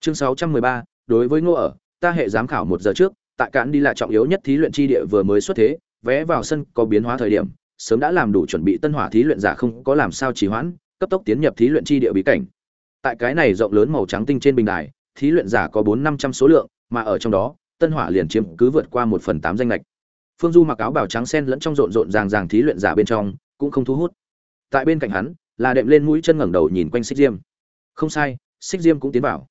chương sáu trăm mười ba, đối với ngô ở, ta hệ giám khảo một giờ trước, tại cản đi là trọng yếu nhất thí luyện chi địa vừa mới xuất thế, vé vào sân có biến hóa thời điểm, sớm đã làm đủ chuẩn bị tân hỏa thí luyện giả không có làm sao trì hoãn, cấp tốc tiến nhập thí luyện chi địa bí cảnh. Tại cái này rộng lớn màu trắng tinh trên bình đài, thí luyện giả có bốn năm trăm số lượng, mà ở trong đó, tân hỏa liền chiếm cứ vượt qua một phần tám danh lệch phương du mặc áo bào trắng sen lẫn trong rộn rộn ràng ràng thí luyện giả bên trong, cũng không thu hút. Tại bên cạnh hắn, là đệm lên mũi chân ngẩng đầu nhìn quanh xích diêm. Không sai xích diêm cũng tiến vào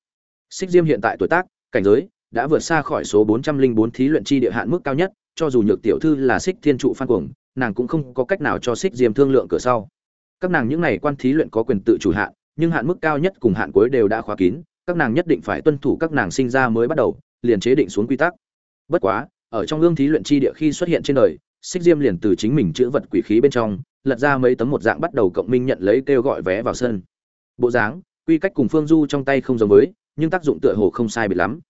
xích diêm hiện tại tuổi tác, cảnh giới đã vượt xa khỏi số bốn trăm linh bốn thí luyện chi địa hạn mức cao nhất, cho dù nhược tiểu thư là xích thiên trụ phan cuồng, nàng cũng không có cách nào cho xích diêm thương lượng cửa sau. Các nàng những này quan thí luyện có quyền tự chủ hạn, nhưng hạn mức cao nhất cùng hạn cuối đều đã khóa kín, các nàng nhất định phải tuân thủ các nàng sinh ra mới bắt đầu, liền chế định xuống quy tắc. Bất quá, ở trong ương thí luyện chi địa khi xuất hiện trên đời, xích diêm liền từ chính mình chữ vật quỷ khí bên trong, lật ra mấy tấm một dạng bắt đầu cộng minh nhận lấy kêu gọi vé vào sân. Bộ dáng, quy cách cùng phương du trong tay không giống với nhưng tác dụng tựa hồ không sai biệt lắm.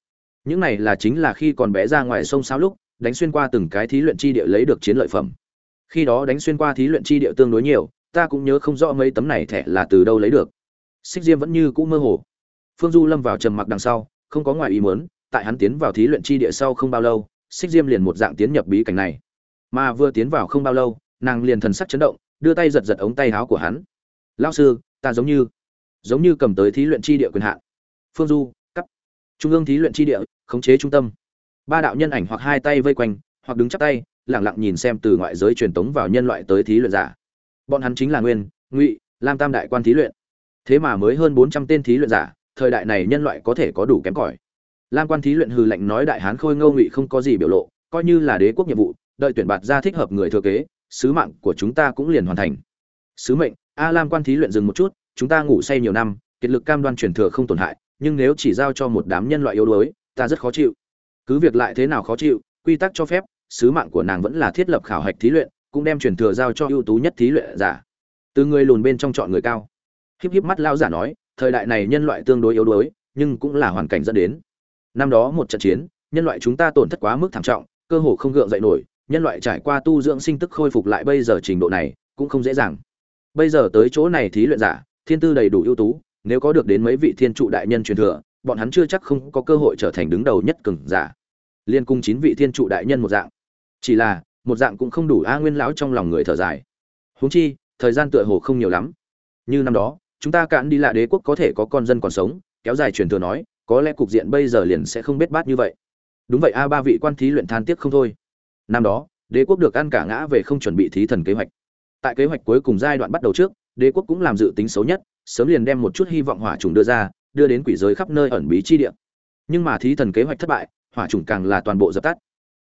Những này là chính là khi còn bé ra ngoài sông sao lúc, đánh xuyên qua từng cái thí luyện chi địa lấy được chiến lợi phẩm. Khi đó đánh xuyên qua thí luyện chi địa tương đối nhiều, ta cũng nhớ không rõ mấy tấm này thẻ là từ đâu lấy được. Xích diêm vẫn như cũ mơ hồ. Phương du lâm vào trầm mặc đằng sau, không có ngoài ý muốn, tại hắn tiến vào thí luyện chi địa sau không bao lâu, xích diêm liền một dạng tiến nhập bí cảnh này. Mà vừa tiến vào không bao lâu, nàng liền thần sắc chấn động, đưa tay giật giật ống tay áo của hắn. Lão sư, ta giống như giống như cầm tới thí luyện chi địa quyền hạn phương du cắp trung ương thí luyện chi địa, khống chế trung tâm. Ba đạo nhân ảnh hoặc hai tay vây quanh, hoặc đứng chắp tay lẳng lặng nhìn xem từ ngoại giới truyền tống vào nhân loại tới thí luyện giả. Bọn hắn chính là nguyên, ngụy, lam tam đại quan thí luyện. Thế mà mới hơn bốn trăm tên thí luyện giả, thời đại này nhân loại có thể có đủ kém cỏi. Lam quan thí luyện hừ lạnh nói đại hán khôi ngô ngụy không có gì biểu lộ, coi như là đế quốc nhiệm vụ, đợi tuyển bạt ra thích hợp người thừa kế, sứ mạng của chúng ta cũng liền hoàn thành. Sứ mệnh, a lam quan thí luyện dừng một chút, chúng ta ngủ say nhiều năm, kiệt lực cam đoan truyền thừa không tổn hại nhưng nếu chỉ giao cho một đám nhân loại yếu đuối, ta rất khó chịu. Cứ việc lại thế nào khó chịu, quy tắc cho phép, sứ mạng của nàng vẫn là thiết lập khảo hạch thí luyện, cũng đem truyền thừa giao cho ưu tú nhất thí luyện giả. Từ người lùn bên trong chọn người cao. Híp híp mắt lao giả nói, thời đại này nhân loại tương đối yếu đuối, nhưng cũng là hoàn cảnh dẫn đến. Năm đó một trận chiến, nhân loại chúng ta tổn thất quá mức thảm trọng, cơ hồ không gượng dậy nổi, nhân loại trải qua tu dưỡng sinh tức khôi phục lại bây giờ trình độ này, cũng không dễ dàng. Bây giờ tới chỗ này thí luyện giả, thiên tư đầy đủ ưu tú nếu có được đến mấy vị thiên trụ đại nhân truyền thừa, bọn hắn chưa chắc không có cơ hội trở thành đứng đầu nhất cường giả. Liên cung chín vị thiên trụ đại nhân một dạng. Chỉ là, một dạng cũng không đủ a nguyên lão trong lòng người thở dài. Huống chi, thời gian tựa hồ không nhiều lắm. Như năm đó, chúng ta cạn đi lạ đế quốc có thể có con dân còn sống, kéo dài truyền thừa nói, có lẽ cục diện bây giờ liền sẽ không biết bát như vậy. Đúng vậy a, ba vị quan thí luyện than tiếc không thôi. Năm đó, đế quốc được ăn cả ngã về không chuẩn bị thí thần kế hoạch. Tại kế hoạch cuối cùng giai đoạn bắt đầu trước, đế quốc cũng làm dự tính xấu nhất sớm liền đem một chút hy vọng hỏa trùng đưa ra, đưa đến quỷ giới khắp nơi ẩn bí chi địa. Nhưng mà thí thần kế hoạch thất bại, hỏa trùng càng là toàn bộ dập tắt.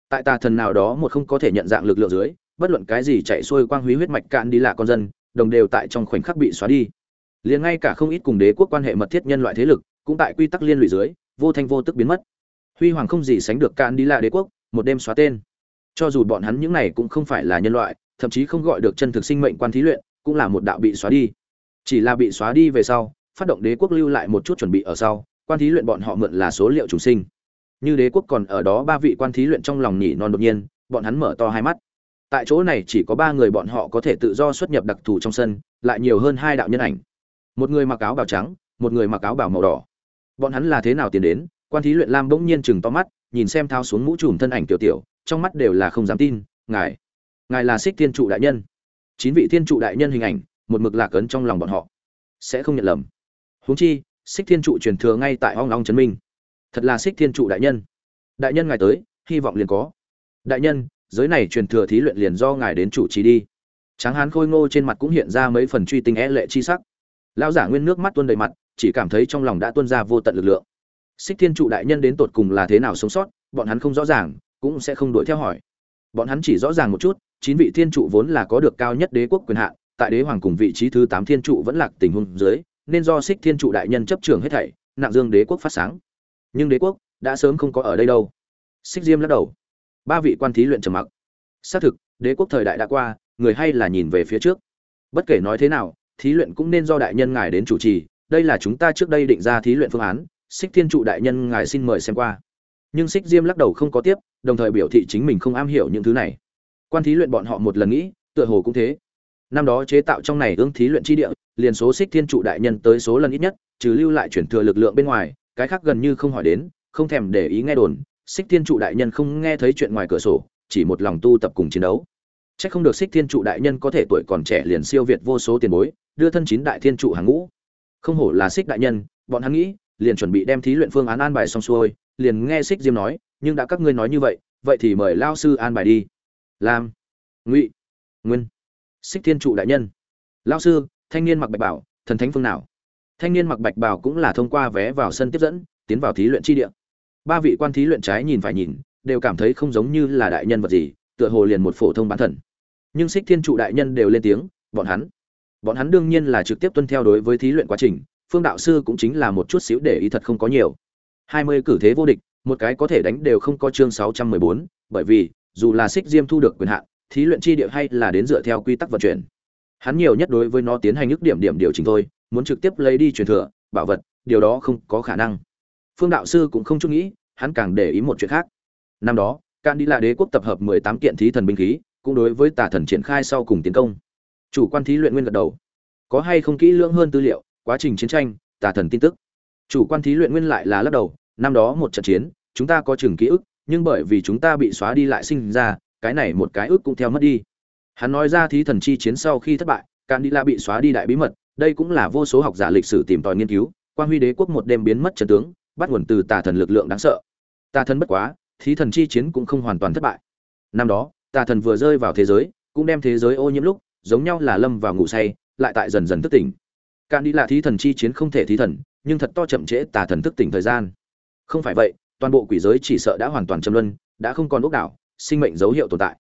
Tại tà thần nào đó một không có thể nhận dạng lực lượng dưới, bất luận cái gì chạy xuôi quang húy huyết mạch cạn đi là con dân, đồng đều tại trong khoảnh khắc bị xóa đi. Liền ngay cả không ít cùng đế quốc quan hệ mật thiết nhân loại thế lực, cũng tại quy tắc liên lụy dưới, vô thanh vô tức biến mất. Huy hoàng không gì sánh được cạn đi là đế quốc, một đêm xóa tên. Cho dù bọn hắn những này cũng không phải là nhân loại, thậm chí không gọi được chân thực sinh mệnh quan thí luyện, cũng là một đạo bị xóa đi chỉ là bị xóa đi về sau, phát động đế quốc lưu lại một chút chuẩn bị ở sau, quan thí luyện bọn họ mượn là số liệu trùng sinh. Như đế quốc còn ở đó ba vị quan thí luyện trong lòng nhỉ non đột nhiên, bọn hắn mở to hai mắt. Tại chỗ này chỉ có ba người bọn họ có thể tự do xuất nhập đặc thù trong sân, lại nhiều hơn hai đạo nhân ảnh. Một người mặc áo bào trắng, một người mặc áo bào màu đỏ. Bọn hắn là thế nào tiến đến? Quan thí luyện lam bỗng nhiên chừng to mắt, nhìn xem thao xuống mũ trùm thân ảnh tiểu tiểu, trong mắt đều là không dám tin, ngài ngài là xích thiên trụ đại nhân. Chín vị thiên trụ đại nhân hình ảnh một mực lạc ấn trong lòng bọn họ. Sẽ không nhận lầm. Huống chi, xích thiên trụ truyền thừa ngay tại hoang long trấn minh. Thật là xích thiên trụ đại nhân. Đại nhân ngài tới, hy vọng liền có. Đại nhân, giới này truyền thừa thí luyện liền do ngài đến chủ trì đi. Tráng hán khôi ngô trên mặt cũng hiện ra mấy phần truy tinh e lệ chi sắc. Lão giả nguyên nước mắt tuôn đầy mặt, chỉ cảm thấy trong lòng đã tuôn ra vô tận lực lượng. Xích thiên trụ đại nhân đến tột cùng là thế nào sống sót, bọn hắn không rõ ràng, cũng sẽ không đuổi theo hỏi. Bọn hắn chỉ rõ ràng một chút, chín vị thiên trụ vốn là có được cao nhất đế quốc quyền hạn tại đế hoàng cùng vị trí thứ tám thiên trụ vẫn lạc tình huống dưới, nên do sích thiên trụ đại nhân chấp trường hết thảy, nặng dương đế quốc phát sáng. Nhưng đế quốc đã sớm không có ở đây đâu. Sích diêm lắc đầu. Ba vị quan thí luyện trầm mặc. Xác thực, đế quốc thời đại đã qua, người hay là nhìn về phía trước. Bất kể nói thế nào, thí luyện cũng nên do đại nhân ngài đến chủ trì, đây là chúng ta trước đây định ra thí luyện phương án sích thiên trụ đại nhân ngài xin mời xem qua. Nhưng sích diêm lắc đầu không có tiếp, đồng thời biểu thị chính mình không am hiểu những thứ này. Quan thí luyện bọn họ một lần nghĩ, tựa hồ cũng thế năm đó chế tạo trong này ương thí luyện chi địa, liền số xích thiên trụ đại nhân tới số lần ít nhất, trừ lưu lại chuyển thừa lực lượng bên ngoài, cái khác gần như không hỏi đến, không thèm để ý nghe đồn, xích thiên trụ đại nhân không nghe thấy chuyện ngoài cửa sổ, chỉ một lòng tu tập cùng chiến đấu. C h ắ c không được xích thiên trụ đại nhân có thể tuổi còn trẻ liền siêu việt vô số tiền bối, đưa thân chín đại thiên trụ hàng ngũ. Không hổ là xích đại nhân, bọn hắn nghĩ, liền chuẩn bị đem thí luyện phương án an bài xong xuôi, liền nghe xích diêm nói, nhưng đã các ngươi nói như vậy vậy thì mời lao sư an bài đi. Lam ngụy, nguyên xích thiên trụ đại nhân. Lao sư, thanh niên mặc bạch bảo thần thánh phương nào? Thanh niên mặc bạch bảo cũng là thông qua vé vào sân tiếp dẫn, tiến vào thí luyện chi địa. Ba vị quan thí luyện trái nhìn phải nhìn, đều cảm thấy không giống như là đại nhân vật gì, tựa hồ liền một phổ thông bán thần. Nhưng xích thiên trụ đại nhân đều lên tiếng, bọn hắn bọn hắn đương nhiên là trực tiếp tuân theo đối với thí luyện quá trình, phương đạo sư cũng chính là một chút xíu để ý thật không có nhiều. Hai mươi cử thế vô địch, một cái có thể đánh đều không có chương sáu trăm mười bốn, bởi vì, dù là xích diêm thu được quyền hạn thí luyện chi địa hay là đến dựa theo quy tắc vận chuyển. Hắn nhiều nhất đối với nó tiến hành ức điểm điểm điều chỉnh thôi, muốn trực tiếp lấy đi truyền thừa, bảo vật, điều đó không có khả năng. Phương đạo sư cũng không chút nghĩ, hắn càng để ý một chuyện khác. Năm đó can đi là đế quốc tập hợp mười tám kiện thí thần binh khí, cũng đối với tà thần triển khai sau cùng tiến công. Chủ quan thí luyện nguyên gật đầu. Có hay không kỹ lưỡng hơn tư liệu, quá trình chiến tranh, tà thần tin tức. Chủ quan thí luyện nguyên lại là lắc đầu, năm đó một trận chiến, chúng ta có chừng ký ức, nhưng bởi vì chúng ta bị xóa đi lại sinh ra cái này một cái ước cũng theo mất đi. Hắn nói ra thí thần chi chiến sau khi thất bại can đi la bị xóa đi đại bí mật, đây cũng là vô số học giả lịch sử tìm tòi nghiên cứu quan huy đế quốc một đêm biến mất trận tướng, bắt nguồn từ tà thần lực lượng đáng sợ. Tà thần bất quá, thí thần chi chiến cũng không hoàn toàn thất bại. Năm đó, tà thần vừa rơi vào thế giới, cũng đem thế giới ô nhiễm lúc, giống nhau là lâm vào ngủ say, lại tại dần dần thức tỉnh. Can đi là thí thần chi chiến không thể thí thần, nhưng thật to chậm trễ tà thần thức tỉnh thời gian. Không phải vậy, toàn bộ quỷ giới chỉ sợ đã hoàn toàn châm luân, đã không còn ốc đảo sinh mệnh dấu hiệu tồn tại.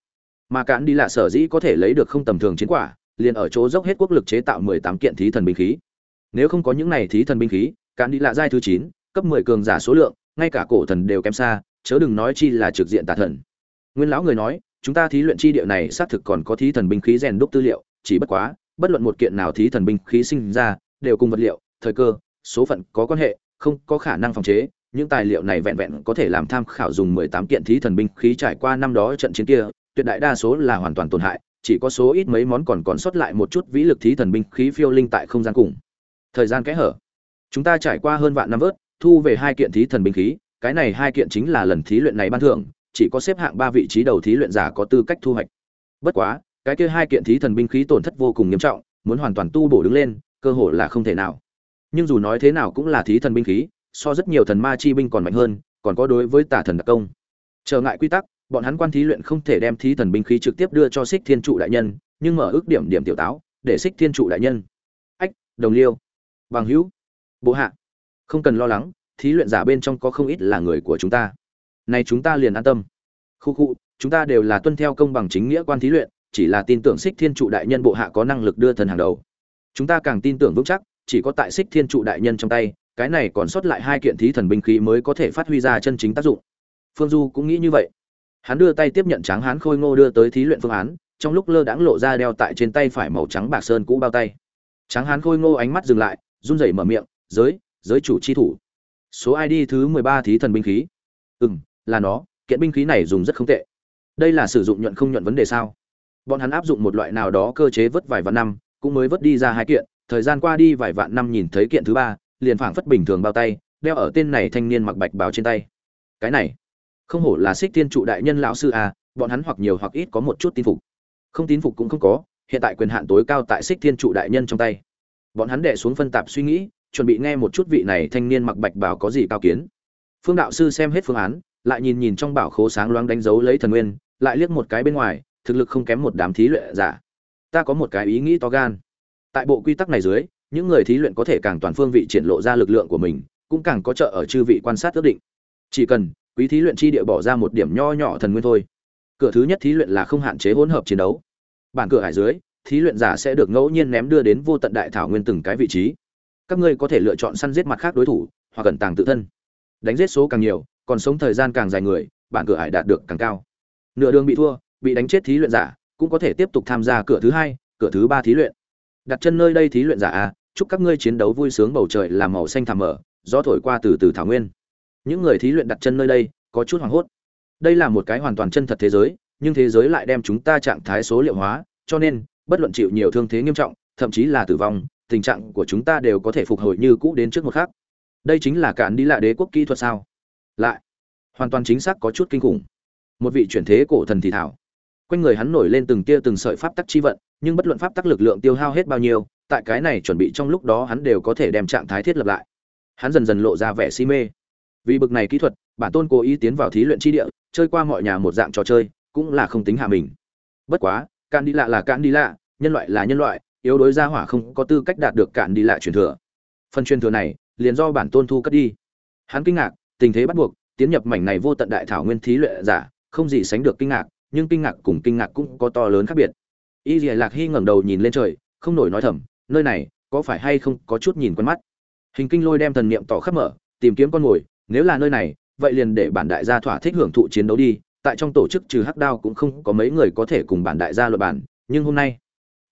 Mà cản đi là sở dĩ có thể lấy được không tầm thường chiến quả, liền ở chỗ dốc hết quốc lực chế tạo mười tám kiện thí thần binh khí. Nếu không có những này thí thần binh khí cản đi là giai thứ chín, cấp mười cường giả số lượng, ngay cả cổ thần đều kém xa, chớ đừng nói chi là trực diện tà thần. Nguyên lão người nói, chúng ta thí luyện chi địa này xác thực còn có thí thần binh khí rèn đúc tư liệu, chỉ bất quá, bất luận một kiện nào thí thần binh khí sinh ra, đều cùng vật liệu, thời cơ, số phận có quan hệ, không có khả năng phòng chế những tài liệu này vẹn vẹn có thể làm tham khảo dùng 18 kiện thí thần binh khí trải qua năm đó trận chiến kia, tuyệt đại đa số là hoàn toàn tổn hại, chỉ có số ít mấy món còn còn sót lại một chút vĩ lực thí thần binh khí phiêu linh tại không gian cùng. Thời gian kẽ hở. Chúng ta trải qua hơn vạn năm vớt, thu về hai kiện thí thần binh khí, cái này hai kiện chính là lần thí luyện này ban thưởng, chỉ có xếp hạng ba vị trí đầu thí luyện giả có tư cách thu hoạch. Bất quá, cái kia hai kiện thí thần binh khí tổn thất vô cùng nghiêm trọng, muốn hoàn toàn tu bổ đứng lên, cơ hội là không thể nào. Nhưng dù nói thế nào cũng là thí thần binh khí, so rất nhiều thần ma chi binh còn mạnh hơn, còn có đối với tà thần đặc công. Trở ngại quy tắc, bọn hắn quan thí luyện không thể đem thí thần binh khí trực tiếp đưa cho Sích Thiên trụ đại nhân, nhưng mở ước điểm điểm tiểu táo, để Sích Thiên trụ đại nhân. Ách, đồng liêu, bằng hữu, bố hạ, không cần lo lắng, thí luyện giả bên trong có không ít là người của chúng ta. nay chúng ta liền an tâm. Khu khu, chúng ta đều là tuân theo công bằng chính nghĩa quan thí luyện, chỉ là tin tưởng Sích Thiên trụ đại nhân bộ hạ có năng lực đưa thần hàng đầu. Chúng ta càng tin tưởng vững chắc, chỉ có tại Sích Thiên trụ đại nhân trong tay, cái này còn sót lại hai kiện thí thần binh khí mới có thể phát huy ra chân chính tác dụng. Phương du cũng nghĩ như vậy. Hắn đưa tay tiếp nhận tráng hán khôi ngô đưa tới thí luyện phương án, trong lúc lơ đãng lộ ra đeo tại trên tay phải màu trắng bạc sơn cũ bao tay. Tráng hán khôi ngô ánh mắt dừng lại, run rẩy mở miệng, giới giới chủ chi thủ. Số id thứ mười ba thí thần binh khí? Ừ m là nó, kiện binh khí này dùng rất không tệ. Đây là sử dụng nhuận không nhuận vấn đề sao? Bọn hắn áp dụng một loại nào đó cơ chế vớt vài vạn năm, cũng mới vớt đi ra hai kiện, thời gian qua đi vài vạn năm nhìn thấy kiện thứ ba liền phảng phất bình thường bao tay, đeo ở tên này thanh niên mặc bạch bào trên tay. Cái này, không hổ là xích thiên trụ đại nhân lão sư à bọn hắn hoặc nhiều hoặc ít có một chút tin phục. Không tin phục cũng không có, hiện tại quyền hạn tối cao tại xích thiên trụ đại nhân trong tay. Bọn hắn đệ xuống phân tạp suy nghĩ, chuẩn bị nghe một chút vị này thanh niên mặc bạch bào có gì cao kiến. Phương đạo sư xem hết phương án, lại nhìn nhìn trong bảo khố sáng loáng đánh dấu lấy thần nguyên, lại liếc một cái bên ngoài, thực lực không kém một đám thí luyện giả. Ta có một cái ý nghĩ to gan. Tại bộ quy tắc này dưới những người thí luyện có thể càng toàn phương vị triển lộ ra lực lượng của mình, cũng càng có trợ ở chư vị quan sát ước định. Chỉ cần, quý thí luyện chi địa bỏ ra một điểm nho nhỏ thần nguyên thôi. Cửa thứ nhất thí luyện là không hạn chế hỗn hợp chiến đấu. Bản cửa hải dưới, thí luyện giả sẽ được ngẫu nhiên ném đưa đến vô tận đại thảo nguyên từng cái vị trí. Các ngươi có thể lựa chọn săn giết mặt khác đối thủ, hoặc cẩn tàng tự thân. Đánh giết số càng nhiều, còn sống thời gian càng dài người, bản cửa hải đạt được càng cao. Nửa đường bị thua, bị đánh chết thí luyện giả, cũng có thể tiếp tục tham gia cửa thứ hai, cửa thứ ba thí luyện. Đặt chân nơi đây thí luyện giả a chúc các ngươi chiến đấu vui sướng bầu trời là màu xanh thẳm mở, gió thổi qua từ từ thảo nguyên. Những người thí luyện đặt chân nơi đây, có chút hoảng hốt. Đây là một cái hoàn toàn chân thật thế giới, nhưng thế giới lại đem chúng ta trạng thái số liệu hóa, cho nên, bất luận chịu nhiều thương thế nghiêm trọng, thậm chí là tử vong, tình trạng của chúng ta đều có thể phục hồi như cũ đến trước một khác đây chính là cản đi lạ đế quốc kỹ thuật sao? Lại, hoàn toàn chính xác có chút kinh khủng. Một vị chuyển thế cổ thần thì thảo. Quanh người hắn nổi lên từng tia từng sợi pháp tắc chi vận, nhưng bất luận pháp tắc lực lượng tiêu hao hết bao nhiêu tại cái này chuẩn bị trong lúc đó hắn đều có thể đem trạng thái thiết lập lại. Hắn dần dần lộ ra vẻ si mê. Vì bực này kỹ thuật, bản tôn cố ý tiến vào thí luyện chi địa, chơi qua mọi nhà một dạng trò chơi, cũng là không tính hạ mình. Bất quá, cạn đi lạ là cạn đi lạ, nhân loại là nhân loại, yếu đối gia hỏa không có tư cách đạt được cạn đi lạ truyền thừa. Phần truyền thừa này, liền do bản tôn thu cất đi. Hắn kinh ngạc, tình thế bắt buộc, tiến nhập mảnh này vô tận đại thảo nguyên thí luyện giả, không gì sánh được kinh ngạc, nhưng kinh ngạc cùng kinh ngạc cũng có to lớn khác biệt. Y dìa lạc hy ngẩng đầu nhìn lên trời, không nổi nói thầm nơi này có phải hay không có chút nhìn quen mắt? Hình kinh lôi đem thần niệm tỏ khắp mở, tìm kiếm con mồi, nếu là nơi này, vậy liền để bản đại gia thỏa thích hưởng thụ chiến đấu đi, tại trong tổ chức trừ hắc đao cũng không có mấy người có thể cùng bản đại gia luật bản nhưng hôm nay,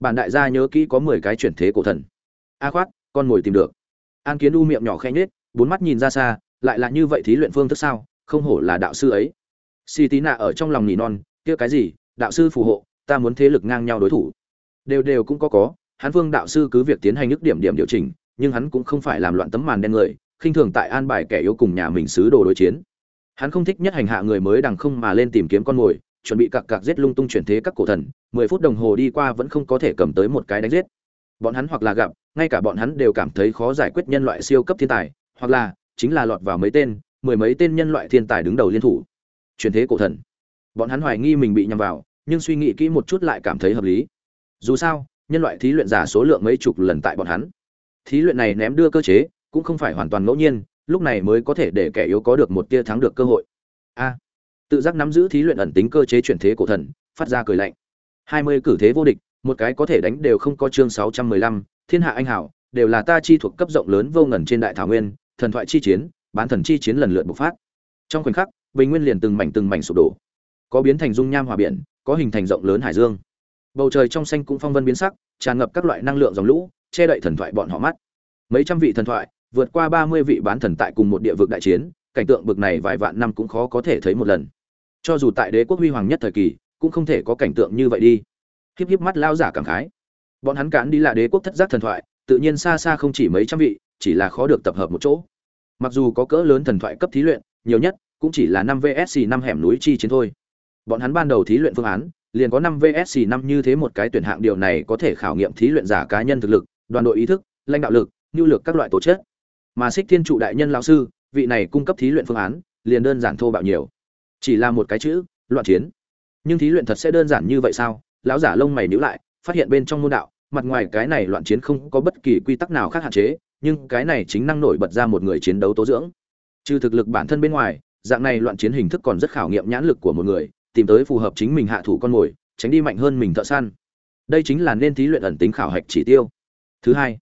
bản đại gia nhớ kỹ có mười cái chuyển thế cổ thần. A khoát, con mồi tìm được. An kiến u miệng nhỏ khẽ nhết bốn mắt nhìn ra xa, lại là như vậy thí luyện phương thức sao, không hổ là đạo sư ấy. Si tí nạ ở trong lòng nỉ non, kia cái gì, đạo sư phù hộ, ta muốn thế lực ngang nhau đối thủ. Đều đều cũng có có hắn vương đạo sư cứ việc tiến hành nhức điểm điểm điều chỉnh, nhưng hắn cũng không phải làm loạn tấm màn đen người, khinh thường tại an bài kẻ yếu cùng nhà mình sứ đồ đối chiến. Hắn không thích nhất hành hạ người mới đằng không mà lên tìm kiếm con mồi, chuẩn bị cặc cặc giết lung tung chuyển thế các cổ thần, mười phút đồng hồ đi qua vẫn không có thể cầm tới một cái đánh giết. Bọn hắn hoặc là gặp, ngay cả bọn hắn đều cảm thấy khó giải quyết nhân loại siêu cấp thiên tài, hoặc là chính là lọt vào mấy tên, mười mấy tên nhân loại thiên tài đứng đầu liên thủ. Chuyển thế cổ thần. Bọn hắn hoài nghi mình bị nhầm vào, nhưng suy nghĩ kỹ một chút lại cảm thấy hợp lý. Dù sao nhân loại thí luyện giả số lượng mấy chục lần tại bọn hắn. Thí luyện này ném đưa cơ chế, cũng không phải hoàn toàn ngẫu nhiên, lúc này mới có thể để kẻ yếu có được một tia thắng được cơ hội. A. Tự giác nắm giữ thí luyện ẩn tính cơ chế chuyển thế cổ thần, phát ra cười lạnh. Hai mươi cử thế vô địch, một cái có thể đánh đều không có chương sáu trăm mười lăm, thiên hạ anh hảo, đều là ta chi thuộc cấp rộng lớn vô ngần trên đại thảo nguyên, thần thoại chi chiến, bán thần chi chiến lần lượt bộc phát. Trong khoảnh khắc, bình nguyên liền từng mảnh từng mảnh sụp đổ. Có biến thành dung nham hòa biển, có hình thành rộng lớn hải dương bầu trời trong xanh cũng phong vân biến sắc, tràn ngập các loại năng lượng dòng lũ, che đậy thần thoại bọn họ mắt. Mấy trăm vị thần thoại, vượt qua ba mươi vị bán thần tại cùng một địa vực đại chiến, cảnh tượng bực này vài vạn năm cũng khó có thể thấy một lần. Cho dù tại đế quốc huy hoàng nhất thời kỳ, cũng không thể có cảnh tượng như vậy đi. Híp híp mắt lao giả cảm khái. Bọn hắn cản đi là đế quốc thất giác thần thoại, tự nhiên xa xa không chỉ mấy trăm vị, chỉ là khó được tập hợp một chỗ. Mặc dù có cỡ lớn thần thoại cấp thí luyện, nhiều nhất cũng chỉ là năm vsc năm hẻm núi chi chiến thôi. Bọn hắn ban đầu thí luyện phương án liền có năm vsc năm như thế một cái tuyển hạng điều này có thể khảo nghiệm thí luyện giả cá nhân thực lực, đoàn đội ý thức, lãnh đạo lực, nhu lược các loại tổ chức mà xích thiên trụ đại nhân lão sư, vị này cung cấp thí luyện phương án, liền đơn giản thô bạo nhiều. Chỉ là một cái chữ, loạn chiến. Nhưng thí luyện thật sẽ đơn giản như vậy sao? Lão giả lông mày nhíu lại, phát hiện bên trong môn đạo, mặt ngoài cái này loạn chiến không có bất kỳ quy tắc nào khác hạn chế, nhưng cái này chính năng nổi bật ra một người chiến đấu tố dưỡng. Trừ thực lực bản thân bên ngoài, dạng này loạn chiến hình thức còn rất khảo nghiệm nhãn lực của một người tìm tới phù hợp chính mình hạ thủ con mồi, tránh đi mạnh hơn mình thợ săn. Đây chính là nên thí luyện ẩn tính khảo hạch chỉ tiêu. Thứ hai,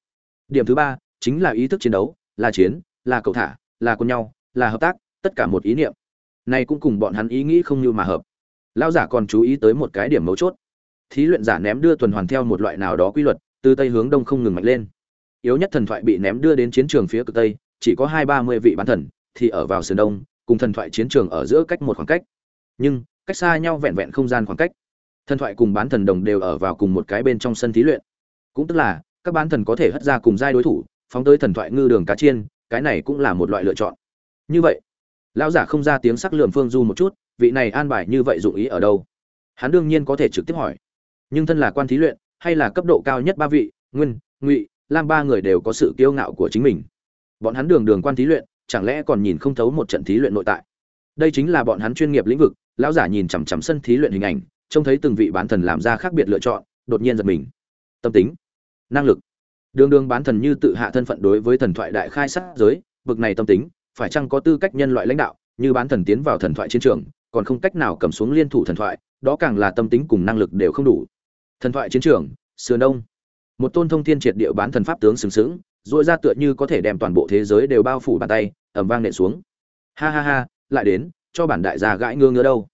điểm thứ ba chính là ý thức chiến đấu, là chiến, là cầu thả, là quân nhau, là hợp tác, tất cả một ý niệm. Này cũng cùng bọn hắn ý nghĩ không như mà hợp. Lão giả còn chú ý tới một cái điểm mấu chốt. Thí luyện giả ném đưa tuần hoàn theo một loại nào đó quy luật, từ tây hướng đông không ngừng mạnh lên. Yếu nhất thần thoại bị ném đưa đến chiến trường phía cực tây, chỉ có hai ba mươi vị bán thần thì ở vào sườn đông, cùng thần thoại chiến trường ở giữa cách một khoảng cách. Nhưng cách xa nhau vẹn vẹn không gian khoảng cách. Thần thoại cùng bán thần đồng đều ở vào cùng một cái bên trong sân thí luyện. Cũng tức là, các bán thần có thể hất ra cùng giai đối thủ, phóng tới thần thoại ngư đường cá chiên, cái này cũng là một loại lựa chọn. Như vậy, lão giả không ra tiếng sắc lườm phương du một chút, vị này an bài như vậy dụng ý ở đâu? Hắn đương nhiên có thể trực tiếp hỏi. Nhưng thân là quan thí luyện, hay là cấp độ cao nhất ba vị, nguyên, ngụy, lam ba người đều có sự kiêu ngạo của chính mình. Bọn hắn đường đường quan thí luyện, chẳng lẽ còn nhìn không thấu một trận thí luyện nội tại? Đây chính là bọn hắn chuyên nghiệp lĩnh vực lão giả nhìn chằm chằm sân thí luyện hình ảnh, trông thấy từng vị bán thần làm ra khác biệt lựa chọn, đột nhiên giật mình. Tâm tính, năng lực. Đường đường bán thần như tự hạ thân phận đối với thần thoại đại khai sát giới, bực này tâm tính, phải chăng có tư cách nhân loại lãnh đạo, như bán thần tiến vào thần thoại chiến trường, còn không cách nào cầm xuống liên thủ thần thoại, đó càng là tâm tính cùng năng lực đều không đủ. Thần thoại chiến trường, sườn đông. Một tôn thông thiên triệt địa bán thần pháp tướng sừng sững dội ra tựa như có thể đem toàn bộ thế giới đều bao phủ bàn tay ẩm vang nện xuống. Ha ha ha, lại đến cho bản đại gia gãi ngơ ngứa đâu.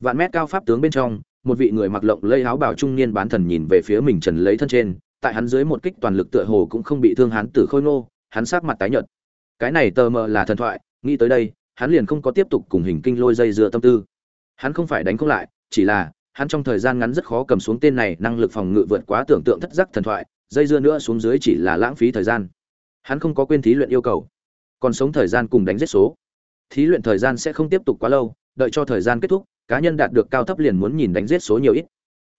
Vạn mét cao pháp tướng bên trong, một vị người mặc lộng lây áo bào trung niên bán thần nhìn về phía mình trần lấy thân trên, tại hắn dưới một kích toàn lực tựa hồ cũng không bị thương hắn tử khôi nô hắn sát mặt tái nhợt. Cái này tờ mờ là thần thoại, nghĩ tới đây, hắn liền không có tiếp tục cùng hình kinh lôi dây dưa tâm tư. Hắn không phải đánh không lại, chỉ là, hắn trong thời gian ngắn rất khó cầm xuống tên này, năng lực phòng ngự vượt quá tưởng tượng thất giác thần thoại, dây dưa nữa xuống dưới chỉ là lãng phí thời gian. Hắn không có quên thí luyện yêu cầu, còn sống thời gian cùng đánh giết số thí luyện thời gian sẽ không tiếp tục quá lâu, đợi cho thời gian kết thúc, cá nhân đạt được cao thấp liền muốn nhìn đánh giết số nhiều ít.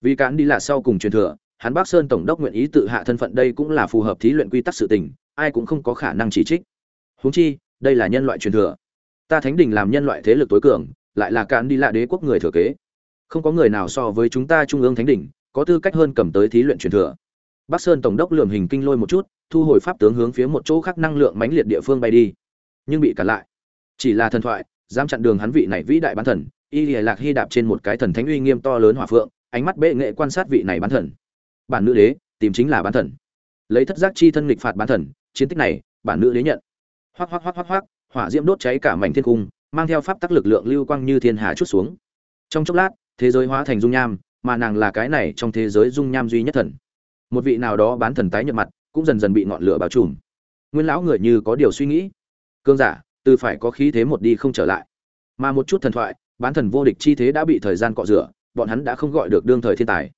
Vì cán đi là sau cùng truyền thừa, hắn bắc sơn tổng đốc nguyện ý tự hạ thân phận đây cũng là phù hợp thí luyện quy tắc sự tình, ai cũng không có khả năng chỉ trích. Huống chi, đây là nhân loại truyền thừa. Ta thánh đình làm nhân loại thế lực tối cường, lại là cán đi lạ đế quốc người thừa kế. Không có người nào so với chúng ta trung ương thánh đình, có tư cách hơn cầm tới thí luyện truyền thừa. Bắc sơn tổng đốc lường hình kinh lôi một chút, thu hồi pháp tướng hướng phía một chỗ khác năng lượng mãnh liệt địa phương bay đi. Nhưng bị cản lại chỉ là thần thoại, dám chặn đường hắn vị này vĩ đại bán thần, y lìa lạc hy đạp trên một cái thần thánh uy nghiêm to lớn hỏa phượng, ánh mắt bệ nghệ quan sát vị này bán thần. Bản nữ đế, tìm chính là bán thần. Lấy thất giác chi thân nghịch phạt bán thần, chiến tích này, bản nữ đế nhận. Hoác hoác hoác hoác hoác hỏa diễm đốt cháy cả mảnh thiên cung, mang theo pháp tắc lực lượng lưu quang như thiên hà chút xuống. Trong chốc lát, thế giới hóa thành dung nham, mà nàng là cái này trong thế giới dung nham duy nhất thần. Một vị nào đó bán thần tái nhập mặt, cũng dần dần bị ngọn lửa bao trùm. Nguyên lão người như có điều suy nghĩ. Cương giả từ phải có khí thế một đi không trở lại. Mà một chút thần thoại, bán thần vô địch chi thế đã bị thời gian cọ rửa, bọn hắn đã không gọi được đương thời thiên tài.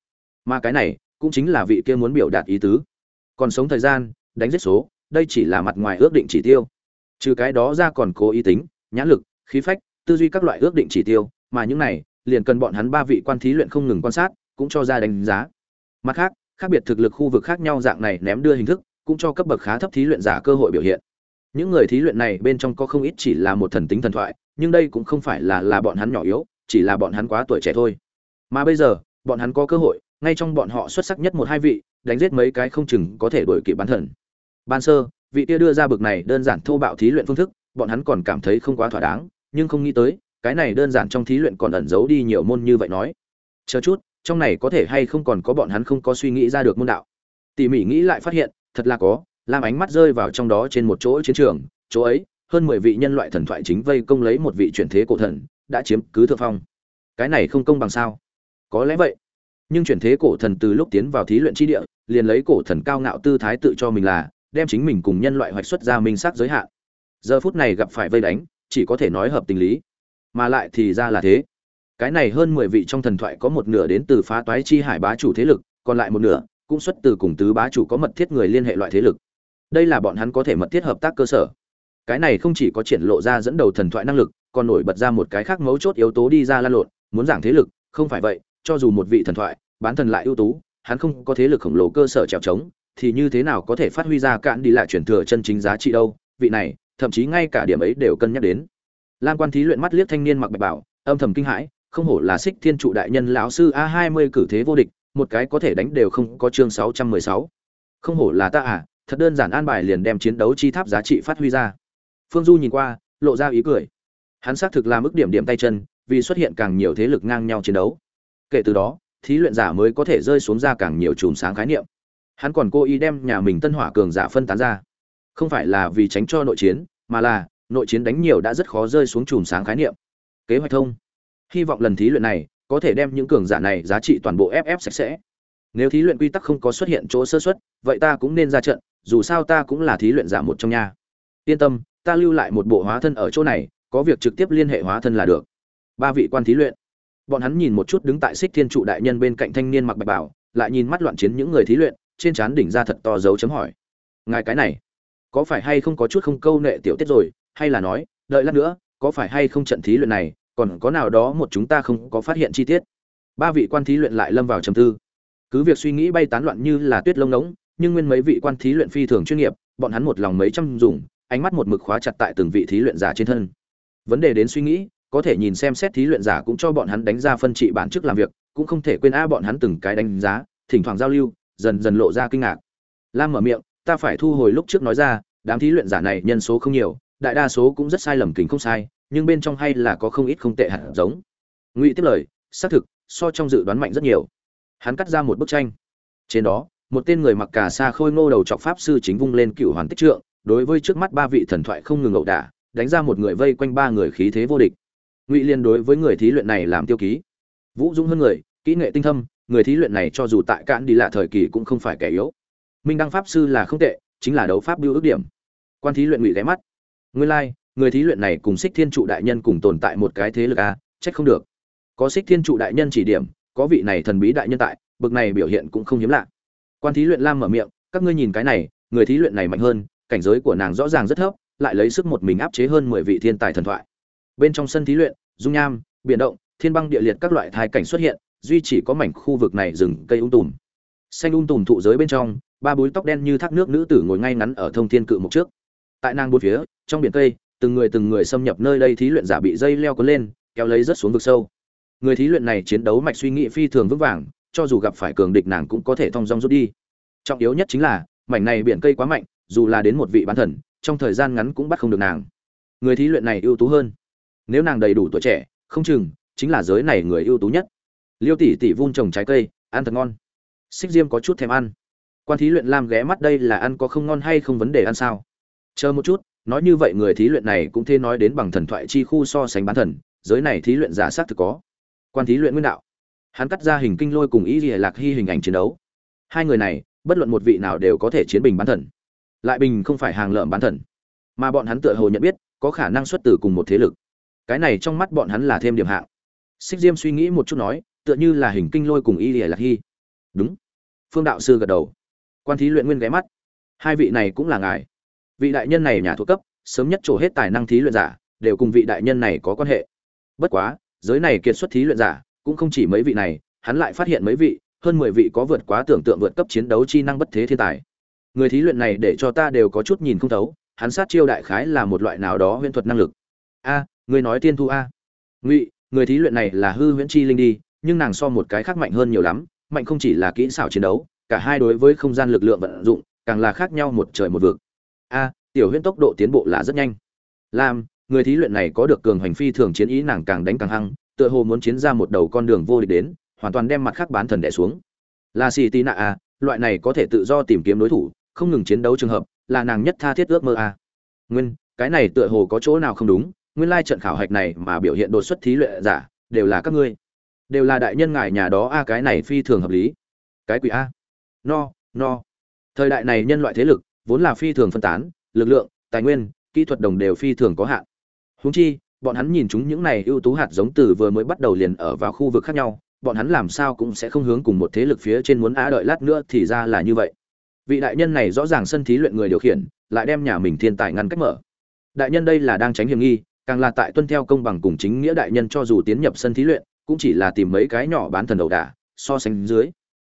Mà cái này, cũng chính là vị kia muốn biểu đạt ý tứ. Còn sống thời gian, đánh giết số, đây chỉ là mặt ngoài ước định chỉ tiêu. Trừ cái đó ra còn cố ý tính, nhãn lực, khí phách, tư duy các loại ước định chỉ tiêu, mà những này, liền cần bọn hắn ba vị quan thí luyện không ngừng quan sát, cũng cho ra đánh giá. Mặt khác khác biệt thực lực khu vực khác nhau dạng này ném đưa hình thức, cũng cho cấp bậc khá thấp thí luyện giả cơ hội biểu hiện những người thí luyện này bên trong có không ít chỉ là một thần tính thần thoại, nhưng đây cũng không phải là là bọn hắn nhỏ yếu, chỉ là bọn hắn quá tuổi trẻ thôi. Mà bây giờ, bọn hắn có cơ hội, ngay trong bọn họ xuất sắc nhất một hai vị, đánh giết mấy cái không chừng có thể đổi kịp bán thần. Ban sơ, vị kia đưa ra bực này đơn giản thô bạo thí luyện phương thức, bọn hắn còn cảm thấy không quá thỏa đáng, nhưng không nghĩ tới, cái này đơn giản trong thí luyện còn ẩn giấu đi nhiều môn như vậy nói. Chờ chút, trong này có thể hay không còn có bọn hắn không có suy nghĩ ra được môn đạo. Tỉ mỉ nghĩ lại phát hiện, thật là có làm ánh mắt rơi vào trong đó trên một chỗ chiến trường, chỗ ấy, hơn mười vị nhân loại thần thoại chính vây công lấy một vị chuyển thế cổ thần, đã chiếm cứ thượng phong. Cái này không công bằng sao? Có lẽ vậy. Nhưng chuyển thế cổ thần từ lúc tiến vào thí luyện chi địa, liền lấy cổ thần cao ngạo tư thái tự cho mình là, đem chính mình cùng nhân loại hoạch xuất ra minh xác giới hạn. Giờ phút này gặp phải vây đánh, chỉ có thể nói hợp tình lý. Mà lại thì ra là thế. Cái này hơn mười vị trong thần thoại có một nửa đến từ phá toái chi hải bá chủ thế lực, còn lại một nửa cũng xuất từ cùng tứ bá chủ có mật thiết người liên hệ loại thế lực đây là bọn hắn có thể mật thiết hợp tác cơ sở. Cái này không chỉ có triển lộ ra dẫn đầu thần thoại năng lực, còn nổi bật ra một cái khác mấu chốt yếu tố đi ra lan lộn, muốn giảng thế lực, không phải vậy, cho dù một vị thần thoại, bán thần lại ưu tú, hắn không có thế lực khổng lồ cơ sở trèo trống thì như thế nào có thể phát huy ra cạn đi lại chuyển thừa chân chính giá trị đâu? Vị này, thậm chí ngay cả điểm ấy đều cân nhắc đến. Lan quan thí luyện mắt liếc thanh niên mặc bạch bảo, âm thầm kinh hãi, không hổ là xích thiên trụ đại nhân lão sư a hai mươi cử thế vô địch, một cái có thể đánh đều không có chương sáu trăm mười sáu. Không hổ là ta à thật đơn giản an bài liền đem chiến đấu chi tháp giá trị phát huy ra. Phương du nhìn qua, lộ ra ý cười. Hắn xác thực làm ức điểm điểm tay chân, vì xuất hiện càng nhiều thế lực ngang nhau chiến đấu. Kể từ đó, thí luyện giả mới có thể rơi xuống ra càng nhiều chùm sáng khái niệm. Hắn còn cố ý đem nhà mình tân hỏa cường giả phân tán ra. Không phải là vì tránh cho nội chiến, mà là, nội chiến đánh nhiều đã rất khó rơi xuống chùm sáng khái niệm. Kế hoạch thông. Hy vọng lần thí luyện này, có thể đem những cường giả này giá trị toàn bộ ff sạch sẽ. Nếu thí luyện quy tắc không có xuất hiện chỗ sơ xuất vậy ta cũng nên ra trận dù sao ta cũng là thí luyện giả một trong nhà yên tâm, ta lưu lại một bộ hóa thân ở chỗ này, có việc trực tiếp liên hệ hóa thân là được. Ba vị quan thí luyện. Bọn hắn nhìn một chút đứng tại xích thiên trụ đại nhân bên cạnh thanh niên mặc bạch bảo, lại nhìn mắt loạn chiến những người thí luyện, trên trán đỉnh ra thật to dấu chấm hỏi. Ngài cái này, có phải hay không có chút không câu nệ tiểu tiết rồi, hay là nói, đợi lát nữa, có phải hay không trận thí luyện này, còn có nào đó một chúng ta không có phát hiện chi tiết? Ba vị quan thí luyện lại lâm vào trầm tư. Cứ việc suy nghĩ bay tán loạn như là tuyết lông ngỗng nhưng nguyên mấy vị quan thí luyện phi thường chuyên nghiệp, bọn hắn một lòng mấy trăm dùng, ánh mắt một mực khóa chặt tại từng vị thí luyện giả trên thân. Vấn đề đến suy nghĩ, có thể nhìn xem xét thí luyện giả cũng cho bọn hắn đánh ra phân trị bản chức làm việc, cũng không thể quên a bọn hắn từng cái đánh giá, thỉnh thoảng giao lưu, dần dần lộ ra kinh ngạc. Lam mở miệng, ta phải thu hồi lúc trước nói ra, đám thí luyện giả này nhân số không nhiều, đại đa số cũng rất sai lầm kính không sai, nhưng bên trong hay là có không ít không tệ hạt giống. Ngụy tiếp lời, xác thực, so trong dự đoán mạnh rất nhiều. Hắn cắt ra một bức tranh. Trên đó một tên người mặc cà sa khôi ngô đầu trọc pháp sư chính vung lên cựu hoàn tích trượng, đối với trước mắt ba vị thần thoại không ngừng ẩu đả, đánh ra một người vây quanh ba người khí thế vô địch. Ngụy liên đối với người thí luyện này làm tiêu ký. Vũ dũng hơn người, kỹ nghệ tinh thâm, người thí luyện này cho dù tại cạn đi lạ thời kỳ cũng không phải kẻ yếu. Minh đăng pháp sư là không tệ, chính là đấu pháp biêu ước điểm. Quan thí luyện ngụy ghé mắt. Nguyên lai, người thí luyện này cùng xích thiên trụ đại nhân cùng tồn tại một cái thế lực a, trách không được. Có xích thiên trụ đại nhân chỉ điểm, có vị này thần bí đại nhân tại, bực này biểu hiện cũng không hiếm lạ quan thí luyện lam mở miệng, các ngươi nhìn cái này, người thí luyện này mạnh hơn, cảnh giới của nàng rõ ràng rất thấp, lại lấy sức một mình áp chế hơn mười vị thiên tài thần thoại. Bên trong sân thí luyện, dung nham, biển động, thiên băng địa liệt các loại thai cảnh xuất hiện, duy chỉ có mảnh khu vực này rừng cây ung tùm. Xanh ung tùm thụ giới bên trong, ba búi tóc đen như thác nước nữ tử ngồi ngay ngắn ở thông thiên cự mục trước. Tại nàng bốn phía, trong biển cây, từng người từng người xâm nhập nơi đây thí luyện giả bị dây leo cuốn lên, kéo lấy rất xuống vực sâu. Người thí luyện này chiến đấu mạch suy nghĩ phi thường vững vàng cho dù gặp phải cường địch nàng cũng có thể thong dong rút đi. Trọng yếu nhất chính là, mảnh này biển cây quá mạnh, dù là đến một vị bán thần, trong thời gian ngắn cũng bắt không được nàng. Người thí luyện này ưu tú hơn. Nếu nàng đầy đủ tuổi trẻ, không chừng, chính là giới này người ưu tú nhất. Liêu tỷ tỷ vun trồng trái cây, ăn thật ngon. Xích diêm có chút thèm ăn. Quan thí luyện lam ghé mắt đây là ăn có không ngon hay không vấn đề ăn sao? Chờ một chút, nói như vậy người thí luyện này cũng thế nói đến bằng thần thoại chi khu so sánh bán thần, giới này thí luyện giả sát thực có. Quan thí luyện nguyên đạo hắn cắt ra hình kinh lôi cùng ý gì lạc hy hình ảnh chiến đấu. Hai người này, bất luận một vị nào đều có thể chiến bình bán thần. Lại bình không phải hàng lợm bán thần. Mà bọn hắn tựa hồ nhận biết, có khả năng xuất từ cùng một thế lực. Cái này trong mắt bọn hắn là thêm điểm hạng. Xích diêm suy nghĩ một chút nói, tựa như là hình kinh lôi cùng y lìa lạc hy. Đúng. Phương đạo sư gật đầu. Quan thí luyện nguyên ghé mắt. Hai vị này cũng là ngài. Vị đại nhân này nhà thuộc cấp, sớm nhất trổ hết tài năng thí luyện giả, đều cùng vị đại nhân này có quan hệ. Bất quá, giới này kiệt xuất thí luyện giả cũng không chỉ mấy vị này, hắn lại phát hiện mấy vị, hơn mười vị có vượt quá tưởng tượng vượt cấp chiến đấu chi năng bất thế thiên tài. Người thí luyện này để cho ta đều có chút nhìn không thấu, hắn sát chiêu đại khái là một loại nào đó huyễn thuật năng lực. A, người nói tiên thu a. Ngụy, người thí luyện này là hư huyễn chi linh đi, nhưng nàng so một cái khác mạnh hơn nhiều lắm, mạnh không chỉ là kỹ xảo chiến đấu, cả hai đối với không gian lực lượng vận dụng, càng là khác nhau một trời một vực. A, tiểu huyễn tốc độ tiến bộ là rất nhanh. Lam, người thí luyện này có được cường hành phi thường chiến ý nàng càng đánh càng hăng tựa hồ muốn chiến ra một đầu con đường vô địch đến, hoàn toàn đem mặt khác bán thần đẻ xuống. Là xì tì nạ a loại này có thể tự do tìm kiếm đối thủ, không ngừng chiến đấu trường hợp, là nàng nhất tha thiết ước mơ a nguyên, cái này tựa hồ có chỗ nào không đúng, nguyên lai trận khảo hạch này mà biểu hiện đột xuất thí luyện giả, đều là các ngươi. Đều là đại nhân ngài nhà đó a cái này phi thường hợp lý. Cái quỷ a. No no. Thời đại này nhân loại thế lực, vốn là phi thường phân tán, lực lượng, tài nguyên, kỹ thuật đồng đều phi thường có hạn. Húng chi bọn hắn nhìn chúng những này ưu tú hạt giống từ vừa mới bắt đầu liền ở vào khu vực khác nhau, bọn hắn làm sao cũng sẽ không hướng cùng một thế lực phía trên muốn á đợi lát nữa thì ra là như vậy. Vị đại nhân này rõ ràng sân thí luyện người điều khiển, lại đem nhà mình thiên tài ngăn cách mở. Đại nhân đây là đang tránh hiểm nghi, càng là tại tuân theo công bằng cùng chính nghĩa đại nhân cho dù tiến nhập sân thí luyện, cũng chỉ là tìm mấy cái nhỏ bán thần đầu đà, so sánh dưới.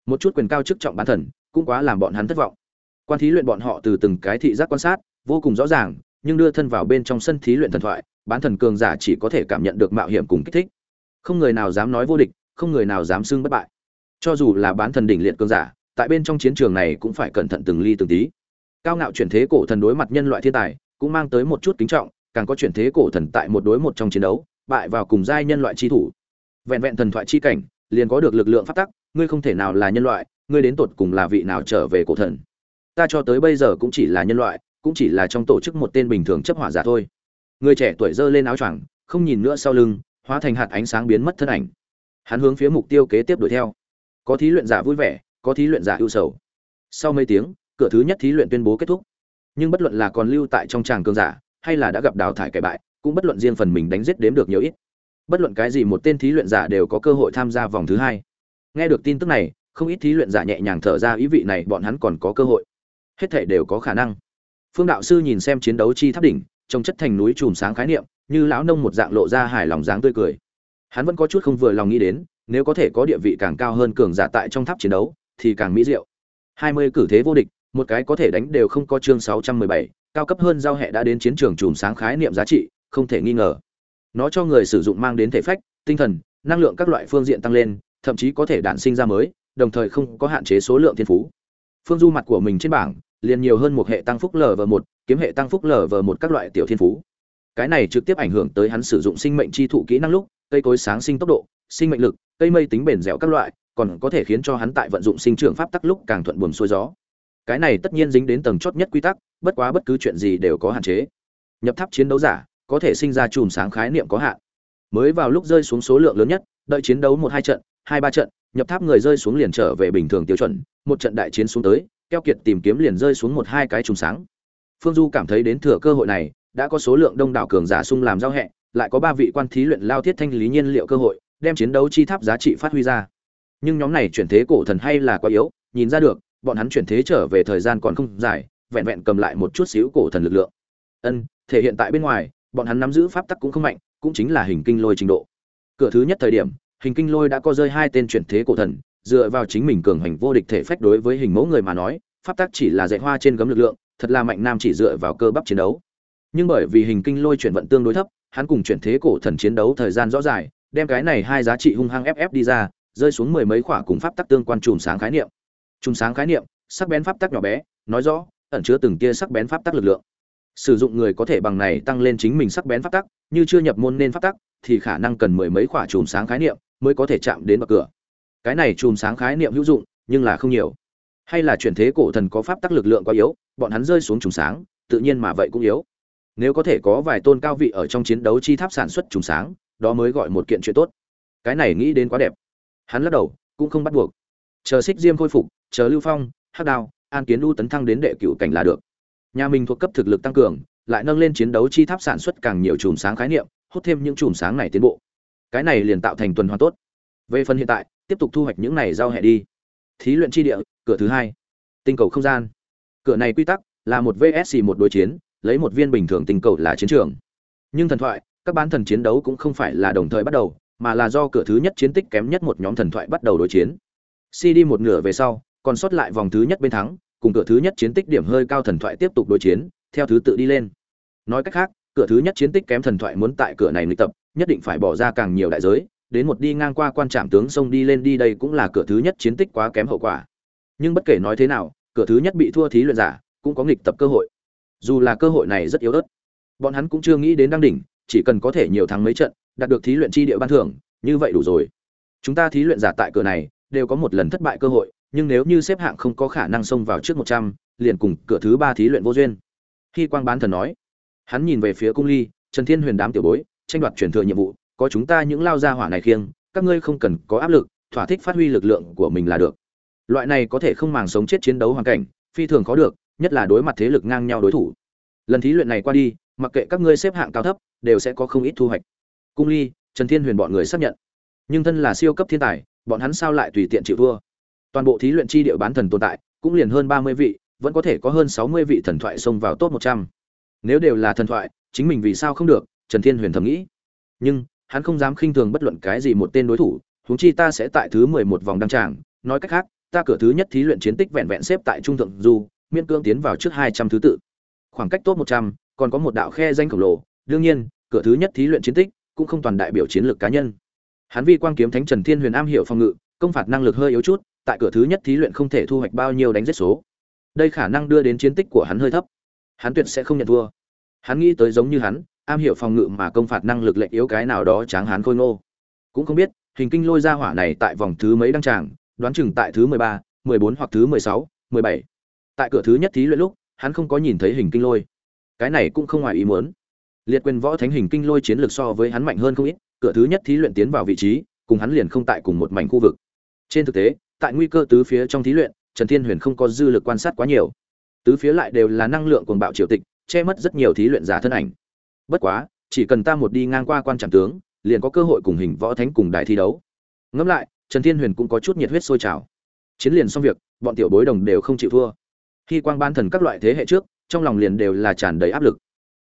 Một chút quyền cao chức trọng bán thần, cũng quá làm bọn hắn thất vọng. Quan thí luyện bọn họ từ từng cái thị giác quan sát, vô cùng rõ ràng, nhưng đưa thân vào bên trong sân thí luyện thần thoại bán thần cường giả chỉ có thể cảm nhận được mạo hiểm cùng kích thích. Không người nào dám nói vô địch, không người nào dám xưng bất bại. Cho dù là bán thần đỉnh liệt cường giả, tại bên trong chiến trường này cũng phải cẩn thận từng ly từng tí. Cao ngạo chuyển thế cổ thần đối mặt nhân loại thiên tài, cũng mang tới một chút kính trọng, càng có chuyển thế cổ thần tại một đối một trong chiến đấu, bại vào cùng giai nhân loại chi thủ. Vẹn vẹn thần thoại chi cảnh, liền có được lực lượng phát tắc, ngươi không thể nào là nhân loại, ngươi đến tột cùng là vị nào trở về cổ thần. Ta cho tới bây giờ cũng chỉ là nhân loại, cũng chỉ là trong tổ chức một tên bình thường chấp hỏa giả thôi người trẻ tuổi giơ lên áo choàng, không nhìn nữa sau lưng, hóa thành hạt ánh sáng biến mất thân ảnh. Hắn hướng phía mục tiêu kế tiếp đuổi theo. Có thí luyện giả vui vẻ, có thí luyện giả ưu sầu. Sau mấy tiếng, cửa thứ nhất thí luyện tuyên bố kết thúc. Nhưng bất luận là còn lưu tại trong tràng cường giả, hay là đã gặp đào thải kẻ bại, cũng bất luận riêng phần mình đánh giết đếm được nhiều ít. Bất luận cái gì một tên thí luyện giả đều có cơ hội tham gia vòng thứ hai. Nghe được tin tức này, không ít thí luyện giả nhẹ nhàng thở ra ý vị này bọn hắn còn có cơ hội. Hết thể đều có khả năng. Phương đạo sư nhìn xem chiến đấu chi tháp đỉnh trông chất thành núi chùm sáng khái niệm, như lão nông một dạng lộ ra hài lòng dáng tươi cười. Hắn vẫn có chút không vừa lòng nghĩ đến, nếu có thể có địa vị càng cao hơn cường giả tại trong tháp chiến đấu, thì càng mỹ diệu. Hai mươi cử thế vô địch, một cái có thể đánh đều không có chương sáu trăm mười bảy, cao cấp hơn giao hệ đã đến chiến trường chùm sáng khái niệm giá trị, không thể nghi ngờ. Nó cho người sử dụng mang đến thể phách, tinh thần, năng lượng các loại phương diện tăng lên, thậm chí có thể đản sinh ra mới, đồng thời không có hạn chế số lượng thiên phú. Phương du mặt của mình trên bảng liền nhiều hơn một hệ tăng phúc lv một, kiếm hệ tăng phúc lv một các loại tiểu thiên phú. Cái này trực tiếp ảnh hưởng tới hắn sử dụng sinh mệnh chi thụ kỹ năng lúc, cây cối sáng sinh tốc độ, sinh mệnh lực, cây mây tính bền dẻo các loại, còn có thể khiến cho hắn tại vận dụng sinh trưởng pháp tắc lúc càng thuận buồm xuôi gió. Cái này tất nhiên dính đến tầng chót nhất quy tắc, bất quá bất cứ chuyện gì đều có hạn chế. Nhập tháp chiến đấu giả, có thể sinh ra chùm sáng khái niệm có hạn. Mới vào lúc rơi xuống số lượng lớn nhất, đợi chiến đấu một hai trận, hai ba trận, nhập tháp người rơi xuống liền trở về bình thường tiêu chuẩn, một trận đại chiến xuống tới keo kiệt tìm kiếm liền rơi xuống một hai cái chùm sáng. Phương du cảm thấy đến thừa cơ hội này, đã có số lượng đông đảo cường giả sung làm giao hẹ, lại có ba vị quan thí luyện lao thiết thanh lý nhiên liệu cơ hội, đem chiến đấu chi tháp giá trị phát huy ra. Nhưng nhóm này chuyển thế cổ thần hay là quá yếu, nhìn ra được, bọn hắn chuyển thế trở về thời gian còn không dài, vẹn vẹn cầm lại một chút xíu cổ thần lực lượng. Ân, thể hiện tại bên ngoài, bọn hắn nắm giữ pháp tắc cũng không mạnh, cũng chính là hình kinh lôi trình độ. Cửa thứ nhất thời điểm, hình kinh lôi đã có rơi hai tên chuyển thế cổ thần dựa vào chính mình cường hành vô địch thể phách đối với hình mẫu người mà nói, pháp tắc chỉ là dạy hoa trên gấm lực lượng, thật là mạnh nam chỉ dựa vào cơ bắp chiến đấu. Nhưng bởi vì hình kinh lôi chuyển vận tương đối thấp, hắn cùng chuyển thế cổ thần chiến đấu thời gian rõ dài, đem cái này hai giá trị hung hăng ép ép đi ra, rơi xuống mười mấy khỏa cùng pháp tắc tương quan chùm sáng khái niệm. Chùm sáng khái niệm, sắc bén pháp tắc nhỏ bé, nói rõ, ẩn chứa từng kia sắc bén pháp tắc lực lượng. Sử dụng người có thể bằng này tăng lên chính mình sắc bén pháp tắc, như chưa nhập môn nên pháp tắc, thì khả năng cần mười mấy khỏa chùm sáng khái niệm mới có thể chạm đến bậc cửa cái này chùm sáng khái niệm hữu dụng, nhưng là không nhiều. Hay là chuyển thế cổ thần có pháp tắc lực lượng quá yếu, bọn hắn rơi xuống chùm sáng, tự nhiên mà vậy cũng yếu. Nếu có thể có vài tôn cao vị ở trong chiến đấu chi tháp sản xuất chùm sáng, đó mới gọi một kiện chuyện tốt. Cái này nghĩ đến quá đẹp. Hắn lắc đầu, cũng không bắt buộc. Chờ xích diêm khôi phục, chờ lưu phong, hắc đao, an kiến u tấn thăng đến đệ cựu cảnh là được. Nhà mình thuộc cấp thực lực tăng cường, lại nâng lên chiến đấu chi tháp sản xuất càng nhiều chùm sáng khái niệm, hút thêm những chùm sáng này tiến bộ. Cái này liền tạo thành tuần hoàn tốt. Về phần hiện tại tiếp tục thu hoạch những này giao hẹ đi. Thí luyện chi địa, cửa thứ hai. Tinh cầu không gian. Cửa này quy tắc là một vsc một đối chiến, lấy một viên bình thường tinh cầu là chiến trường. Nhưng thần thoại, các bán thần chiến đấu cũng không phải là đồng thời bắt đầu, mà là do cửa thứ nhất chiến tích kém nhất một nhóm thần thoại bắt đầu đối chiến. Cd một nửa về sau, còn sót lại vòng thứ nhất bên thắng, cùng cửa thứ nhất chiến tích điểm hơi cao thần thoại tiếp tục đối chiến, theo thứ tự đi lên. Nói cách khác, cửa thứ nhất chiến tích kém thần thoại muốn tại cửa này luyện tập, nhất định phải bỏ ra càng nhiều đại giới đến một đi ngang qua quan trạm tướng sông đi lên đi đây cũng là cửa thứ nhất chiến tích quá kém hậu quả. Nhưng bất kể nói thế nào, cửa thứ nhất bị thua thí luyện giả, cũng có nghịch tập cơ hội. Dù là cơ hội này rất yếu ớt, bọn hắn cũng chưa nghĩ đến đăng đỉnh, chỉ cần có thể nhiều thắng mấy trận, đạt được thí luyện chi địa ban thưởng, như vậy đủ rồi. Chúng ta thí luyện giả tại cửa này, đều có một lần thất bại cơ hội, nhưng nếu như xếp hạng không có khả năng xông vào trước một trăm, liền cùng cửa thứ ba thí luyện vô duyên. Khi quang bán thần nói, hắn nhìn về phía cung ly, trần thiên huyền đám tiểu bối, tranh đoạt truyền thừa nhiệm vụ có chúng ta những lao gia hỏa này khiêng, các ngươi không cần có áp lực, thỏa thích phát huy lực lượng của mình là được. Loại này có thể không màng sống chết chiến đấu hoàn cảnh, phi thường khó được, nhất là đối mặt thế lực ngang nhau đối thủ. Lần thí luyện này qua đi, mặc kệ các ngươi xếp hạng cao thấp, đều sẽ có không ít thu hoạch. Cung ly, trần thiên huyền bọn người xác nhận. Nhưng thân là siêu cấp thiên tài, bọn hắn sao lại tùy tiện chịu thua? Toàn bộ thí luyện chi địa bán thần tồn tại, cũng liền hơn ba mươi vị, vẫn có thể có hơn sáu mươi vị thần thoại xông vào top một trăm. Nếu đều là thần thoại, chính mình vì sao không được, trần thiên huyền thầm nghĩ. Nhưng hắn không dám khinh thường bất luận cái gì một tên đối thủ, huống chi ta sẽ tại thứ mười một vòng đăng tràng. Nói cách khác, ta cửa thứ nhất thí luyện chiến tích vẹn vẹn xếp tại trung thượng du, miễn cưỡng tiến vào trước hai trăm thứ tự. Khoảng cách top một trăm, còn có một đạo khe danh khổng lồ. Đương nhiên, cửa thứ nhất thí luyện chiến tích cũng không toàn đại biểu chiến lược cá nhân. Hắn vi quang kiếm thánh trần thiên huyền am hiểu phòng ngự, công phạt năng lực hơi yếu chút, tại cửa thứ nhất thí luyện không thể thu hoạch bao nhiêu đánh giết số. Đây khả năng đưa đến chiến tích của hắn hơi thấp. Hắn tuyệt sẽ không nhận thua. Hắn nghĩ tới giống như hắn am hiểu phòng ngự mà công phạt năng lực lệnh yếu cái nào đó tráng hắn khôi ngô. Cũng không biết, hình kinh lôi ra hỏa này tại vòng thứ mấy đăng tràng, đoán chừng tại thứ mười ba, mười bốn hoặc thứ mười sáu, mười bảy. Tại cửa thứ nhất thí luyện lúc, hắn không có nhìn thấy hình kinh lôi. Cái này cũng không ngoài ý muốn. Liệt quyền võ thánh hình kinh lôi chiến lược so với hắn mạnh hơn không ít, cửa thứ nhất thí luyện tiến vào vị trí, cùng hắn liền không tại cùng một mảnh khu vực. Trên thực tế, tại nguy cơ tứ phía trong thí luyện, trần thiên huyền không có dư lực quan sát quá nhiều. Tứ phía lại đều là năng lượng cuồng bạo triều tịch, che mất rất nhiều thí luyện giả thân ảnh bất quá, chỉ cần ta một đi ngang qua quan trạm tướng, liền có cơ hội cùng hình võ thánh cùng đài thi đấu. Ngẫm lại, trần thiên huyền cũng có chút nhiệt huyết sôi trào. Chiến liền xong việc, bọn tiểu bối đồng đều không chịu thua. Khi quang ban thần các loại thế hệ trước, trong lòng liền đều là tràn đầy áp lực.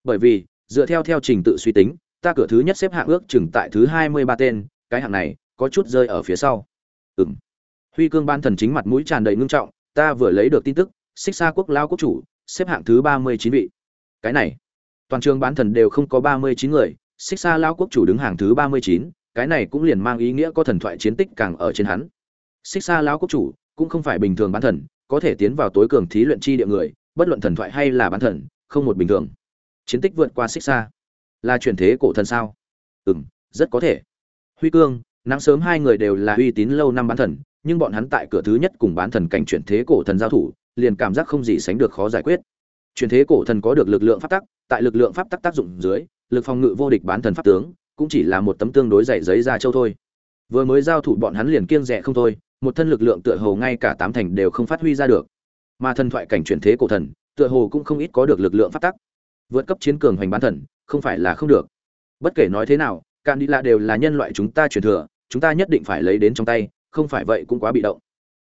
Bởi vì, dựa theo theo trình tự suy tính, ta cửa thứ nhất xếp hạng ước chừng tại thứ hai mươi ba tên, cái hạng này có chút rơi ở phía sau. Ừm. Huy cương ban thần chính mặt mũi tràn đầy ngưng trọng, ta vừa lấy được tin tức, xích xa quốc lao quốc chủ, xếp hạng thứ ba mươi chín vị. Cái này toàn trường bán thần đều không có ba mươi chín người, xích xa lao quốc chủ đứng hàng thứ ba mươi chín, cái này cũng liền mang ý nghĩa có thần thoại chiến tích càng ở trên hắn. Xích xa lao quốc chủ cũng không phải bình thường bán thần, có thể tiến vào tối cường thí luyện chi địa người, bất luận thần thoại hay là bán thần, không một bình thường. Chiến tích vượt qua xích xa là chuyển thế cổ thần sao? Ừ m rất có thể. Huy cương, nắng sớm hai người đều là uy tín lâu năm bán thần, nhưng bọn hắn tại cửa thứ nhất cùng bán thần cảnh chuyển thế cổ thần giao thủ, liền cảm giác không gì sánh được khó giải quyết chuyển thế cổ thần có được lực lượng pháp tắc, tại lực lượng pháp tắc tác dụng dưới, lực phòng ngự vô địch bán thần pháp tướng, cũng chỉ là một tấm tương đối dày giấy ra châu thôi. Vừa mới giao thủ bọn hắn liền kiêng rẻ không thôi, một thân lực lượng tựa hồ ngay cả tám thành đều không phát huy ra được. Mà thần thoại cảnh chuyển thế cổ thần, tựa hồ cũng không ít có được lực lượng pháp tắc. Vượt cấp chiến cường hoành bán thần, không phải là không được. Bất kể nói thế nào, cạn đi lạ đều là nhân loại chúng ta truyền thừa, chúng ta nhất định phải lấy đến trong tay, không phải vậy cũng quá bị động.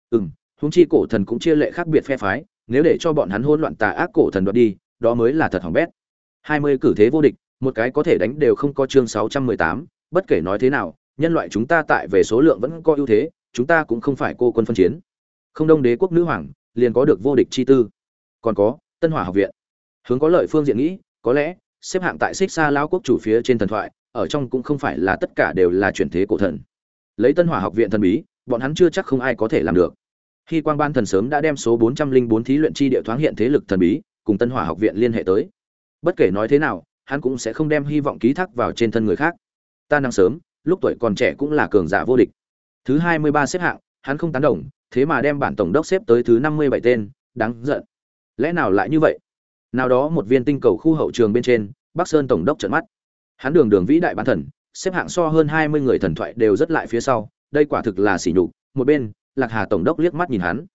Ừ huống chi cổ thần cũng chia lệ khác biệt phe phái nếu để cho bọn hắn hôn loạn tà ác cổ thần đoạt đi, đó mới là thật hỏng bét. Hai mươi cử thế vô địch, một cái có thể đánh đều không có chương sáu trăm mười tám, bất kể nói thế nào, nhân loại chúng ta tại về số lượng vẫn có ưu thế, chúng ta cũng không phải cô quân phân chiến. Không đông đế quốc nữ hoàng, liền có được vô địch chi tư. Còn có, tân hỏa học viện. Hướng có lợi phương diện nghĩ, có lẽ, xếp hạng tại xích xa lao quốc chủ phía trên thần thoại, ở trong cũng không phải là tất cả đều là chuyển thế cổ thần. Lấy tân hỏa học viện thần bí, bọn hắn chưa chắc không ai có thể làm được khi quang ban thần sớm đã đem số 404 thí luyện chi địa thoáng hiện thế lực thần bí, cùng tân hỏa học viện liên hệ tới. Bất kể nói thế nào, hắn cũng sẽ không đem hy vọng ký thác vào trên thân người khác. Ta năng sớm, lúc tuổi còn trẻ cũng là cường giả vô địch. Thứ 23 xếp hạng, hắn không tán đồng, thế mà đem bản tổng đốc xếp tới thứ 57 tên, đáng giận. Lẽ nào lại như vậy? Nào đó một viên tinh cầu khu hậu trường bên trên, bắc sơn tổng đốc trợn mắt. Hắn đường đường vĩ đại bản thần, xếp hạng so hơn 20 người thần thoại đều rất lại phía sau, đây quả thực là sỉ nhục. Một bên lạc hà tổng đốc liếc mắt nhìn hắn.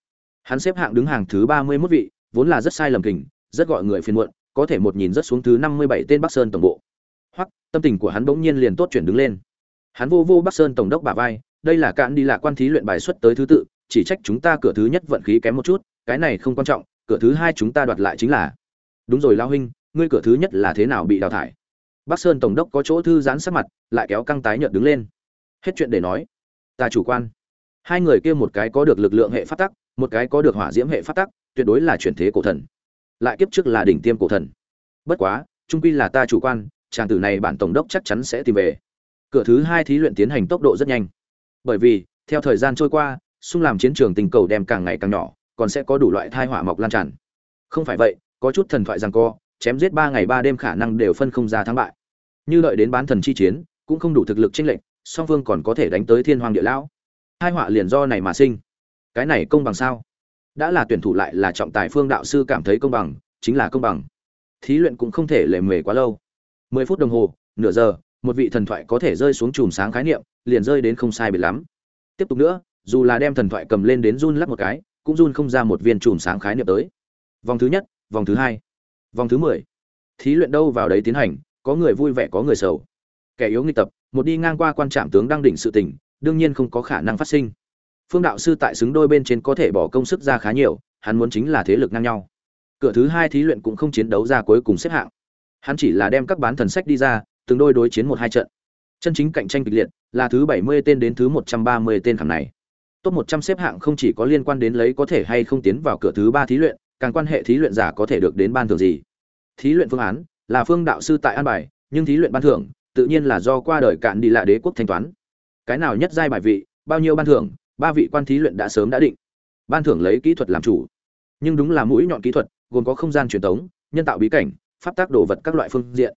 Hắn xếp hạng đứng hàng thứ 31 vị, vốn là rất sai lầm kình, rất gọi người phiền muộn, có thể một nhìn rất xuống thứ 57 tên bắc sơn tổng bộ. Hoặc, tâm tình của hắn bỗng nhiên liền tốt chuyển đứng lên. Hắn vô vô bắc sơn tổng đốc bả vai, đây là cạn đi là quan thí luyện bài xuất tới thứ tự, chỉ trách chúng ta cửa thứ nhất vận khí kém một chút, cái này không quan trọng, cửa thứ hai chúng ta đoạt lại chính là. Đúng rồi lao huynh, ngươi cửa thứ nhất là thế nào bị đào thải? Bắc sơn tổng đốc có chỗ thư giãn sắc mặt, lại kéo căng tái nhợt đứng lên. Hết chuyện để nói. Ta chủ quan hai người kia một cái có được lực lượng hệ phát tắc, một cái có được hỏa diễm hệ phát tắc, tuyệt đối là chuyển thế cổ thần. Lại kiếp trước là đỉnh tiêm cổ thần. Bất quá, trung quy là ta chủ quan, chàng tử này bản tổng đốc chắc chắn sẽ tìm về. Cửa thứ hai thí luyện tiến hành tốc độ rất nhanh. Bởi vì, theo thời gian trôi qua, xung làm chiến trường tình cầu đem càng ngày càng nhỏ, còn sẽ có đủ loại thai hỏa mọc lan tràn. Không phải vậy, có chút thần thoại rằng co, chém giết ba ngày ba đêm khả năng đều phân không ra thắng bại. Như đợi đến bán thần chi chiến, cũng không đủ thực lực tranh lệch, song phương còn có thể đánh tới thiên hoàng địa lão hai họa liền do này mà sinh. Cái này công bằng sao? Đã là tuyển thủ lại là trọng tài phương đạo sư cảm thấy công bằng, chính là công bằng. Thí luyện cũng không thể lề mề quá lâu. Mười phút đồng hồ, nửa giờ, một vị thần thoại có thể rơi xuống chùm sáng khái niệm, liền rơi đến không sai biệt lắm. Tiếp tục nữa, dù là đem thần thoại cầm lên đến run lắp một cái, cũng run không ra một viên chùm sáng khái niệm tới. Vòng thứ nhất, vòng thứ hai, vòng thứ mười. Thí luyện đâu vào đấy tiến hành, có người vui vẻ có người sầu. Kẻ yếu nghịch tập, một đi ngang qua quan trạm tướng đang đỉnh sự tình đương nhiên không có khả năng phát sinh. Phương đạo sư tại xứng đôi bên trên có thể bỏ công sức ra khá nhiều, hắn muốn chính là thế lực ngang nhau. Cửa thứ hai thí luyện cũng không chiến đấu ra cuối cùng xếp hạng. Hắn chỉ là đem các bán thần sách đi ra, từng đôi đối chiến một hai trận. Chân chính cạnh tranh kịch liệt, là thứ bảy mươi tên đến thứ một trăm ba mươi tên khẳng này. Top một trăm xếp hạng không chỉ có liên quan đến lấy có thể hay không tiến vào cửa thứ ba thí luyện, càng quan hệ thí luyện giả có thể được đến ban thưởng gì. Thí luyện phương án, là phương đạo sư tại an bài, nhưng thí luyện ban thưởng, tự nhiên là do qua đời cạn đi lạ đế quốc thanh toán cái nào nhất giai bài vị, bao nhiêu ban thưởng, ba vị quan thí luyện đã sớm đã định. Ban thưởng lấy kỹ thuật làm chủ. Nhưng đúng là mũi nhọn kỹ thuật, gồm có không gian truyền thống nhân tạo bí cảnh, pháp tác đồ vật các loại phương diện.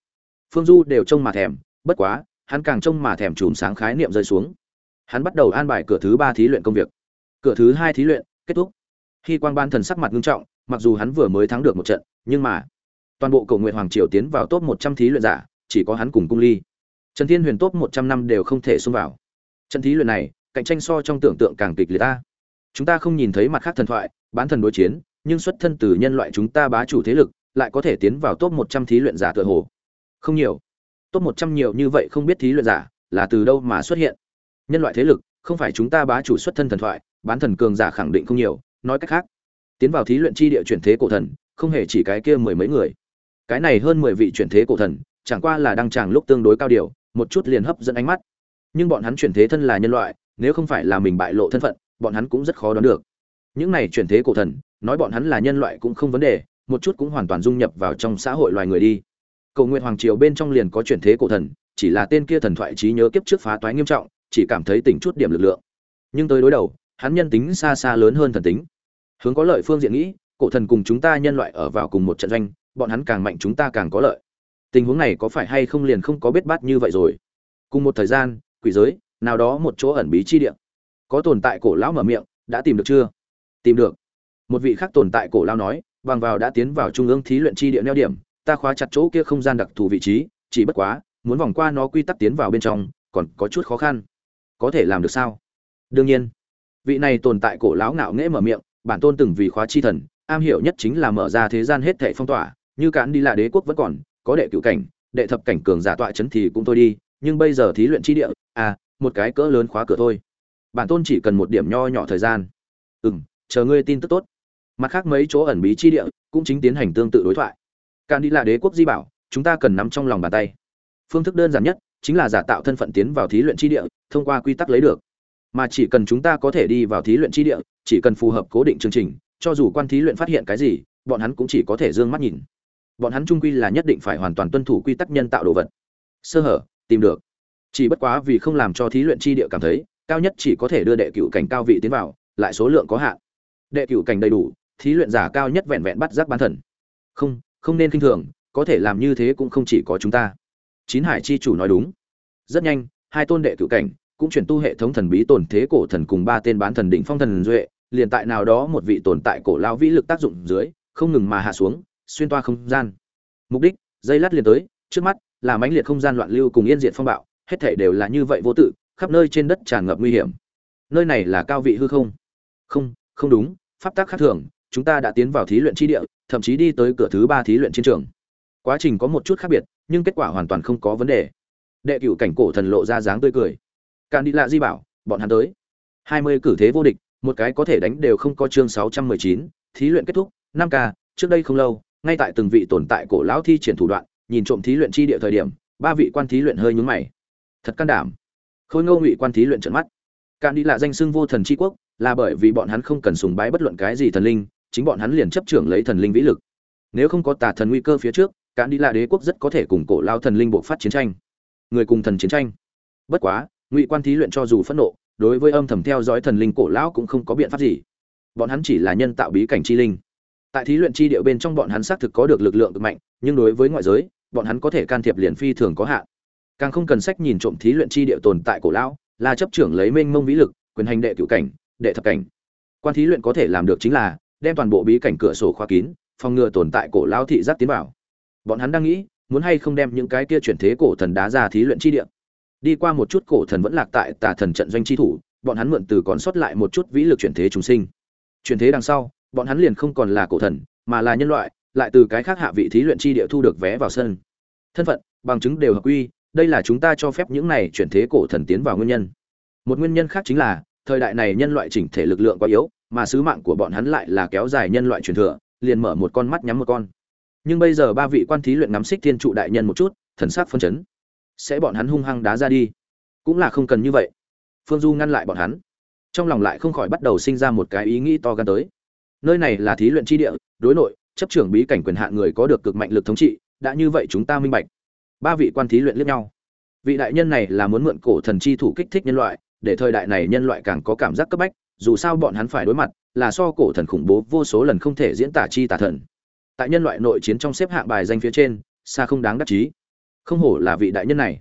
Phương du đều trông mà thèm, bất quá, hắn càng trông mà thèm chùm sáng khái niệm rơi xuống. Hắn bắt đầu an bài cửa thứ ba thí luyện công việc. Cửa thứ hai thí luyện kết thúc. Khi quang ban thần sắc mặt nghiêm trọng, mặc dù hắn vừa mới thắng được một trận, nhưng mà toàn bộ cầu nguyện hoàng triều tiến vào top một trăm thí luyện giả, chỉ có hắn cùng cung ly. Trần thiên huyền top một trăm năm đều không thể xông vào trận thí luyện này, cạnh tranh so trong tưởng tượng càng kịch liệt ta. Chúng ta không nhìn thấy mặt khác thần thoại, bán thần đối chiến, nhưng xuất thân từ nhân loại chúng ta bá chủ thế lực, lại có thể tiến vào top một trăm thí luyện giả tựa hồ. Không nhiều. Top một trăm nhiều như vậy không biết thí luyện giả là từ đâu mà xuất hiện. Nhân loại thế lực, không phải chúng ta bá chủ xuất thân thần thoại, bán thần cường giả khẳng định không nhiều, nói cách khác. Tiến vào thí luyện chi địa chuyển thế cổ thần, không hề chỉ cái kia mười mấy người. Cái này hơn mười vị chuyển thế cổ thần, chẳng qua là đăng tràng lúc tương đối cao điều, một chút liền hấp dẫn ánh mắt nhưng bọn hắn chuyển thế thân là nhân loại, nếu không phải là mình bại lộ thân phận, bọn hắn cũng rất khó đoán được. Những này chuyển thế cổ thần, nói bọn hắn là nhân loại cũng không vấn đề, một chút cũng hoàn toàn dung nhập vào trong xã hội loài người đi. Cầu nguyện hoàng triều bên trong liền có chuyển thế cổ thần, chỉ là tên kia thần thoại trí nhớ kiếp trước phá toái nghiêm trọng, chỉ cảm thấy tỉnh chút điểm lực lượng. Nhưng tới đối đầu, hắn nhân tính xa xa lớn hơn thần tính. Hướng có lợi phương diện nghĩ, cổ thần cùng chúng ta nhân loại ở vào cùng một trận doanh, bọn hắn càng mạnh chúng ta càng có lợi. Tình huống này có phải hay không liền không có biết bát như vậy rồi. Cùng một thời gian quỷ giới, nào đó một chỗ ẩn bí chi địa. Có tồn tại cổ lão mở miệng, đã tìm được chưa? Tìm được. Một vị khác tồn tại cổ lão nói, bằng vào đã tiến vào trung ương thí luyện chi địa neo điểm, ta khóa chặt chỗ kia không gian đặc thù vị trí, chỉ bất quá, muốn vòng qua nó quy tắc tiến vào bên trong, còn có chút khó khăn. Có thể làm được sao? Đương nhiên. Vị này tồn tại cổ lão ngạo nghễ mở miệng, bản tôn từng vì khóa chi thần, am hiểu nhất chính là mở ra thế gian hết thảy phong tỏa, như cản đi là đế quốc vẫn còn, có đệ cửu cảnh, đệ thập cảnh cường giả tọa chấn thì cũng thôi đi nhưng bây giờ thí luyện chi địa à một cái cỡ lớn khóa cửa thôi. Bản tôn chỉ cần một điểm nho nhỏ thời gian. Ừm, chờ ngươi tin tức tốt. Mặt khác mấy chỗ ẩn bí chi địa cũng chính tiến hành tương tự đối thoại. Cản đi là đế quốc di bảo, chúng ta cần nắm trong lòng bàn tay. Phương thức đơn giản nhất chính là giả tạo thân phận tiến vào thí luyện chi địa, thông qua quy tắc lấy được. Mà chỉ cần chúng ta có thể đi vào thí luyện chi địa, chỉ cần phù hợp cố định chương trình, cho dù quan thí luyện phát hiện cái gì, bọn hắn cũng chỉ có thể dương mắt nhìn. Bọn hắn trung quy là nhất định phải hoàn toàn tuân thủ quy tắc nhân tạo đồ vật. Sơ hở tìm được. Chỉ bất quá vì không làm cho thí luyện chi địa cảm thấy, cao nhất chỉ có thể đưa đệ cựu cảnh cao vị tiến vào, lại số lượng có hạn. Đệ cựu cảnh đầy đủ, thí luyện giả cao nhất vẹn vẹn bắt giác bán thần. Không không nên k i n h thường, có thể làm như thế cũng không chỉ có chúng ta. Chín hải chi chủ nói đúng. Rất nhanh, hai tôn đệ cựu cảnh cũng chuyển tu hệ thống thần bí tồn thế cổ thần cùng ba tên bán thần đỉnh phong thần duệ, liền tại nào đó một vị tồn tại cổ lao vĩ lực tác dụng dưới, không ngừng mà hạ xuống, xuyên toa không gian. Mục đích, dây lát liền tới, trước mắt là mãnh liệt không gian loạn lưu cùng yên diệt phong bạo, hết thảy đều là như vậy vô tự, khắp nơi trên đất tràn ngập nguy hiểm. Nơi này là cao vị hư không? Không không đúng, pháp tắc khác thường, chúng ta đã tiến vào thí luyện chi địa, thậm chí đi tới cửa thứ ba thí luyện chiến trường. Quá trình có một chút khác biệt, nhưng kết quả hoàn toàn không có vấn đề. Đệ cửu cảnh cổ thần lộ ra dáng tươi cười. Càn đi lạ di bảo, bọn hắn tới. Hai mươi cử thế vô địch, một cái có thể đánh đều không có chương sáu trăm mười chín, thí luyện kết thúc, năm k trước đây không lâu, ngay tại từng vị tồn tại cổ lão thi triển thủ đoạn nhìn trộm thí luyện chi địa thời điểm, ba vị quan thí luyện hơi nhún mày. Thật can đảm. Khôi ngô ngụy quan thí luyện trợn mắt. Càn đi lạ danh xưng vô thần tri quốc, là bởi vì bọn hắn không cần sùng bái bất luận cái gì thần linh, chính bọn hắn liền chấp trưởng lấy thần linh vĩ lực. Nếu không có tà thần nguy cơ phía trước càn đi lạ đế quốc rất có thể cùng cổ lao thần linh bộ phát chiến tranh. Người cùng thần chiến tranh. Bất quá, ngụy quan thí luyện cho dù phẫn nộ, đối với âm thầm theo dõi thần linh cổ lão cũng không có biện pháp gì. Bọn hắn chỉ là nhân tạo bí cảnh chi linh. Tại thí luyện chi địa bên trong bọn hắn xác thực có được lực lượng cực mạnh, nhưng đối với ngoại giới bọn hắn có thể can thiệp liền phi thường có hạn. Càng không cần sách nhìn trộm thí luyện chi địa tồn tại cổ lão là chấp trưởng lấy mênh mông vĩ lực, quyền hành đệ cựu cảnh, đệ thập cảnh. Quan thí luyện có thể làm được chính là đem toàn bộ bí cảnh cửa sổ khóa kín, phòng ngừa tồn tại cổ lão thị giác tiến vào. Bọn hắn đang nghĩ, muốn hay không đem những cái kia chuyển thế cổ thần đá ra thí luyện chi địa. Đi qua một chút cổ thần vẫn lạc tại tà thần trận doanh chi thủ, bọn hắn mượn từ còn sót lại một chút vĩ lực chuyển thế chúng sinh. Chuyển thế đằng sau, bọn hắn liền không còn là cổ thần, mà là nhân loại lại từ cái khác hạ vị thí luyện chi địa thu được vé vào sân. Thân phận, bằng chứng đều hợp quy, đây là chúng ta cho phép những này chuyển thế cổ thần tiến vào nguyên nhân. Một nguyên nhân khác chính là, thời đại này nhân loại chỉnh thể lực lượng quá yếu, mà sứ mạng của bọn hắn lại là kéo dài nhân loại truyền thừa, liền mở một con mắt nhắm một con. Nhưng bây giờ ba vị quan thí luyện ngắm xích thiên trụ đại nhân một chút, thần sắc phân chấn. Sẽ bọn hắn hung hăng đá ra đi. Cũng là không cần như vậy. Phương du ngăn lại bọn hắn. Trong lòng lại không khỏi bắt đầu sinh ra một cái ý nghĩ to gan tới. Nơi này là thí luyện chi địa, đối nội chấp trưởng bí cảnh quyền hạn người có được cực mạnh lực thống trị, đã như vậy chúng ta minh bạch. Ba vị quan thí luyện liếc nhau. Vị đại nhân này là muốn mượn cổ thần chi thủ kích thích nhân loại, để thời đại này nhân loại càng có cảm giác cấp bách, dù sao bọn hắn phải đối mặt, là so cổ thần khủng bố vô số lần không thể diễn tả chi tả thần. Tại nhân loại nội chiến trong xếp hạng bài danh phía trên, xa không đáng đắc chí. Không hổ là vị đại nhân này.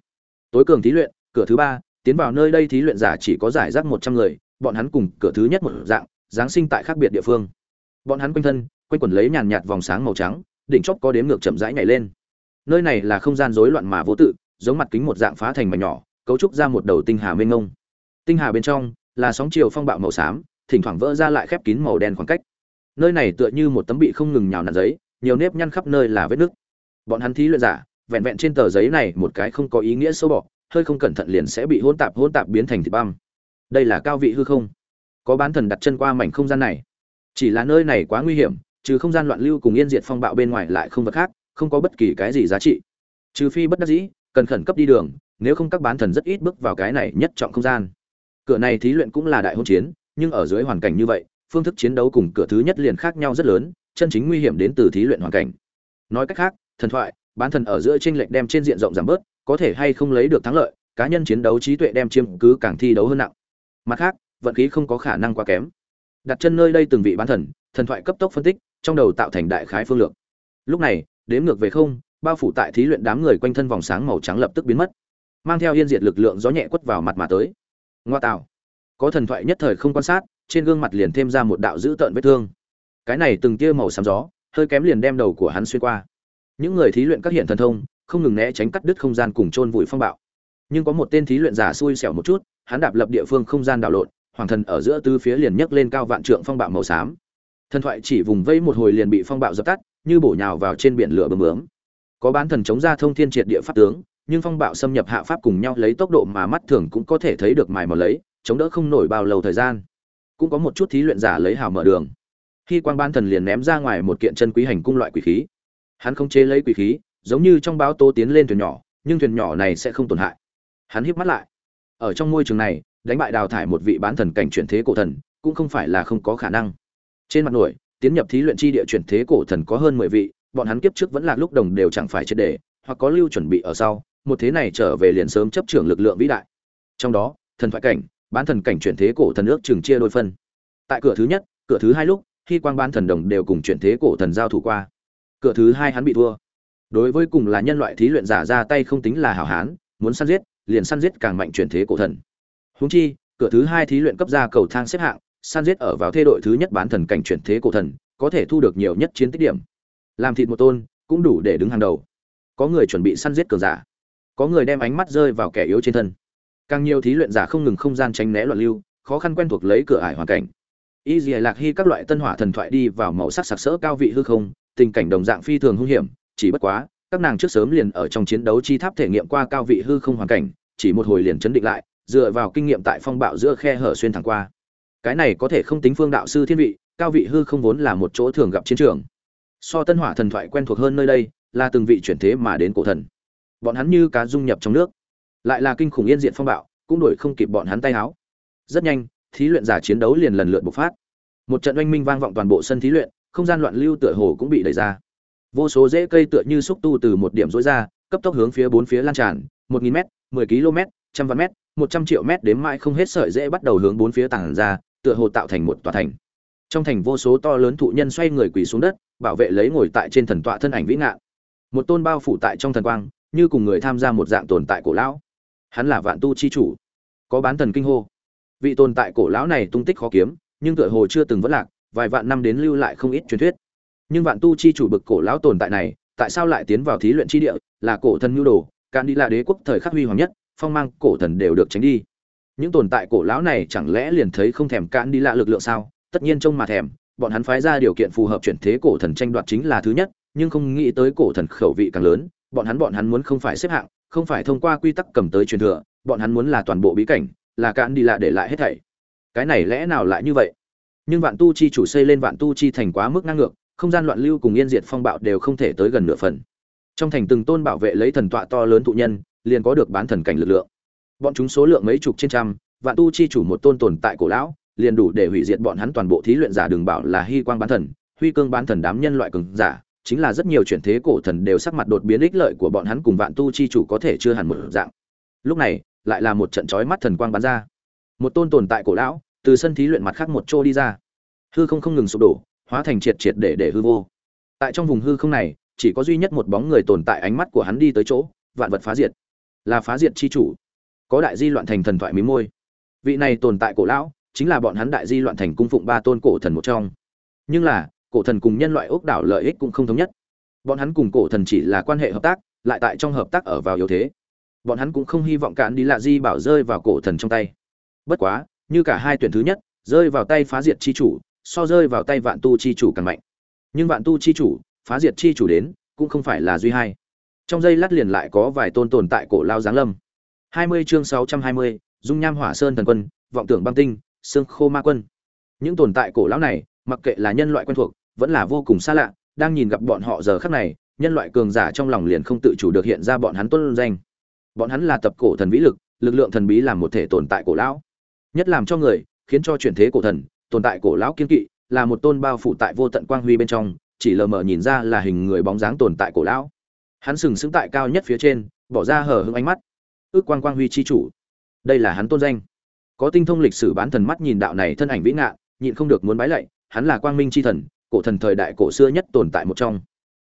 Tối cường thí luyện, cửa thứ ba, tiến vào nơi đây thí luyện giả chỉ có giải rác một trăm người, bọn hắn cùng cửa thứ nhất một dạng, giáng sinh tại khác biệt địa phương. Bọn hắn quanh thân quanh quần lấy nhàn nhạt vòng sáng màu trắng, đỉnh chóp có đếm ngược chậm rãi nhảy lên. Nơi này là không gian rối loạn mà vô tự, giống mặt kính một dạng phá thành mảnh nhỏ, cấu trúc ra một đầu tinh hà mênh ngông tinh hà bên trong là sóng chiều phong bạo màu xám, thỉnh thoảng vỡ ra lại khép kín màu đen khoảng cách. Nơi này tựa như một tấm bị không ngừng nhào nặn giấy, nhiều nếp nhăn khắp nơi là vết nước bọn hắn thí luyện giả, vẹn vẹn trên tờ giấy này một cái không có ý nghĩa sâu bọ, hơi không cẩn thận liền sẽ bị hỗn tạp hỗn tạp biến thành thịt băm. Đây là cao vị hư không. Có bán thần đặt chân qua mảnh không gian này. Chỉ là nơi này quá nguy hiểm trừ không gian loạn lưu cùng yên diệt phong bạo bên ngoài lại không vật khác, không có bất kỳ cái gì giá trị. Trừ phi bất đắc dĩ, cần khẩn cấp đi đường, nếu không các bán thần rất ít bước vào cái này nhất trọng không gian. Cửa này thí luyện cũng là đại hôn chiến, nhưng ở dưới hoàn cảnh như vậy, phương thức chiến đấu cùng cửa thứ nhất liền khác nhau rất lớn, chân chính nguy hiểm đến từ thí luyện hoàn cảnh. Nói cách khác, thần thoại, bán thần ở giữa tranh lệch đem trên diện rộng giảm bớt, có thể hay không lấy được thắng lợi, cá nhân chiến đấu trí tuệ đem chiếm cứ càng thi đấu hơn nặng. Mặt khác, vận khí không có khả năng quá kém. Đặt chân nơi đây từng vị bán thần thần thoại cấp tốc phân tích trong đầu tạo thành đại khái phương lược. Lúc này, đếm ngược về không, bao phủ tại thí luyện đám người quanh thân vòng sáng màu trắng lập tức biến mất, mang theo yên diệt lực lượng gió nhẹ quất vào mặt mà tới. Ngoa tạo. Có thần thoại nhất thời không quan sát, trên gương mặt liền thêm ra một đạo dữ tợn vết thương. Cái này từng tia màu xám gió, hơi kém liền đem đầu của hắn xuyên qua. Những người thí luyện các hiện thần thông, không ngừng né tránh cắt đứt không gian cùng chôn vùi phong bạo. Nhưng có một tên thí luyện giả xui xẻo một chút, hắn đạp lập địa phương không gian đảo lộn, hoàng thần ở giữa tư phía liền nhấc lên cao vạn trượng phong bạo màu xám thần thoại chỉ vùng vây một hồi liền bị phong bạo dập tắt, như bổ nhào vào trên biển lửa bơm bướm. Có bán thần chống ra thông thiên triệt địa pháp tướng, nhưng phong bạo xâm nhập hạ pháp cùng nhau lấy tốc độ mà mắt thường cũng có thể thấy được mài mò lấy, chống đỡ không nổi bao lâu thời gian. Cũng có một chút thí luyện giả lấy hào mở đường. Khi quang ban thần liền ném ra ngoài một kiện chân quý hành cung loại quỷ khí. Hắn không chế lấy quỷ khí, giống như trong báo tố tiến lên thuyền nhỏ, nhưng thuyền nhỏ này sẽ không tổn hại. Hắn híp mắt lại. Ở trong môi trường này, đánh bại đào thải một vị bán thần cảnh chuyển thế cổ thần, cũng không phải là không có khả năng trên mặt nổi, tiến nhập thí luyện chi địa chuyển thế cổ thần có hơn mười vị, bọn hắn kiếp trước vẫn là lúc đồng đều chẳng phải chết đề hoặc có lưu chuẩn bị ở sau, một thế này trở về liền sớm chấp trưởng lực lượng vĩ đại. Trong đó, thần thoại cảnh, bán thần cảnh chuyển thế cổ thần ước chừng chia đôi phân. Tại cửa thứ nhất, cửa thứ hai lúc khi quang bán thần đồng đều cùng chuyển thế cổ thần giao thủ qua. Cửa thứ hai hắn bị thua. Đối với cùng là nhân loại thí luyện giả ra tay không tính là hảo hán, muốn săn giết, liền săn giết càng mạnh chuyển thế cổ thần. Húng chi, cửa thứ hai thí luyện cấp ra cầu thang xếp hạng San giết ở vào thê đội thứ nhất bán thần cảnh chuyển thế cổ thần, có thể thu được nhiều nhất chiến tích điểm. Làm thịt một tôn, cũng đủ để đứng hàng đầu. Có người chuẩn bị săn giết cường giả. Có người đem ánh mắt rơi vào kẻ yếu trên thân. Càng nhiều thí luyện giả không ngừng không gian tránh né loạn lưu, khó khăn quen thuộc lấy cửa ải hoàn cảnh. Y dì lạc hy các loại tân hỏa thần thoại đi vào màu sắc sặc sỡ cao vị hư không, tình cảnh đồng dạng phi thường hung hiểm, chỉ bất quá, các nàng trước sớm liền ở trong chiến đấu chi tháp thể nghiệm qua cao vị hư không hoàn cảnh, chỉ một hồi liền chấn định lại, dựa vào kinh nghiệm tại phong bạo giữa khe hở xuyên thẳng qua cái này có thể không tính phương đạo sư thiên vị, cao vị hư không vốn là một chỗ thường gặp chiến trường. So tân hỏa thần thoại quen thuộc hơn nơi đây, là từng vị chuyển thế mà đến cổ thần. Bọn hắn như cá dung nhập trong nước. Lại là kinh khủng yên diện phong bạo, cũng đuổi không kịp bọn hắn tay háo. rất nhanh, thí luyện giả chiến đấu liền lần lượt bộc phát. Một trận oanh minh vang vọng toàn bộ sân thí luyện, không gian loạn lưu tựa hồ cũng bị đẩy ra. Vô số rễ cây tựa như xúc tu từ một điểm rối ra, cấp tốc hướng phía bốn phía lan tràn, một nghìn m mười km trăm vạn m một trăm triệu m đến mãi không hết sợi rễ bắt đầu hướng bốn phía tảng ra tựa hồ tạo thành một tòa thành. Trong thành vô số to lớn thụ nhân xoay người quỳ xuống đất, bảo vệ lấy ngồi tại trên thần tọa thân ảnh vĩ ngạn. Một tôn bao phủ tại trong thần quang, như cùng người tham gia một dạng tồn tại cổ lão. Hắn là vạn tu chi chủ, có bán thần kinh hô. Vị tồn tại cổ lão này tung tích khó kiếm, nhưng tựa hồ chưa từng vất lạc, vài vạn năm đến lưu lại không ít truyền thuyết. Nhưng vạn tu chi chủ bực cổ lão tồn tại này, tại sao lại tiến vào thí luyện chi địa, là cổ thần nhu đồ, cạn đi là đế quốc thời khắc huy hoàng nhất, phong mang cổ thần đều được tránh đi những tồn tại cổ lão này chẳng lẽ liền thấy không thèm cạn đi lạ lực lượng sao? Tất nhiên trông mà thèm, bọn hắn phái ra điều kiện phù hợp chuyển thế cổ thần tranh đoạt chính là thứ nhất, nhưng không nghĩ tới cổ thần khẩu vị càng lớn, bọn hắn bọn hắn muốn không phải xếp hạng, không phải thông qua quy tắc cầm tới truyền thừa, bọn hắn muốn là toàn bộ bí cảnh, là cạn đi lạ để lại hết thảy. Cái này lẽ nào lại như vậy? Nhưng vạn tu chi chủ xây lên vạn tu chi thành quá mức ngang ngược, không gian loạn lưu cùng yên diệt phong bạo đều không thể tới gần nửa phần. Trong thành từng tôn bảo vệ lấy thần tọa to lớn thụ nhân, liền có được bán thần cảnh lực lượng bọn chúng số lượng mấy chục trên trăm, vạn tu chi chủ một tôn tồn tại cổ lão, liền đủ để hủy diệt bọn hắn toàn bộ thí luyện giả đường bảo là hy quang bán thần, huy cương bán thần đám nhân loại cường giả, chính là rất nhiều chuyển thế cổ thần đều sắc mặt đột biến ích lợi của bọn hắn cùng vạn tu chi chủ có thể chưa hẳn một dạng. Lúc này, lại là một trận chói mắt thần quang bắn ra. Một tôn tồn tại cổ lão, từ sân thí luyện mặt khác một chỗ đi ra. Hư không không ngừng sụp đổ, hóa thành triệt triệt để để hư vô. Tại trong vùng hư không này, chỉ có duy nhất một bóng người tồn tại ánh mắt của hắn đi tới chỗ, vạn vật phá diệt. Là phá diệt chi chủ có đại di loạn thành thần thoại mí môi. Vị này tồn tại cổ lão, chính là bọn hắn đại di loạn thành cung phụng ba tôn cổ thần một trong. Nhưng là, cổ thần cùng nhân loại ốc đảo lợi ích cũng không thống nhất. Bọn hắn cùng cổ thần chỉ là quan hệ hợp tác, lại tại trong hợp tác ở vào yếu thế. Bọn hắn cũng không hy vọng cạn đi lạ di bảo rơi vào cổ thần trong tay. Bất quá, như cả hai tuyển thứ nhất, rơi vào tay phá diệt chi chủ, so rơi vào tay vạn tu chi chủ càng mạnh. Nhưng vạn tu chi chủ, phá diệt chi chủ đến, cũng không phải là duy hai. Trong giây lát liền lại có vài tôn tồn tại cổ lao giáng lâm. 20 chương 620, dung nham hỏa sơn thần quân vọng tưởng băng tinh xương khô ma quân. Những tồn tại cổ lão này mặc kệ là nhân loại quen thuộc vẫn là vô cùng xa lạ đang nhìn gặp bọn họ giờ khắc này nhân loại cường giả trong lòng liền không tự chủ được hiện ra bọn hắn tuân danh. Bọn hắn là tập cổ thần vĩ lực lực lượng thần bí làm một thể tồn tại cổ lão. Nhất làm cho người khiến cho chuyển thế cổ thần tồn tại cổ lão kiên kỵ là một tôn bao phủ tại vô tận quang huy bên trong chỉ lờ mờ nhìn ra là hình người bóng dáng tồn tại cổ lão. Hắn sừng sững tại cao nhất phía trên bỏ ra hở hững ánh mắt ước quang quang huy chi chủ. Đây là hắn tôn danh. Có tinh thông lịch sử bán thần mắt nhìn đạo này thân ảnh vĩ ngạn nhịn không được muốn bái lạy, hắn là quang minh chi thần, cổ thần thời đại cổ xưa nhất tồn tại một trong.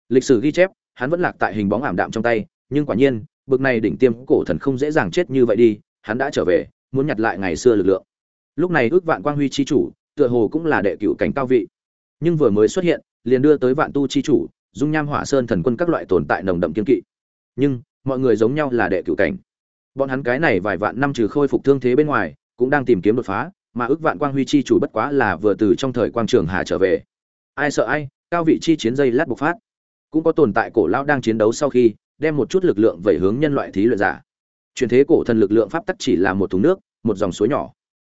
Lịch sử ghi chép, hắn vẫn lạc tại hình bóng ảm đạm trong tay, nhưng quả nhiên, bực này đỉnh tiêm cổ thần không dễ dàng chết như vậy đi, hắn đã trở về, muốn nhặt lại ngày xưa lực lượng. Lúc này ước vạn quang huy chi chủ, tựa hồ cũng là đệ cựu cảnh cao vị. Nhưng vừa mới xuất hiện, liền đưa tới vạn tu chi chủ, dung nham hỏa sơn thần quân các loại tồn tại nồng đậm kiên kỵ. Nhưng, mọi người giống nhau là đệ cựu cảnh bọn hắn cái này vài vạn năm trừ khôi phục thương thế bên ngoài, cũng đang tìm kiếm đột phá, mà ước vạn quang huy chi chủ bất quá là vừa từ trong thời quang trường hà trở về. Ai sợ ai, cao vị chi chiến dây lát bộc phát. Cũng có tồn tại cổ lão đang chiến đấu sau khi, đem một chút lực lượng về hướng nhân loại thí luyện giả. Truyền thế cổ thần lực lượng pháp tắc chỉ là một thùng nước, một dòng suối nhỏ.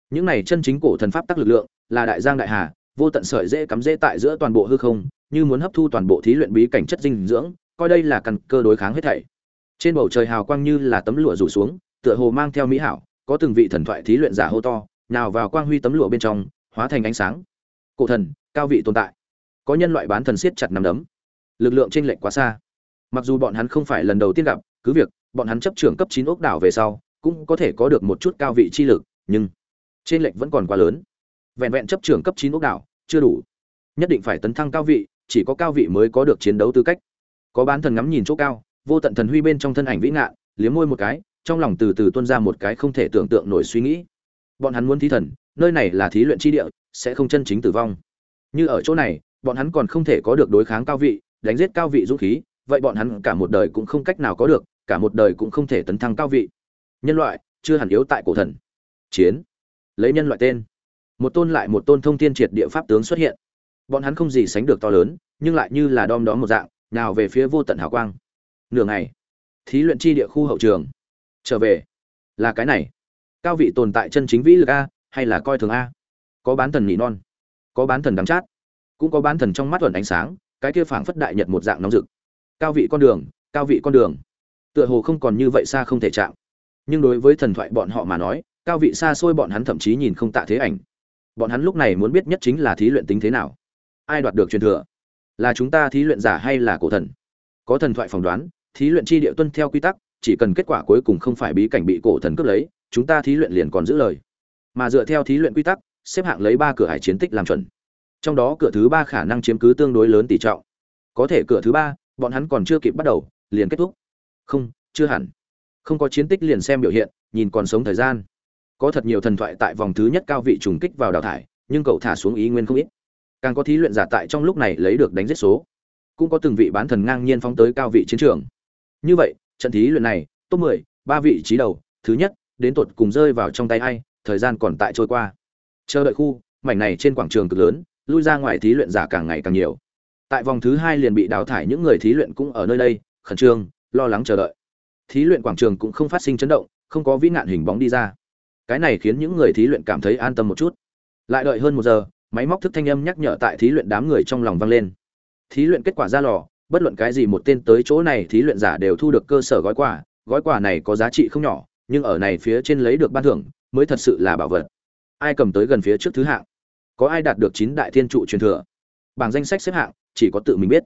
Những này chân chính cổ thần pháp tắc lực lượng, là đại giang đại hà, vô tận sợi dễ cắm dễ tại giữa toàn bộ hư không, như muốn hấp thu toàn bộ thí luyện bí cảnh chất dinh dưỡng, coi đây là căn cơ đối kháng hết thảy trên bầu trời hào quang như là tấm lụa rủ xuống, tựa hồ mang theo mỹ hảo, có từng vị thần thoại thí luyện giả hô to, nào vào quang huy tấm lụa bên trong, hóa thành ánh sáng. Cổ thần, cao vị tồn tại. Có nhân loại bán thần siết chặt nằm đấm. Lực lượng trên lệch quá xa. Mặc dù bọn hắn không phải lần đầu tiên gặp, cứ việc, bọn hắn chấp trưởng cấp chín ốc đảo về sau, cũng có thể có được một chút cao vị chi lực, nhưng trên lệch vẫn còn quá lớn. Vẹn vẹn chấp trưởng cấp chín ốc đảo, chưa đủ. Nhất định phải tấn thăng cao vị, chỉ có cao vị mới có được chiến đấu tư cách. Có bán thần ngắm nhìn chỗ cao vô tận thần huy bên trong thân ảnh vĩ ngạn liếm môi một cái, trong lòng từ từ tuôn ra một cái không thể tưởng tượng nổi suy nghĩ. Bọn hắn muốn thí thần, nơi này là thí luyện chi địa, sẽ không chân chính tử vong. Như ở chỗ này, bọn hắn còn không thể có được đối kháng cao vị, đánh giết cao vị dũng khí, vậy bọn hắn cả một đời cũng không cách nào có được, cả một đời cũng không thể tấn thăng cao vị. Nhân loại, chưa hẳn yếu tại cổ thần. Chiến. Lấy nhân loại tên. Một tôn lại một tôn thông thiên triệt địa pháp tướng xuất hiện. Bọn hắn không gì sánh được to lớn, nhưng lại như là đom đóm một dạng, nào về phía vô tận hào quang nửa ngày. Thí luyện chi địa khu hậu trường. Trở về. Là cái này. Cao vị tồn tại chân chính vĩ lực a, hay là coi thường a? Có bán thần nhị non. Có bán thần đắng chát. Cũng có bán thần trong mắt thuần ánh sáng, cái kia phảng phất đại nhật một dạng nóng rực. Cao vị con đường, cao vị con đường. Tựa hồ không còn như vậy xa không thể chạm. Nhưng đối với thần thoại bọn họ mà nói, cao vị xa xôi bọn hắn thậm chí nhìn không tạ thế ảnh. Bọn hắn lúc này muốn biết nhất chính là thí luyện tính thế nào. Ai đoạt được truyền thừa? Là chúng ta thí luyện giả hay là cổ thần? Có thần thoại phỏng đoán thí luyện chi địa tuân theo quy tắc, chỉ cần kết quả cuối cùng không phải bí cảnh bị cổ thần cướp lấy, chúng ta thí luyện liền còn giữ lời. Mà dựa theo thí luyện quy tắc, xếp hạng lấy ba cửa hải chiến tích làm chuẩn. Trong đó cửa thứ ba khả năng chiếm cứ tương đối lớn tỷ trọng. Có thể cửa thứ ba, bọn hắn còn chưa kịp bắt đầu, liền kết thúc. Không, chưa hẳn. Không có chiến tích liền xem biểu hiện, nhìn còn sống thời gian. Có thật nhiều thần thoại tại vòng thứ nhất cao vị trùng kích vào đào thải, nhưng cậu thả xuống ý nguyên không ít. Càng có thí luyện giả tại trong lúc này lấy được đánh giết số. Cũng có từng vị bán thần ngang nhiên phóng tới cao vị chiến trường như vậy trận thí luyện này top 10, ba vị trí đầu thứ nhất đến tột cùng rơi vào trong tay ai thời gian còn tại trôi qua. Chờ đợi khu mảnh này trên quảng trường cực lớn lui ra ngoài thí luyện giả càng ngày càng nhiều. Tại vòng thứ hai liền bị đào thải những người thí luyện cũng ở nơi đây khẩn trương lo lắng chờ đợi. Thí luyện quảng trường cũng không phát sinh chấn động không có vĩ nạn hình bóng đi ra. Cái này khiến những người thí luyện cảm thấy an tâm một chút. Lại đợi hơn một giờ máy móc thức thanh âm nhắc nhở tại thí luyện đám người trong lòng vang lên. Thí luyện kết quả ra lò bất luận cái gì một tên tới chỗ này thí luyện giả đều thu được cơ sở gói quà gói quà này có giá trị không nhỏ, nhưng ở này phía trên lấy được ban thưởng, mới thật sự là bảo vật. Ai cầm tới gần phía trước thứ hạng? Có ai đạt được chín đại thiên trụ truyền thừa? Bảng danh sách xếp hạng, chỉ có tự mình biết.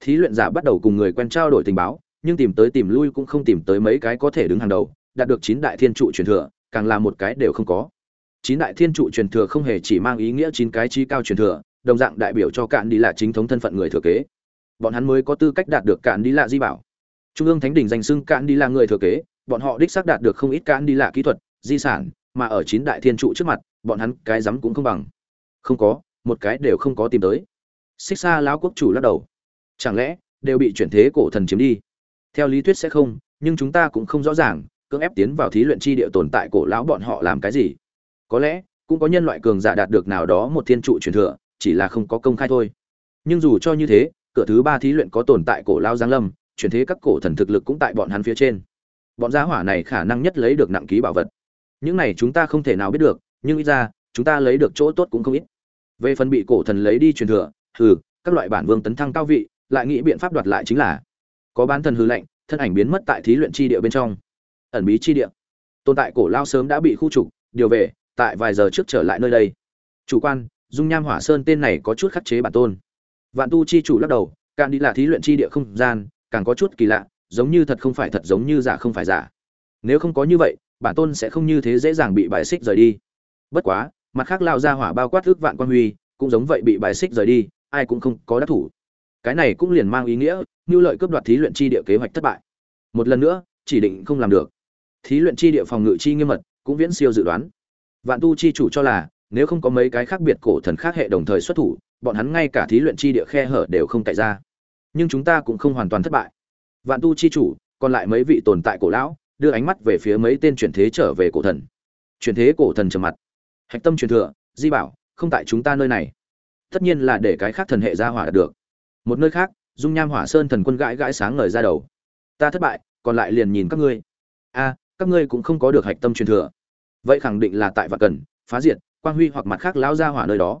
Thí luyện giả bắt đầu cùng người quen trao đổi tình báo, nhưng tìm tới tìm lui cũng không tìm tới mấy cái có thể đứng hàng đầu, đạt được chín đại thiên trụ truyền thừa, càng là một cái đều không có. Chín đại thiên trụ truyền thừa không hề chỉ mang ý nghĩa chín cái trí cao truyền thừa, đồng dạng đại biểu cho cạn đi là chính thống thân phận người thừa kế bọn hắn mới có tư cách đạt được cạn đi lạ di bảo. Trung ương thánh đỉnh danh xưng cạn đi là người thừa kế, bọn họ đích xác đạt được không ít cạn đi lạ kỹ thuật, di sản, mà ở chín đại thiên trụ trước mặt, bọn hắn cái rắm cũng không bằng. Không có, một cái đều không có tìm tới. Xích xa lão quốc chủ lắc đầu. Chẳng lẽ, đều bị chuyển thế cổ thần chiếm đi? Theo lý thuyết sẽ không, nhưng chúng ta cũng không rõ ràng, cưỡng ép tiến vào thí luyện chi địa tồn tại cổ lão bọn họ làm cái gì. Có lẽ, cũng có nhân loại cường giả đạt được nào đó một thiên trụ truyền thừa, chỉ là không có công khai thôi. Nhưng dù cho như thế cửa thứ ba thí luyện có tồn tại cổ lao giáng lâm, chuyển thế các cổ thần thực lực cũng tại bọn hắn phía trên. Bọn giá hỏa này khả năng nhất lấy được nặng ký bảo vật. Những này chúng ta không thể nào biết được, nhưng ít ra, chúng ta lấy được chỗ tốt cũng không ít. Về phần bị cổ thần lấy đi truyền thừa, hừ, các loại bản vương tấn thăng cao vị, lại nghĩ biện pháp đoạt lại chính là có bán thần hư lệnh, thân ảnh biến mất tại thí luyện chi địa bên trong. Ẩn bí chi địa. Tồn tại cổ lao sớm đã bị khu trục, điều về, tại vài giờ trước trở lại nơi đây. Chủ quan, dung nham hỏa sơn tên này có chút khắc chế bản tôn vạn tu chi chủ lắc đầu càng đi là thí luyện chi địa không gian, càng có chút kỳ lạ, giống như thật không phải thật, giống như giả không phải giả. Nếu không có như vậy, bản tôn sẽ không như thế dễ dàng bị bài xích rời đi. Bất quá, mặt khác lao ra hỏa bao quát ước vạn quan huy, cũng giống vậy bị bài xích rời đi, ai cũng không có đắc thủ. Cái này cũng liền mang ý nghĩa như lợi cướp đoạt thí luyện chi địa kế hoạch thất bại. Một lần nữa, chỉ định không làm được. Thí luyện chi địa phòng ngự chi nghiêm mật, cũng viễn siêu dự đoán. Vạn tu chi chủ cho là, nếu không có mấy cái khác biệt cổ thần khác hệ đồng thời xuất thủ bọn hắn ngay cả thí luyện chi địa khe hở đều không cậy ra. Nhưng chúng ta cũng không hoàn toàn thất bại. Vạn tu chi chủ, còn lại mấy vị tồn tại cổ lão, đưa ánh mắt về phía mấy tên chuyển thế trở về cổ thần. Chuyển thế cổ thần trầm mặt. Hạch tâm truyền thừa, di bảo, không tại chúng ta nơi này. Tất nhiên là để cái khác thần hệ ra hỏa đạt được. Một nơi khác, dung nham hỏa sơn thần quân gãi gãi sáng ngời ra đầu. Ta thất bại, còn lại liền nhìn các ngươi. A, các ngươi cũng không có được hạch tâm truyền thừa. Vậy khẳng định là tại vạn cần phá diệt, quang huy hoặc mặt khác lão gia hỏa nơi đó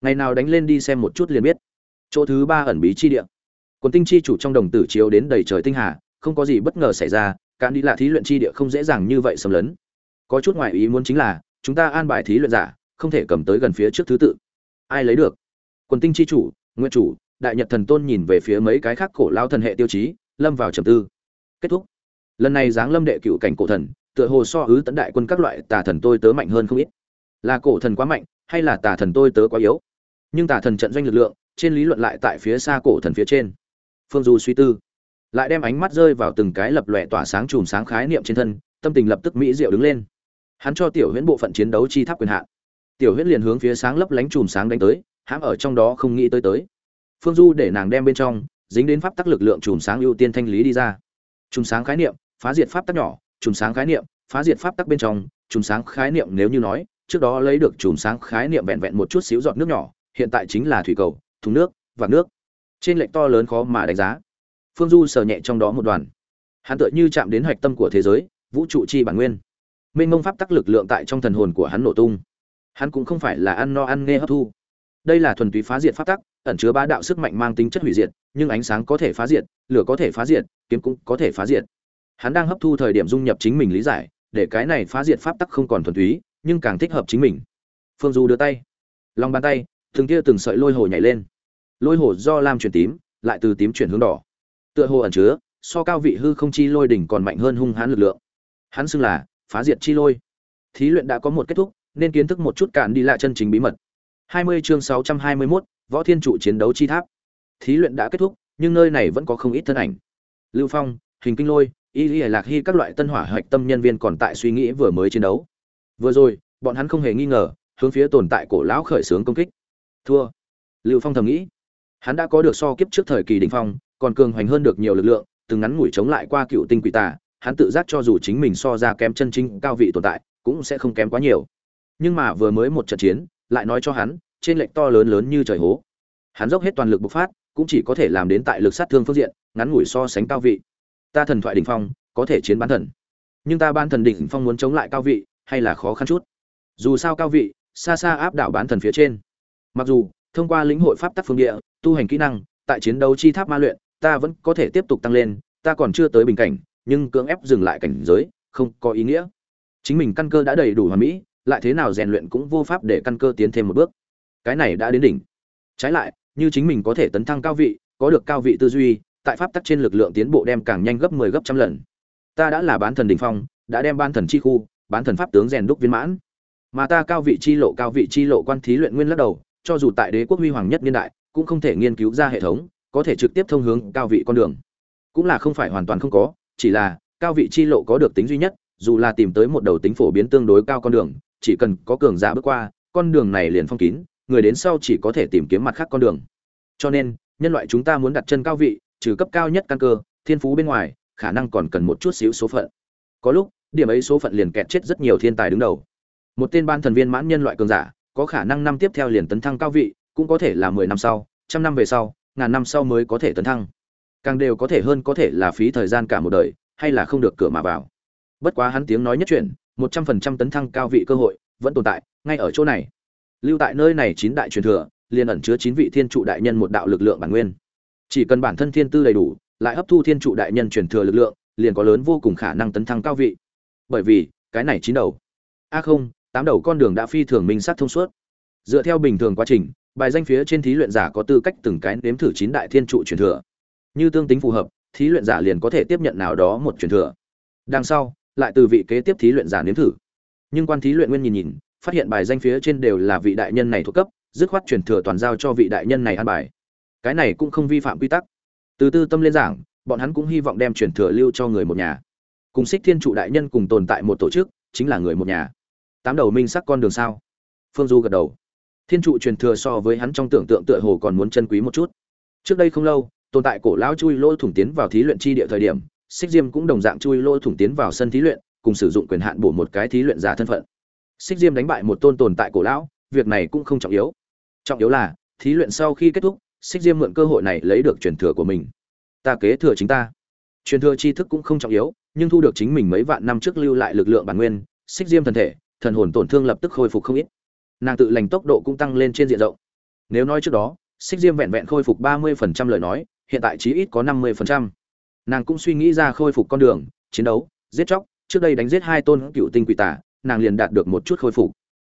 ngày nào đánh lên đi xem một chút liền biết. Chỗ thứ ba ẩn bí chi địa. Quần tinh chi chủ trong đồng tử chiếu đến đầy trời tinh hà, không có gì bất ngờ xảy ra cạn đi là thí luyện chi địa không dễ dàng như vậy xâm lấn. Có chút ngoại ý muốn chính là, chúng ta an bài thí luyện giả, không thể cầm tới gần phía trước thứ tự. Ai lấy được? Quần tinh chi chủ nguyên chủ, đại nhật thần tôn nhìn về phía mấy cái khác cổ lao thần hệ tiêu chí, lâm vào trầm tư. Kết thúc. Lần này giáng lâm đệ cựu cảnh cổ thần, tựa hồ so ứ tấn đại quân các loại tà thần tôi tớ mạnh hơn không ít. Là cổ thần quá mạnh, hay là tà thần tôi tớ quá yếu? Nhưng tà thần trận doanh lực lượng trên lý luận lại tại phía xa cổ thần phía trên. Phương du suy tư, lại đem ánh mắt rơi vào từng cái lập lòe tỏa sáng chùm sáng khái niệm trên thân, tâm tình lập tức mỹ diệu đứng lên. Hắn cho tiểu huyễn bộ phận chiến đấu chi tháp quyền hạn. Tiểu huyễn liền hướng phía sáng lấp lánh chùm sáng đánh tới, hãm ở trong đó không nghĩ tới tới. Phương du để nàng đem bên trong, dính đến pháp tắc lực lượng chùm sáng ưu tiên thanh lý đi ra. Chùm sáng khái niệm, phá diệt pháp tắc nhỏ, chùm sáng khái niệm, phá diệt pháp tắc bên trong, chùm sáng khái niệm nếu như nói, trước đó lấy được chùm sáng khái niệm vẹn vẹn một chút xíu giọt nước nhỏ hiện tại chính là thủy cầu, thùng nước và nước. Trên lệnh to lớn khó mà đánh giá. Phương du sờ nhẹ trong đó một đoàn. Hắn tựa như chạm đến hạch tâm của thế giới, vũ trụ chi bản nguyên. Minh mông pháp tắc lực lượng tại trong thần hồn của hắn nổ tung. Hắn cũng không phải là ăn no ăn nghe hấp thu. Đây là thuần túy phá diệt pháp tắc, ẩn chứa bá đạo sức mạnh mang tính chất hủy diệt, nhưng ánh sáng có thể phá diệt, lửa có thể phá diệt, kiếm cũng có thể phá diệt. Hắn đang hấp thu thời điểm dung nhập chính mình lý giải, để cái này phá diệt pháp tắc không còn thuần túy, nhưng càng thích hợp chính mình. Phương du đưa tay. Lòng bàn tay từng kia từng sợi lôi hồ nhảy lên. Lôi hồ do lam chuyển tím lại từ tím chuyển hướng đỏ. Tựa hồ ẩn chứa so cao vị hư không chi lôi đỉnh còn mạnh hơn hung hãn lực lượng. Hắn xưng là phá diệt chi lôi. Thí luyện đã có một kết thúc nên kiến thức một chút cạn đi lại chân chính bí mật. 20 chương 621, võ thiên trụ chiến đấu chi tháp. Thí luyện đã kết thúc nhưng nơi này vẫn có không ít thân ảnh. Lưu phong hình kinh lôi y y lạc hy các loại tân hỏa hạch tâm nhân viên còn tại suy nghĩ vừa mới chiến đấu. Vừa rồi bọn hắn không hề nghi ngờ hướng phía tồn tại cổ lão khởi xướng công kích thua. Lưu phong thầm nghĩ, hắn đã có được so kiếp trước thời kỳ đình phong, còn cường hoành hơn được nhiều lực lượng, từng ngắn ngủi chống lại qua cựu tinh quỷ tà, hắn tự giác cho dù chính mình so ra kém chân chính cao vị tồn tại, cũng sẽ không kém quá nhiều. Nhưng mà vừa mới một trận chiến, lại nói cho hắn, trên lệnh to lớn lớn như trời hố. Hắn dốc hết toàn lực bộc phát, cũng chỉ có thể làm đến tại lực sát thương phương diện, ngắn ngủi so sánh cao vị. Ta thần thoại đỉnh phong, có thể chiến bán thần. Nhưng ta ban thần đỉnh phong muốn chống lại cao vị, hay là khó khăn chút? Dù sao cao vị, xa xa áp đảo bán thần phía trên mặc dù, thông qua lĩnh hội pháp tắc phương địa, tu hành kỹ năng, tại chiến đấu chi tháp ma luyện, ta vẫn có thể tiếp tục tăng lên, ta còn chưa tới bình cảnh, nhưng cưỡng ép dừng lại cảnh giới, không có ý nghĩa. Chính mình căn cơ đã đầy đủ hoàn mỹ, lại thế nào rèn luyện cũng vô pháp để căn cơ tiến thêm một bước. Cái này đã đến đỉnh. Trái lại, như chính mình có thể tấn thăng cao vị, có được cao vị tư duy, tại pháp tắc trên lực lượng tiến bộ đem càng nhanh gấp 10 gấp trăm lần. Ta đã là bán thần đỉnh phong, đã đem ban thần chi khu, bán thần pháp tướng rèn đúc viên mãn. Mà ta cao vị chi lộ, cao vị chi lộ quan thí luyện nguyên lắc đầu cho dù tại đế quốc huy hoàng nhất niên đại, cũng không thể nghiên cứu ra hệ thống, có thể trực tiếp thông hướng cao vị con đường. Cũng là không phải hoàn toàn không có, chỉ là, cao vị chi lộ có được tính duy nhất, dù là tìm tới một đầu tính phổ biến tương đối cao con đường, chỉ cần có cường giả bước qua, con đường này liền phong kín, người đến sau chỉ có thể tìm kiếm mặt khác con đường. Cho nên, nhân loại chúng ta muốn đặt chân cao vị, trừ cấp cao nhất căn cơ, thiên phú bên ngoài, khả năng còn cần một chút xíu số phận. Có lúc, điểm ấy số phận liền kẹt chết rất nhiều thiên tài đứng đầu. Một tên ban thần viên mãn nhân loại cường giả có khả năng năm tiếp theo liền tấn thăng cao vị cũng có thể là mười năm sau trăm năm về sau ngàn năm sau mới có thể tấn thăng. Càng đều có thể hơn có thể là phí thời gian cả một đời hay là không được cửa mà vào. Bất quá hắn tiếng nói nhất chuyện, một trăm phần trăm tấn thăng cao vị cơ hội vẫn tồn tại ngay ở chỗ này. Lưu tại nơi này chín đại truyền thừa liền ẩn chứa chín vị thiên trụ đại nhân một đạo lực lượng bản nguyên. Chỉ cần bản thân thiên tư đầy đủ lại hấp thu thiên trụ đại nhân truyền thừa lực lượng liền có lớn vô cùng khả năng tấn thăng cao vị. Bởi vì cái này chín đầu. A không tám đầu con đường đã phi thường minh sát thông suốt. Dựa theo bình thường quá trình, bài danh phía trên thí luyện giả có tư cách từng cái nếm thử chín đại thiên trụ truyền thừa. Như tương tính phù hợp, thí luyện giả liền có thể tiếp nhận nào đó một truyền thừa. Đằng sau, lại từ vị kế tiếp thí luyện giả nếm thử. Nhưng quan thí luyện nguyên nhìn nhìn, phát hiện bài danh phía trên đều là vị đại nhân này thuộc cấp, dứt khoát truyền thừa toàn giao cho vị đại nhân này an bài. Cái này cũng không vi phạm quy tắc. Từ tư tâm lên giảng, bọn hắn cũng hy vọng đem truyền thừa lưu cho người một nhà. Cùng xích thiên trụ đại nhân cùng tồn tại một tổ chức, chính là người một nhà tám đầu minh sắc con đường sao? Phương du gật đầu. Thiên trụ truyền thừa so với hắn trong tưởng tượng tựa hồ còn muốn chân quý một chút. Trước đây không lâu, tồn tại cổ lão chui lỗ thủng tiến vào thí luyện chi địa thời điểm, xích diêm cũng đồng dạng chui lỗ thủng tiến vào sân thí luyện, cùng sử dụng quyền hạn bổ một cái thí luyện giả thân phận. Xích diêm đánh bại một tôn tồn tại cổ lão, việc này cũng không trọng yếu. Trọng yếu là, thí luyện sau khi kết thúc, xích diêm mượn cơ hội này lấy được truyền thừa của mình. Ta kế thừa chính ta. Truyền thừa tri thức cũng không trọng yếu, nhưng thu được chính mình mấy vạn năm trước lưu lại lực lượng bản nguyên, xích diêm thần thể thần hồn tổn thương lập tức khôi phục không ít. Nàng tự lành tốc độ cũng tăng lên trên diện rộng. Nếu nói trước đó, xích diêm vẹn vẹn khôi phục ba mươi phần trăm lời nói, hiện tại chí ít có năm mươi phần trăm. Nàng cũng suy nghĩ ra khôi phục con đường, chiến đấu, giết chóc, trước đây đánh giết hai tôn cựu tinh quỷ tả nàng liền đạt được một chút khôi phục.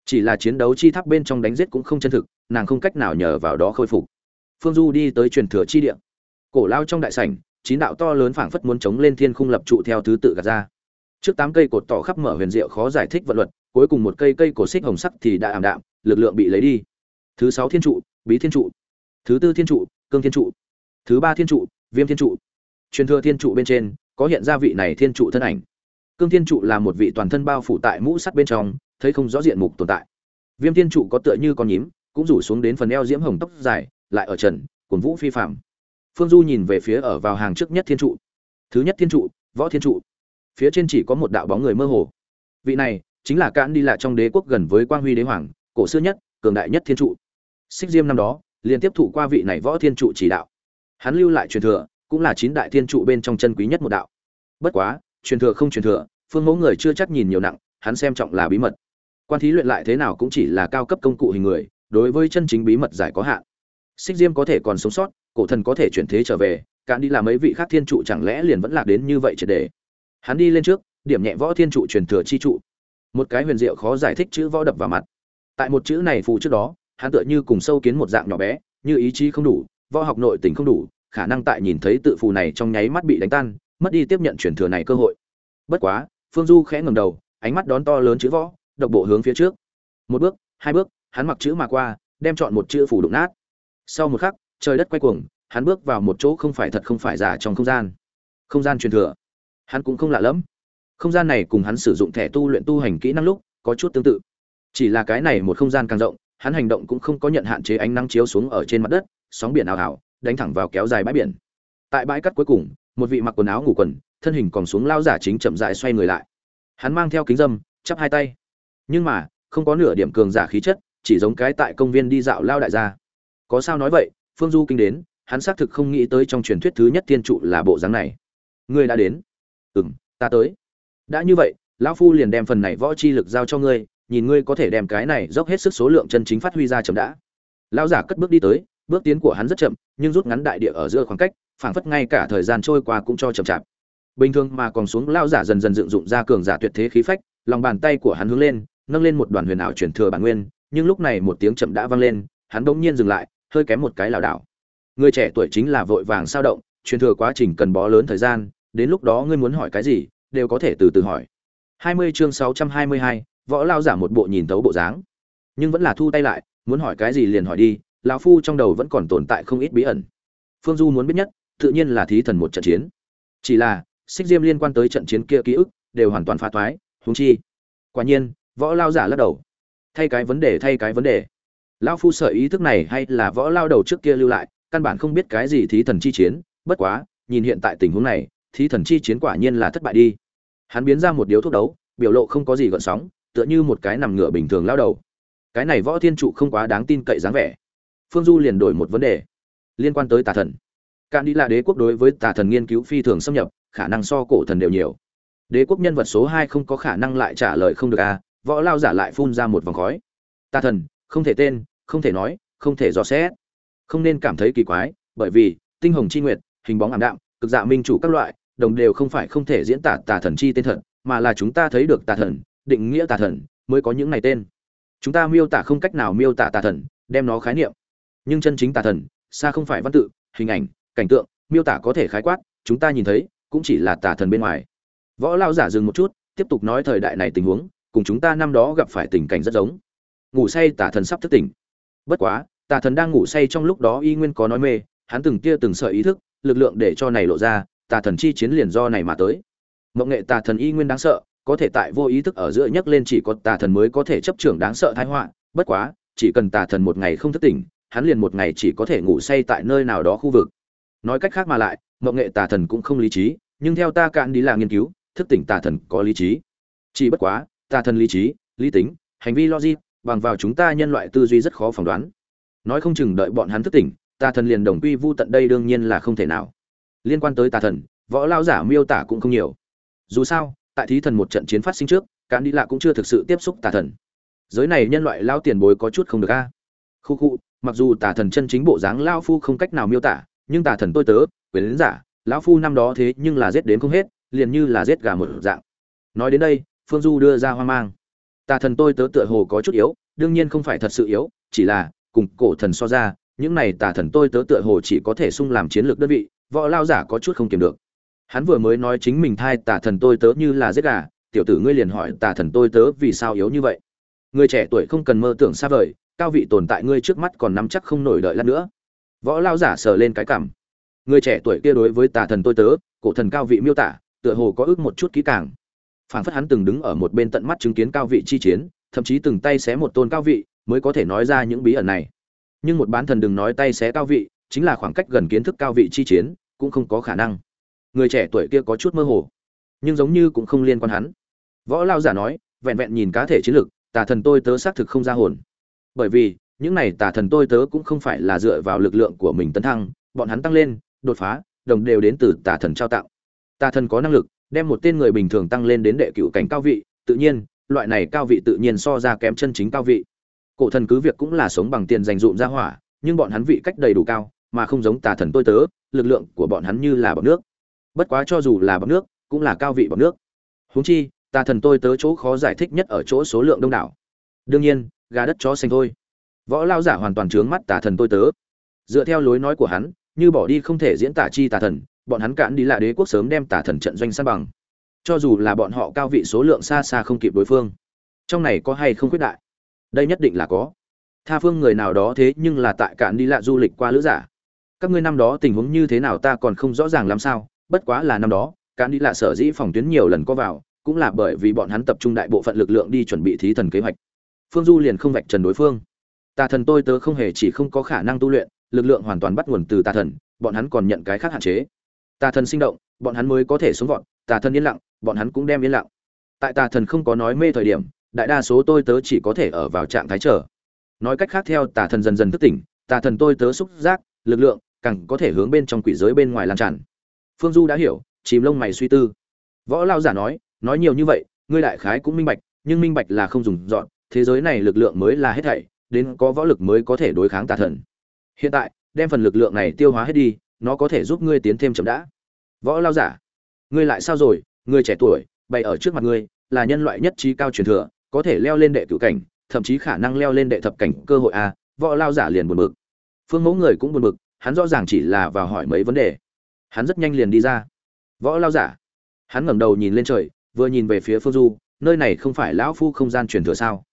Chỉ là chiến đấu chi tháp bên trong đánh giết cũng không chân thực, nàng không cách nào nhờ vào đó khôi phục. Phương du đi tới truyền thừa chi địa. Cổ lao trong đại sảnh, chín đạo to lớn phảng phất muốn chống lên thiên khung lập trụ theo thứ tự gạt ra. Trước tám cây cột tỏ khắp mở huyền diệu khó giải thích vận luật cuối cùng một cây cây cổ xích hồng sắc thì đã ảm đạm, lực lượng bị lấy đi. Thứ sáu thiên trụ, bí thiên trụ. Thứ tư thiên trụ, cương thiên trụ. Thứ ba thiên trụ, viêm thiên trụ. Truyền thừa thiên trụ bên trên, có hiện ra vị này thiên trụ thân ảnh. Cương thiên trụ là một vị toàn thân bao phủ tại mũ sắt bên trong, thấy không rõ diện mục tồn tại. Viêm thiên trụ có tựa như con nhím, cũng rủ xuống đến phần eo diễm hồng tóc dài, lại ở trần, cuồng vũ phi phàm. phương du nhìn về phía ở vào hàng trước nhất thiên trụ. Thứ nhất thiên trụ, võ thiên trụ. Phía trên chỉ có một đạo bóng người mơ hồ. Vị này chính là cạn đi lại trong đế quốc gần với quang huy đế hoàng, cổ xưa nhất, cường đại nhất thiên trụ. Xích diêm năm đó, liên tiếp thụ qua vị này võ thiên trụ chỉ đạo. Hắn lưu lại truyền thừa, cũng là chín đại thiên trụ bên trong chân quý nhất một đạo. Bất quá, truyền thừa không truyền thừa, phương mẫu người chưa chắc nhìn nhiều nặng, hắn xem trọng là bí mật. Quan thí luyện lại thế nào cũng chỉ là cao cấp công cụ hình người, đối với chân chính bí mật giải có hạn. Xích diêm có thể còn sống sót, cổ thần có thể chuyển thế trở về, cạn đi làm mấy vị khác thiên trụ chẳng lẽ liền vẫn lạc đến như vậy triệt đề hắn đi lên trước, điểm nhẹ võ thiên trụ truyền thừa chi trụ một cái huyền diệu khó giải thích chữ võ đập vào mặt. Tại một chữ này phù trước đó, hắn tựa như cùng sâu kiến một dạng nhỏ bé, như ý chí không đủ, võ học nội tình không đủ, khả năng tại nhìn thấy tự phù này trong nháy mắt bị đánh tan, mất đi tiếp nhận truyền thừa này cơ hội. Bất quá, phương du khẽ ngầm đầu, ánh mắt đón to lớn chữ võ, độc bộ hướng phía trước. Một bước, hai bước, hắn mặc chữ mà qua, đem chọn một chữ phủ đụng nát. Sau một khắc, trời đất quay cuồng, hắn bước vào một chỗ không phải thật không phải giả trong không gian. Không gian truyền thừa. Hắn cũng không lạ lẫm không gian này cùng hắn sử dụng thẻ tu luyện tu hành kỹ năng lúc có chút tương tự. Chỉ là cái này một không gian càng rộng, hắn hành động cũng không có nhận hạn chế ánh nắng chiếu xuống ở trên mặt đất, sóng biển ảo ảo đánh thẳng vào kéo dài bãi biển. Tại bãi cắt cuối cùng, một vị mặc quần áo ngủ quần, thân hình còn xuống lao giả chính chậm dại xoay người lại. Hắn mang theo kính dâm, chắp hai tay. Nhưng mà, không có nửa điểm cường giả khí chất, chỉ giống cái tại công viên đi dạo lao đại gia. Có sao nói vậy, phương du kinh đến, hắn xác thực không nghĩ tới trong truyền thuyết thứ nhất tiên trụ là bộ dáng này. Ngươi đã đến. Ừ ta tới đã như vậy, lão phu liền đem phần này võ chi lực giao cho ngươi, nhìn ngươi có thể đem cái này dốc hết sức số lượng chân chính phát huy ra chậm đã. Lão giả cất bước đi tới, bước tiến của hắn rất chậm, nhưng rút ngắn đại địa ở giữa khoảng cách, phảng phất ngay cả thời gian trôi qua cũng cho chậm chạp. Bình thường mà còn xuống, lão giả dần dần dựng dụng ra cường giả tuyệt thế khí phách, lòng bàn tay của hắn hướng lên, nâng lên một đoàn huyền ảo truyền thừa bản nguyên, nhưng lúc này một tiếng chậm đã vang lên, hắn bỗng nhiên dừng lại, hơi kém một cái lảo đảo. Người trẻ tuổi chính là vội vàng sao động, truyền thừa quá trình cần bó lớn thời gian, đến lúc đó ngươi muốn hỏi cái gì đều có thể từ từ hỏi. 20 chương 622, võ lao giả một bộ nhìn tấu bộ dáng. Nhưng vẫn là thu tay lại muốn hỏi cái gì liền hỏi đi lão phu trong đầu vẫn còn tồn tại không ít bí ẩn. Phương du muốn biết nhất tự nhiên là thí thần một trận chiến. Chỉ là xích diêm liên quan tới trận chiến kia ký ức đều hoàn toàn phá toái huống chi. Quả nhiên võ lao giả lắc đầu. Thay cái vấn đề thay cái vấn đề. Lão phu sợ ý thức này hay là võ lao đầu trước kia lưu lại căn bản không biết cái gì thí thần chi chiến bất quá nhìn hiện tại tình huống này thí thần chi chiến quả nhiên là thất bại đi hắn biến ra một điếu thuốc đấu, biểu lộ không có gì gợn sóng, tựa như một cái nằm ngửa bình thường lao đầu. Cái này võ thiên trụ không quá đáng tin cậy dáng vẻ. Phương du liền đổi một vấn đề. Liên quan tới tà thần. Cạn đi là đế quốc đối với tà thần nghiên cứu phi thường xâm nhập, khả năng so cổ thần đều nhiều. Đế quốc nhân vật số hai không có khả năng lại trả lời không được à võ lao giả lại phun ra một vòng khói. Tà thần, không thể tên, không thể nói, không thể dò xét. Không nên cảm thấy kỳ quái, bởi vì, tinh hồng chi nguyệt, hình bóng ảm đạm, cực dạ minh chủ các loại đồng đều không phải không thể diễn tả tà thần chi tên thật, mà là chúng ta thấy được tà thần, định nghĩa tà thần, mới có những này tên. Chúng ta miêu tả không cách nào miêu tả tà thần, đem nó khái niệm. Nhưng chân chính tà thần, xa không phải văn tự, hình ảnh, cảnh tượng, miêu tả có thể khái quát, chúng ta nhìn thấy, cũng chỉ là tà thần bên ngoài. Võ lao giả dừng một chút, tiếp tục nói thời đại này tình huống, cùng chúng ta năm đó gặp phải tình cảnh rất giống. Ngủ say tà thần sắp thức tỉnh. Bất quá, tà thần đang ngủ say trong lúc đó y nguyên có nói mê, hắn từng kia từng sợi ý thức, lực lượng để cho này lộ ra tà thần chi chiến liền do này mà tới. Mộng nghệ tà thần y nguyên đáng sợ, có thể tại vô ý thức ở giữa nhấc lên chỉ có tà thần mới có thể chấp trưởng đáng sợ thái họa. Bất quá, chỉ cần tà thần một ngày không thức tỉnh, hắn liền một ngày chỉ có thể ngủ say tại nơi nào đó khu vực. Nói cách khác mà lại, mộng nghệ tà thần cũng không lý trí, nhưng theo ta cạn đi là nghiên cứu, thức tỉnh tà thần có lý trí. Chỉ bất quá, tà thần lý trí, lý tính, hành vi logic, bằng vào chúng ta nhân loại tư duy rất khó phỏng đoán. Nói không chừng đợi bọn hắn thức tỉnh, tà thần liền đồng quy vu tận đây đương nhiên là không thể nào liên quan tới tà thần, võ lao giả miêu tả cũng không nhiều. Dù sao, tại thí thần một trận chiến phát sinh trước cạn đi lạ cũng chưa thực sự tiếp xúc tà thần. Giới này nhân loại lao tiền bối có chút không được a. Khu khu, mặc dù tà thần chân chính bộ dáng lao phu không cách nào miêu tả, nhưng tà thần tôi tớ, quyền lính giả, lão phu năm đó thế nhưng là giết đến không hết, liền như là giết gà một dạng. Nói đến đây, phương du đưa ra hoang mang. Tà thần tôi tớ tựa hồ có chút yếu, đương nhiên không phải thật sự yếu, chỉ là, cùng cổ thần so ra, những này tà thần tôi tớ tựa hồ chỉ có thể sung làm chiến lược đơn vị võ lao giả có chút không kiềm được. Hắn vừa mới nói chính mình thai tà thần tôi tớ như là giết gà, tiểu tử ngươi liền hỏi tà thần tôi tớ vì sao yếu như vậy. Người trẻ tuổi không cần mơ tưởng xa vời, cao vị tồn tại ngươi trước mắt còn nắm chắc không nổi đợi lát nữa. Võ lao giả sờ lên cái cảm. Người trẻ tuổi kia đối với tà thần tôi tớ, cổ thần cao vị miêu tả, tựa hồ có ước một chút kỹ càng. Phản phất hắn từng đứng ở một bên tận mắt chứng kiến cao vị chi chiến, thậm chí từng tay xé một tôn cao vị, mới có thể nói ra những bí ẩn này. Nhưng một bán thần đừng nói tay xé cao vị chính là khoảng cách gần kiến thức cao vị chi chiến, cũng không có khả năng. Người trẻ tuổi kia có chút mơ hồ, nhưng giống như cũng không liên quan hắn. Võ lao giả nói, vẹn vẹn nhìn cá thể chiến lược tà thần tôi tớ xác thực không ra hồn. Bởi vì, những này tà thần tôi tớ cũng không phải là dựa vào lực lượng của mình tấn thăng, bọn hắn tăng lên, đột phá, đồng đều đến từ tà thần trao tạo tà thần có năng lực, đem một tên người bình thường tăng lên đến đệ cựu cảnh cao vị, tự nhiên, loại này cao vị tự nhiên so ra kém chân chính cao vị. Cổ thần cứ việc cũng là sống bằng tiền dành dụm ra hỏa, nhưng bọn hắn vị cách đầy đủ cao mà không giống tà thần tôi tớ, lực lượng của bọn hắn như là bọc nước. Bất quá cho dù là bọc nước, cũng là cao vị bọc nước. Huống chi, tà thần tôi tớ chỗ khó giải thích nhất ở chỗ số lượng đông đảo. Đương nhiên, gà đất chó xanh thôi. Võ lao giả hoàn toàn trướng mắt tà thần tôi tớ. Dựa theo lối nói của hắn, như bỏ đi không thể diễn tả chi tà thần, bọn hắn cạn đi là đế quốc sớm đem tà thần trận doanh san bằng. Cho dù là bọn họ cao vị số lượng xa xa không kịp đối phương, trong này có hay không quyết đại? Đây nhất định là có. Tha phương người nào đó thế nhưng là tại cạn đi lạ du lịch qua lữ giả các ngươi năm đó tình huống như thế nào ta còn không rõ ràng làm sao, bất quá là năm đó cán đi lạ sở dĩ phòng tuyến nhiều lần có vào, cũng là bởi vì bọn hắn tập trung đại bộ phận lực lượng đi chuẩn bị thí thần kế hoạch. Phương du liền không vạch trần đối phương. Tà thần tôi tớ không hề chỉ không có khả năng tu luyện, lực lượng hoàn toàn bắt nguồn từ tà thần, bọn hắn còn nhận cái khác hạn chế. Tà thần sinh động, bọn hắn mới có thể xuống vọt, tà thần yên lặng, bọn hắn cũng đem yên lặng. Tại tà thần không có nói mê thời điểm, đại đa số tôi tớ chỉ có thể ở vào trạng thái chờ. Nói cách khác theo tà thần dần dần thức tỉnh, tà thần tôi tớ xúc giác, lực lượng càng có thể hướng bên trong quỷ giới bên ngoài lan tràn. Phương du đã hiểu, chìm lông mày suy tư. Võ lao giả nói nói nhiều như vậy, ngươi đại khái cũng minh bạch, nhưng minh bạch là không dùng dọn, thế giới này lực lượng mới là hết thảy, đến có võ lực mới có thể đối kháng tà thần. Hiện tại, đem phần lực lượng này tiêu hóa hết đi, nó có thể giúp ngươi tiến thêm chậm đã. Võ lao giả, ngươi lại sao rồi? Ngươi trẻ tuổi, bày ở trước mặt ngươi, là nhân loại nhất trí cao truyền thừa, có thể leo lên đệ cửu cảnh, thậm chí khả năng leo lên đệ thập cảnh cơ hội a võ lao giả liền buồn bực. Phương mẫu người cũng buồn bực hắn rõ ràng chỉ là vào hỏi mấy vấn đề. Hắn rất nhanh liền đi ra. Võ lao giả. Hắn ngẩng đầu nhìn lên trời, vừa nhìn về phía phương du, nơi này không phải lão phu không gian truyền thừa sao?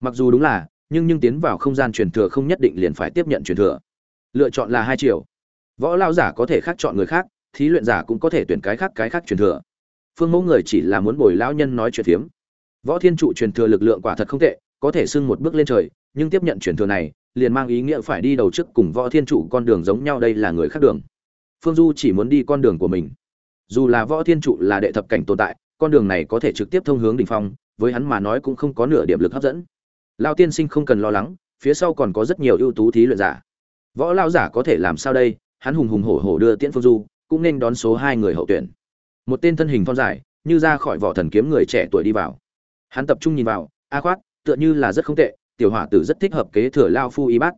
Mặc dù đúng là, nhưng nhưng tiến vào không gian truyền thừa không nhất định liền phải tiếp nhận truyền thừa. Lựa chọn là hai chiều. Võ lao giả có thể khác chọn người khác, thí luyện giả cũng có thể tuyển cái khác cái khác truyền thừa. Phương mẫu người chỉ là muốn bồi lão nhân nói chuyện phiếm. Võ thiên trụ truyền thừa lực lượng quả thật không tệ, có thể xưng một bước lên trời, nhưng tiếp nhận truyền thừa này liền mang ý nghĩa phải đi đầu trước cùng võ thiên trụ con đường giống nhau đây là người khác đường. Phương du chỉ muốn đi con đường của mình. Dù là võ thiên trụ là đệ thập cảnh tồn tại, con đường này có thể trực tiếp thông hướng đ ỉ n h phong, với hắn mà nói cũng không có nửa điểm lực hấp dẫn. Lao tiên sinh không cần lo lắng, phía sau còn có rất nhiều ưu tú thí luyện giả. Võ lao giả có thể làm sao đây? Hắn hùng hùng hổ hổ đưa tiễn phương du, cũng nên đón số hai người hậu tuyển. Một tên thân hình thon dài, như ra khỏi vỏ thần kiếm người trẻ tuổi đi vào. Hắn tập trung nhìn vào, a khoát, tựa như là rất không tệ tiểu hỏa tử rất thích hợp kế thừa lao phu y bát.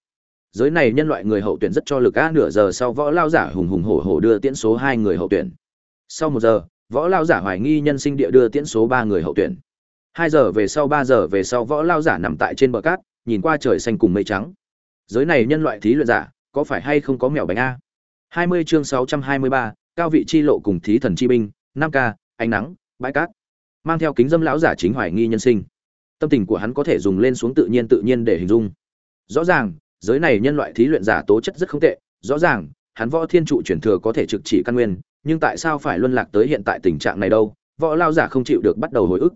Giới này nhân loại người hậu tuyển rất cho lực a nửa giờ sau võ lao giả hùng hùng hổ hổ đưa tiễn số hai người hậu tuyển. Sau một giờ, võ lao giả hoài nghi nhân sinh địa đưa tiễn số ba người hậu tuyển. Hai giờ về sau, ba giờ về sau võ lao giả nằm tại trên bờ cát, nhìn qua trời xanh cùng mây trắng. Giới này nhân loại thí luyện giả, có phải hay không có mèo bánh a? Hai mươi chương sáu trăm hai mươi ba, cao vị chi lộ cùng thí thần chi binh, năm k ánh nắng, bãi cát. Mang theo kính dâm lão giả chính hoài nghi nhân sinh tâm tình của hắn có thể dùng lên xuống tự nhiên tự nhiên để hình dung. Rõ ràng, giới này nhân loại thí luyện giả tố chất rất không tệ, rõ ràng, hắn võ thiên trụ chuyển thừa có thể trực chỉ căn nguyên, nhưng tại sao phải luân lạc tới hiện tại tình trạng này đâu? Võ lao giả không chịu được bắt đầu hồi ức.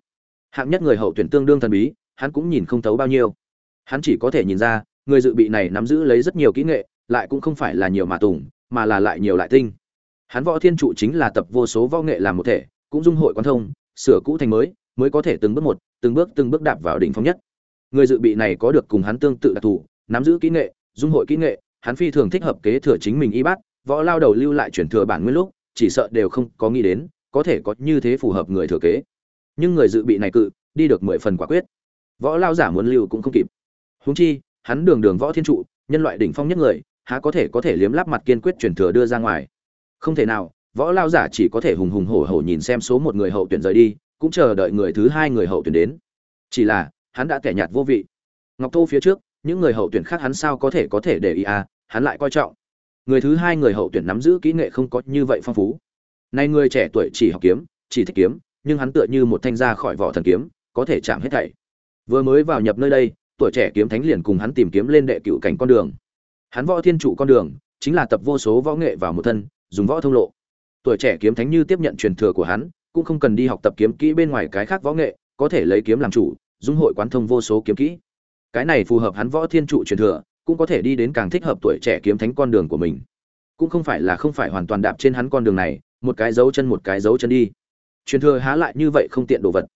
Hạng nhất người hậu tuyển tương đương thần bí, hắn cũng nhìn không thấu bao nhiêu. Hắn chỉ có thể nhìn ra, người dự bị này nắm giữ lấy rất nhiều kỹ nghệ, lại cũng không phải là nhiều mà tùng, mà là lại nhiều lại tinh. Hắn võ thiên trụ chính là tập vô số võ nghệ làm một thể, cũng dung hội quan thông, sửa cũ thành mới mới có thể từng bước một từng bước từng bước đạp vào đỉnh phong nhất. Người dự bị này có được cùng hắn tương tự đặc thù, nắm giữ kỹ nghệ, dung hội kỹ nghệ, hắn phi thường thích hợp kế thừa chính mình y bát, võ lao đầu lưu lại chuyển thừa bản nguyên lúc, chỉ sợ đều không có nghĩ đến, có thể có như thế phù hợp người thừa kế. Nhưng người dự bị này cự, đi được mười phần quả quyết. Võ lao giả muốn lưu cũng không kịp. Huống chi, hắn đường đường võ thiên trụ, nhân loại đỉnh phong nhất người, há có thể có thể liếm láp mặt kiên quyết truyền thừa đưa ra ngoài. Không thể nào, võ lao giả chỉ có thể hùng hùng hổ hổ nhìn xem số một người hậu tuyển rời đi cũng chờ đợi người thứ hai người hậu tuyển đến. Chỉ là, hắn đã kẻ nhạt vô vị. Ngọc thô phía trước, những người hậu tuyển khác hắn sao có thể có thể để ý à hắn lại coi trọng. Người thứ hai người hậu tuyển nắm giữ kỹ nghệ không có như vậy phong phú. Nay người trẻ tuổi chỉ học kiếm, chỉ thích kiếm, nhưng hắn tựa như một thanh ra khỏi vỏ thần kiếm, có thể chạm hết thảy. Vừa mới vào nhập nơi đây, tuổi trẻ kiếm thánh liền cùng hắn tìm kiếm lên đệ cựu cảnh con đường. Hắn võ thiên trụ con đường, chính là tập vô số võ nghệ vào một thân, dùng võ thông lộ. Tuổi trẻ kiếm thánh như tiếp nhận truyền thừa của hắn cũng không cần đi học tập kiếm kỹ bên ngoài cái khác võ nghệ, có thể lấy kiếm làm chủ, dung hội quán thông vô số kiếm kỹ. Cái này phù hợp hắn võ thiên trụ truyền thừa, cũng có thể đi đến càng thích hợp tuổi trẻ kiếm thánh con đường của mình. Cũng không phải là không phải hoàn toàn đạp trên hắn con đường này, một cái dấu chân một cái dấu chân đi. Truyền thừa há lại như vậy không tiện đồ vật.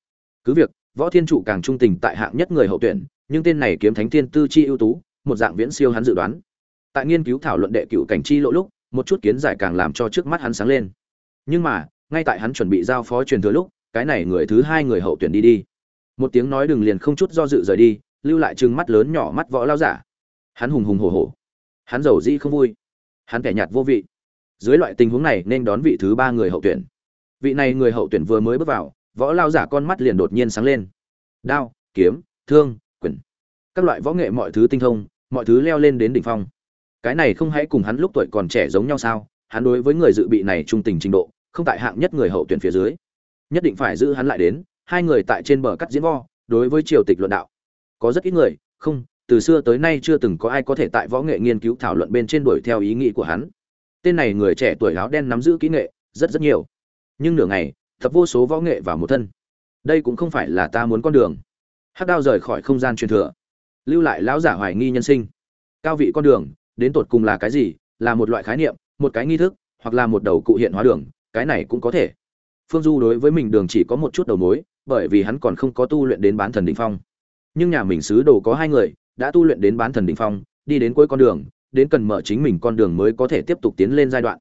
Cứ việc, võ thiên trụ càng trung tình tại hạng nhất người hậu tuyển, nhưng tên này kiếm thánh thiên tư chi ưu tú, một dạng viễn siêu hắn dự đoán. Tại nghiên cứu thảo luận đệ cựu cảnh chi lỗ lúc, một chút kiến giải càng làm cho trước mắt hắn sáng lên. Nhưng mà ngay tại hắn chuẩn bị giao phó truyền thừa lúc, cái này người thứ hai người hậu tuyển đi đi. Một tiếng nói đừng liền không chút do dự rời đi, lưu lại trừng mắt lớn nhỏ mắt võ lao giả. Hắn hùng hùng hổ hổ. Hắn giàu dĩ không vui. Hắn kẻ nhạt vô vị. Dưới loại tình huống này nên đón vị thứ ba người hậu tuyển. Vị này người hậu tuyển vừa mới bước vào, võ lao giả con mắt liền đột nhiên sáng lên. Đao, kiếm, thương, quyền. Các loại võ nghệ mọi thứ tinh thông, mọi thứ leo lên đến đỉnh phong. Cái này không hãy cùng hắn lúc tuổi còn trẻ giống nhau sao? Hắn đối với người dự bị này trung tình trình độ không tại hạng nhất người hậu tuyển phía dưới. Nhất định phải giữ hắn lại đến, hai người tại trên bờ cắt diễn vo, đối với triều tịch luận đạo. Có rất ít người, không, từ xưa tới nay chưa từng có ai có thể tại võ nghệ nghiên cứu thảo luận bên trên đuổi theo ý nghĩ của hắn. Tên này người trẻ tuổi áo đen nắm giữ kỹ nghệ, rất rất nhiều. Nhưng nửa ngày tập vô số võ nghệ vào một thân. Đây cũng không phải là ta muốn con đường. Hát đao rời khỏi không gian truyền thừa. Lưu lại lão giả hoài nghi nhân sinh. Cao vị con đường, đến tột cùng là cái gì, là một loại khái niệm, một cái nghi thức, hoặc là một đầu cụ hiện hóa đường cái này cũng có thể. Phương du đối với mình đường chỉ có một chút đầu mối, bởi vì hắn còn không có tu luyện đến bán thần đỉnh phong. Nhưng nhà mình sứ đồ có hai người, đã tu luyện đến bán thần đỉnh phong, đi đến cuối con đường, đến cần mở chính mình con đường mới có thể tiếp tục tiến lên giai đoạn.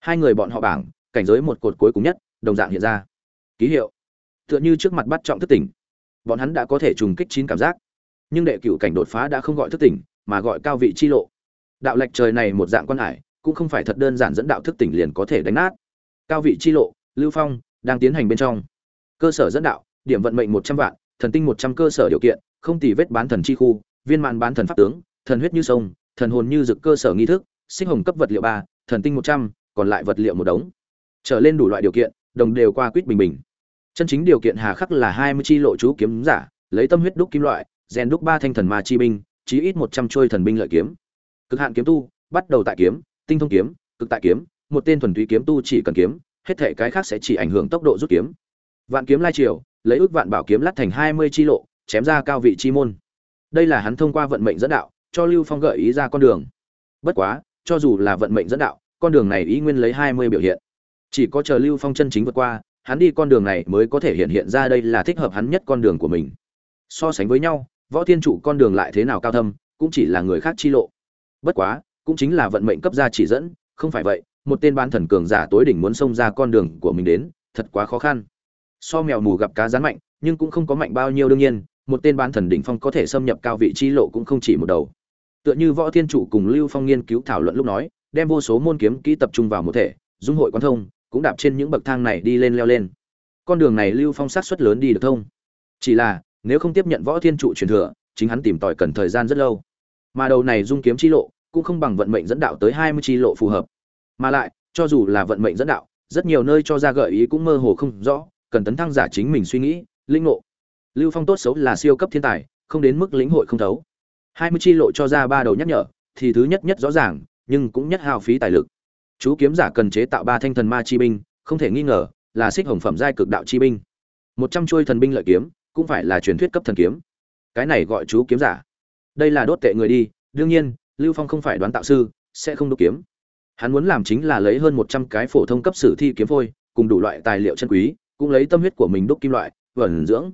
Hai người bọn họ bảng, cảnh giới một cột cuối cùng nhất, đồng dạng hiện ra. Ký hiệu. Tựa như trước mặt bắt trọng thức tỉnh. Bọn hắn đã có thể trùng kích chín cảm giác. Nhưng đệ cửu cảnh đột phá đã không gọi thức tỉnh, mà gọi cao vị chi lộ. Đạo lệch trời này một dạng quan hải, cũng không phải thật đơn giản dẫn đạo thức tỉnh liền có thể đánh nát cao vị chi lộ, lưu phong, đang tiến hành bên trong. Cơ sở dẫn đạo, điểm vận mệnh một trăm vạn, thần tinh một trăm cơ sở điều kiện, không tì vết bán thần chi khu, viên mạn bán thần pháp tướng, thần huyết như sông, thần hồn như dực cơ sở nghi thức, sinh hồng cấp vật liệu ba, thần tinh một trăm, còn lại vật liệu một đống. Trở lên đủ loại điều kiện, đồng đều qua quýt bình bình. Chân chính điều kiện hà khắc là hai mươi chi lộ chú kiếm giả, lấy tâm huyết đúc kim loại, rèn đúc ba thanh thần ma chi binh, chí ít một trăm trôi thần binh lợi kiếm. Cực hạn kiếm tu, bắt đầu tại kiếm, tinh thông kiếm, cực tại kiếm một tên thuần túy kiếm tu chỉ cần kiếm, hết thảy cái khác sẽ chỉ ảnh hưởng tốc độ rút kiếm. Vạn kiếm lai triều, lấy ước vạn bảo kiếm lát thành hai mươi chi lộ, chém ra cao vị chi môn. Đây là hắn thông qua vận mệnh dẫn đạo, cho lưu phong gợi ý ra con đường. Bất quá, cho dù là vận mệnh dẫn đạo, con đường này ý nguyên lấy hai mươi biểu hiện. Chỉ có chờ lưu phong chân chính vượt qua, hắn đi con đường này mới có thể hiện hiện ra đây là thích hợp hắn nhất con đường của mình. So sánh với nhau, võ thiên trụ con đường lại thế nào cao thâm, cũng chỉ là người khác chi lộ. Bất quá, cũng chính là vận mệnh cấp ra chỉ dẫn, không phải vậy một tên bán thần cường giả tối đỉnh muốn xông ra con đường của mình đến, thật quá khó khăn. So mèo mù gặp cá rán mạnh, nhưng cũng không có mạnh bao nhiêu đương nhiên, một tên bán thần đỉnh phong có thể xâm nhập cao vị chi lộ cũng không chỉ một đầu. Tựa như võ thiên trụ cùng lưu phong nghiên cứu thảo luận lúc nói, đem vô số môn kiếm kỹ tập trung vào một thể, dung hội quan thông, cũng đạp trên những bậc thang này đi lên leo lên. Con đường này lưu phong sát suất lớn đi được thông. Chỉ là, nếu không tiếp nhận võ thiên trụ truyền thừa, chính hắn tìm tòi cần thời gian rất lâu. Mà đầu này dung kiếm chi lộ, cũng không bằng vận mệnh dẫn đạo tới hai mươi chi lộ phù hợp mà lại, cho dù là vận mệnh dẫn đạo, rất nhiều nơi cho ra gợi ý cũng mơ hồ không rõ, cần tấn thăng giả chính mình suy nghĩ, linh ngộ. Lưu phong tốt xấu là siêu cấp thiên tài, không đến mức lĩnh hội không thấu. Hai mươi chi lộ cho ra ba đầu nhắc nhở, thì thứ nhất nhất rõ ràng, nhưng cũng nhất hao phí tài lực. Chú kiếm giả cần chế tạo ba thanh thần ma chi binh, không thể nghi ngờ là xích hồng phẩm giai cực đạo chi binh. Một trăm chuôi thần binh lợi kiếm, cũng phải là truyền thuyết cấp thần kiếm. Cái này gọi chú kiếm giả. Đây là đốt tệ người đi, đương nhiên, lưu phong không phải đoán tạo sư, sẽ không đúc kiếm hắn muốn làm chính là lấy hơn một trăm cái phổ thông cấp sử thi kiếm phôi cùng đủ loại tài liệu chân quý cũng lấy tâm huyết của mình đúc kim loại vẩn dưỡng.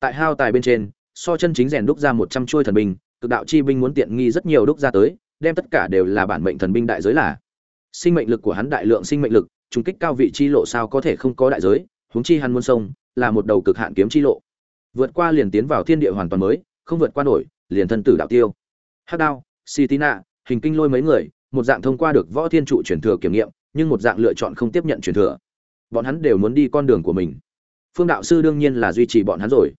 Tại hao tài bên trên so chân chính rèn đúc ra một trăm chuôi thần binh cực đạo chi binh muốn tiện nghi rất nhiều đúc ra tới đem tất cả đều là bản mệnh thần binh đại giới là. Sinh mệnh lực của hắn đại lượng sinh mệnh lực trùng kích cao vị chi lộ sao có thể không có đại giới huống chi hắn muốn sông là một đầu cực hạn kiếm chi lộ. Vượt qua liền tiến vào thiên địa hoàn toàn mới không vượt qua nổi liền thân tử đạo tiêu. Hắc đao Sitina, hình kinh lôi mấy người, một dạng thông qua được võ thiên trụ truyền thừa kiểm nghiệm, nhưng một dạng lựa chọn không tiếp nhận truyền thừa. Bọn hắn đều muốn đi con đường của mình. Phương đạo sư đương nhiên là duy trì bọn hắn rồi.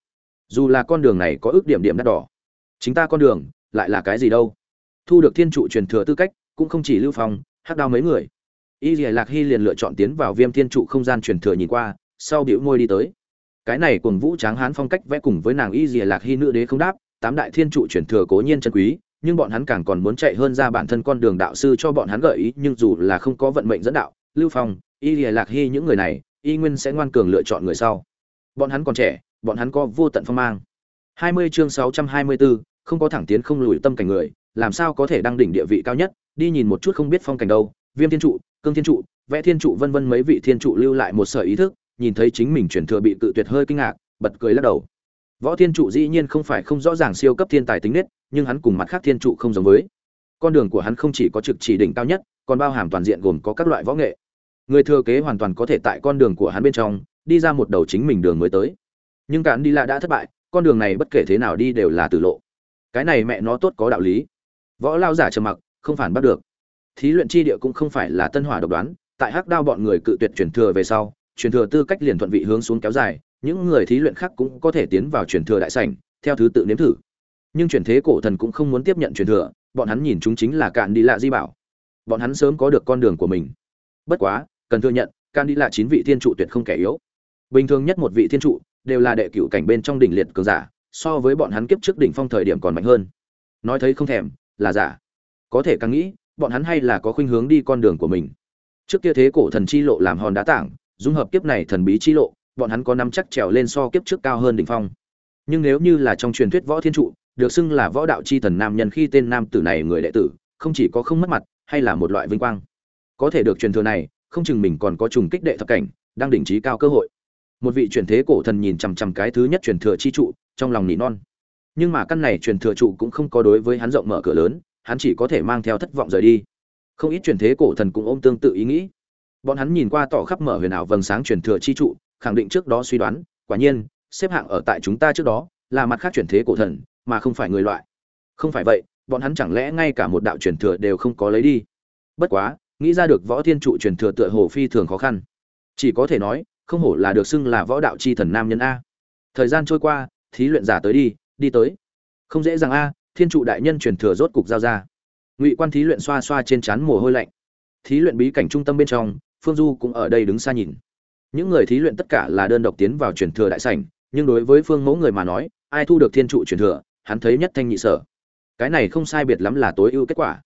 Dù là con đường này có ước điểm điểm đắt đỏ, chính ta con đường lại là cái gì đâu? Thu được thiên trụ truyền thừa tư cách, cũng không chỉ lưu phong hát đao mấy người. Y dìa lạc hy liền lựa chọn tiến vào viêm thiên trụ không gian truyền thừa nhìn qua, sau biểu môi đi tới. Cái này cùng vũ tráng hán phong cách vẽ cùng với nàng y dìa lạc hy nữ đế không đáp, tám đại thiên trụ truyền thừa cố nhiên chân quý nhưng bọn hắn càng còn muốn chạy hơn ra bản thân con đường đạo sư cho bọn hắn gợi ý nhưng dù là không có vận mệnh dẫn đạo lưu phong y lìa lạc hy những người này y nguyên sẽ ngoan cường lựa chọn người sau. Bọn hắn còn trẻ bọn hắn có vô tận phong mang. 20 chương 624, không có thẳng tiến không lùi tâm cảnh người làm sao có thể đăng đỉnh địa vị cao nhất đi nhìn một chút không biết phong cảnh đâu. Viêm thiên trụ cương thiên trụ vẽ thiên trụ vân vân mấy vị thiên trụ lưu lại một sở ý thức nhìn thấy chính mình chuyển thừa bị cự tuyệt hơi kinh ngạc bật cười lắc đầu. Võ thiên trụ dĩ nhiên không phải không rõ ràng siêu cấp thiên tài tính nết nhưng hắn cùng mặt khác thiên trụ không giống với. Con đường của hắn không chỉ có trực chỉ đỉnh cao nhất, còn bao hàm toàn diện gồm có các loại võ nghệ. Người thừa kế hoàn toàn có thể tại con đường của hắn bên trong, đi ra một đầu chính mình đường mới tới. Nhưng cạn đi lạ đã thất bại, con đường này bất kể thế nào đi đều là tử lộ. Cái này mẹ nó tốt có đạo lý. Võ lao giả trầm mặc, không phản bắt được. Thí luyện chi địa cũng không phải là tân hỏa độc đoán, tại hắc đao bọn người cự tuyệt truyền thừa về sau, truyền thừa tư cách liền thuận vị hướng xuống kéo dài, những người thí luyện khác cũng có thể tiến vào truyền thừa đại sảnh, theo thứ tự nếm thử nhưng chuyển thế cổ thần cũng không muốn tiếp nhận truyền thừa, bọn hắn nhìn chúng chính là cạn đi lạ di bảo. Bọn hắn sớm có được con đường của mình. Bất quá, cần thừa nhận, cạn đi lạ chín vị thiên trụ tuyệt không kẻ yếu. Bình thường nhất một vị thiên trụ đều là đệ cửu cảnh bên trong đỉnh liệt cường giả, so với bọn hắn kiếp trước đỉnh phong thời điểm còn mạnh hơn. Nói thấy không thèm, là giả. Có thể càng nghĩ, bọn hắn hay là có khuynh hướng đi con đường của mình. Trước kia thế cổ thần chi lộ làm hòn đá tảng, dung hợp kiếp này thần bí chi lộ, bọn hắn có năm chắc trèo lên so kiếp trước cao hơn đỉnh phong. Nhưng nếu như là trong truyền thuyết võ thiên trụ được xưng là võ đạo chi thần nam nhân khi tên nam tử này người đệ tử, không chỉ có không mất mặt, hay là một loại vinh quang. Có thể được truyền thừa này, không chừng mình còn có trùng kích đệ thập cảnh, đang đỉnh trí cao cơ hội. Một vị truyền thế cổ thần nhìn chằm chằm cái thứ nhất truyền thừa chi trụ, trong lòng nỉ non. Nhưng mà căn này truyền thừa trụ cũng không có đối với hắn rộng mở cửa lớn, hắn chỉ có thể mang theo thất vọng rời đi. Không ít truyền thế cổ thần cũng ôm tương tự ý nghĩ. Bọn hắn nhìn qua tỏ khắp mở huyền ảo vầng sáng truyền thừa chi trụ, khẳng định trước đó suy đoán, quả nhiên, xếp hạng ở tại chúng ta trước đó, là mặt khác truyền thế cổ thần mà không phải người loại. Không phải vậy, bọn hắn chẳng lẽ ngay cả một đạo truyền thừa đều không có lấy đi? Bất quá, nghĩ ra được võ thiên trụ truyền thừa tựa hồ phi thường khó khăn. Chỉ có thể nói, không hổ là được xưng là võ đạo chi thần nam nhân a. Thời gian trôi qua, thí luyện giả tới đi đi tới. Không dễ dàng a, thiên trụ đại nhân truyền thừa rốt cục giao ra. Ngụy quan thí luyện xoa xoa trên trán mồ hôi lạnh. Thí luyện bí cảnh trung tâm bên trong, phương du cũng ở đây đứng xa nhìn. Những người thí luyện tất cả là đơn độc tiến vào truyền thừa đại sảnh, nhưng đối với phương mẫu người mà nói, ai thu được thiên trụ truyền thừa hắn thấy nhất thanh nhị sở. Cái này không sai biệt lắm là tối ưu kết quả.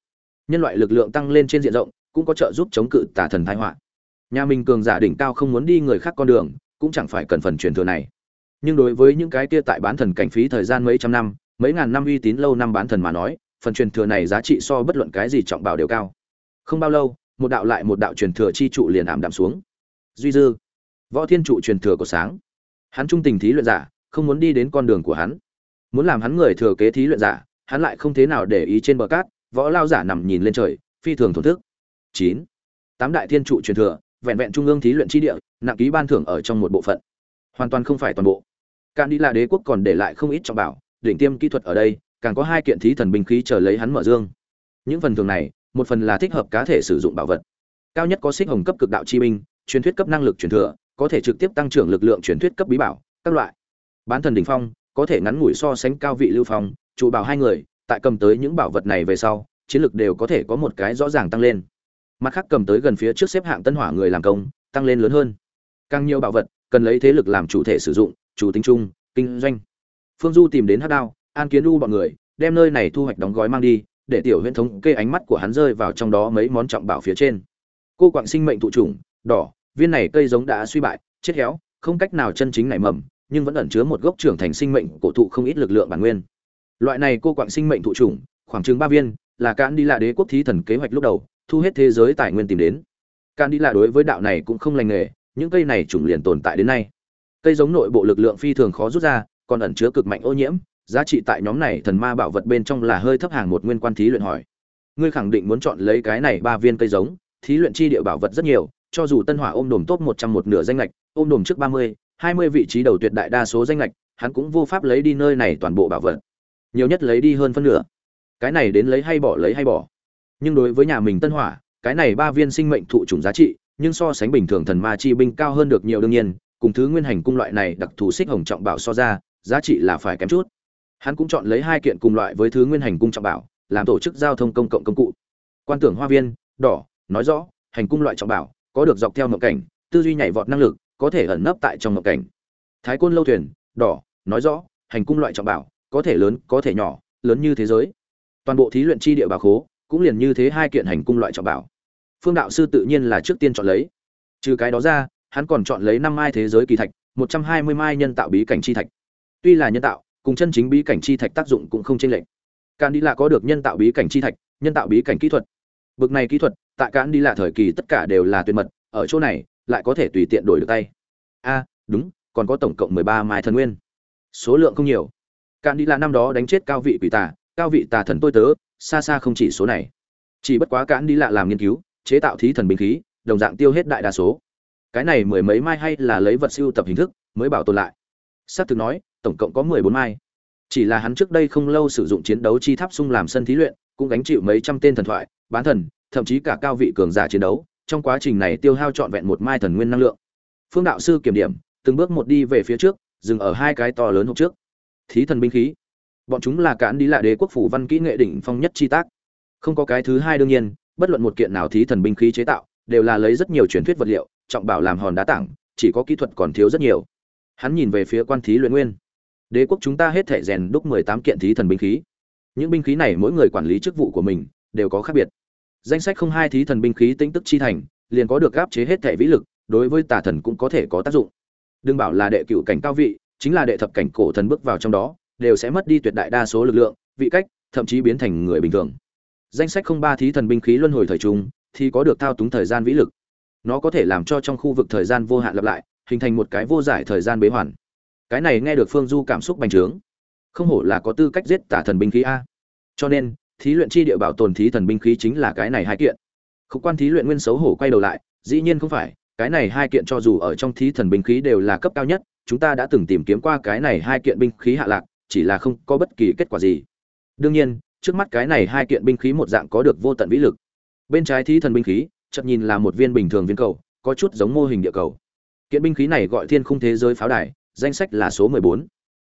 Nhân loại lực lượng tăng lên trên diện rộng, cũng có trợ giúp chống cự tà thần thái họa. Nhà mình cường giả đỉnh cao không muốn đi người khác con đường, cũng chẳng phải cần phần truyền thừa này. Nhưng đối với những cái kia tại bán thần cảnh phí thời gian mấy trăm năm, mấy ngàn năm uy tín lâu năm bán thần mà nói, phần truyền thừa này giá trị so bất luận cái gì trọng bảo đều cao. Không bao lâu, một đạo lại một đạo truyền thừa chi trụ liền ảm đạm xuống. Duy dư, võ thiên trụ truyền thừa của sáng. Hắn trung tình thí luyện giả, không muốn đi đến con đường của hắn muốn làm hắn người thừa kế thí luyện giả, hắn lại không thế nào để ý trên bờ cát, võ lao giả nằm nhìn lên trời, phi thường thổn thức. Chín. Tám đại thiên trụ truyền thừa, vẹn vẹn trung ương thí luyện chi địa, nặng ký ban thưởng ở trong một bộ phận. Hoàn toàn không phải toàn bộ. Can đi là đế quốc còn để lại không ít trọng bảo, đỉnh tiêm kỹ thuật ở đây, càng có hai kiện thí thần binh khí chờ lấy hắn mở dương. Những phần thường này, một phần là thích hợp cá thể sử dụng bảo vật. Cao nhất có xích hồng cấp cực đạo chi binh, truyền thuyết cấp năng lực truyền thừa, có thể trực tiếp tăng trưởng lực lượng truyền thuyết cấp bí bảo, các loại. Bán thần đỉnh phong có thể ngắn ngủi so sánh cao vị lưu phong trụ bảo hai người, tại cầm tới những bảo vật này về sau, chiến lược đều có thể có một cái rõ ràng tăng lên. Mặt khác cầm tới gần phía trước xếp hạng tân hỏa người làm công, tăng lên lớn hơn. Càng nhiều bảo vật, cần lấy thế lực làm chủ thể sử dụng, chủ tính chung, kinh doanh. Phương du tìm đến hát đao, an kiến u bọn người, đem nơi này thu hoạch đóng gói mang đi, để tiểu huyễn thống kê ánh mắt của hắn rơi vào trong đó mấy món trọng bảo phía trên. Cô quạng sinh mệnh thụ trùng đỏ, viên này cây giống đã suy bại, chết héo, không cách nào chân chính nảy mầm nhưng vẫn ẩn chứa một gốc trưởng thành sinh mệnh cổ thụ không ít lực lượng bản nguyên. Loại này cô quạng sinh mệnh thụ trùng khoảng chừng ba viên, là cạn đi là đế quốc thí thần kế hoạch lúc đầu, thu hết thế giới tài nguyên tìm đến. Cạn đi là đối với đạo này cũng không lành nghề, những cây này trùng liền tồn tại đến nay. Cây giống nội bộ lực lượng phi thường khó rút ra, còn ẩn chứa cực mạnh ô nhiễm, giá trị tại nhóm này thần ma bảo vật bên trong là hơi thấp hàng một nguyên quan thí luyện hỏi. Ngươi khẳng định muốn chọn lấy cái này ba viên cây giống, thí luyện chi địa bảo vật rất nhiều, cho dù tân hỏa ôm đồm top một trăm một nửa danh lệch ôm đồm trước ba mươi hai mươi vị trí đầu tuyệt đại đa số danh lệch, hắn cũng vô pháp lấy đi nơi này toàn bộ bảo vật. Nhiều nhất lấy đi hơn phân nửa. Cái này đến lấy hay bỏ lấy hay bỏ. Nhưng đối với nhà mình tân hỏa, cái này ba viên sinh mệnh thụ trùng giá trị, nhưng so sánh bình thường thần ma chi binh cao hơn được nhiều đương nhiên, cùng thứ nguyên hành cung loại này đặc thù xích hồng trọng bảo so ra, giá trị là phải kém chút. Hắn cũng chọn lấy hai kiện cùng loại với thứ nguyên hành cung trọng bảo, làm tổ chức giao thông công cộng công cụ. Quan tưởng hoa viên, đỏ, nói rõ, hành cung loại trọng bảo, có được dọc theo mộng cảnh, tư duy nhảy vọt năng lực có thể ẩn nấp tại trong mộng cảnh. Thái côn lâu thuyền, đỏ, nói rõ, hành cung loại trọng bảo, có thể lớn, có thể nhỏ, lớn như thế giới. Toàn bộ thí luyện chi địa bà khố, cũng liền như thế hai kiện hành cung loại trọng bảo. Phương đạo sư tự nhiên là trước tiên chọn lấy. Trừ cái đó ra, hắn còn chọn lấy năm mai thế giới kỳ thạch, một trăm hai mươi mai nhân tạo bí cảnh chi thạch. Tuy là nhân tạo, cùng chân chính bí cảnh chi thạch tác dụng cũng không chênh lệch. Càn đi là có được nhân tạo bí cảnh chi thạch, nhân tạo bí cảnh kỹ thuật. Bực này kỹ thuật, tại càn đi là thời kỳ tất cả đều là tuyệt mật, ở chỗ này lại có thể tùy tiện đổi được tay. A, đúng, còn có tổng cộng mười ba mai thần nguyên. Số lượng không nhiều. Cạn đi là năm đó đánh chết cao vị quỷ tà, cao vị tà thần tôi tớ, xa xa không chỉ số này. Chỉ bất quá cạn đi lạ làm nghiên cứu, chế tạo thí thần binh khí, đồng dạng tiêu hết đại đa số. Cái này mười mấy mai hay là lấy vật siêu tập hình thức mới bảo tồn lại. S á c thực nói, tổng cộng có mười bốn mai. Chỉ là hắn trước đây không lâu sử dụng chiến đấu chi tháp sung làm sân thí luyện, cũng gánh chịu mấy trăm tên thần thoại, bán thần, thậm chí cả cao vị cường giả chiến đấu trong quá trình này tiêu hao trọn vẹn một mai thần nguyên năng lượng. Phương đạo sư kiểm điểm, từng bước một đi về phía trước, dừng ở hai cái to lớn hộp trước. Thí thần binh khí. Bọn chúng là cản đi lại đế quốc phủ văn kỹ nghệ đỉnh phong nhất chi tác. Không có cái thứ hai đương nhiên, bất luận một kiện nào thí thần binh khí chế tạo, đều là lấy rất nhiều truyền thuyết vật liệu, trọng bảo làm hòn đá tảng, chỉ có kỹ thuật còn thiếu rất nhiều. Hắn nhìn về phía quan thí luyện nguyên. Đế quốc chúng ta hết thể rèn đúc mười tám kiện thí thần binh khí. Những binh khí này mỗi người quản lý chức vụ của mình, đều có khác biệt danh sách không hai thí thần binh khí tính tức chi thành, liền có được gáp chế hết thể vĩ lực, đối với tà thần cũng có thể có tác dụng. Đừng bảo là đệ cựu cảnh cao vị, chính là đệ thập cảnh cổ thần bước vào trong đó, đều sẽ mất đi tuyệt đại đa số lực lượng, vị cách, thậm chí biến thành người bình thường. Danh sách không ba thí thần binh khí luân hồi thời trung, thì có được thao túng thời gian vĩ lực. Nó có thể làm cho trong khu vực thời gian vô hạn lặp lại, hình thành một cái vô giải thời gian bế hoàn. Cái này nghe được phương du cảm xúc bành trướng. Không hổ là có tư cách giết tả thần binh khí a. Cho nên thí luyện chi địa bảo tồn thí thần binh khí chính là cái này hai kiện. Khúc quan thí luyện nguyên xấu hổ quay đầu lại, dĩ nhiên không phải, cái này hai kiện cho dù ở trong thí thần binh khí đều là cấp cao nhất, chúng ta đã từng tìm kiếm qua cái này hai kiện binh khí hạ lạc, chỉ là không có bất kỳ kết quả gì. Đương nhiên, trước mắt cái này hai kiện binh khí một dạng có được vô tận vĩ lực. Bên trái thí thần binh khí, chậm nhìn là một viên bình thường viên cầu, có chút giống mô hình địa cầu. Kiện binh khí này gọi thiên không thế giới pháo đài, danh sách là số 14.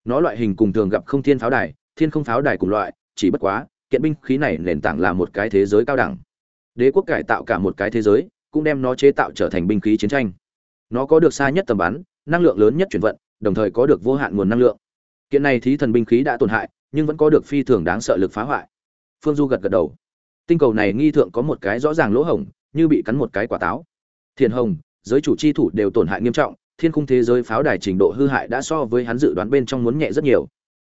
nó loại hình cùng thường gặp không thiên pháo đài, thiên không pháo đài cùng loại, chỉ bất quá kiện binh khí này nền tảng là một cái thế giới cao đẳng. Đế quốc cải tạo cả một cái thế giới, cũng đem nó chế tạo trở thành binh khí chiến tranh. Nó có được xa nhất tầm bắn, năng lượng lớn nhất chuyển vận, đồng thời có được vô hạn nguồn năng lượng. Kiện này thí thần binh khí đã tổn hại, nhưng vẫn có được phi thường đáng sợ lực phá hoại. Phương du gật gật đầu. Tinh cầu này nghi thượng có một cái rõ ràng lỗ hổng, như bị cắn một cái quả táo. Thiền hồng, giới chủ chi thủ đều tổn hại nghiêm trọng, thiên khung thế giới pháo đài trình độ hư hại đã so với hắn dự đoán bên trong muốn nhẹ rất nhiều.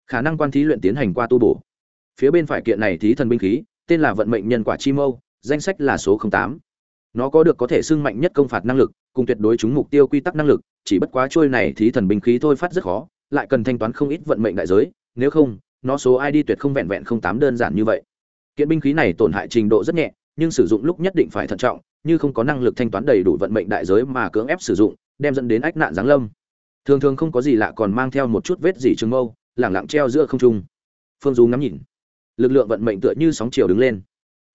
Khả năng quan thí luyện tiến hành qua tu bổ phía bên phải kiện này thí thần binh khí, tên là vận mệnh nhân quả chi mâu, danh sách là số tám. Nó có được có thể xưng mạnh nhất công phạt năng lực, cùng tuyệt đối chúng mục tiêu quy tắc năng lực, chỉ bất quá trôi này thí thần binh khí thôi phát rất khó, lại cần thanh toán không ít vận mệnh đại giới, nếu không, nó số id tuyệt không vẹn vẹn không tám đơn giản như vậy. Kiện binh khí này tổn hại trình độ rất nhẹ, nhưng sử dụng lúc nhất định phải thận trọng, như không có năng lực thanh toán đầy đủ vận mệnh đại giới mà cưỡng ép sử dụng, đem dẫn đến ách nạn giáng lâm. Thường thường không có gì lạ còn mang theo một chút vết dỉ trường mâu, lẳng lặng treo giữa không trung. Phương du ngắm nhìn lực lượng vận mệnh tựa như sóng chiều đứng lên.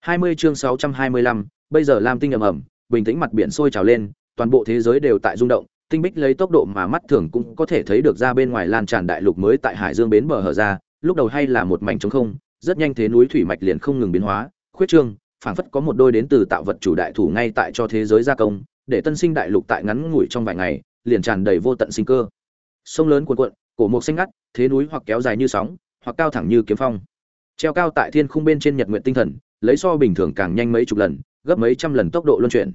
20 chương 625, bây giờ lam tinh ầm ầm bình tĩnh mặt biển sôi trào lên toàn bộ thế giới đều tại rung động tinh bích lấy tốc độ mà mắt thường cũng có thể thấy được ra bên ngoài lan tràn đại lục mới tại hải dương bến bờ hở ra lúc đầu hay là một mảnh trống không rất nhanh thế núi thủy mạch liền không ngừng biến hóa khuyết trương phảng phất có một đôi đến từ tạo vật chủ đại thủ ngay tại cho thế giới gia công để tân sinh đại lục tại ngắn ngủi trong vài ngày liền tràn đầy vô tận sinh cơ. Sông lớn cuộn cuộn cổ mục xanh ngắt thế núi hoặc kéo dài như sóng hoặc cao thẳng như kiếm phong treo cao tại thiên khung bên trên nhật nguyện tinh thần, lấy so bình thường càng nhanh mấy chục lần, gấp mấy trăm lần tốc độ luân chuyển.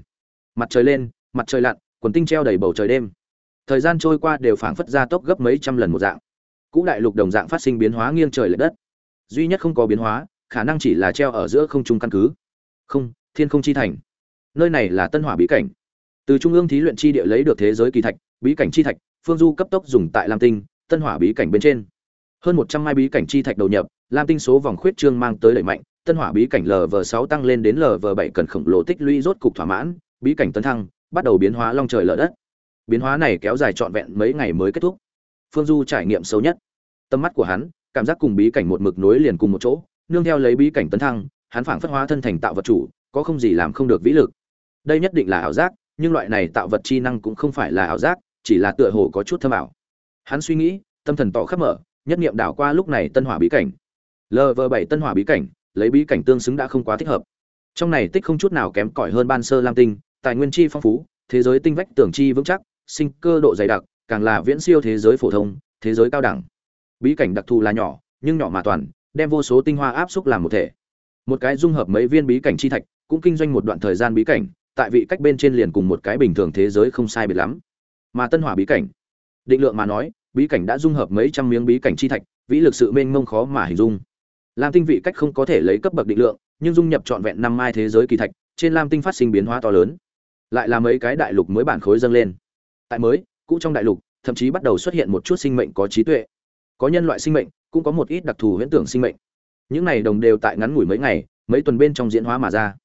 Mặt trời lên, mặt trời lặn, quần tinh treo đầy bầu trời đêm. Thời gian trôi qua đều phảng phất ra tốc gấp mấy trăm lần một dạng. Cũ đại lục đồng dạng phát sinh biến hóa nghiêng trời lệch đất. Duy nhất không có biến hóa, khả năng chỉ là treo ở giữa không trung căn cứ. Không, thiên không chi thành. Nơi này là tân hỏa bí cảnh. Từ trung ương thí luyện chi địa lấy được thế giới kỳ thạch, bí cảnh chi thạch, phương du cấp tốc dùng tại lam tinh, tân hỏa bí cảnh bên trên. Hơn một trăm mai bí cảnh chi thạch đầu nhập lam tinh số vòng khuyết trương mang tới đẩy mạnh, tân hỏa bí cảnh lv sáu tăng lên đến lv bảy cần khổng lồ tích lũy rốt cục thỏa mãn, bí cảnh tấn thăng, bắt đầu biến hóa long trời lở đất. Biến hóa này kéo dài trọn vẹn mấy ngày mới kết thúc. Phương du trải nghiệm sâu nhất. Tâm mắt của hắn, cảm giác cùng bí cảnh một mực nối liền cùng một chỗ, nương theo lấy bí cảnh tấn thăng, hắn phảng phất hóa thân thành tạo vật chủ, có không gì làm không được vĩ lực. Đây nhất định là ảo giác, nhưng loại này tạo vật chi năng cũng không phải là ảo giác, chỉ là tựa hồ có chút thâm ảo. Hắn suy nghĩ, tâm thần tỏ khắp mở, nhất niệm đảo qua lúc này tân hỏa bí cảnh lv bảy tân hỏa bí cảnh, lấy bí cảnh tương xứng đã không quá thích hợp. Trong này tích không chút nào kém cỏi hơn ban sơ lam tinh, tài nguyên chi phong phú, thế giới tinh vách tưởng chi vững chắc, sinh cơ độ dày đặc, càng là viễn siêu thế giới phổ thông, thế giới cao đẳng. Bí cảnh đặc thù là nhỏ, nhưng nhỏ mà toàn, đem vô số tinh hoa áp xúc làm một thể. Một cái dung hợp mấy viên bí cảnh chi thạch, cũng kinh doanh một đoạn thời gian bí cảnh, tại vị cách bên trên liền cùng một cái bình thường thế giới không sai biệt lắm. Mà tân hỏa bí cảnh, định lượng mà nói, bí cảnh đã dung hợp mấy trăm miếng bí cảnh chi thạch, vĩ lực sự mênh mông khó mà hình dung lam tinh vị cách không có thể lấy cấp bậc định lượng, nhưng dung nhập trọn vẹn năm mai thế giới kỳ thạch, trên lam tinh phát sinh biến hóa to lớn. Lại là mấy cái đại lục mới bản khối dâng lên. Tại mới, cũ trong đại lục, thậm chí bắt đầu xuất hiện một chút sinh mệnh có trí tuệ. Có nhân loại sinh mệnh, cũng có một ít đặc thù huyễn tưởng sinh mệnh. Những này đồng đều tại ngắn ngủi mấy ngày, mấy tuần bên trong diễn hóa mà ra.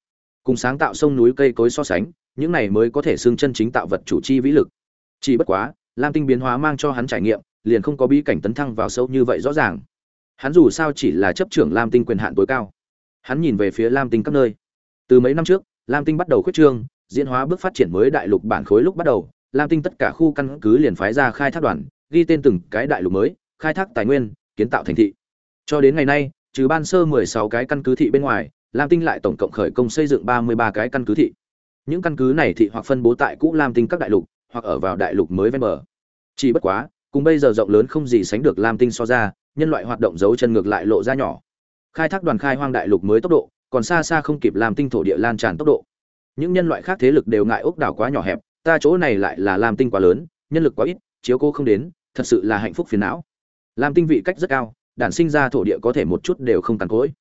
Cùng sáng tạo sông núi cây cối so sánh, những này mới có thể xưng chân chính tạo vật chủ chi vĩ lực. Chỉ bất quá, lam tinh biến hóa mang cho hắn trải nghiệm, liền không có bí cảnh tấn thăng vào sâu như vậy rõ ràng hắn dù sao chỉ là chấp trưởng lam tinh quyền hạn tối cao. Hắn nhìn về phía lam tinh các nơi. Từ mấy năm trước, lam tinh bắt đầu khuyết trương, diễn hóa bước phát triển mới đại lục bản khối lúc bắt đầu, lam tinh tất cả khu căn cứ liền phái ra khai thác đoàn, ghi tên từng cái đại lục mới, khai thác tài nguyên, kiến tạo thành thị. Cho đến ngày nay, trừ ban sơ 16 cái căn cứ thị bên ngoài, lam tinh lại tổng cộng khởi công xây dựng 33 cái căn cứ thị. Những căn cứ này thị hoặc phân bố tại cũ lam tinh các đại lục, hoặc ở vào đại lục mới ven bờ. Chỉ bất quá, cùng bây giờ rộng lớn không gì sánh được lam tinh so ra nhân loại hoạt động giấu chân ngược lại lộ ra nhỏ. Khai thác đoàn khai hoang đại lục mới tốc độ, còn xa xa không kịp làm tinh thổ địa lan tràn tốc độ. Những nhân loại khác thế lực đều ngại ốc đảo quá nhỏ hẹp, ta chỗ này lại là làm tinh quá lớn, nhân lực quá ít, chiếu cô không đến, thật sự là hạnh phúc phiền não. Làm tinh vị cách rất cao, đản sinh ra thổ địa có thể một chút đều không tàn cối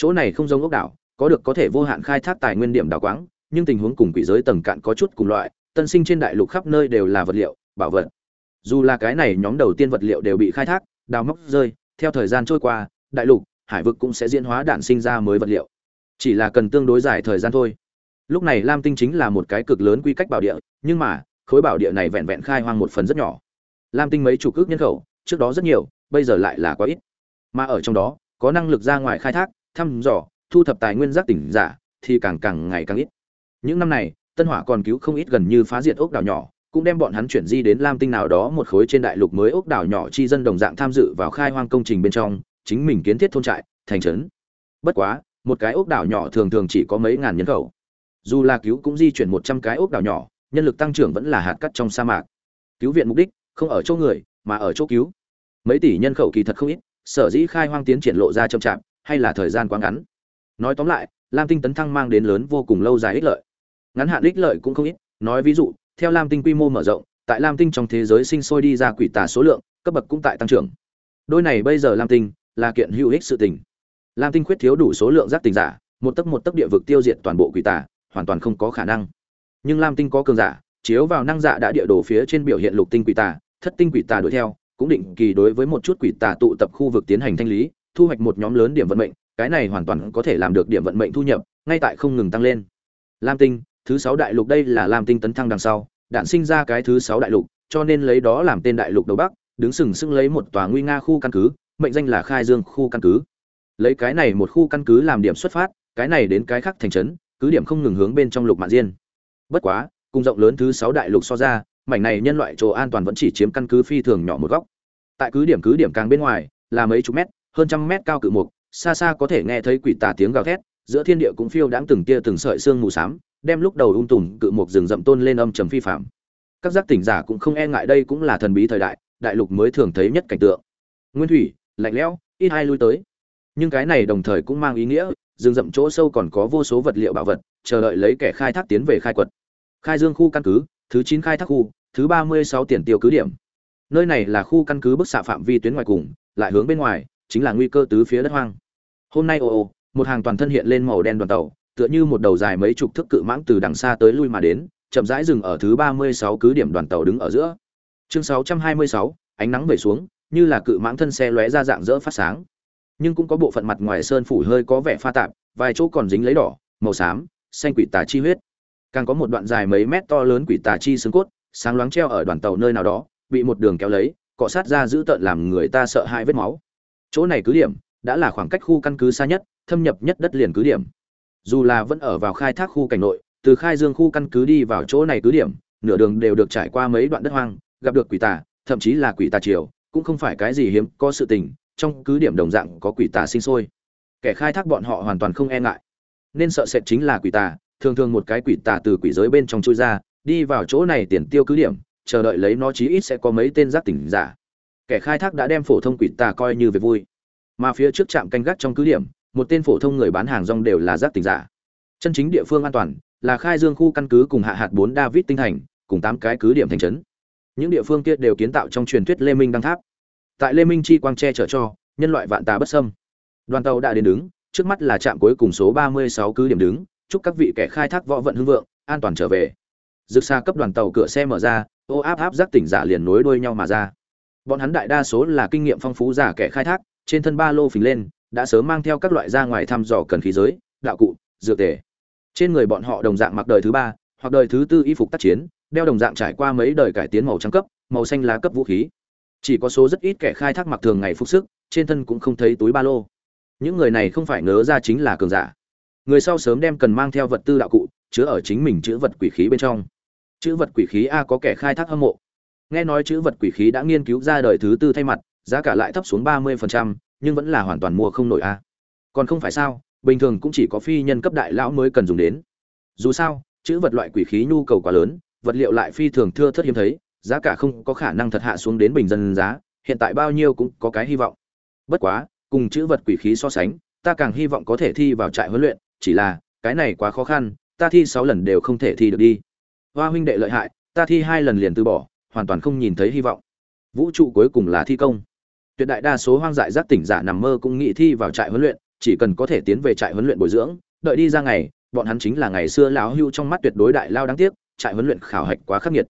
chỗ này không giống ốc đảo, có được có thể vô hạn khai thác tài nguyên điểm đảo quáng, nhưng tình huống cùng quỷ giới tầng cạn có chút cùng loại, tân sinh trên đại lục khắp nơi đều là vật liệu, bảo vật. Dù là cái này nhóm đầu tiên vật liệu đều bị khai thác đào móc rơi, theo thời gian trôi qua, đại lục, hải vực cũng sẽ diễn hóa đạn sinh ra mới vật liệu. Chỉ là cần tương đối dài thời gian thôi. Lúc này lam tinh chính là một cái cực lớn quy cách bảo địa, nhưng mà, khối bảo địa này vẹn vẹn khai hoang một phần rất nhỏ. Lam tinh mấy chủ cước nhân khẩu, trước đó rất nhiều, bây giờ lại là quá ít. Mà ở trong đó, có năng lực ra ngoài khai thác, thăm dò, thu thập tài nguyên giác tỉnh giả, thì càng càng ngày càng ít. Những năm này, tân hỏa còn cứu không ít gần như phá diệt ốc đảo nhỏ cũng đem bọn hắn chuyển di đến lam tinh nào đó một khối trên đại lục mới ốc đảo nhỏ chi dân đồng dạng tham dự vào khai hoang công trình bên trong, chính mình kiến thiết thôn trại, thành trấn. Bất quá, một cái ốc đảo nhỏ thường thường chỉ có mấy ngàn nhân khẩu. Dù là cứu cũng di chuyển một trăm cái ốc đảo nhỏ, nhân lực tăng trưởng vẫn là hạt cắt trong sa mạc. Cứu viện mục đích, không ở chỗ người, mà ở chỗ cứu. Mấy tỷ nhân khẩu kỳ thật không ít, sở dĩ khai hoang tiến triển lộ ra chậm chạp, hay là thời gian quá ngắn. Nói tóm lại, lam tinh tấn thăng mang đến lớn vô cùng lâu dài ích lợi. Ngắn hạn ích lợi cũng không ít, nói ví dụ theo lam tinh quy mô mở rộng, tại lam tinh trong thế giới sinh sôi đi ra quỷ tà số lượng, cấp bậc cũng tại tăng trưởng. Đôi này bây giờ lam tinh là kiện hữu ích sự tình. Lam tinh khuyết thiếu đủ số lượng giác tình giả, một tấc một tấc địa vực tiêu diệt toàn bộ quỷ tà, hoàn toàn không có khả năng. Nhưng lam tinh có cường giả, chiếu vào năng giả đã địa đồ phía trên biểu hiện lục tinh quỷ tà, thất tinh quỷ tà đuổi theo, cũng định kỳ đối với một chút quỷ tà tụ tập khu vực tiến hành thanh lý, thu hoạch một nhóm lớn điểm vận mệnh, cái này hoàn toàn có thể làm được điểm vận mệnh thu nhập, ngay tại không ngừng tăng lên. Lam tinh thứ sáu đại lục đây là lam tinh tấn thăng đằng sau, đạn sinh ra cái thứ sáu đại lục, cho nên lấy đó làm tên đại lục đầu bắc, đứng sừng sững lấy một tòa nguy nga khu căn cứ, mệnh danh là khai dương khu căn cứ. Lấy cái này một khu căn cứ làm điểm xuất phát, cái này đến cái khác thành trấn, cứ điểm không ngừng hướng bên trong lục mạn diên. Bất quá, cùng rộng lớn thứ sáu đại lục so ra, mảnh này nhân loại chỗ an toàn vẫn chỉ chiếm căn cứ phi thường nhỏ một góc. Tại cứ điểm cứ điểm càng bên ngoài, là mấy chục mét, hơn trăm mét cao cự mục, xa xa có thể nghe thấy quỷ tà tiếng gào thét, giữa thiên địa cũng phiêu đãng từng tia từng sợi xương mù xám đem lúc đầu ung tùm cự mục rừng rậm tôn lên âm trầm phi phạm. Các giác tỉnh giả cũng không e ngại đây cũng là thần bí thời đại đại lục mới thường thấy nhất cảnh tượng. Nguyên thủy, lạnh lẽo, ít hai lui tới. Nhưng cái này đồng thời cũng mang ý nghĩa, rừng rậm chỗ sâu còn có vô số vật liệu bảo vật, chờ đợi lấy kẻ khai thác tiến về khai quật. Khai dương khu căn cứ, thứ chín khai thác khu, thứ ba mươi sáu tiền tiêu cứ điểm. Nơi này là khu căn cứ bức xạ phạm vi tuyến ngoài cùng, lại hướng bên ngoài, chính là nguy cơ tứ phía đất hoang. Hôm nay ồ ồ một hàng toàn thân hiện lên màu đen đoàn tàu tựa như một đầu dài mấy chục thước cự mãng từ đằng xa tới lui mà đến, chậm rãi dừng ở thứ ba mươi sáu cứ điểm đoàn tàu đứng ở giữa. Chương sáu trăm hai mươi sáu, ánh nắng về xuống, như là cự mãng thân xe lóe ra dạng dỡ phát sáng. Nhưng cũng có bộ phận mặt ngoài sơn phủ hơi có vẻ pha tạp, vài chỗ còn dính lấy đỏ, màu xám, xanh quỷ tà chi huyết. Càng có một đoạn dài mấy mét to lớn quỷ tà chi xương cốt, sáng loáng treo ở đoàn tàu nơi nào đó, bị một đường kéo lấy, cọ sát ra giữ tợn làm người ta sợ hãi vết máu. Chỗ này cứ điểm, đã là khoảng cách khu căn cứ xa nhất, thâm nhập nhất đất liền cứ điểm dù là vẫn ở vào khai thác khu cảnh nội, từ khai dương khu căn cứ đi vào chỗ này cứ điểm, nửa đường đều được trải qua mấy đoạn đất hoang, gặp được quỷ tà, thậm chí là quỷ tà triều, cũng không phải cái gì hiếm có sự tình, trong cứ điểm đồng dạng có quỷ tà sinh sôi. Kẻ khai thác bọn họ hoàn toàn không e ngại. Nên sợ sệt chính là quỷ tà, thường thường một cái quỷ tà từ quỷ giới bên trong chui ra, đi vào chỗ này tiền tiêu cứ điểm, chờ đợi lấy nó chí ít sẽ có mấy tên giác tỉnh giả. Kẻ khai thác đã đem phổ thông quỷ tà coi như về vui. Mà phía trước trạm canh gác trong cứ điểm một tên phổ thông người bán hàng rong đều là giác tỉnh giả. Chân chính địa phương an toàn là khai dương khu căn cứ cùng hạ hạt bốn david tinh thành, cùng tám cái cứ điểm thành trấn. Những địa phương kia đều kiến tạo trong truyền thuyết lê minh đăng tháp. Tại lê minh chi quang che chở cho, nhân loại vạn tà bất sâm đoàn tàu đã đến đứng, trước mắt là trạm cuối cùng số ba mươi sáu cứ điểm đứng, chúc các vị kẻ khai thác võ vận hưng vượng, an toàn trở về. Rực xa cấp đoàn tàu cửa xe mở ra, ô áp áp giác tỉnh giả liền nối đuôi nhau mà ra. Bọn hắn đại đa số là kinh nghiệm phong phú giả kẻ khai thác, trên thân ba lô phình lên đã sớm mang theo các loại ra ngoài thăm dò cần khí giới đạo cụ dược tề. Trên người bọn họ đồng dạng mặc đời thứ ba hoặc đời thứ tư y phục tác chiến đeo đồng dạng trải qua mấy đời cải tiến màu trắng cấp màu xanh lá cấp vũ khí. Chỉ có số rất ít kẻ khai thác mặc thường ngày phục sức trên thân cũng không thấy túi ba lô. Những người này không phải ngớ ra chính là cường giả. Người sau sớm đem cần mang theo vật tư đạo cụ chứa ở chính mình chữ vật quỷ khí bên trong. Chữ vật quỷ khí a có kẻ khai thác hâm mộ. Nghe nói chữ vật quỷ khí đã nghiên cứu ra đời thứ tư thay mặt giá cả lại thấp xuống ba mươi phần trăm, nhưng vẫn là hoàn toàn mua không nổi a. Còn không phải sao, bình thường cũng chỉ có phi nhân cấp đại lão mới cần dùng đến. Dù sao, chữ vật loại quỷ khí nhu cầu quá lớn, vật liệu lại phi thường thưa thất hiếm thấy, giá cả không có khả năng thật hạ xuống đến bình dân giá, hiện tại bao nhiêu cũng có cái hy vọng. Bất quá, cùng chữ vật quỷ khí so sánh, ta càng hy vọng có thể thi vào trại huấn luyện, chỉ là, cái này quá khó khăn, ta thi sáu lần đều không thể thi được đi. Hoa huynh đệ lợi hại, ta thi hai lần liền từ bỏ, hoàn toàn không nhìn thấy hy vọng. Vũ trụ cuối cùng là thi công tuyệt đại đa số hoang dại giác tỉnh giả nằm mơ cũng nghĩ thi vào trại huấn luyện, chỉ cần có thể tiến về trại huấn luyện bồi dưỡng, đợi đi ra ngày, bọn hắn chính là ngày xưa lão hưu trong mắt tuyệt đối đại lao đáng tiếc, trại huấn luyện khảo hạch quá khắc nghiệt.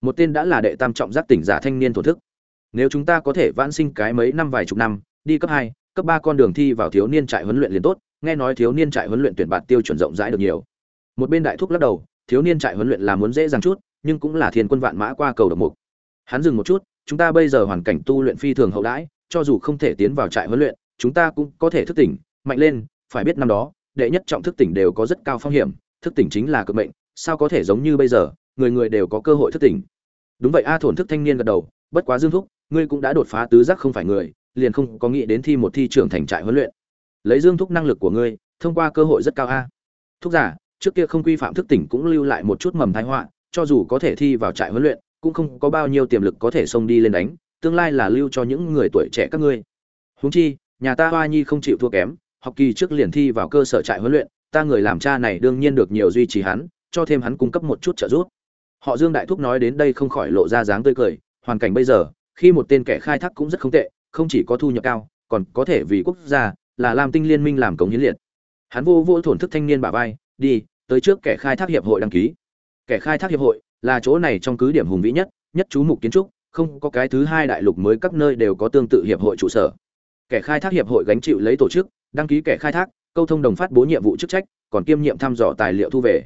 Một tên đã là đệ tam trọng giác tỉnh giả thanh niên thổ thức. Nếu chúng ta có thể vãn sinh cái mấy năm vài chục năm, đi cấp hai, cấp ba con đường thi vào thiếu niên trại huấn luyện liền tốt, nghe nói thiếu niên trại huấn luyện tuyển bạt tiêu chuẩn rộng rãi được nhiều. Một bên đại thúc lắc đầu, thiếu niên trại huấn luyện là muốn dễ dàng chút, nhưng cũng là thiên quân vạn mã qua cầu độc mục. Hắn dừng một chút chúng ta bây giờ hoàn cảnh tu luyện phi thường hậu đãi, cho dù không thể tiến vào trại huấn luyện, chúng ta cũng có thể thức tỉnh. Mạnh lên, phải biết năm đó, đệ nhất trọng thức tỉnh đều có rất cao phong hiểm, thức tỉnh chính là cực mệnh, sao có thể giống như bây giờ, người người đều có cơ hội thức tỉnh. Đúng vậy, a thổn thức thanh niên gật đầu, bất quá dương thúc, ngươi cũng đã đột phá tứ giác không phải người, liền không có nghĩ đến thi một thi trưởng thành trại huấn luyện. Lấy dương thúc năng lực của ngươi, thông qua cơ hội rất cao a. Thúc giả, trước kia không quy phạm thức tỉnh cũng lưu lại một chút mầm thái họa, cho dù có thể thi vào trại huấn luyện cũng không có bao nhiêu tiềm lực có thể xông đi lên đánh, tương lai là lưu cho những người tuổi trẻ các ngươi. Huống chi, nhà ta hoa nhi không chịu thua kém, học kỳ trước liền thi vào cơ sở trại huấn luyện, ta người làm cha này đương nhiên được nhiều duy trì hắn, cho thêm hắn cung cấp một chút trợ giúp. Họ dương đại thúc nói đến đây không khỏi lộ ra dáng tươi cười, hoàn cảnh bây giờ, khi một tên kẻ khai thác cũng rất không tệ, không chỉ có thu nhập cao, còn có thể vì quốc gia, là làm tinh liên minh làm cống hiến liệt. Hắn vô vô thổn thức thanh niên bả vai, đi, tới trước kẻ khai thác hiệp hội đăng ký. Kẻ khai thác hiệp hội là chỗ này trong cứ điểm hùng vĩ nhất nhất chú mục kiến trúc, không có cái thứ hai đại lục mới các nơi đều có tương tự hiệp hội trụ sở. Kẻ khai thác hiệp hội gánh chịu lấy tổ chức, đăng ký kẻ khai thác, câu thông đồng phát bố nhiệm vụ chức trách, còn kiêm nhiệm thăm dò tài liệu thu về.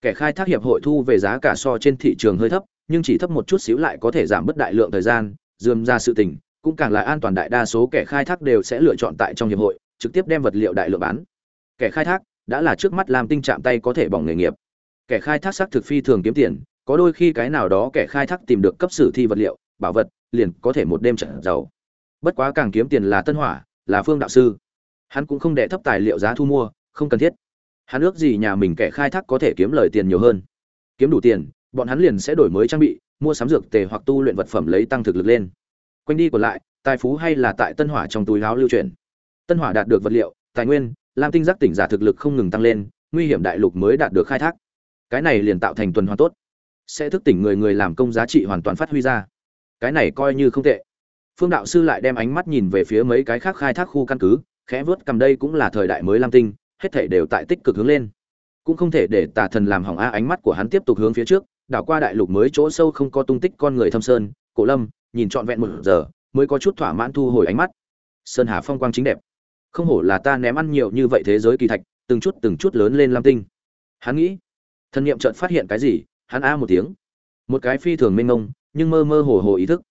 Kẻ khai thác hiệp hội thu về giá cả so trên thị trường hơi thấp, nhưng chỉ thấp một chút xíu lại có thể giảm bớt đại lượng thời gian, dườm ra sự tình, cũng càng là an toàn đại đa số kẻ khai thác đều sẽ lựa chọn tại trong hiệp hội, trực tiếp đem vật liệu đại lượng bán. Kẻ khai thác, đã là trước mắt làm tinh chạm tay có thể bỏng nghề nghiệp. Kẻ khai thác xác thực phi thường kiếm tiền có đôi khi cái nào đó kẻ khai thác tìm được cấp sử thi vật liệu, bảo vật, liền có thể một đêm trận giàu bất quá càng kiếm tiền là tân hỏa, là phương đạo sư. Hắn cũng không đệ thấp tài liệu giá thu mua, không cần thiết. Hắn ước gì nhà mình kẻ khai thác có thể kiếm lời tiền nhiều hơn. Kiếm đủ tiền, bọn hắn liền sẽ đổi mới trang bị, mua sắm dược tề hoặc tu luyện vật phẩm lấy tăng thực lực lên. Quanh đi còn lại, tài phú hay là tại tân hỏa trong túi láo lưu truyền tân hỏa đạt được vật liệu, tài nguyên, lam tinh giác tỉnh giả thực lực không ngừng tăng lên, nguy hiểm đại lục mới đạt được khai thác. Cái này liền tạo thành tuần hoàn tốt sẽ thức tỉnh người người làm công giá trị hoàn toàn phát huy ra. Cái này coi như không tệ. Phương đạo sư lại đem ánh mắt nhìn về phía mấy cái khác khai thác khu căn cứ, khẽ vớt cầm đây cũng là thời đại mới lam tinh, hết thể đều tại tích cực hướng lên. Cũng không thể để tà thần làm hỏng a, ánh mắt của hắn tiếp tục hướng phía trước, đảo qua đại lục mới chỗ sâu không có tung tích con người thâm sơn, cổ lâm, nhìn trọn vẹn một giờ, mới có chút thỏa mãn thu hồi ánh mắt. Sơn hà phong quang chính đẹp. Không hổ là ta ném ăn nhiều như vậy thế giới kỳ thạch, từng chút từng chút lớn lên lam tinh. Hắn nghĩ, thần niệm chợt phát hiện cái gì? Hắn a một tiếng. Một cái phi thường mênh mông, nhưng mơ mơ hồ hồ ý thức.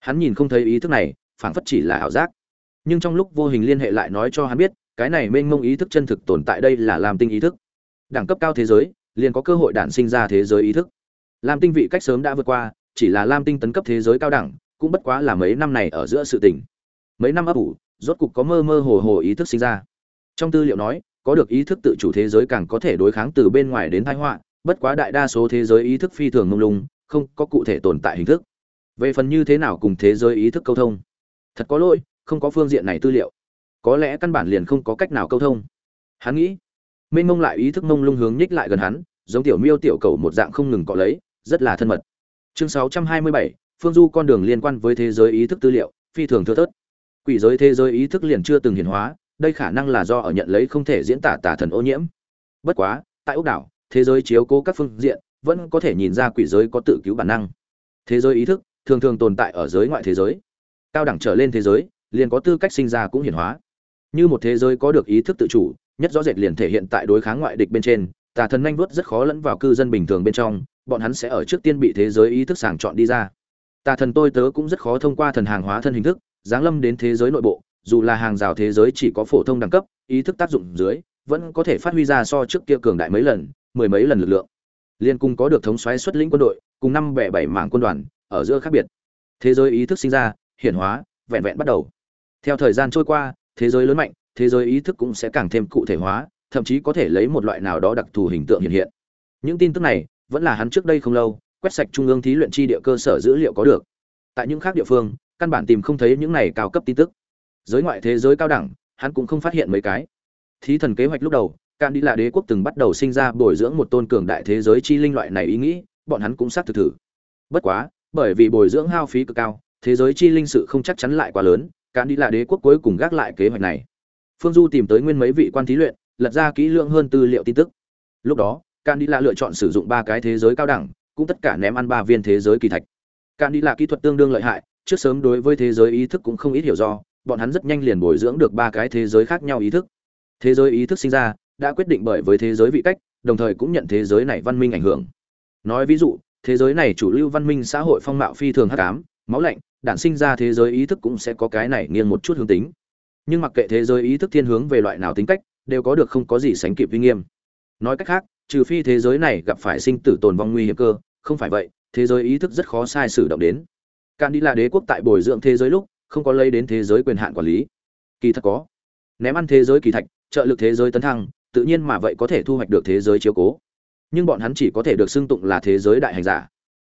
Hắn nhìn không thấy ý thức này, phảng phất chỉ là ảo giác. Nhưng trong lúc vô hình liên hệ lại nói cho hắn biết, cái này mênh mông ý thức chân thực tồn tại đây là lam tinh ý thức. Đẳng cấp cao thế giới, liền có cơ hội đản sinh ra thế giới ý thức. Lam tinh vị cách sớm đã vượt qua, chỉ là lam tinh tấn cấp thế giới cao đẳng, cũng bất quá là mấy năm này ở giữa sự tỉnh mấy năm ấp ủ, rốt cục có mơ mơ hồ hồ ý thức sinh ra. Trong tư liệu nói, có được ý thức tự chủ thế giới càng có thể đối kháng từ bên ngoài đến thái họa bất quá đại đa số thế giới ý thức phi thường mông lung không có cụ thể tồn tại hình thức. Về phần như thế nào cùng thế giới ý thức câu thông? Thật có lỗi không có phương diện này tư liệu. Có lẽ căn bản liền không có cách nào câu thông. Hắn nghĩ mênh mông lại ý thức mông lung hướng nhích lại gần hắn giống tiểu miêu tiểu cầu một dạng không ngừng cọ lấy rất là thân mật. Chương 627, phương du con đường liên quan với thế giới ý thức tư liệu phi thường thưa thớt. Quỷ giới thế giới ý thức liền chưa từng hiển hóa đây khả năng là do ở nhận lấy không thể diễn tả tả thần ô nhiễm. Bất quá tại ốc đảo thế giới chiếu cố các phương diện, vẫn có thể nhìn ra quỷ giới có tự cứu bản năng. Thế giới ý thức thường thường tồn tại ở giới ngoại thế giới. Cao đẳng trở lên thế giới, liền có tư cách sinh ra cũng hiển hóa. Như một thế giới có được ý thức tự chủ, nhất rõ rệt liền thể hiện tại đối kháng ngoại địch bên trên, tà thần nhanh vuốt rất khó lẫn vào cư dân bình thường bên trong, bọn hắn sẽ ở trước tiên bị thế giới ý thức sàng chọn đi ra. Tà thần tôi tớ cũng rất khó thông qua thần hàng hóa thân hình thức, giáng lâm đến thế giới nội bộ, dù là hàng rào thế giới chỉ có phổ thông đẳng cấp, ý thức tác dụng dưới, vẫn có thể phát huy ra so trước kia cường đại mấy lần mười mấy lần lực lượng. Liên cung có được thống xoáy xuất lĩnh quân đội, cùng năm bẻ bảy mảng quân đoàn, ở giữa khác biệt. Thế giới ý thức sinh ra, hiển hóa, vẹn vẹn bắt đầu. Theo thời gian trôi qua, thế giới lớn mạnh, thế giới ý thức cũng sẽ càng thêm cụ thể hóa, thậm chí có thể lấy một loại nào đó đặc thù hình tượng hiện hiện. Những tin tức này, vẫn là hắn trước đây không lâu, quét sạch trung ương thí luyện chi địa cơ sở dữ liệu có được. Tại những khác địa phương, căn bản tìm không thấy những này cao cấp tin tức. Giới ngoại thế giới cao đẳng, hắn cũng không phát hiện mấy cái. Thí thần kế hoạch lúc đầu can đi là đế quốc từng bắt đầu sinh ra bồi dưỡng một tôn cường đại thế giới chi linh loại này ý nghĩ, bọn hắn cũng xác thực thử. Bất quá, bởi vì bồi dưỡng hao phí cực cao, thế giới chi linh sự không chắc chắn lại quá lớn can đi là đế quốc cuối cùng gác lại kế hoạch này. Phương du tìm tới nguyên mấy vị quan thí luyện, lật ra kỹ lưỡng hơn tư liệu tin tức. Lúc đó can đi là lựa chọn sử dụng ba cái thế giới cao đẳng, cũng tất cả ném ăn ba viên thế giới kỳ thạch. Can đi là kỹ thuật tương đương lợi hại, trước sớm đối với thế giới ý thức cũng không ít hiểu do, bọn hắn rất nhanh liền bồi dưỡng được ba cái thế giới khác nhau ý thức. Thế giới ý thức sinh ra đã quyết định bởi với thế giới vị cách đồng thời cũng nhận thế giới này văn minh ảnh hưởng nói ví dụ thế giới này chủ lưu văn minh xã hội phong mạo phi thường hắc ám máu lạnh đản sinh ra thế giới ý thức cũng sẽ có cái này nghiêng một chút hướng tính nhưng mặc kệ thế giới ý thức thiên hướng về loại nào tính cách đều có được không có gì sánh kịp uy nghiêm nói cách khác trừ phi thế giới này gặp phải sinh tử tồn vong nguy hiểm cơ không phải vậy thế giới ý thức rất khó sai sử động đến can đi là đế quốc tại bồi dưỡng thế giới lúc không có lấy đến thế giới quyền hạn quản lý kỳ thật có ném ăn thế giới kỳ thạch trợ lực thế giới tấn thăng tự nhiên mà vậy có thể thu hoạch được thế giới chiếu cố. Nhưng bọn hắn chỉ có thể được xưng tụng là thế giới đại hành giả.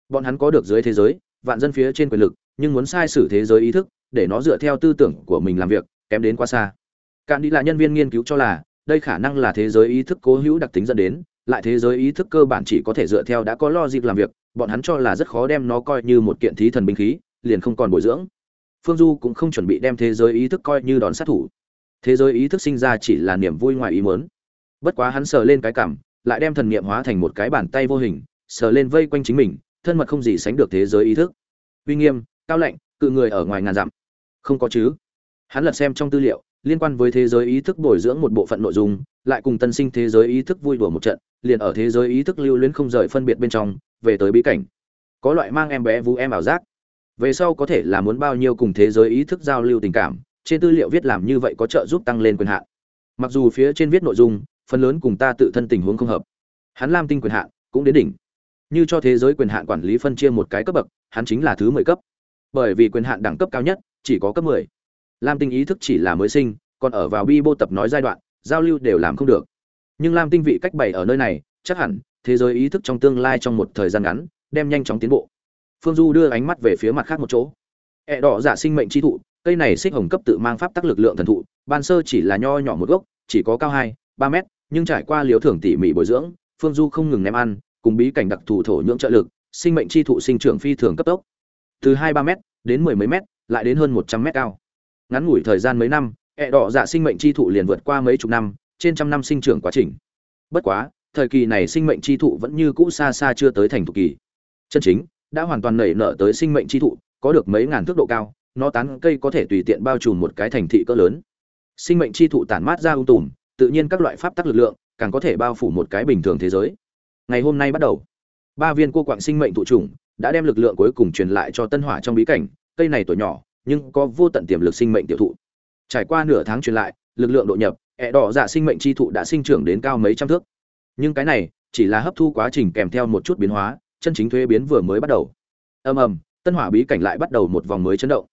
Bọn hắn có được dưới thế giới, vạn dân phía trên quyền lực, nhưng muốn sai sử thế giới ý thức, để nó dựa theo tư tưởng của mình làm việc, kém đến quá xa. Cạn đi là nhân viên nghiên cứu cho là, đây khả năng là thế giới ý thức cố hữu đặc tính dẫn đến, lại thế giới ý thức cơ bản chỉ có thể dựa theo đã có lo dịp làm việc, bọn hắn cho là rất khó đem nó coi như một kiện thí thần binh khí, liền không còn bồi dưỡng. Phương du cũng không chuẩn bị đem thế giới ý thức coi như đòn sát thủ. Thế giới ý thức sinh ra chỉ là niềm vui ngoài ý mớn bất quá hắn sờ lên cái cảm, lại đem thần niệm hóa thành một cái bàn tay vô hình, sờ lên vây quanh chính mình, thân mật không gì sánh được thế giới ý thức. Uy nghiêm, cao lạnh, cự người ở ngoài ngàn dặm. Không có chứ. Hắn lật xem trong tư liệu, liên quan với thế giới ý thức bồi dưỡng một bộ phận nội dung, lại cùng tân sinh thế giới ý thức vui đùa một trận, liền ở thế giới ý thức lưu luyến không rời phân biệt bên trong, về tới bí cảnh. Có loại mang em bé vũ em ảo giác. Về sau có thể là muốn bao nhiêu cùng thế giới ý thức giao lưu tình cảm, trên tư liệu viết làm như vậy có trợ giúp tăng lên quyền hạn. Mặc dù phía trên viết nội dung phần lớn cùng ta tự thân tình huống không hợp. Hắn lam tinh quyền hạn cũng đến đỉnh. Như cho thế giới quyền hạn quản lý phân chia một cái cấp bậc, hắn chính là thứ mười cấp. Bởi vì quyền hạn đẳng cấp cao nhất chỉ có cấp mười. Lam tinh ý thức chỉ là mới sinh, còn ở vào bi bô tập nói giai đoạn, giao lưu đều làm không được. Nhưng lam tinh vị cách bày ở nơi này, chắc hẳn thế giới ý thức trong tương lai trong một thời gian ngắn, đem nhanh chóng tiến bộ. Phương du đưa ánh mắt về phía mặt khác một chỗ. Ẹ đỏ giả sinh mệnh chi thụ, cây này xích hồng cấp tự mang pháp tắc lực lượng thần thụ, ban sơ chỉ là nho nhỏ một gốc, chỉ có cao hai, ba mét nhưng trải qua liều thưởng tỉ mỉ bồi dưỡng, phương du không ngừng ném ăn, cùng bí cảnh đặc thù thổ nhưỡng trợ lực, sinh mệnh chi thụ sinh trưởng phi thường cấp tốc. Từ hai ba m đến mười mấy m lại đến hơn một trăm m cao. Ngắn ngủi thời gian mấy năm, ẹ đỏ dạ sinh mệnh chi thụ liền vượt qua mấy chục năm, trên trăm năm sinh trưởng quá trình. Bất quá, thời kỳ này sinh mệnh chi thụ vẫn như cũ xa xa chưa tới thành thục kỳ. Chân chính, đã hoàn toàn nảy nở tới sinh mệnh chi thụ, có được mấy ngàn thước độ cao, nó tán cây có thể tùy tiện bao trùm một cái thành thị cỡ lớn. Sinh mệnh chi thụ tản mát ra ung tùm tự nhiên các loại pháp tắc lực lượng, càng có thể bao phủ một cái bình thường thế giới. Ngày hôm nay bắt đầu, ba viên cô quạng sinh mệnh thụ trùng đã đem lực lượng cuối cùng truyền lại cho tân hỏa trong bí cảnh. Cây này tuổi nhỏ, nhưng có vô tận tiềm lực sinh mệnh tiểu thụ. Trải qua nửa tháng truyền lại, lực lượng độ nhập ẹ đỏ dạ sinh mệnh chi thụ đã sinh trưởng đến cao mấy trăm thước. Nhưng cái này, chỉ là hấp thu quá trình kèm theo một chút biến hóa, chân chính thuế biến vừa mới bắt đầu. Ầm ầm, tân hỏa bí cảnh lại bắt đầu một vòng mới chấn động.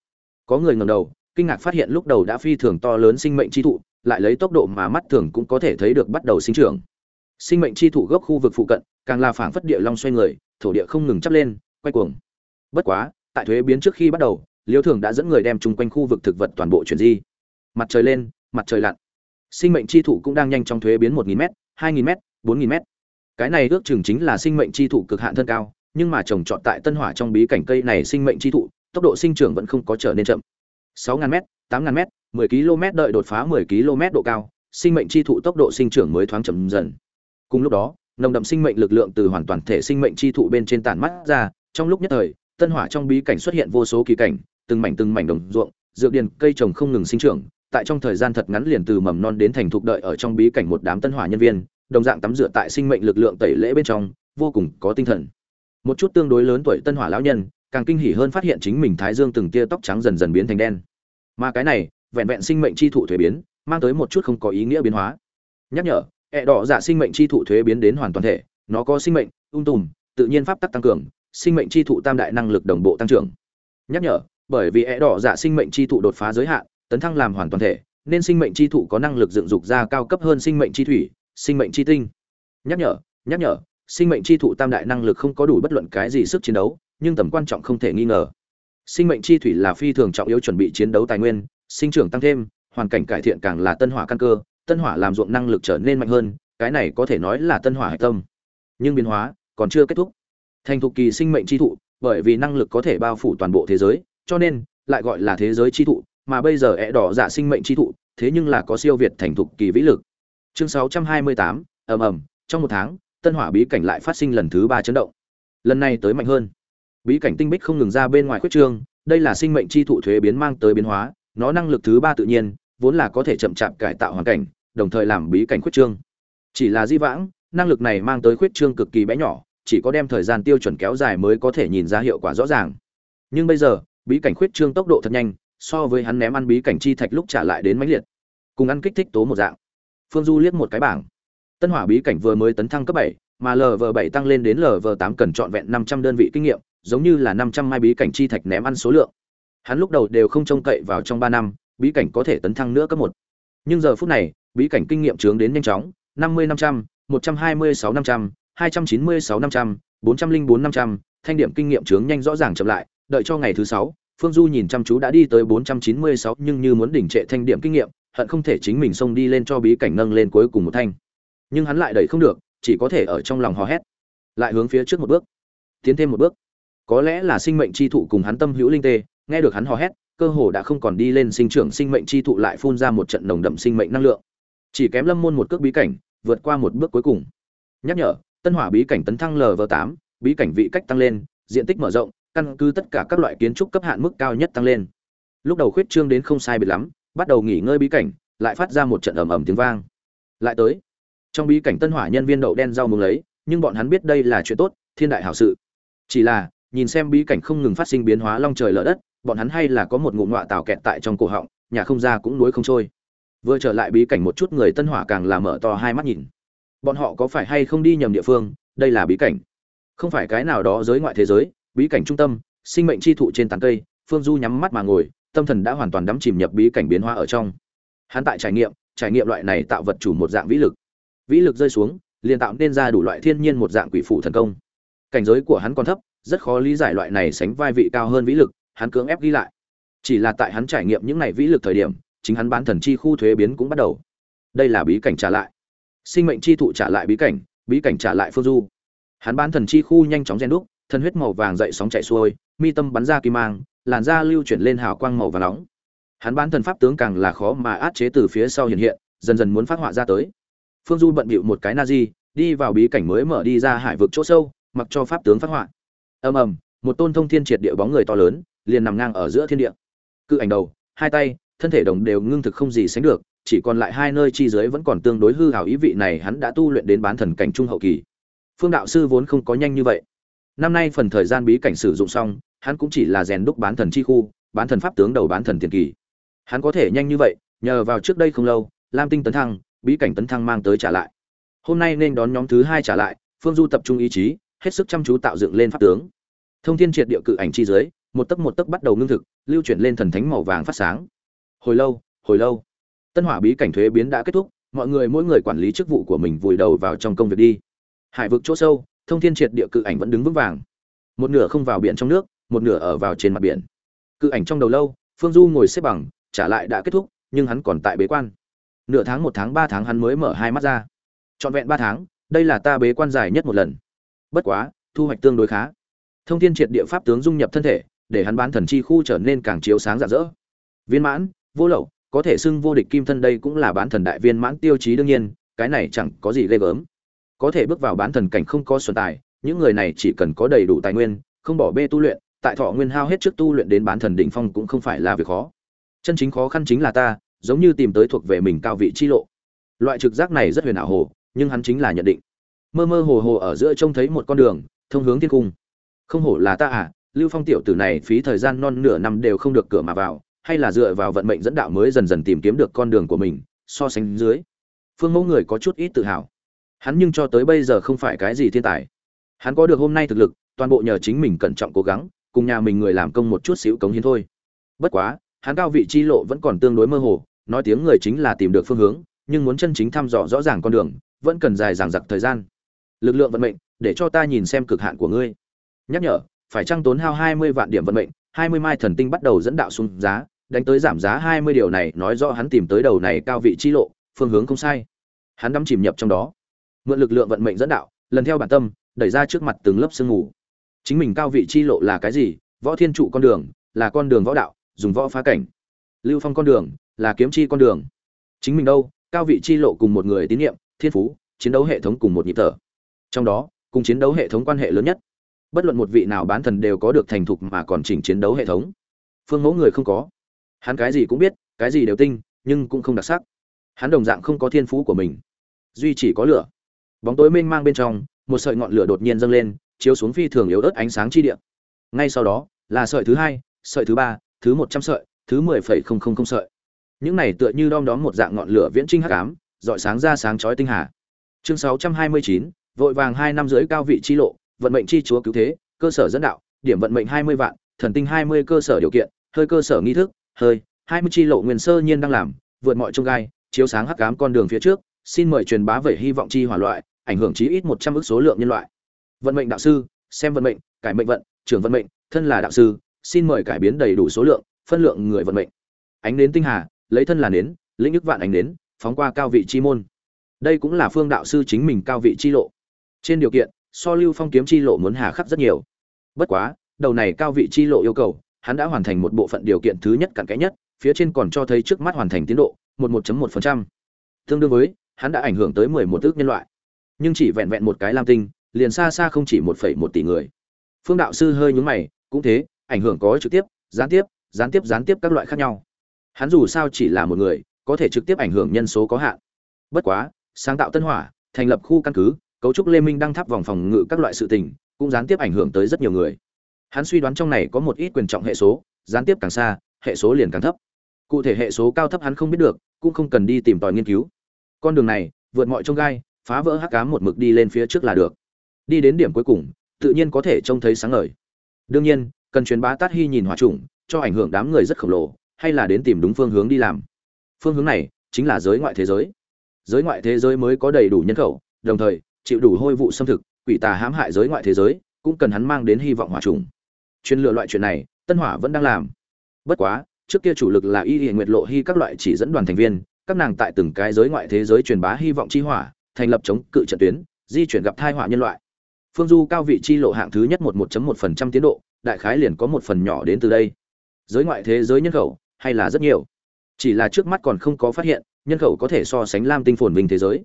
Có người ngầm đầu, kinh ngạc phát hiện lúc đầu đã phi thường to lớn sinh mệnh chi thụ lại lấy tốc độ mà mắt thường cũng có thể thấy được bắt đầu sinh trưởng. Sinh mệnh chi thụ gốc khu vực phụ cận, càng là phảng phất địa long xoay người, thổ địa không ngừng chắp lên, quay cuồng. Bất quá, tại thuế biến trước khi bắt đầu, liêu thường đã dẫn người đem chung quanh khu vực thực vật toàn bộ chuyển di. Mặt trời lên, mặt trời lặn. Sinh mệnh chi thụ cũng đang nhanh trong thuế biến một nghìn m hai nghìn m bốn nghìn m cái này ước chừng chính là sinh mệnh chi thụ cực hạn thân cao, nhưng mà trồng trọt tại tân hỏa trong bí cảnh cây này sinh mệnh chi thụ, tốc độ sinh trưởng vẫn không có trở nên chậm. sáu ngàn m tám ngàn m mười km đợi đột phá mười km độ cao, sinh mệnh chi thụ tốc độ sinh trưởng mới thoáng chậm dần. Cùng lúc đó, nồng đậm sinh mệnh lực lượng từ hoàn toàn thể sinh mệnh chi thụ bên trên tản mắt ra, trong lúc nhất thời, tân hỏa trong bí cảnh xuất hiện vô số kỳ cảnh, từng mảnh từng mảnh đồng ruộng, dược điền, cây trồng không ngừng sinh trưởng, tại trong thời gian thật ngắn liền từ mầm non đến thành thục đợi ở trong bí cảnh một đám tân hỏa nhân viên, đồng dạng tắm rửa tại sinh mệnh lực lượng tẩy lễ bên trong, vô cùng có tinh thần. Một chút tương đối lớn tuổi tân hỏa lão nhân, càng kinh hỉ hơn phát hiện chính mình thái dương từng tia tóc trắng dần dần biến thành đen. Mà cái này vẹn vẹn sinh mệnh chi thụ thuế biến, mang tới một chút không có ý nghĩa biến hóa. Nhắc nhở, ẹ đỏ giả sinh mệnh chi thụ thuế biến đến hoàn toàn thể, nó có sinh mệnh, ung tùm, tự nhiên pháp tắc tăng cường, sinh mệnh chi thụ tam đại năng lực đồng bộ tăng trưởng. Nhắc nhở, bởi vì ẹ đỏ giả sinh mệnh chi thụ đột phá giới hạn, tấn thăng làm hoàn toàn thể, nên sinh mệnh chi thụ có năng lực dựng dục ra cao cấp hơn sinh mệnh chi thủy, sinh mệnh chi tinh. Nhắc nhở nhắc nhở, sinh mệnh chi thụ tam đại năng lực không có đủ bất luận cái gì sức chiến đấu, nhưng tầm quan trọng không thể nghi ngờ. Sinh mệnh chi thủy là phi thường trọng yếu chuẩn bị chiến đấu tài nguyên sinh trưởng tăng thêm hoàn cảnh cải thiện càng là tân hỏa căn cơ tân hỏa làm ruộng năng lực trở nên mạnh hơn cái này có thể nói là tân hỏa hải tâm. Nhưng biến hóa còn chưa kết thúc. Thành thục kỳ sinh mệnh chi thụ bởi vì năng lực có thể bao phủ toàn bộ thế giới cho nên lại gọi là thế giới chi thụ mà bây giờ ẹ đỏ dạ sinh mệnh chi thụ thế nhưng là có siêu việt thành thục kỳ vĩ lực. Chương 628, ầm ầm trong một tháng tân hỏa bí cảnh lại phát sinh lần thứ ba chấn động. Lần này tới mạnh hơn. Bí cảnh tinh bích không ngừng ra bên ngoài khuyết trương đây là sinh mệnh chi thụ thuế biến mang tới biến hóa nó năng lực thứ ba tự nhiên, vốn là có thể chậm chạp cải tạo hoàn cảnh, đồng thời làm bí cảnh khuyết trương. Chỉ là di vãng, năng lực này mang tới khuyết trương cực kỳ bé nhỏ, chỉ có đem thời gian tiêu chuẩn kéo dài mới có thể nhìn ra hiệu quả rõ ràng. Nhưng bây giờ, bí cảnh khuyết trương tốc độ thật nhanh, so với hắn ném ăn bí cảnh chi thạch lúc trả lại đến mãnh liệt. Cùng ăn kích thích tố một dạng. Phương du liếc một cái bảng. Tân hỏa bí cảnh vừa mới tấn thăng cấp bảy, mà lv bảy tăng lên đến lv tám cần trọn vẹn năm trăm đơn vị kinh nghiệm, giống như là năm trăm mai bí cảnh chi thạch ném ăn số lượng hắn lúc đầu đều không trông cậy vào trong ba năm, bí cảnh có thể tấn thăng nữa cấp một. Nhưng giờ phút này, bí cảnh kinh nghiệm trướng đến nhanh chóng, năm mươi năm trăm, một trăm hai mươi sáu năm trăm, hai trăm chín mươi sáu năm trăm, bốn trăm linh bốn năm trăm, thanh điểm kinh nghiệm trướng nhanh rõ ràng chậm lại, đợi cho ngày thứ sáu, phương du nhìn chăm chú đã đi tới bốn trăm chín mươi sáu, nhưng như muốn đỉnh trệ thanh điểm kinh nghiệm, hận không thể chính mình xông đi lên cho bí cảnh nâng lên cuối cùng một thanh. Nhưng hắn lại đẩy không được, chỉ có thể ở trong lòng hò hét. Lại hướng phía trước một bước, tiến thêm một bước. Có lẽ là sinh mệnh chi thụ cùng hắn tâm hữu linh tê nghe được hắn hò hét, cơ hồ đã không còn đi lên sinh trưởng sinh mệnh chi thụ lại phun ra một trận nồng đậm sinh mệnh năng lượng. Chỉ kém lâm môn một cước bí cảnh, vượt qua một bước cuối cùng. Nhắc nhở, tân hỏa bí cảnh tấn thăng lv tám, bí cảnh vị cách tăng lên, diện tích mở rộng, căn cứ tất cả các loại kiến trúc cấp hạn mức cao nhất tăng lên. Lúc đầu khuyết trương đến không sai biệt lắm, bắt đầu nghỉ ngơi bí cảnh, lại phát ra một trận ầm ầm tiếng vang. Lại tới, trong bí cảnh tân hỏa nhân viên đậu đen rau mừng lấy, nhưng bọn hắn biết đây là chuyện tốt, thiên đại hảo sự. Chỉ là, nhìn xem bí cảnh không ngừng phát sinh biến hóa long trời lở đất bọn hắn hay là có một ngụm ngọa tào kẹt tại trong cổ họng, nhà không ra cũng nuối không trôi. Vừa trở lại bí cảnh một chút người tân hỏa càng là mở to hai mắt nhìn. Bọn họ có phải hay không đi nhầm địa phương? Đây là bí cảnh. Không phải cái nào đó giới ngoại thế giới, bí cảnh trung tâm, sinh mệnh chi thụ trên tán cây, phương du nhắm mắt mà ngồi, tâm thần đã hoàn toàn đắm chìm nhập bí cảnh biến hóa ở trong. Hắn tại trải nghiệm trải nghiệm loại này tạo vật chủ một dạng vĩ lực. Vĩ lực rơi xuống, liền tạo nên ra đủ loại thiên nhiên một dạng quỷ phủ thần công. Cảnh giới của hắn còn thấp, rất khó lý giải loại này sánh vai vị cao hơn vĩ lực hắn cưỡng ép ghi lại. Chỉ là tại hắn trải nghiệm những ngày vĩ lực thời điểm, chính hắn bán thần chi khu thuế biến cũng bắt đầu. Đây là bí cảnh trả lại. Sinh mệnh chi thụ trả lại bí cảnh bí cảnh trả lại phương du hắn bán thần chi khu nhanh chóng gen đúc thân huyết màu vàng dậy sóng chạy xuôi, mi tâm bắn ra kim mang, làn da lưu chuyển lên hào quang màu và nóng. Hắn bán thần pháp tướng càng là khó mà át chế từ phía sau hiện hiện, dần dần muốn phát họa ra tới. Phương du bận bịu một cái na di đi vào bí cảnh mới mở đi ra hải vực chỗ sâu, mặc cho pháp tướng phát họa. Ầm ầm, một tôn thông thiên triệt địa bóng người to lớn liền nằm ngang ở giữa thiên địa. Cự ảnh đầu, hai tay, thân thể đồng đều ngưng thực không gì sánh được, chỉ còn lại hai nơi chi dưới vẫn còn tương đối hư hào ý vị này hắn đã tu luyện đến bán thần cảnh trung hậu kỳ. Phương đạo sư vốn không có nhanh như vậy. Năm nay phần thời gian bí cảnh sử dụng xong, hắn cũng chỉ là rèn đúc bán thần chi khu, bán thần pháp tướng đầu bán thần tiền kỳ. Hắn có thể nhanh như vậy, nhờ vào trước đây không lâu, lam tinh tấn thăng, bí cảnh tấn thăng mang tới trả lại. Hôm nay nên đón nhóm thứ hai trả lại, phương du tập trung ý chí, hết sức chăm chú tạo dựng lên pháp tướng. Thông thiên triệt địa cự ảnh chi dưới một tấc một tấc bắt đầu ngưng thực, lưu chuyển lên thần thánh màu vàng phát sáng. Hồi lâu hồi lâu. Tân hỏa bí cảnh thuế biến đã kết thúc, mọi người mỗi người quản lý chức vụ của mình vùi đầu vào trong công việc đi. Hải vực chỗ sâu, thông thiên triệt địa cự ảnh vẫn đứng vững vàng. Một nửa không vào biển trong nước, một nửa ở vào trên mặt biển. Cự ảnh trong đầu lâu, phương du ngồi xếp bằng, trả lại đã kết thúc, nhưng hắn còn tại bế quan. Nửa tháng, một tháng, ba tháng hắn mới mở hai mắt ra. Trọn vẹn ba tháng, đây là ta bế quan dài nhất một lần. Bất quá, thu hoạch tương đối khá. Thông thiên triệt địa pháp tướng dung nhập thân thể để hắn bán thần chi khu trở nên càng chiếu sáng rạng rỡ. Viên mãn, vô lậu, có thể xưng vô địch kim thân đây cũng là bán thần đại viên mãn tiêu chí đương nhiên, cái này chẳng có gì ghê gớm. Có thể bước vào bán thần cảnh không có xuân tài, những người này chỉ cần có đầy đủ tài nguyên, không bỏ bê tu luyện, tại thọ nguyên hao hết trước tu luyện đến bán thần đỉnh phong cũng không phải là việc khó. Chân chính khó khăn chính là ta, giống như tìm tới thuộc về mình cao vị chi lộ. Loại trực giác này rất huyền ảo hồ, nhưng hắn chính là nhận định. Mơ mơ hồ hồ ở giữa trông thấy một con đường, thông hướng thiên cung. Không hổ là ta à lưu phong tiểu tử này phí thời gian non nửa năm đều không được cửa mà vào, hay là dựa vào vận mệnh dẫn đạo mới dần dần tìm kiếm được con đường của mình, so sánh dưới, phương mẫu người có chút ít tự hào. Hắn nhưng cho tới bây giờ không phải cái gì thiên tài. Hắn có được hôm nay thực lực, toàn bộ nhờ chính mình cẩn trọng cố gắng, cùng nhà mình người làm công một chút xíu cống hiến thôi. Bất quá, hắn cao vị chi lộ vẫn còn tương đối mơ hồ, nói tiếng người chính là tìm được phương hướng, nhưng muốn chân chính thăm dò rõ ràng con đường, vẫn cần dài dằng dặc thời gian. Lực lượng vận mệnh, để cho ta nhìn xem cực hạn của ngươi. Nhắc nhở phải trang tốn hao hai mươi vạn điểm vận mệnh, hai mươi mai thần tinh bắt đầu dẫn đạo xuống giá, đánh tới giảm giá hai mươi điều này nói rõ hắn tìm tới đầu này cao vị chi lộ, phương hướng không sai. Hắn đắm chìm nhập trong đó. Mượn lực lượng vận mệnh dẫn đạo, lần theo bản tâm, đẩy ra trước mặt từng lớp sương mù. Chính mình cao vị chi lộ là cái gì? Võ thiên trụ con đường, là con đường võ đạo, dùng võ phá cảnh. Lưu phong con đường, là kiếm chi con đường. Chính mình đâu? Cao vị chi lộ cùng một người tín nhiệm, thiên phú, chiến đấu hệ thống cùng một nhịp thở. Trong đó, cùng chiến đấu hệ thống quan hệ lớn nhất bất luận một vị nào bán thần đều có được thành thục mà còn chỉnh chiến đấu hệ thống. Phương mẫu người không có. Hắn cái gì cũng biết, cái gì đều tinh, nhưng cũng không đặc sắc. Hắn đồng dạng không có thiên phú của mình. Duy chỉ có lửa. Bóng tối mênh mang bên trong, một sợi ngọn lửa đột nhiên dâng lên, chiếu xuống phi thường yếu ớt ánh sáng chi điện ngay sau đó, là sợi thứ hai, sợi thứ ba, thứ một trăm sợi, thứ mười phẩy không không không sợi. Những này tựa như đom đóm một dạng ngọn lửa viễn trinh hắc ám, dọi sáng ra sáng chói tinh hà. Chương sáu trăm hai mươi chín, vội vàng hai năm dưới cao vị chi lộ vận mệnh chi chúa cứu thế, cơ sở dẫn đạo, điểm vận mệnh hai mươi vạn, thần tinh hai mươi cơ sở điều kiện, hơi cơ sở nghi thức, hơi, hai mươi chi lộ nguyên sơ nhiên đang làm, vượt mọi chông gai, chiếu sáng hắc ám con đường phía trước, xin mời truyền bá về hy vọng chi hỏa loại, ảnh hưởng chí ít một trăm ước số lượng nhân loại. Vận mệnh đạo sư, xem vận mệnh, cải mệnh vận, trưởng vận mệnh, thân là đạo sư, xin mời cải biến đầy đủ số lượng, phân lượng người vận mệnh. Ánh nến tinh hà, lấy thân là nến, lĩnh ức vạn ánh nến, phóng qua cao vị chi môn. Đây cũng là phương đạo sư chính mình cao vị chi lộ. Trên điều kiện so lưu phong kiếm chi lộ muốn hà khắc rất nhiều. Bất quá, đầu này cao vị chi lộ yêu cầu, hắn đã hoàn thành một bộ phận điều kiện thứ nhất cặn kẽ nhất, phía trên còn cho thấy trước mắt hoàn thành tiến độ, một một một phần trăm. Tương đương với, hắn đã ảnh hưởng tới mười một ước nhân loại. Nhưng chỉ vẹn vẹn một cái lam tinh, liền xa xa không chỉ một phẩy một tỷ người. Phương đạo sư hơi nhúng mày, cũng thế, ảnh hưởng có trực tiếp, gián tiếp gián tiếp gián tiếp các loại khác nhau. Hắn dù sao chỉ là một người, có thể trực tiếp ảnh hưởng nhân số có hạn. Bất quá, sáng tạo tân hỏa, thành lập khu căn cứ cấu trúc lê minh đăng tháp vòng phòng ngự các loại sự tình, cũng gián tiếp ảnh hưởng tới rất nhiều người. Hắn suy đoán trong này có một ít quyền trọng hệ số, gián tiếp càng xa, hệ số liền càng thấp. Cụ thể hệ số cao thấp hắn không biết được, cũng không cần đi tìm tòi nghiên cứu. Con đường này, vượt mọi trông gai, phá vỡ hắc cám một mực đi lên phía trước là được. Đi đến điểm cuối cùng, tự nhiên có thể trông thấy sáng ngời. Đương nhiên, cần truyền bá tát hy nhìn hòa trùng cho ảnh hưởng đám người rất khổng lồ, hay là đến tìm đúng phương hướng đi làm. Phương hướng này chính là giới ngoại thế giới. Giới ngoại thế giới mới có đầy đủ nhân khẩu, đồng thời chịu đủ hôi vụ xâm thực, quỷ tà hãm hại giới ngoại thế giới, cũng cần hắn mang đến hy vọng hòa trùng. Chuyên lựa loại chuyện này, tân hỏa vẫn đang làm. Bất quá, trước kia chủ lực là y hiện nguyệt lộ hy các loại chỉ dẫn đoàn thành viên, các nàng tại từng cái giới ngoại thế giới truyền bá hy vọng chi hỏa, thành lập chống cự trận tuyến, di chuyển gặp thai họa nhân loại. Phương du cao vị chi lộ hạng thứ nhất một một một phần trăm tiến độ, đại khái liền có một phần nhỏ đến từ đây. Giới ngoại thế giới nhân khẩu, hay là rất nhiều. Chỉ là trước mắt còn không có phát hiện, nhân khẩu có thể so sánh lam tinh phồn vinh thế giới.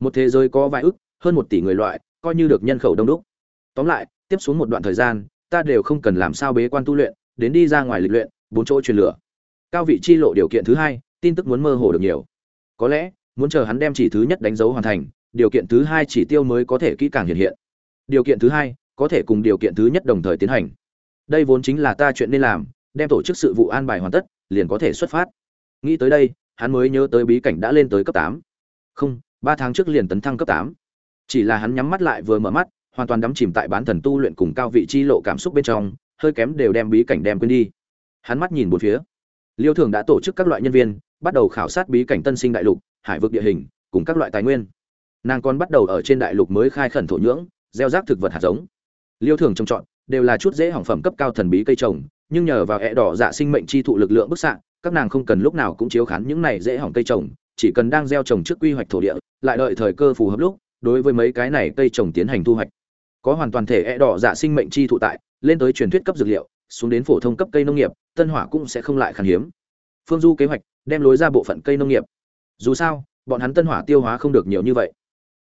Một thế giới có vài ức hơn một tỷ người loại, coi như được nhân khẩu đông đúc. Tóm lại, tiếp xuống một đoạn thời gian, ta đều không cần làm sao bế quan tu luyện, đến đi ra ngoài lịch luyện, bốn chỗ truyền lửa. Cao vị chi lộ điều kiện thứ hai, tin tức muốn mơ hồ được nhiều. Có lẽ, muốn chờ hắn đem chỉ thứ nhất đánh dấu hoàn thành, điều kiện thứ hai chỉ tiêu mới có thể kỹ càng hiện hiện. Điều kiện thứ hai, có thể cùng điều kiện thứ nhất đồng thời tiến hành. Đây vốn chính là ta chuyện nên làm, đem tổ chức sự vụ an bài hoàn tất, liền có thể xuất phát. Nghĩ tới đây, hắn mới nhớ tới bí cảnh đã lên tới cấp tám. Không, ba tháng trước liền tấn thăng cấp tám chỉ là hắn nhắm mắt lại vừa mở mắt, hoàn toàn đắm chìm tại bán thần tu luyện cùng cao vị chi lộ cảm xúc bên trong, hơi kém đều đem bí cảnh đem quên đi. Hắn mắt nhìn một phía. Liêu thường đã tổ chức các loại nhân viên, bắt đầu khảo sát bí cảnh tân sinh đại lục, hải vực địa hình, cùng các loại tài nguyên. Nàng còn bắt đầu ở trên đại lục mới khai khẩn thổ nhưỡng, gieo rác thực vật hạt giống. Liêu thường trồng trọt, đều là chút dễ hỏng phẩm cấp cao thần bí cây trồng, nhưng nhờ vào hẹ đỏ dạ sinh mệnh chi thụ lực lượng bức xạ, các nàng không cần lúc nào cũng chiếu khán những này dễ hỏng cây trồng, chỉ cần đang gieo trồng trước quy hoạch thổ địa, lại đợi thời cơ phù hợp lúc đối với mấy cái này cây trồng tiến hành thu hoạch. Có hoàn toàn thể e đỏ dạ sinh mệnh chi thụ tại, lên tới truyền thuyết cấp dược liệu, xuống đến phổ thông cấp cây nông nghiệp, tân hỏa cũng sẽ không lại khan hiếm. Phương du kế hoạch, đem lối ra bộ phận cây nông nghiệp. Dù sao, bọn hắn tân hỏa tiêu hóa không được nhiều như vậy.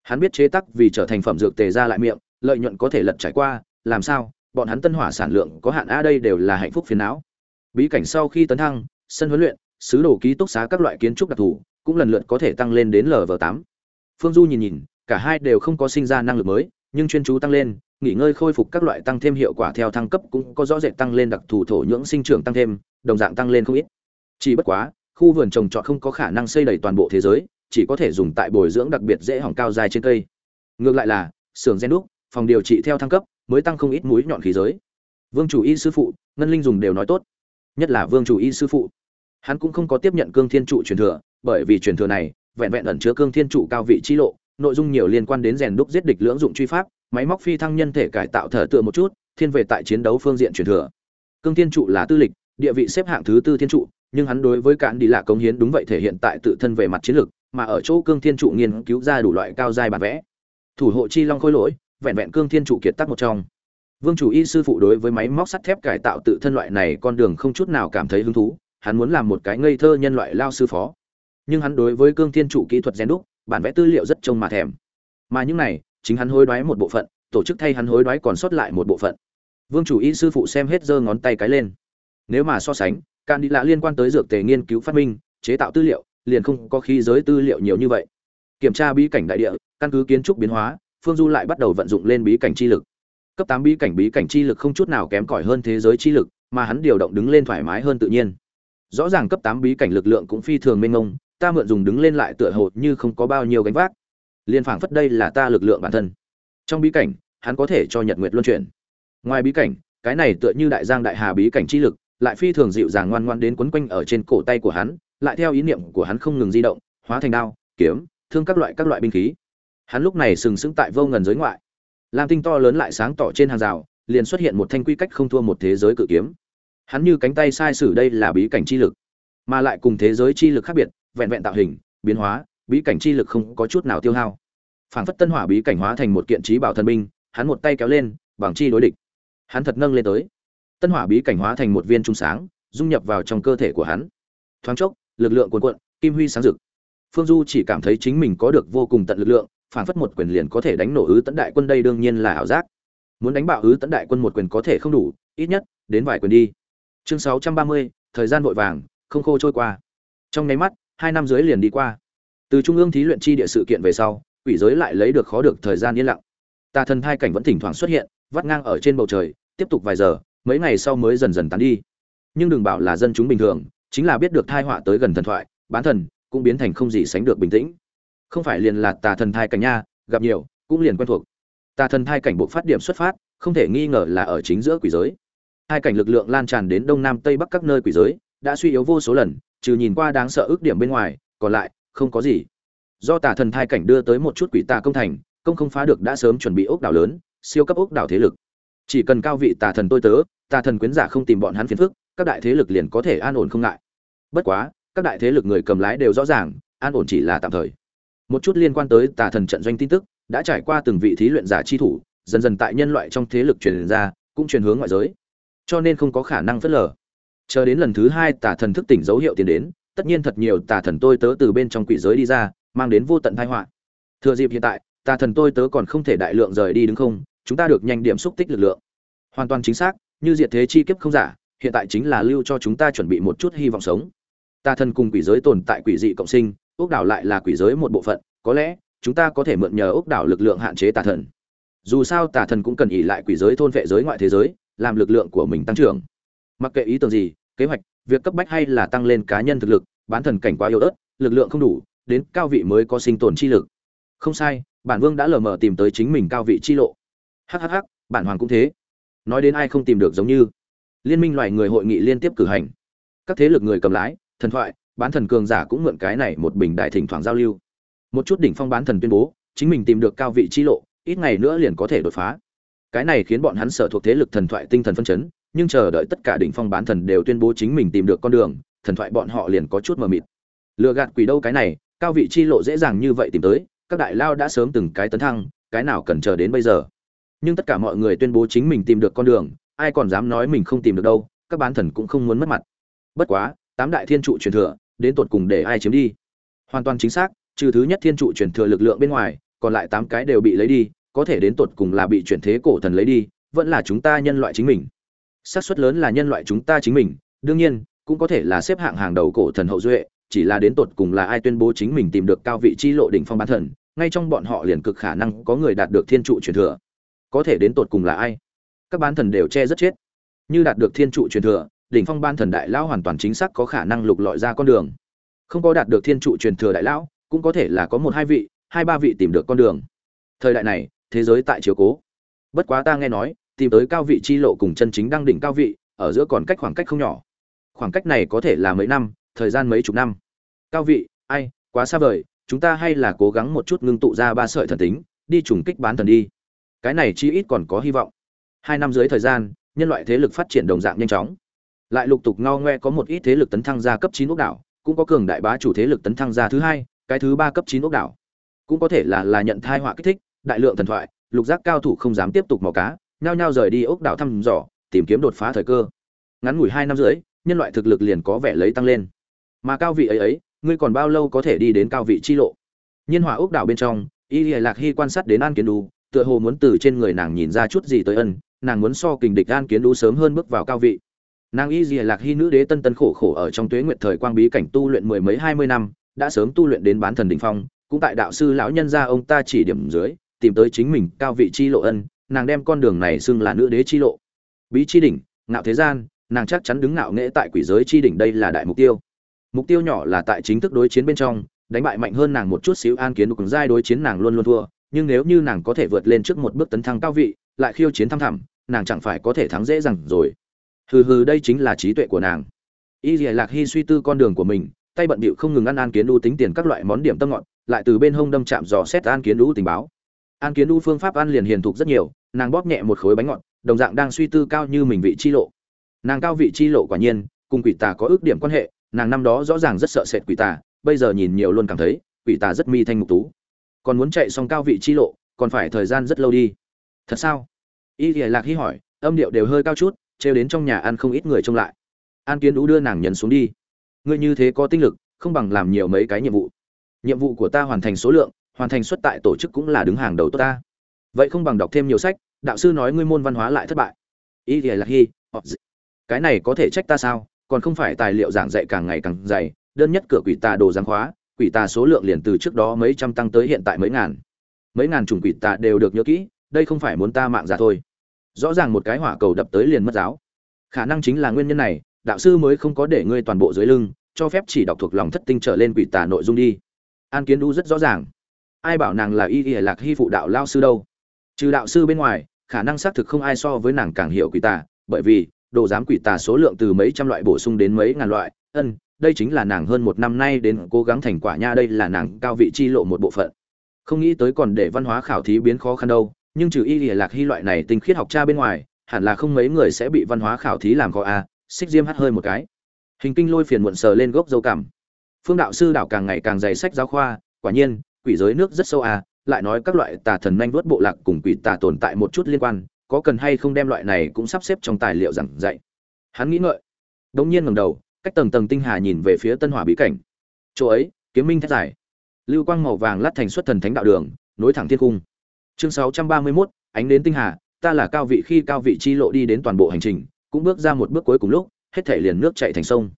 Hắn biết chế tắc vì trở thành phẩm dược tề ra lại miệng, lợi nhuận có thể lật trải qua, làm sao, bọn hắn tân hỏa sản lượng có hạn a đây đều là hạnh phúc phiền não. Bí cảnh sau khi tấn thăng, sân huấn luyện, sứ đồ ký túc xá các loại kiến trúc đặc thù, cũng lần lượt có thể tăng lên đến lv tám. Phương du nhìn nhìn cả hai đều không có sinh ra năng lực mới, nhưng chuyên chú tăng lên, nghỉ ngơi khôi phục các loại tăng thêm hiệu quả theo thăng cấp cũng có rõ rệt tăng lên đặc thù thổ nhưỡng sinh trưởng tăng thêm, đồng dạng tăng lên không ít. Chỉ bất quá, khu vườn trồng trọt không có khả năng xây đầy toàn bộ thế giới, chỉ có thể dùng tại bồi dưỡng đặc biệt dễ hỏng cao dài trên cây. Ngược lại là, xưởng gen đúc, phòng điều trị theo thăng cấp, mới tăng không ít mũi nhọn khí giới. Vương chủ y sư phụ, ngân linh dùng đều nói tốt. Nhất là vương chủ y sư phụ. Hắn cũng không có tiếp nhận cương thiên trụ truyền thừa, bởi vì truyền thừa này vẹn vẹn ẩn chứa cương thiên trụ cao vị chi lộ nội dung nhiều liên quan đến rèn đúc giết địch lưỡng dụng truy pháp, máy móc phi thăng nhân thể cải tạo thở tựa một chút, thiên về tại chiến đấu phương diện truyền thừa. Cương thiên trụ là tư lịch, địa vị xếp hạng thứ tư thiên trụ, nhưng hắn đối với cạn đi lạ công hiến đúng vậy thể hiện tại tự thân về mặt chiến lược, mà ở chỗ cương thiên trụ nghiên cứu ra đủ loại cao giai bản vẽ. Thủ hộ chi long khôi lỗi, vẹn vẹn cương thiên trụ kiệt tác một trong. Vương chủ y sư phụ đối với máy móc sắt thép cải tạo tự thân loại này con đường không chút nào cảm thấy hứng thú, hắn muốn làm một cái ngây thơ nhân loại lao sư phó. Nhưng hắn đối với cương thiên trụ kỹ thuật gen đúc bản vẽ tư liệu rất trông mà thèm. Mà những này, chính hắn hối đoái một bộ phận, tổ chức thay hắn hối đoái còn sót lại một bộ phận. Vương chủ y sư phụ xem hết giơ ngón tay cái lên. Nếu mà so sánh can đi lạ liên quan tới dược tề nghiên cứu phát minh, chế tạo tư liệu, liền không có khí giới tư liệu nhiều như vậy. Kiểm tra bí cảnh đại địa, căn cứ kiến trúc biến hóa, phương du lại bắt đầu vận dụng lên bí cảnh chi lực. Cấp tám bí cảnh bí cảnh chi lực không chút nào kém cỏi hơn thế giới chi lực, mà hắn điều động đứng lên thoải mái hơn tự nhiên. Rõ ràng cấp tám bí cảnh lực lượng cũng phi thường mênh mông ta mượn dùng đứng lên lại tựa hồ như không có bao nhiêu gánh vác. Liên phảng phất đây là ta lực lượng bản thân. Trong bí cảnh, hắn có thể cho nhật nguyệt luân chuyển. Ngoài bí cảnh, cái này tựa như đại giang đại hà bí cảnh chi lực, lại phi thường dịu dàng ngoan ngoan đến quấn quanh ở trên cổ tay của hắn, lại theo ý niệm của hắn không ngừng di động, hóa thành đao, kiếm, thương các loại các loại binh khí. Hắn lúc này sừng sững tại vô ngần giới ngoại. Lam tinh to lớn lại sáng tỏ trên hàng rào, liền xuất hiện một thanh quy cách không thua một thế giới cự kiếm. Hắn như cánh tay sai sử đây là bí cảnh chi lực, mà lại cùng thế giới chi lực khác biệt vẹn vẹn tạo hình, biến hóa, bí cảnh chi lực không có chút nào tiêu hao. Phảng phất tân hỏa bí cảnh hóa thành một kiện trí bảo thần binh, hắn một tay kéo lên, bằng chi đối địch. Hắn thật nâng lên tới. Tân hỏa bí cảnh hóa thành một viên trung sáng, dung nhập vào trong cơ thể của hắn. Thoáng chốc, lực lượng cuồn cuộn, kim huy sáng rực. Phương du chỉ cảm thấy chính mình có được vô cùng tận lực lượng, phảng phất một quyền liền có thể đánh nổ ứ tấn đại quân đây đương nhiên là ảo giác. Muốn đánh bạo ứ tấn đại quân một quyền có thể không đủ, ít nhất, đến vài quyền đi. Chương sáu trăm ba mươi, thời gian vội vàng, không khô trôi qua. Trong nháy mắt hai năm dưới liền đi qua. Từ trung ương thí luyện chi địa sự kiện về sau, quỷ giới lại lấy được khó được thời gian yên lặng. Tà thần thai cảnh vẫn thỉnh thoảng xuất hiện, vắt ngang ở trên bầu trời, tiếp tục vài giờ, mấy ngày sau mới dần dần tán đi. Nhưng đừng bảo là dân chúng bình thường, chính là biết được thai họa tới gần thần thoại, bán thần cũng biến thành không gì sánh được bình tĩnh. Không phải liền là tà thần thai cảnh nha, gặp nhiều, cũng liền quen thuộc. Tà thần thai cảnh bộ phát điểm xuất phát, không thể nghi ngờ là ở chính giữa quỷ giới. Hai cảnh lực lượng lan tràn đến đông nam tây bắc các nơi quỷ giới, đã suy yếu vô số lần trừ nhìn qua đáng sợ ước điểm bên ngoài, còn lại, không có gì. Do tà thần thai cảnh đưa tới một chút quỷ tà công thành, công không phá được đã sớm chuẩn bị ốc đảo lớn, siêu cấp ốc đảo thế lực. Chỉ cần cao vị tà thần tôi tớ, tà thần quyến giả không tìm bọn hắn phiền phức, các đại thế lực liền có thể an ổn không ngại. Bất quá, các đại thế lực người cầm lái đều rõ ràng, an ổn chỉ là tạm thời. Một chút liên quan tới tà thần trận doanh tin tức, đã trải qua từng vị thí luyện giả chi thủ, dần dần tại nhân loại trong thế lực truyền ra, cũng truyền hướng ngoại giới. Cho nên không có khả năng phớt lờ chờ đến lần thứ hai tà thần thức tỉnh dấu hiệu tiến đến, tất nhiên thật nhiều tà thần tôi tớ từ bên trong quỷ giới đi ra, mang đến vô tận tai họa. Thừa dịp hiện tại, tà thần tôi tớ còn không thể đại lượng rời đi đứng không, chúng ta được nhanh điểm xúc tích lực lượng. Hoàn toàn chính xác, như diệt thế chi kiếp không giả, hiện tại chính là lưu cho chúng ta chuẩn bị một chút hy vọng sống. Tà thần cùng quỷ giới tồn tại quỷ dị cộng sinh, ốc đảo lại là quỷ giới một bộ phận, có lẽ, chúng ta có thể mượn nhờ ốc đảo lực lượng hạn chế tà thần. Dù sao tà thần cũng cần ỉ lại quỷ giới thôn vệ giới ngoại thế giới, làm lực lượng của mình tăng trưởng mặc kệ ý tưởng gì, kế hoạch, việc cấp bách hay là tăng lên cá nhân thực lực, bán thần cảnh quá yếu ớt, lực lượng không đủ, đến cao vị mới có sinh tồn chi lực. Không sai, bản vương đã lờ mờ tìm tới chính mình cao vị chi lộ. Hhh bản hoàng cũng thế. Nói đến ai không tìm được giống như. Liên minh loài người hội nghị liên tiếp cử hành. Các thế lực người cầm lái, thần thoại, bán thần cường giả cũng mượn cái này một bình đại thỉnh thoảng giao lưu. Một chút đỉnh phong bán thần tuyên bố, chính mình tìm được cao vị chi lộ, ít ngày nữa liền có thể đột phá. Cái này khiến bọn hắn sở thuộc thế lực thần thoại tinh thần phân chấn nhưng chờ đợi tất cả đỉnh phong bán thần đều tuyên bố chính mình tìm được con đường, thần thoại bọn họ liền có chút mờ mịt. Lừa gạt quỷ đâu cái này, cao vị chi lộ dễ dàng như vậy tìm tới, các đại lao đã sớm từng cái tấn thăng, cái nào cần chờ đến bây giờ? Nhưng tất cả mọi người tuyên bố chính mình tìm được con đường, ai còn dám nói mình không tìm được đâu, các bán thần cũng không muốn mất mặt. Bất quá, tám đại thiên trụ truyền thừa, đến tột cùng để ai chiếm đi? Hoàn toàn chính xác, trừ thứ nhất thiên trụ truyền thừa lực lượng bên ngoài, còn lại tám cái đều bị lấy đi, có thể đến tột cùng là bị chuyển thế cổ thần lấy đi, vẫn là chúng ta nhân loại chính mình xác suất lớn là nhân loại chúng ta chính mình, đương nhiên, cũng có thể là xếp hạng hàng đầu cổ thần hậu duệ, chỉ là đến tột cùng là ai tuyên bố chính mình tìm được cao vị chi lộ đỉnh phong bán thần, ngay trong bọn họ liền cực khả năng có người đạt được thiên trụ truyền thừa. Có thể đến tột cùng là ai? Các bán thần đều che rất chết. Như đạt được thiên trụ truyền thừa, đỉnh phong ban thần đại lão hoàn toàn chính xác có khả năng lục lọi ra con đường. Không có đạt được thiên trụ truyền thừa đại lão, cũng có thể là có một hai vị, hai ba vị tìm được con đường. Thời đại này, thế giới tại chiếu cố. Bất quá ta nghe nói tìm tới cao vị chi lộ cùng chân chính đăng đỉnh cao vị, ở giữa còn cách khoảng cách không nhỏ. Khoảng cách này có thể là mấy năm, thời gian mấy chục năm. Cao vị, ai, quá xa vời, chúng ta hay là cố gắng một chút ngưng tụ ra ba sợi thần tính, đi trùng kích bán thần đi. Cái này chi ít còn có hy vọng. Hai năm dưới thời gian, nhân loại thế lực phát triển đồng dạng nhanh chóng. Lại lục tục ngao ngoe có một ít thế lực tấn thăng ra cấp chín ốc đảo, cũng có cường đại bá chủ thế lực tấn thăng ra thứ hai, cái thứ ba cấp chín ốc đảo. Cũng có thể là là nhận thai họa kích thích, đại lượng thần thoại, lục giác cao thủ không dám tiếp tục mò cá nhao nhao rời đi ốc đảo thăm dò, tìm kiếm đột phá thời cơ. Ngắn ngủi hai năm rưỡi, nhân loại thực lực liền có vẻ lấy tăng lên. Mà cao vị ấy ấy, ngươi còn bao lâu có thể đi đến cao vị chi lộ? Nhân hòa ốc đảo bên trong, y lạc Hi quan sát đến an kiến đu, tựa hồ muốn từ trên người nàng nhìn ra chút gì tới ân, nàng muốn so kình địch an kiến đu sớm hơn bước vào cao vị. Nàng y lạc Hi nữ đế tân tân khổ khổ ở trong tuế nguyệt thời quang bí cảnh tu luyện mười mấy hai mươi năm, đã sớm tu luyện đến bán thần đỉnh phong, cũng tại đạo sư lão nhân gia ông ta chỉ điểm dưới, tìm tới chính mình cao vị chi lộ ân nàng đem con đường này xưng là nữ đế chi lộ. Bí chi đỉnh, ngạo thế gian, nàng chắc chắn đứng ngạo nghễ tại quỷ giới chi đỉnh đây là đại mục tiêu. Mục tiêu nhỏ là tại chính thức đối chiến bên trong, đánh bại mạnh hơn nàng một chút xíu an kiến cùng giai đối chiến nàng luôn luôn thua, nhưng nếu như nàng có thể vượt lên trước một bước tấn thăng cao vị, lại khiêu chiến thăm thẳm, nàng chẳng phải có thể thắng dễ dàng rồi. Hừ hừ, đây chính là trí tuệ của nàng. Y dìa lạc hy suy tư con đường của mình, tay bận bịu không ngừng ăn an kiến đu tính tiền các loại món điểm tâm ngọn lại từ bên hông đâm chạm dò xét an kiến đu tình báo. An kiến đu phương pháp ăn liền hiền thục rất nhiều nàng bóp nhẹ một khối bánh ngọt, đồng dạng đang suy tư cao như mình vị chi lộ. Nàng cao vị chi lộ quả nhiên, cùng quỷ tà có ước điểm quan hệ, nàng năm đó rõ ràng rất sợ sệt quỷ tà, bây giờ nhìn nhiều luôn cảm thấy, quỷ tà rất mi thanh mục tú. Còn muốn chạy xong cao vị chi lộ, còn phải thời gian rất lâu đi. Thật sao? Y thì lạc hy hỏi, âm điệu đều hơi cao chút, trêu đến trong nhà ăn không ít người trông lại. An kiến đũ đưa nàng nhấn xuống đi. Ngươi như thế có tinh lực, không bằng làm nhiều mấy cái nhiệm vụ. Nhiệm vụ của ta hoàn thành số lượng, hoàn thành xuất tại tổ chức cũng là đứng hàng đầu tốt ta vậy không bằng đọc thêm nhiều sách, đạo sư nói ngươi môn văn hóa lại thất bại. Ý thì lạc hy cái này có thể trách ta sao? Còn không phải tài liệu giảng dạy càng ngày càng dày, đơn nhất cửa quỷ tà đồ giáng khóa, quỷ tà số lượng liền từ trước đó mấy trăm tăng tới hiện tại mấy ngàn. Mấy ngàn chủng quỷ tà đều được nhớ kỹ, đây không phải muốn ta mạng giả thôi. Rõ ràng một cái hỏa cầu đập tới liền mất giáo. Khả năng chính là nguyên nhân này, đạo sư mới không có để ngươi toàn bộ dưới lưng, cho phép chỉ đọc thuộc lòng thất tinh trở lên quỷ tà nội dung đi. An kiến đu rất rõ ràng. Ai bảo nàng là y y lạc hy phụ đạo lao sư đâu? Trừ đạo sư bên ngoài, khả năng xác thực không ai so với nàng càng hiểu quỷ tà, bởi vì, đồ giám quỷ tà số lượng từ mấy trăm loại bổ sung đến mấy ngàn loại, ân, đây chính là nàng hơn một năm nay đến cố gắng thành quả nha, đây là nàng cao vị chi lộ một bộ phận. Không nghĩ tới còn để văn hóa khảo thí biến khó khăn đâu, nhưng trừ y lìa lạc hy loại này tinh khiết học cha bên ngoài, hẳn là không mấy người sẽ bị văn hóa khảo thí làm khó a, xích diêm hắt hơi một cái. Hình kinh lôi phiền muộn sờ lên gốc dâu cảm. Phương đạo sư đảo càng ngày càng dày sách giáo khoa, quả nhiên, quỷ giới nước rất sâu à lại nói các loại tà thần nhanh vớt bộ lạc cùng quỷ tà tồn tại một chút liên quan có cần hay không đem loại này cũng sắp xếp trong tài liệu giảng dạy. Hắn nghĩ ngợi đống nhiên ngẩng đầu cách tầng tầng tinh hà nhìn về phía tân hỏa bí cảnh. Chỗ ấy kiếm minh thét dài lưu quang màu vàng lát thành xuất thần thánh đạo đường nối thẳng thiên cung. Chương 631, ánh đến tinh hà ta là cao vị khi cao vị chi lộ đi đến toàn bộ hành trình cũng bước ra một bước cuối cùng lúc hết thể liền nước chảy thành sông.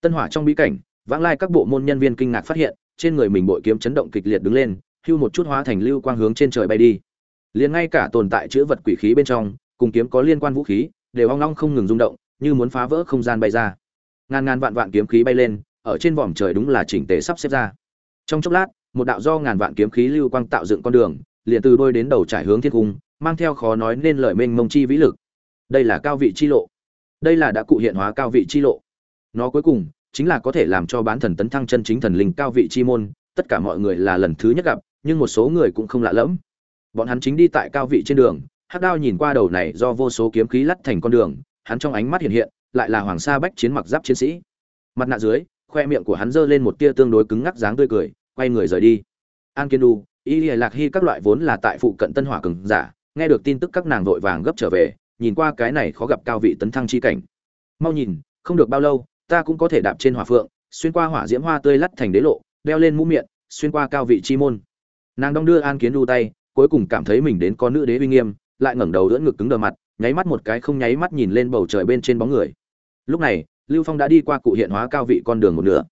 Tân hỏa trong bí cảnh vãng lai các bộ môn nhân viên kinh ngạc phát hiện trên người mình bội kiếm chấn động kịch liệt đứng lên hưu một chút hóa thành lưu quang hướng trên trời bay đi. Liền ngay cả tồn tại chữ vật quỷ khí bên trong, cùng kiếm có liên quan vũ khí, đều ong long không ngừng rung động, như muốn phá vỡ không gian bay ra. Ngàn ngàn vạn vạn kiếm khí bay lên, ở trên vòm trời đúng là chỉnh tề sắp xếp ra. Trong chốc lát, một đạo do ngàn vạn kiếm khí lưu quang tạo dựng con đường, liền từ đôi đến đầu trải hướng thiên cung, mang theo khó nói nên lời mênh mông chi vĩ lực. Đây là cao vị chi lộ. Đây là đã cụ hiện hóa cao vị chi lộ. Nó cuối cùng, chính là có thể làm cho bán thần tấn thăng chân chính thần linh cao vị chi môn, tất cả mọi người là lần thứ nhất gặp nhưng một số người cũng không lạ lẫm. Bọn hắn chính đi tại cao vị trên đường hắc đao nhìn qua đầu này do vô số kiếm khí lắt thành con đường, hắn trong ánh mắt hiện hiện, lại là hoàng sa bách chiến mặc giáp chiến sĩ. Mặt nạ dưới, khoe miệng của hắn giơ lên một tia tương đối cứng ngắc dáng tươi cười, quay người rời đi. An kiên đu y lìa lạc hy các loại vốn là tại phụ cận tân hỏa cường giả, nghe được tin tức các nàng vội vàng gấp trở về, nhìn qua cái này khó gặp cao vị tấn thăng chi cảnh. Mau nhìn, không được bao lâu, ta cũng có thể đạp trên hỏa phượng, xuyên qua hỏa diễm hoa tươi lắt thành đế lộ, đeo lên mũ miệng, xuyên qua cao vị chi môn nàng đong đưa an kiến đu tay, cuối cùng cảm thấy mình đến con nữ đế uy nghiêm, lại ngẩng đầu đỡ ngực cứng đờ mặt, nháy mắt một cái không nháy mắt nhìn lên bầu trời bên trên bóng người. Lúc này, lưu phong đã đi qua cụ hiện hóa cao vị con đường một nửa.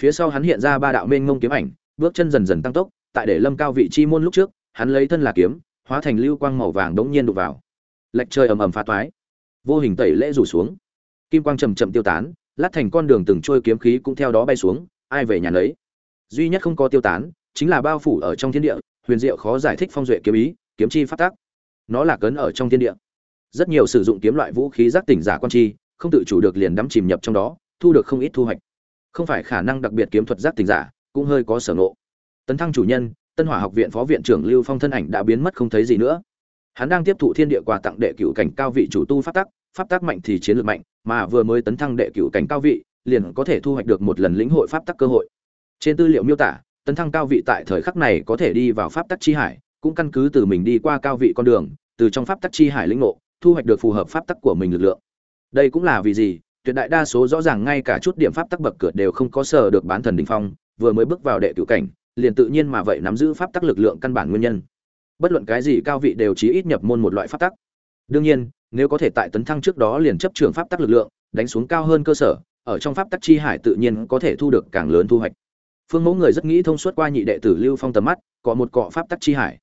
Phía sau hắn hiện ra ba đạo mênh ngông kiếm ảnh, bước chân dần dần tăng tốc, tại để lâm cao vị chi môn lúc trước, hắn lấy thân là kiếm, hóa thành lưu quang màu vàng đống nhiên đục vào. Lệch trời ầm ầm phá toái. Vô hình tẩy lễ rủ xuống. Kim quang chầm chậm tiêu tán, lát thành con đường từng trôi kiếm khí cũng theo đó bay xuống, ai về nhà lấy duy nhất không có tiêu tán chính là bao phủ ở trong thiên địa, huyền diệu khó giải thích phong duệ kiếm ý, kiếm chi phát tác. Nó là cấn ở trong thiên địa. Rất nhiều sử dụng kiếm loại vũ khí giác tỉnh giả quan chi, không tự chủ được liền đắm chìm nhập trong đó, thu được không ít thu hoạch. Không phải khả năng đặc biệt kiếm thuật giác tỉnh giả, cũng hơi có sở ngộ. Tấn thăng chủ nhân, tân hỏa học viện phó viện trưởng lưu phong thân ảnh đã biến mất không thấy gì nữa. Hắn đang tiếp thụ thiên địa quà tặng đệ cửu cảnh cao vị chủ tu pháp tắc pháp tắc mạnh thì chiến lược mạnh, mà vừa mới tấn thăng đệ cửu cảnh cao vị, liền có thể thu hoạch được một lần lĩnh hội pháp tắc cơ hội. Trên tư liệu miêu tả tấn thăng cao vị tại thời khắc này có thể đi vào pháp tắc chi hải, cũng căn cứ từ mình đi qua cao vị con đường, từ trong pháp tắc chi hải lĩnh ngộ, thu hoạch được phù hợp pháp tắc của mình lực lượng. Đây cũng là vì gì? Tuyệt đại đa số rõ ràng ngay cả chút điểm pháp tắc bậc cửa đều không có sở được bán thần đỉnh phong, vừa mới bước vào đệ cửu cảnh, liền tự nhiên mà vậy nắm giữ pháp tắc lực lượng căn bản nguyên nhân. Bất luận cái gì, cao vị đều chí ít nhập môn một loại pháp tắc. Đương nhiên, nếu có thể tại tấn thăng trước đó liền chấp trường pháp tắc lực lượng, đánh xuống cao hơn cơ sở, ở trong pháp tắc chi hải tự nhiên có thể thu được càng lớn thu hoạch phương mẫu người rất nghĩ thông suốt qua nhị đệ tử lưu phong tầm mắt có một cọ pháp tắc chi hải.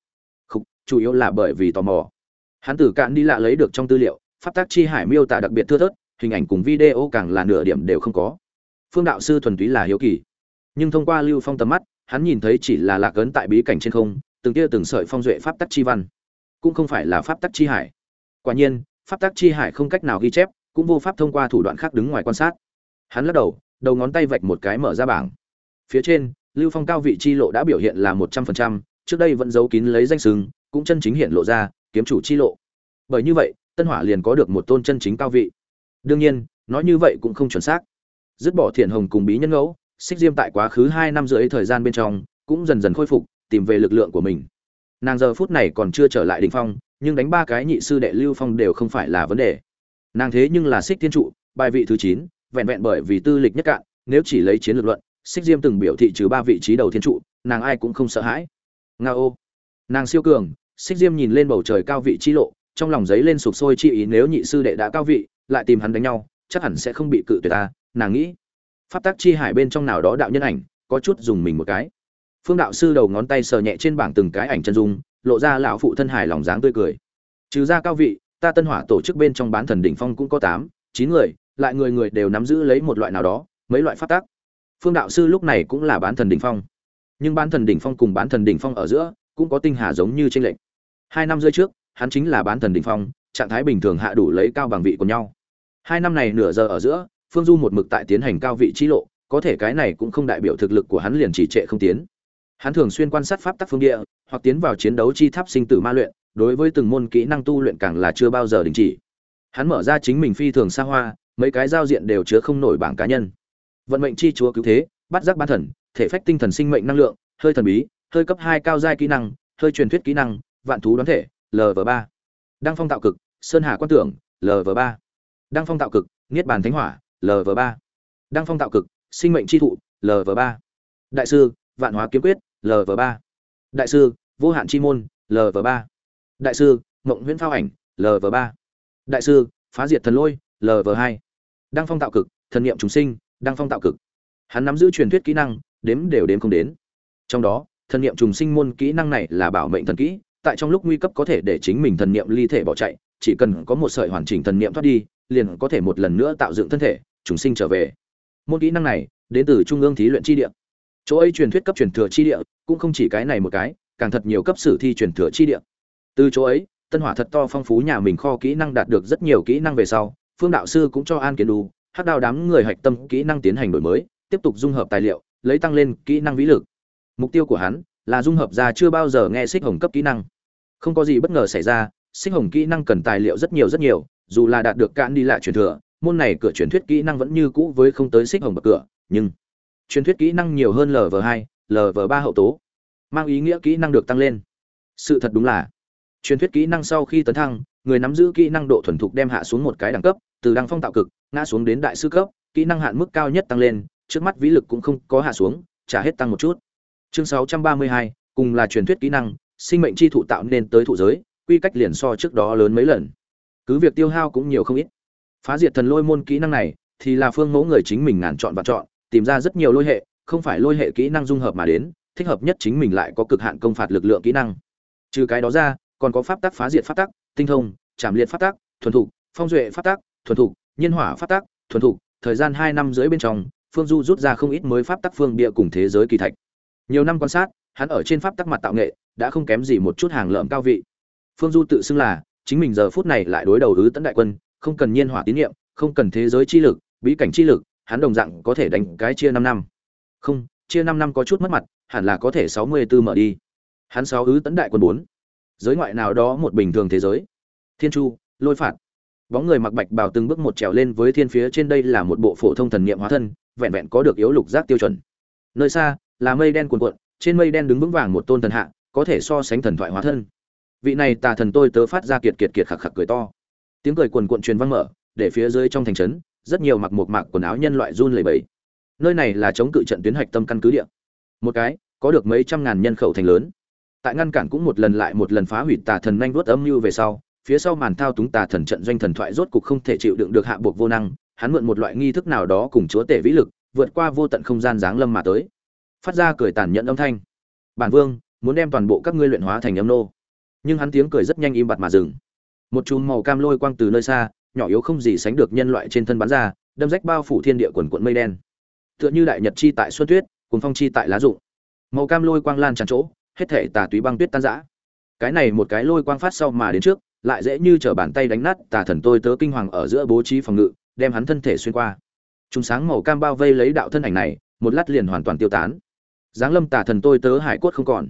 Khúc, chủ yếu là bởi vì tò mò. Hắn tử cạn đi lạ lấy được trong tư liệu pháp tắc chi hải miêu tả đặc biệt thưa thớt hình ảnh cùng video càng là nửa điểm đều không có. Phương đạo sư thuần túy là hiếu kỳ. Nhưng thông qua lưu phong tầm mắt hắn nhìn thấy chỉ là lạc ấn tại bí cảnh trên không từng tia từng sợi phong duệ pháp tắc chi văn. Cũng không phải là pháp tắc chi hải. Quả nhiên pháp tắc chi hải không cách nào ghi chép cũng vô pháp thông qua thủ đoạn khác đứng ngoài quan sát. Hắn lắc đầu đầu ngón tay vạch một cái mở ra bảng phía trên, lưu phong cao vị chi lộ đã biểu hiện là một trăm phần trăm, trước đây vẫn giấu kín lấy danh sừng, cũng chân chính hiện lộ ra, kiếm chủ chi lộ. Bởi như vậy, tân hỏa liền có được một tôn chân chính cao vị. Đương nhiên, nói như vậy cũng không chuẩn xác. Dứt bỏ thiện hồng cùng bí nhân ngẫu, xích diêm tại quá khứ hai năm rưỡi thời gian bên trong, cũng dần dần khôi phục, tìm về lực lượng của mình. Nàng giờ phút này còn chưa trở lại đỉnh phong, nhưng đánh ba cái nhị sư đệ lưu phong đều không phải là vấn đề. Nàng thế nhưng là xích thiên trụ, bài vị thứ chín, vẹn vẹn bởi vì tư lịch nhất cạn, nếu chỉ lấy chiến lược luận xích diêm từng biểu thị trừ ba vị trí đầu thiên trụ, nàng ai cũng không sợ hãi. Nga ô. Nàng siêu cường, xích diêm nhìn lên bầu trời cao vị trí lộ, trong lòng giấy lên sụp sôi chi ý nếu nhị sư đệ đã cao vị, lại tìm hắn đánh nhau, chắc hẳn sẽ không bị cự tuyệt ta, nàng nghĩ. Pháp tắc chi hải bên trong nào đó đạo nhân ảnh, có chút dùng mình một cái. Phương đạo sư đầu ngón tay sờ nhẹ trên bảng từng cái ảnh chân dung, lộ ra lão phụ thân hải lòng dáng tươi cười. Trừ ra cao vị, ta tân hỏa tổ chức bên trong bán thần đỉnh phong cũng có tám, chín người, lại người người đều nắm giữ lấy một loại nào đó, mấy loại pháp tác phương đạo sư lúc này cũng là bán thần đỉnh phong. Nhưng bán thần đỉnh phong cùng bán thần đỉnh phong ở giữa cũng có tinh hà giống như tranh lệch. Hai năm rưỡi trước, hắn chính là bán thần đỉnh phong, trạng thái bình thường hạ đủ lấy cao bằng vị của nhau. Hai năm này nửa giờ ở giữa, phương du một mực tại tiến hành cao vị trí lộ, có thể cái này cũng không đại biểu thực lực của hắn liền chỉ trệ không tiến. Hắn thường xuyên quan sát pháp tắc phương địa, hoặc tiến vào chiến đấu chi tháp sinh tử ma luyện, đối với từng môn kỹ năng tu luyện càng là chưa bao giờ đình chỉ. Hắn mở ra chính mình phi thường xa hoa, mấy cái giao diện đều chứa không nổi bảng cá nhân vận mệnh chi chúa cứu thế, bắt giác ban thần, thể phách tinh thần sinh mệnh năng lượng, hơi thần bí, hơi cấp hai cao giai kỹ năng, hơi truyền thuyết kỹ năng, vạn thú đoán thể lv ba. Đăng phong tạo cực, sơn hà quan tưởng lv ba. Đăng phong tạo cực, niết bàn thánh hỏa lv ba. Đăng phong tạo cực, sinh mệnh chi thụ lv ba. Đại sư, vạn hóa kiếm quyết lv ba. Đại sư, vô hạn chi môn lv ba. Đại sư, mộng huyễn phao ảnh lv ba. Đại sư, phá diệt thần lôi lv hai. Đăng phong tạo cực, thần niệm chúng sinh đăng phong tạo cực. Hắn nắm giữ truyền thuyết kỹ năng, đếm đều đếm không đến. Trong đó, thần niệm trùng sinh môn kỹ năng này là bảo mệnh thần kỹ, tại trong lúc nguy cấp có thể để chính mình thần niệm ly thể bỏ chạy, chỉ cần có một sợi hoàn chỉnh thần niệm thoát đi, liền có thể một lần nữa tạo dựng thân thể, trùng sinh trở về. Môn kỹ năng này, đến từ trung ương thí luyện chi địa. Chỗ ấy truyền thuyết cấp truyền thừa chi địa, cũng không chỉ cái này một cái, càng thật nhiều cấp sử thi truyền thừa chi địa. Từ chỗ ấy, tân hỏa thật to phong phú nhà mình kho kỹ năng đạt được rất nhiều kỹ năng về sau, phương đạo sư cũng cho an kiến đủ hắc đao đám người hạch tâm kỹ năng tiến hành đổi mới, tiếp tục dung hợp tài liệu, lấy tăng lên kỹ năng vĩ lực. Mục tiêu của hắn là dung hợp ra chưa bao giờ nghe xích hồng cấp kỹ năng. Không có gì bất ngờ xảy ra, xích hồng kỹ năng cần tài liệu rất nhiều rất nhiều, dù là đạt được cạn đi lại truyền thừa, môn này cửa truyền thuyết kỹ năng vẫn như cũ với không tới xích hồng bậc cửa, nhưng truyền thuyết kỹ năng nhiều hơn lv hai lv ba hậu tố, mang ý nghĩa kỹ năng được tăng lên. Sự thật đúng là, truyền thuyết kỹ năng sau khi tấn thăng, người nắm giữ kỹ năng độ thuần thục đem hạ xuống một cái đẳng cấp, từ đăng phong tạo cực ngã xuống đến đại sư cấp kỹ năng hạn mức cao nhất tăng lên trước mắt vĩ lực cũng không có hạ xuống trả hết tăng một chút. Chương 632, cùng là truyền thuyết kỹ năng sinh mệnh chi thụ tạo nên tới thụ giới quy cách liền so trước đó lớn mấy lần. Cứ việc tiêu hao cũng nhiều không ít. Phá diệt thần lôi môn kỹ năng này thì là phương mẫu người chính mình ngàn chọn và chọn tìm ra rất nhiều lôi hệ không phải lôi hệ kỹ năng dung hợp mà đến thích hợp nhất chính mình lại có cực hạn công phạt lực lượng kỹ năng. Trừ cái đó ra còn có pháp tắc phá diệt pháp tắc tinh thông trảm liệt pháp tắc thuần thục phong duệ pháp tắc thuần thục nhiên hỏa pháp tắc thuần thục thời gian hai năm rưỡi bên trong phương du rút ra không ít mới pháp tắc phương bịa cùng thế giới kỳ thạch. Nhiều năm quan sát hắn ở trên pháp tắc mặt tạo nghệ đã không kém gì một chút hàng lợm cao vị. Phương du tự xưng là chính mình giờ phút này lại đối đầu ứ tấn đại quân không cần nhiên hỏa tín niệm, không cần thế giới chi lực bí cảnh chi lực hắn đồng dạng có thể đánh cái chia năm năm. Không chia năm năm có chút mất mặt hẳn là có thể sáu mươi 64 mở đi. Hắn sáu ứ tấn đại quân 4. giới ngoại nào đó một bình thường thế giới. Thiên chu lôi phạt bóng người mặc bạch bào từng bước một trèo lên với thiên phía trên đây là một bộ phổ thông thần niệm hóa thân, vẹn vẹn có được yếu lục giác tiêu chuẩn. Nơi xa, là mây đen cuồn cuộn, trên mây đen đứng vững vàng một tôn thần hạ, có thể so sánh thần thoại hóa thân. Vị này tà thần tôi tớ phát ra kiệt kiệt kiệt khạc khạc cười to. Tiếng cười cuồn cuộn truyền vang mở, để phía dưới trong thành trấn, rất nhiều mặc một mạc quần áo nhân loại run lẩy bẩy. Nơi này là chống cự trận tuyến hạch tâm căn cứ địa. Một cái, có được mấy trăm ngàn nhân khẩu thành lớn. Tại ngăn cản cũng một lần lại một lần phá hủy tà thần nhanh đuốt âm mưu về sau phía sau màn thao túng tà thần trận doanh thần thoại rốt cục không thể chịu đựng được hạ buộc vô năng, hắn mượn một loại nghi thức nào đó cùng chúa tể vĩ lực, vượt qua vô tận không gian giáng lâm mà tới. Phát ra cười tàn nhẫn âm thanh. Bản vương, muốn đem toàn bộ các ngươi luyện hóa thành âm nô. Nhưng hắn tiếng cười rất nhanh im bặt mà dừng. Một chùm màu cam lôi quang từ nơi xa, nhỏ yếu không gì sánh được nhân loại trên thân bắn ra, đâm rách bao phủ thiên địa quần quận mây đen. Tựa như đại nhật chi tại xuân tuyết cùng phong chi tại lá rụng. Màu cam lôi quang lan tràn chỗ, hết thể tà túy băng tuyết tan rã. Cái này một cái lôi quang phát sau mà đến trước lại dễ như trở bàn tay đánh nát tà thần tôi tớ kinh hoàng ở giữa bố trí phòng ngự, đem hắn thân thể xuyên qua. Chúng sáng màu cam bao vây lấy đạo thân ảnh này, một lát liền hoàn toàn tiêu tán. Giáng lâm tà thần tôi tớ hải cốt không còn.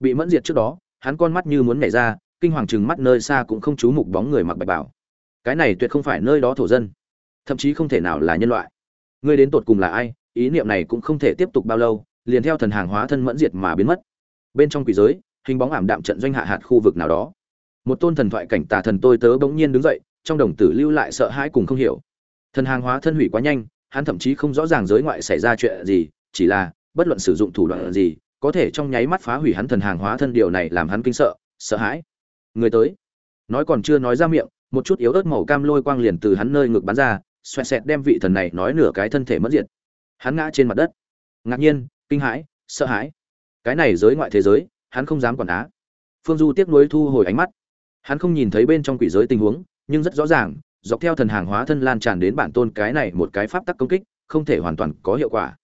Bị mẫn diệt trước đó, hắn con mắt như muốn nhảy ra, kinh hoàng chừng mắt nơi xa cũng không chú mục bóng người mặc bạch bảo. Cái này tuyệt không phải nơi đó thổ dân. Thậm chí không thể nào là nhân loại. Ngươi đến tột cùng là ai, ý niệm này cũng không thể tiếp tục bao lâu, liền theo thần hàng hóa thân mẫn diệt mà biến mất. Bên trong quỷ giới, hình bóng ảm đạm trận doanh hạ hạt khu vực nào đó một tôn thần thoại cảnh tà thần tôi tớ bỗng nhiên đứng dậy, trong đồng tử lưu lại sợ hãi cùng không hiểu. Thần hàng hóa thân hủy quá nhanh, hắn thậm chí không rõ ràng giới ngoại xảy ra chuyện gì, chỉ là, bất luận sử dụng thủ đoạn gì, có thể trong nháy mắt phá hủy hắn thần hàng hóa thân điều này làm hắn kinh sợ sợ hãi. Người tới. Nói còn chưa nói ra miệng, một chút yếu ớt màu cam lôi quang liền từ hắn nơi ngực bắn ra, xoẹt xẹt đem vị thần này nói nửa cái thân thể mất diệt. Hắn ngã trên mặt đất. Ngạc nhiên, kinh hãi, sợ hãi. Cái này giới ngoại thế giới, hắn không dám quản á. Phương du tiếc nuối thu hồi ánh mắt hắn không nhìn thấy bên trong quỷ giới tình huống, nhưng rất rõ ràng, dọc theo thần hàng hóa thân lan tràn đến bản tôn cái này một cái pháp tắc công kích, không thể hoàn toàn có hiệu quả.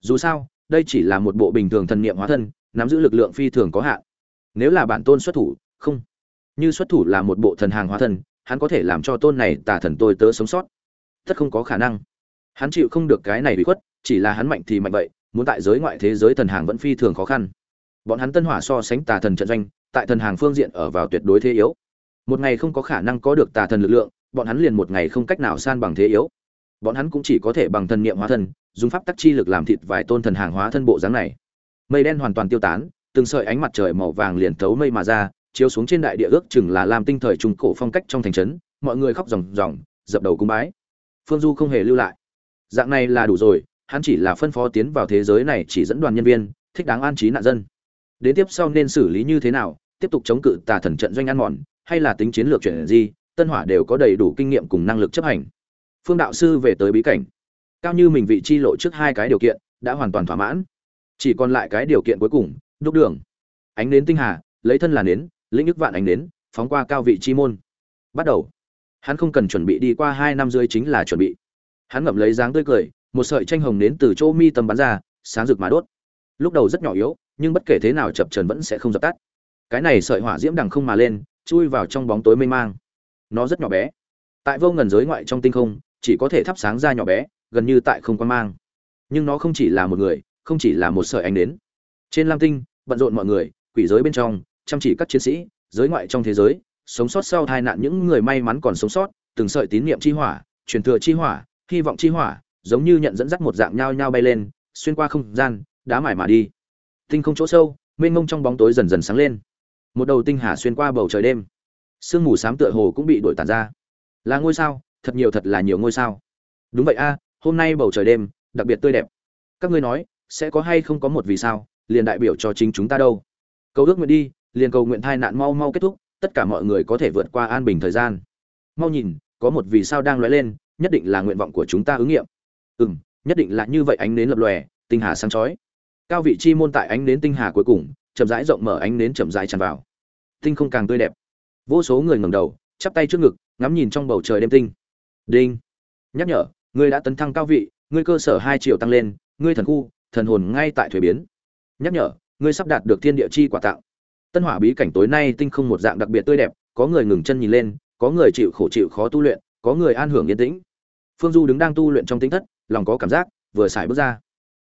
Dù sao, đây chỉ là một bộ bình thường thần niệm hóa thân, nắm giữ lực lượng phi thường có hạn. Nếu là bản tôn xuất thủ, không. Như xuất thủ là một bộ thần hàng hóa thân, hắn có thể làm cho tôn này tà thần tôi tớ sống sót. Tất không có khả năng. Hắn chịu không được cái này bị khuất, chỉ là hắn mạnh thì mạnh vậy, muốn tại giới ngoại thế giới thần hàng vẫn phi thường khó khăn. Bọn hắn tân hỏa so sánh tà thần trận doanh tại thần hàng phương diện ở vào tuyệt đối thế yếu. Một ngày không có khả năng có được tà thần lực lượng, bọn hắn liền một ngày không cách nào san bằng thế yếu. Bọn hắn cũng chỉ có thể bằng thần niệm hóa thân, dùng pháp tắc chi lực làm thịt vài tôn thần hàng hóa thân bộ dáng này. Mây đen hoàn toàn tiêu tán, từng sợi ánh mặt trời màu vàng liền thấu mây mà ra, chiếu xuống trên đại địa ước chừng là làm tinh thời trung cổ phong cách trong thành trấn, mọi người khóc ròng ròng, dập đầu cung bái. Phương du không hề lưu lại. Dạng này là đủ rồi, hắn chỉ là phân phó tiến vào thế giới này chỉ dẫn đoàn nhân viên, thích đáng an trí nạn dân đến tiếp sau nên xử lý như thế nào, tiếp tục chống cự tà thần trận doanh ăn mòn, hay là tính chiến lược chuyển gì tân hỏa đều có đầy đủ kinh nghiệm cùng năng lực chấp hành. Phương đạo sư về tới bí cảnh. Cao như mình vị chi lộ trước hai cái điều kiện, đã hoàn toàn thỏa mãn. Chỉ còn lại cái điều kiện cuối cùng, đúc đường. Ánh nến tinh hà, lấy thân là nến, lĩnh ức vạn ánh nến, phóng qua cao vị chi môn. Bắt đầu. Hắn không cần chuẩn bị đi qua hai năm rưỡi chính là chuẩn bị. Hắn ngậm lấy dáng tươi cười, một sợi tranh hồng nến từ chỗ mi tâm bắn ra, sáng rực mà đốt. Lúc đầu rất nhỏ yếu nhưng bất kể thế nào chập trần vẫn sẽ không dập tắt. Cái này sợi hỏa diễm đằng không mà lên, chui vào trong bóng tối mênh mang. Nó rất nhỏ bé. Tại vô ngần giới ngoại trong tinh không, chỉ có thể thắp sáng ra nhỏ bé, gần như tại không quan mang. Nhưng nó không chỉ là một người, không chỉ là một sợi ánh đến trên lam tinh, bận rộn mọi người, quỷ giới bên trong, chăm chỉ các chiến sĩ, giới ngoại trong thế giới, sống sót sau tai nạn những người may mắn còn sống sót, từng sợi tín niệm chi hỏa, truyền thừa chi hỏa, hy vọng chi hỏa, giống như nhận dẫn dắt một dạng nhao nhao bay lên, xuyên qua không gian, đá mải mà đi tinh không chỗ sâu, mênh mông trong bóng tối dần dần sáng lên. Một đầu tinh hà xuyên qua bầu trời đêm. Sương mù xám tựa hồ cũng bị đổi tàn ra. Là ngôi sao? Thật nhiều thật là nhiều ngôi sao. Đúng vậy a, hôm nay bầu trời đêm, đặc biệt tươi đẹp. Các ngươi nói, sẽ có hay không có một vì sao, liền đại biểu cho chính chúng ta đâu? Cầu ước nguyện đi, liền cầu nguyện thai nạn mau mau kết thúc, tất cả mọi người có thể vượt qua an bình thời gian. Mau nhìn, có một vì sao đang lóe lên, nhất định là nguyện vọng của chúng ta ứng nghiệm. Ừ m nhất định là như vậy ánh nến lập lòe, tinh hà sáng chói cao vị chi môn tại ánh nến tinh hà cuối cùng chậm rãi rộng mở ánh nến chậm rãi tràn vào. Tinh không càng tươi đẹp. Vô số người ngẩng đầu chắp tay trước ngực ngắm nhìn trong bầu trời đêm tinh. Đinh. Nhắc nhở ngươi đã tấn thăng cao vị ngươi cơ sở hai triệu tăng lên ngươi thần khu thần hồn ngay tại thuế biến. Nhắc nhở ngươi sắp đạt được thiên địa chi quả tặng, tân hỏa bí cảnh tối nay tinh không một dạng đặc biệt tươi đẹp có người ngừng chân nhìn lên có người chịu khổ chịu khó tu luyện có người an hưởng yên tĩnh. Phương du đứng đang tu luyện trong tính thất lòng có cảm giác vừa xài bước ra.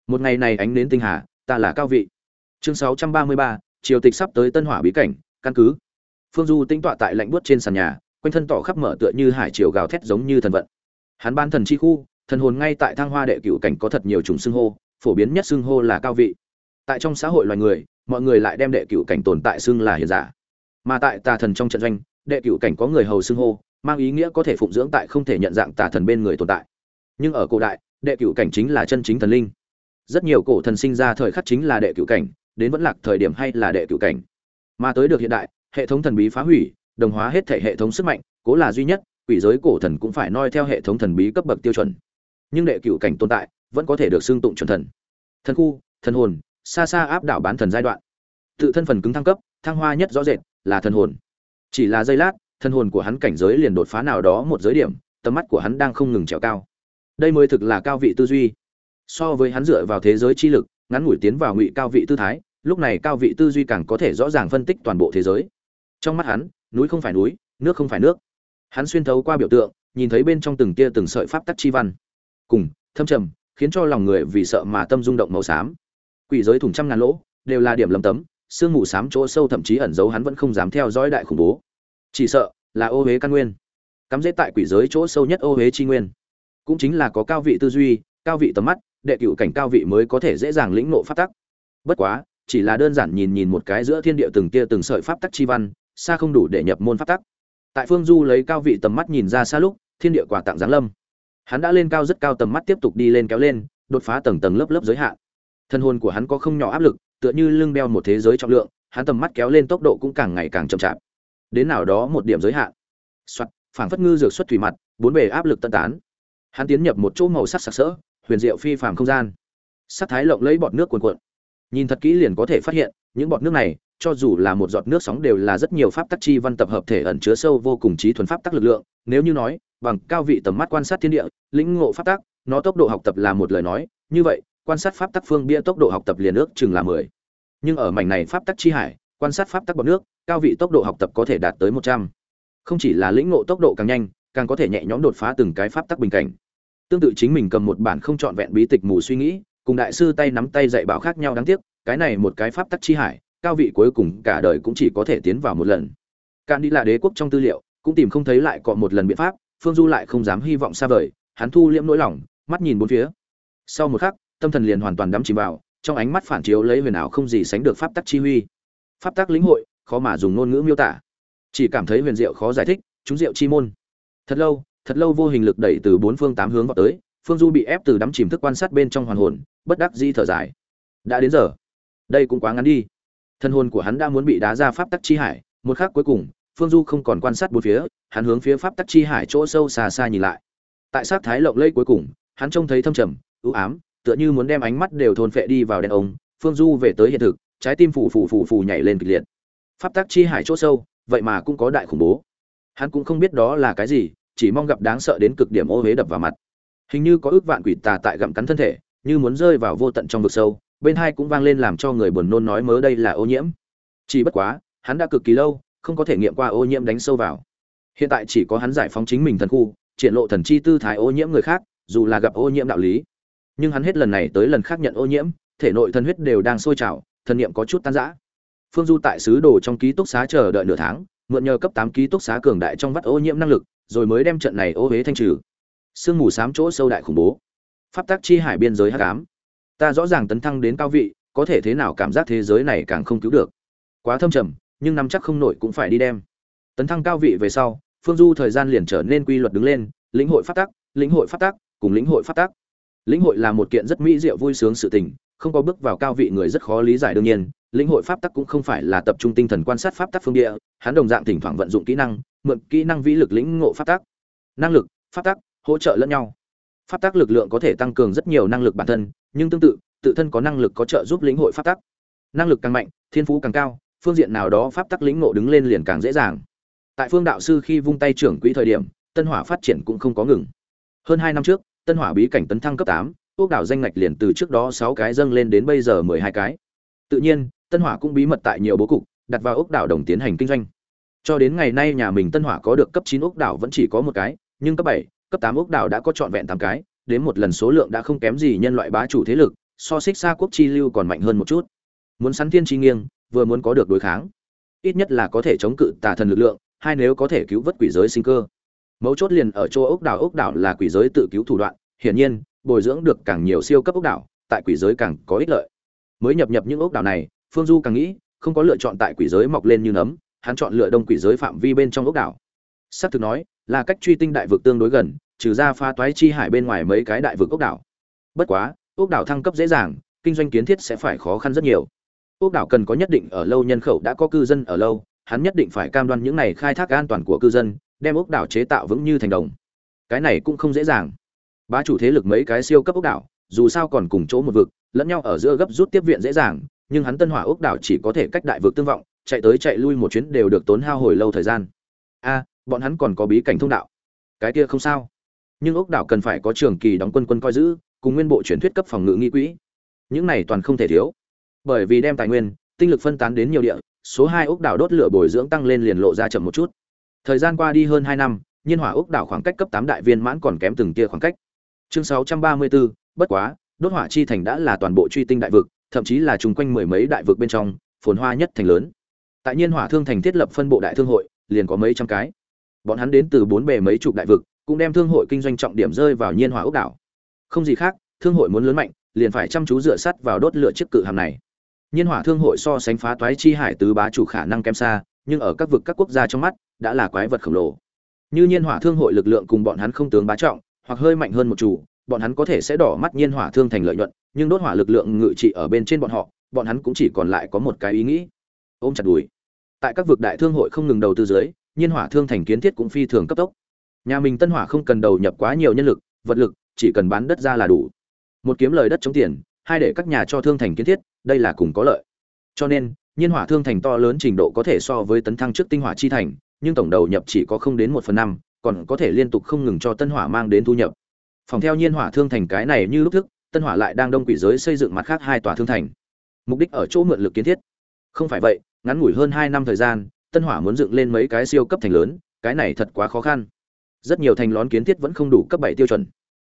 Một ngày này ánh đến tinh hà ta là cao vị. Chương 633, triều tịch sắp tới tân hỏa bí cảnh căn cứ. Phương du tĩnh tọa tại lạnh buốt trên sàn nhà quanh thân tỏ khắp mở tựa như hải triều gào thét giống như thần vận. Hắn ban thần chi khu thần hồn ngay tại thang hoa đệ cửu cảnh có thật nhiều chủng xưng hô phổ biến nhất xưng hô là cao vị. Tại trong xã hội loài người mọi người lại đem đệ cửu cảnh tồn tại xưng là hiền giả. Mà tại tà thần trong trận doanh đệ cửu cảnh có người hầu xưng hô mang ý nghĩa có thể phụng dưỡng tại không thể nhận dạng tà thần bên người tồn tại. Nhưng ở cổ đại đệ cửu cảnh chính là chân chính thần linh rất nhiều cổ thần sinh ra thời khắc chính là đệ cửu cảnh, đến vẫn lạc thời điểm hay là đệ cửu cảnh. Mà tới được hiện đại, hệ thống thần bí phá hủy, đồng hóa hết thể hệ thống sức mạnh, cố là duy nhất, quỷ giới cổ thần cũng phải noi theo hệ thống thần bí cấp bậc tiêu chuẩn. Nhưng đệ cửu cảnh tồn tại, vẫn có thể được xưng tụng chuẩn thần. Thần khu, thần hồn, xa xa áp đảo bán thần giai đoạn. Tự thân phần cứng thăng cấp, thăng hoa nhất rõ rệt, là thần hồn. Chỉ là giây lát, thần hồn của hắn cảnh giới liền đột phá nào đó một giới điểm, tầm mắt của hắn đang không ngừng trèo cao. Đây mới thực là cao vị tư duy so với hắn dựa vào thế giới chi lực, ngắn ngủi tiến vào ngụy cao vị tư thái, lúc này cao vị tư duy càng có thể rõ ràng phân tích toàn bộ thế giới. Trong mắt hắn, núi không phải núi, nước không phải nước. Hắn xuyên thấu qua biểu tượng, nhìn thấy bên trong từng tia từng sợi pháp tắc chi văn. Cùng, thâm trầm, khiến cho lòng người vì sợ mà tâm rung động màu xám. Quỷ giới thủng trăm ngàn lỗ, đều là điểm lầm tấm, sương mù xám chỗ sâu thậm chí ẩn giấu hắn vẫn không dám theo dõi đại khủng bố. Chỉ sợ, là ô huế căn nguyên. Cắm dễ tại quỷ giới chỗ sâu nhất ô huế chi nguyên. Cũng chính là có cao vị tư duy, cao vị tầm mắt đệ cựu cảnh cao vị mới có thể dễ dàng lĩnh ngộ pháp tắc. Bất quá, chỉ là đơn giản nhìn nhìn một cái giữa thiên địa từng tia từng sợi pháp tắc chi văn, xa không đủ để nhập môn pháp tắc. Tại phương du lấy cao vị tầm mắt nhìn ra xa lúc, thiên địa quả tặng giáng lâm. Hắn đã lên cao rất cao tầm mắt tiếp tục đi lên kéo lên, đột phá tầng tầng lớp lớp giới hạn. Thân hồn của hắn có không nhỏ áp lực, tựa như lưng đeo một thế giới trọng lượng, hắn tầm mắt kéo lên tốc độ cũng càng ngày càng chậm chạp. Đến nào đó một điểm giới hạn. Soạt, phảng phất ngư dược xuất thủy mặt, bốn bề áp lực tân tán. Hắn tiến nhập một chỗ màu sắc sặc sỡ huyền diệu phi phàm không gian. Sắc thái lộng lấy bọt nước cuồn cuộn. Nhìn thật kỹ liền có thể phát hiện, những bọt nước này, cho dù là một giọt nước sóng đều là rất nhiều pháp tắc chi văn tập hợp thể ẩn chứa sâu vô cùng trí thuần pháp tắc lực lượng. Nếu như nói, bằng cao vị tầm mắt quan sát thiên địa, lĩnh ngộ pháp tắc, nó tốc độ học tập là một lời nói. Như vậy, quan sát pháp tắc phương bia tốc độ học tập liền ước chừng là mười. Nhưng ở mảnh này pháp tắc chi hải, quan sát pháp tắc bọt nước, cao vị tốc độ học tập có thể đạt tới một trăm. Không chỉ là lĩnh ngộ tốc độ càng nhanh, càng có thể nhẹ nhõm đột phá từng cái pháp tắc bình cảnh tương tự chính mình cầm một bản không trọn vẹn bí tịch mù suy nghĩ, cùng đại sư tay nắm tay dạy bảo khác nhau đáng tiếc, cái này một cái pháp tắc chi hải, cao vị cuối cùng cả đời cũng chỉ có thể tiến vào một lần. Cạn đi là đế quốc trong tư liệu, cũng tìm không thấy lại cọ một lần biện pháp, phương du lại không dám hy vọng xa vời, hắn thu liễm nỗi lòng, mắt nhìn bốn phía. Sau một khắc, tâm thần liền hoàn toàn đắm chìm vào, trong ánh mắt phản chiếu lấy huyền ảo không gì sánh được pháp tắc chi huy. Pháp tắc lĩnh hội, khó mà dùng ngôn ngữ miêu tả. Chỉ cảm thấy huyền diệu khó giải thích, chúng diệu chi môn. Thật lâu thật lâu vô hình lực đẩy từ bốn phương tám hướng vào tới, phương du bị ép từ đắm chìm thức quan sát bên trong hoàn hồn, bất đắc di thở dài. Đã đến giờ, đây cũng quá ngắn đi. Thân hồn của hắn đã muốn bị đá ra pháp tắc chi hải, một khắc cuối cùng, phương du không còn quan sát bốn phía, hắn hướng phía pháp tắc chi hải chỗ sâu xa xa nhìn lại. Tại sát thái lộng lây cuối cùng, hắn trông thấy thâm trầm ưu ám, tựa như muốn đem ánh mắt đều thôn phệ đi vào đèn ống phương du về tới hiện thực, trái tim phủ phủ phủ phủ nhảy lên kịch liệt. Pháp tắc chi hải chỗ sâu, vậy mà cũng có đại khủng bố. Hắn cũng không biết đó là cái gì chỉ mong gặp đáng sợ đến cực điểm ô huế đập vào mặt. Hình như có ước vạn quỷ tà tại gặm cắn thân thể, như muốn rơi vào vô tận trong vực sâu, bên hai cũng vang lên làm cho người buồn nôn nói mớ đây là ô nhiễm. Chỉ bất quá, hắn đã cực kỳ lâu, không có thể nghiệm qua ô nhiễm đánh sâu vào. Hiện tại chỉ có hắn giải phóng chính mình thần khu, triển lộ thần chi tư thái ô nhiễm người khác, dù là gặp ô nhiễm đạo lý. Nhưng hắn hết lần này tới lần khác nhận ô nhiễm, thể nội thần huyết đều đang sôi trào, thần niệm có chút tan rã. Phương du tại sứ đồ trong ký túc xá chờ đợi nửa tháng, mượn nhờ cấp tám ký túc xá cường đại trong vắt ô nhiễm năng lực rồi mới đem trận này ô huế thanh trừ. Sương mù xám chỗ sâu đại khủng bố. Pháp tắc chi hải biên giới hắc ám. Ta rõ ràng tấn thăng đến cao vị, có thể thế nào cảm giác thế giới này càng không cứu được. Quá thâm trầm, nhưng nắm chắc không nổi cũng phải đi đem. Tấn thăng cao vị về sau, phương du thời gian liền trở nên quy luật đứng lên, lĩnh hội pháp tắc, lĩnh hội pháp tắc, cùng lĩnh hội pháp tắc. Lĩnh hội là một kiện rất mỹ diệu vui sướng sự tình, không có bước vào cao vị người rất khó lý giải đương nhiên, lĩnh hội pháp tắc cũng không phải là tập trung tinh thần quan sát pháp tắc phương địa, hắn đồng dạng thỉnh thoảng vận dụng kỹ năng mượn kỹ năng vĩ lực lĩnh ngộ pháp tắc. Năng lực, pháp tắc, hỗ trợ lẫn nhau. Pháp tắc lực lượng có thể tăng cường rất nhiều năng lực bản thân, nhưng tương tự tự thân có năng lực có trợ giúp lĩnh hội pháp tắc. Năng lực càng mạnh, thiên phú càng cao, phương diện nào đó pháp tắc lĩnh ngộ đứng lên liền càng dễ dàng. Tại phương đạo sư khi vung tay trưởng quỹ thời điểm, tân hỏa phát triển cũng không có ngừng. Hơn hai năm trước, tân hỏa bí cảnh tấn thăng cấp tám quốc đảo danh ngạch liền từ trước đó sáu cái dâng lên đến bây giờ mười hai cái. Tự nhiên, tân hỏa cũng bí mật tại nhiều bố cục, đặt vào ốc đảo đồng tiến hành kinh doanh cho đến ngày nay nhà mình tân hỏa có được cấp chín ốc đảo vẫn chỉ có một cái, nhưng cấp bảy, cấp tám ốc đảo đã có trọn vẹn tám cái, đến một lần số lượng đã không kém gì nhân loại bá chủ thế lực, so xích xa quốc chi lưu còn mạnh hơn một chút. Muốn sắn thiên chi nghiêng, vừa muốn có được đối kháng. Ít nhất là có thể chống cự tà thần lực lượng, hai nếu có thể cứu vớt quỷ giới sinh cơ. Mấu chốt liền ở chỗ ốc đảo ốc đảo là quỷ giới tự cứu thủ đoạn, hiển nhiên, bồi dưỡng được càng nhiều siêu cấp ốc đảo, tại quỷ giới càng có ích lợi. Mới nhập nhập những ốc đảo này, phương du càng nghĩ, không có lựa chọn tại quỷ giới mọc lên như nấm hắn chọn lựa đông quỷ giới phạm vi bên trong ốc đảo. Xác thực nói, là cách truy tinh đại vực tương đối gần, trừ ra pha toái chi hải bên ngoài mấy cái đại vực ốc đảo. Bất quá, ốc đảo thăng cấp dễ dàng, kinh doanh kiến thiết sẽ phải khó khăn rất nhiều. Ốc đảo cần có nhất định ở lâu nhân khẩu đã có cư dân ở lâu, hắn nhất định phải cam đoan những này khai thác an toàn của cư dân, đem ốc đảo chế tạo vững như thành đồng. Cái này cũng không dễ dàng. Bá chủ thế lực mấy cái siêu cấp ốc đảo, dù sao còn cùng chỗ một vực, lẫn nhau ở giữa gấp rút tiếp viện dễ dàng, nhưng hắn tân hỏa ốc đảo chỉ có thể cách đại vực tương vọng chạy tới chạy lui một chuyến đều được tốn hao hồi lâu thời gian. A, bọn hắn còn có bí cảnh thông đạo. Cái kia không sao. Nhưng ốc đảo cần phải có trường kỳ đóng quân quân coi giữ, cùng nguyên bộ truyền thuyết cấp phòng ngự nghi quỹ. Những này toàn không thể thiếu. Bởi vì đem tài nguyên, tinh lực phân tán đến nhiều địa, số hai ốc đảo đốt lửa bồi dưỡng tăng lên liền lộ ra chậm một chút. Thời gian qua đi hơn hai năm, nhiên hỏa ốc đảo khoảng cách cấp tám đại viên mãn còn kém từng tia khoảng cách. Chương sáu trăm ba mươi bốn, bất quá, đốt hỏa chi thành đã là toàn bộ truy tinh đại vực, thậm chí là chung quanh mười mấy đại vực bên trong, phồn hoa nhất thành lớn tại nhiên hỏa thương thành thiết lập phân bộ đại thương hội, liền có mấy trăm cái. Bọn hắn đến từ bốn bề mấy chục đại vực, cũng đem thương hội kinh doanh trọng điểm rơi vào nhiên hỏa ốc đảo. Không gì khác, thương hội muốn lớn mạnh, liền phải chăm chú dựa sắt vào đốt lửa chiếc cự hàm này. Nhiên hỏa thương hội so sánh phá toái chi hải tứ bá chủ khả năng kém xa, nhưng ở các vực các quốc gia trong mắt, đã là quái vật khổng lồ. Như nhiên hỏa thương hội lực lượng cùng bọn hắn không tướng bá trọng, hoặc hơi mạnh hơn một chủ, bọn hắn có thể sẽ đỏ mắt nhiên hỏa thương thành lợi nhuận, nhưng đốt hỏa lực lượng ngự trị ở bên trên bọn họ, bọn hắn cũng chỉ còn lại có một cái ý nghĩ. Ôm chặt đùi tại các vực đại thương hội không ngừng đầu tư dưới, nhiên hỏa thương thành kiến thiết cũng phi thường cấp tốc. Nhà mình tân hỏa không cần đầu nhập quá nhiều nhân lực, vật lực, chỉ cần bán đất ra là đủ. Một kiếm lời đất chống tiền, hai để các nhà cho thương thành kiến thiết, đây là cùng có lợi. Cho nên, nhiên hỏa thương thành to lớn trình độ có thể so với tấn thăng trước tinh hỏa chi thành, nhưng tổng đầu nhập chỉ có không đến một phần năm, còn có thể liên tục không ngừng cho tân hỏa mang đến thu nhập. Phòng theo nhiên hỏa thương thành cái này như lúc thức tân hỏa lại đang đông quỷ giới xây dựng mặt khác hai tòa thương thành. Mục đích ở chỗ mượn lực kiến thiết. Không phải vậy ngắn ngủi hơn hai năm thời gian, tân hỏa muốn dựng lên mấy cái siêu cấp thành lớn, cái này thật quá khó khăn. Rất nhiều thành lón kiến thiết vẫn không đủ cấp bảy tiêu chuẩn.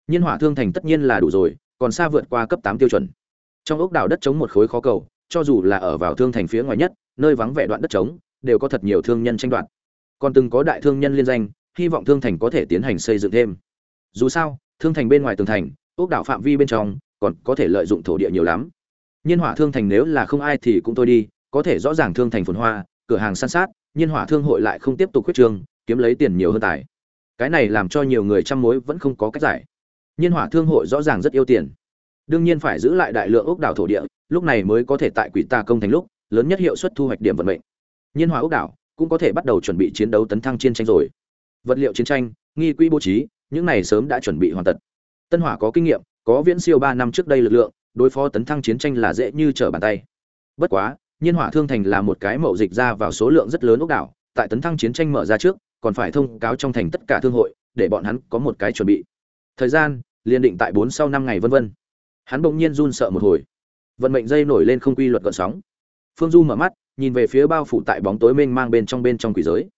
Nhiên hỏa thương thành tất nhiên là đủ rồi, còn xa vượt qua cấp tám tiêu chuẩn. Trong ốc đảo đất chống một khối khó cầu, cho dù là ở vào thương thành phía ngoài nhất, nơi vắng vẻ đoạn đất trống, đều có thật nhiều thương nhân tranh đoạt. Còn từng có đại thương nhân liên danh, hy vọng thương thành có thể tiến hành xây dựng thêm. Dù sao, thương thành bên ngoài tường thành, ốc đảo phạm vi bên trong, còn có thể lợi dụng thổ địa nhiều lắm. Nhiên hỏa thương thành nếu là không ai thì cũng thôi đi có thể rõ ràng thương thành phồn hoa, cửa hàng san sát, nhiên hỏa thương hội lại không tiếp tục khuyết trương, kiếm lấy tiền nhiều hơn tài. Cái này làm cho nhiều người chăm mối vẫn không có cách giải. Nhiên hỏa thương hội rõ ràng rất yêu tiền. Đương nhiên phải giữ lại đại lượng ốc đảo thổ địa, lúc này mới có thể tại quỷ ta công thành lúc, lớn nhất hiệu suất thu hoạch điểm vận mệnh. Nhiên hỏa ốc đảo cũng có thể bắt đầu chuẩn bị chiến đấu tấn thăng chiến tranh rồi. Vật liệu chiến tranh, nghi quỹ bố trí, những này sớm đã chuẩn bị hoàn tất. Tân hỏa có kinh nghiệm, có viễn siêu ba năm trước đây lực lượng, đối phó tấn thăng chiến tranh là dễ như trở bàn tay. Bất quá nhiên hỏa thương thành là một cái mậu dịch ra vào số lượng rất lớn ốc đảo, tại tấn thăng chiến tranh mở ra trước, còn phải thông cáo trong thành tất cả thương hội, để bọn hắn có một cái chuẩn bị. Thời gian, liền định tại bốn sau năm ngày vân vân. Hắn bỗng nhiên run sợ một hồi. Vận mệnh dây nổi lên không quy luật gợn sóng. Phương du mở mắt, nhìn về phía bao phủ tại bóng tối mênh mang bên trong bên trong quỷ giới.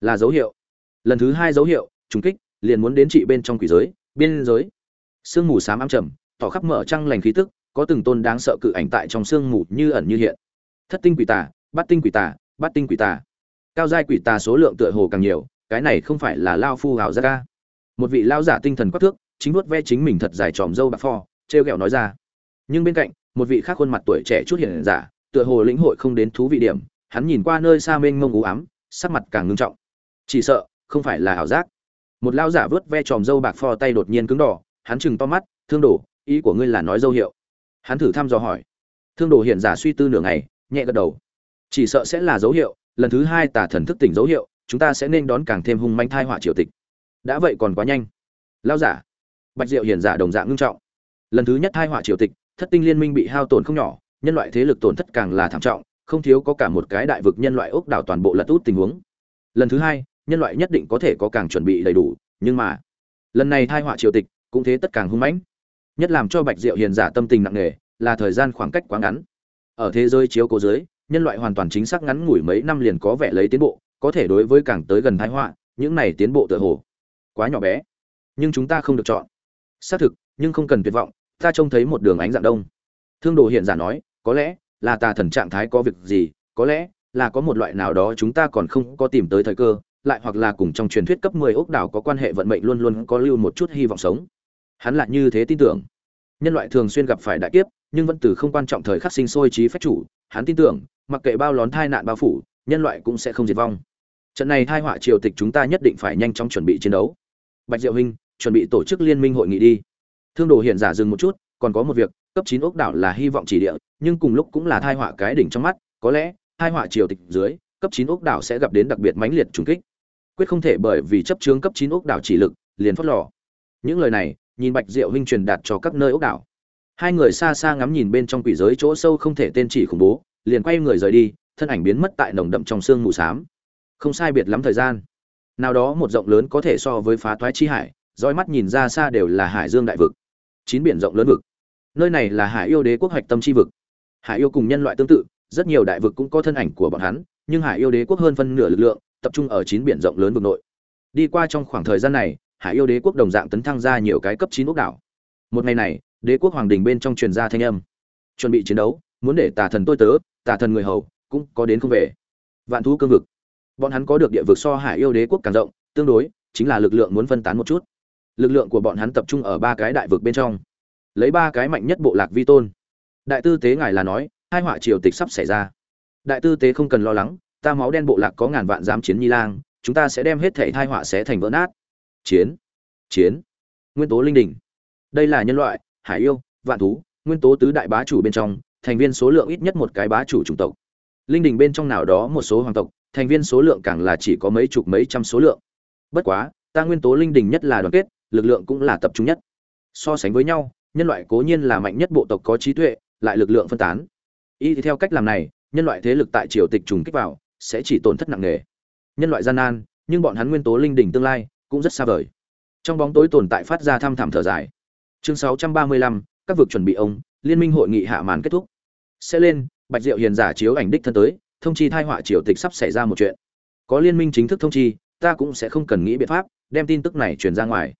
Là dấu hiệu. Lần thứ hai dấu hiệu, trùng kích, liền muốn đến trị bên trong quỷ giới, biên giới. Sương mù xám ám trầm, tỏ khắp mở trăng lành khí tức, có từng tôn đáng sợ cự ảnh tại trong sương mù như ẩn như hiện thất tinh quỷ tà, bát tinh quỷ tà, bát tinh quỷ tà. Cao giai quỷ tà số lượng tựa hồ càng nhiều, cái này không phải là lao phu hào ra ca một vị lao giả tinh thần quắc thước, chính vuốt ve chính mình thật dài tròm dâu bạc pho, trêu ghẹo nói ra. Nhưng bên cạnh, một vị khác khuôn mặt tuổi trẻ chút hiện giả, tựa hồ lĩnh hội không đến thú vị điểm, hắn nhìn qua nơi xa mênh mông u ám, sắc mặt càng ngưng trọng. Chỉ sợ, không phải là ảo giác. Một lao giả vớt ve tròm dâu bạc pho tay đột nhiên cứng đỏ, hắn chừng to mắt, thương đồ, ý của ngươi là nói dâu hiệu. Hắn thử thăm dò hỏi. Thương đồ hiện giả suy tư nửa ngày nhẹ gật đầu. Chỉ sợ sẽ là dấu hiệu, lần thứ hai tà thần thức tỉnh dấu hiệu, chúng ta sẽ nên đón càng thêm hung manh thai họa triều tịch. Đã vậy còn quá nhanh. Lao giả, bạch diệu hiền giả đồng dạng ngưng trọng. Lần thứ nhất thai họa triều tịch, thất tinh liên minh bị hao tổn không nhỏ, nhân loại thế lực tổn thất càng là thảm trọng, không thiếu có cả một cái đại vực nhân loại ốc đảo toàn bộ lật út tình huống. Lần thứ hai, nhân loại nhất định có thể có càng chuẩn bị đầy đủ, nhưng mà, lần này thai họa triều tịch cũng thế tất càng hung mãnh. Nhất làm cho bạch diệu hiền giả tâm tình nặng nề, là thời gian khoảng cách quá ngắn ở thế giới chiếu cố giới, nhân loại hoàn toàn chính xác ngắn ngủi mấy năm liền có vẻ lấy tiến bộ, có thể đối với càng tới gần thái họa, những này tiến bộ tựa hồ quá nhỏ bé. Nhưng chúng ta không được chọn. Xác thực, nhưng không cần tuyệt vọng, ta trông thấy một đường ánh dạng đông. Thương đồ hiện giả nói, có lẽ là tà thần trạng thái có việc gì, có lẽ là có một loại nào đó chúng ta còn không có tìm tới thời cơ, lại hoặc là cùng trong truyền thuyết cấp 10 ốc đảo có quan hệ vận mệnh luôn luôn có lưu một chút hy vọng sống. Hắn lại như thế tin tưởng. Nhân loại thường xuyên gặp phải đại kiếp nhưng vẫn từ không quan trọng thời khắc sinh sôi trí phách chủ, hắn tin tưởng, mặc kệ bao lón thai nạn bao phủ, nhân loại cũng sẽ không diệt vong. Trận này thai họa triều tịch chúng ta nhất định phải nhanh chóng chuẩn bị chiến đấu. Bạch diệu huynh chuẩn bị tổ chức liên minh hội nghị đi. Thương đồ hiện giả dừng một chút, còn có một việc, cấp chín ốc đảo là hy vọng chỉ địa, nhưng cùng lúc cũng là thai họa cái đỉnh trong mắt, có lẽ, thai họa triều tịch dưới, cấp chín ốc đảo sẽ gặp đến đặc biệt mãnh liệt trùng kích. Quyết không thể bởi vì chấp chướng cấp chín ốc đảo chỉ lực, liền phất lò những lời này, nhìn bạch diệu huynh truyền đạt cho các nơi ốc đảo hai người xa xa ngắm nhìn bên trong quỷ giới chỗ sâu không thể tên chỉ khủng bố, liền quay người rời đi, thân ảnh biến mất tại nồng đậm trong sương mù xám. Không sai biệt lắm thời gian. Nào đó một rộng lớn có thể so với phá toái chi hải roi mắt nhìn ra xa đều là hải dương đại vực. Chín biển rộng lớn vực. Nơi này là hải yêu đế quốc hoạch tâm chi vực. Hải yêu cùng nhân loại tương tự, rất nhiều đại vực cũng có thân ảnh của bọn hắn, nhưng hải yêu đế quốc hơn phân nửa lực lượng, tập trung ở chín biển rộng lớn vực nội. Đi qua trong khoảng thời gian này, hải yêu đế quốc đồng dạng tấn thăng ra nhiều cái cấp chín ốc đảo. Một ngày này đế quốc hoàng đình bên trong truyền ra thanh âm. Chuẩn bị chiến đấu, muốn để tà thần tôi tớ, tà thần người hầu, cũng có đến không về. Vạn thú cương vực. Bọn hắn có được địa vực so hải yêu đế quốc càng rộng, tương đối, chính là lực lượng muốn phân tán một chút. Lực lượng của bọn hắn tập trung ở ba cái đại vực bên trong. Lấy ba cái mạnh nhất bộ lạc vi tôn. Đại tư tế ngài là nói, hai họa triều tịch sắp xảy ra. Đại tư tế không cần lo lắng, ta máu đen bộ lạc có ngàn vạn giám chiến nhi lang, chúng ta sẽ đem hết thể thai họa sẽ thành vỡ nát. Chiến. Chiến. Nguyên tố linh đỉnh. Đây là nhân loại hải yêu, vạn thú, nguyên tố tứ đại bá chủ bên trong, thành viên số lượng ít nhất một cái bá chủ chủng tộc. Linh đình bên trong nào đó một số hoàng tộc, thành viên số lượng càng là chỉ có mấy chục mấy trăm số lượng. Bất quá, ta nguyên tố linh đình nhất là đoàn kết, lực lượng cũng là tập trung nhất. So sánh với nhau, nhân loại cố nhiên là mạnh nhất bộ tộc có trí tuệ, lại lực lượng phân tán. Y theo cách làm này, nhân loại thế lực tại triều tịch trùng kích vào, sẽ chỉ tổn thất nặng nề. Nhân loại gian nan, nhưng bọn hắn nguyên tố linh đình tương lai, cũng rất xa vời. Trong bóng tối tồn tại phát ra thăm thẳm thở dài chương 635, các vực chuẩn bị ông liên minh hội nghị hạ màn kết thúc. Sẽ lên bạch diệu hiền giả chiếu ảnh đích thân tới thông chi thai họa triều tịch sắp xảy ra một chuyện. Có liên minh chính thức thông chi ta cũng sẽ không cần nghĩ biện pháp đem tin tức này truyền ra ngoài.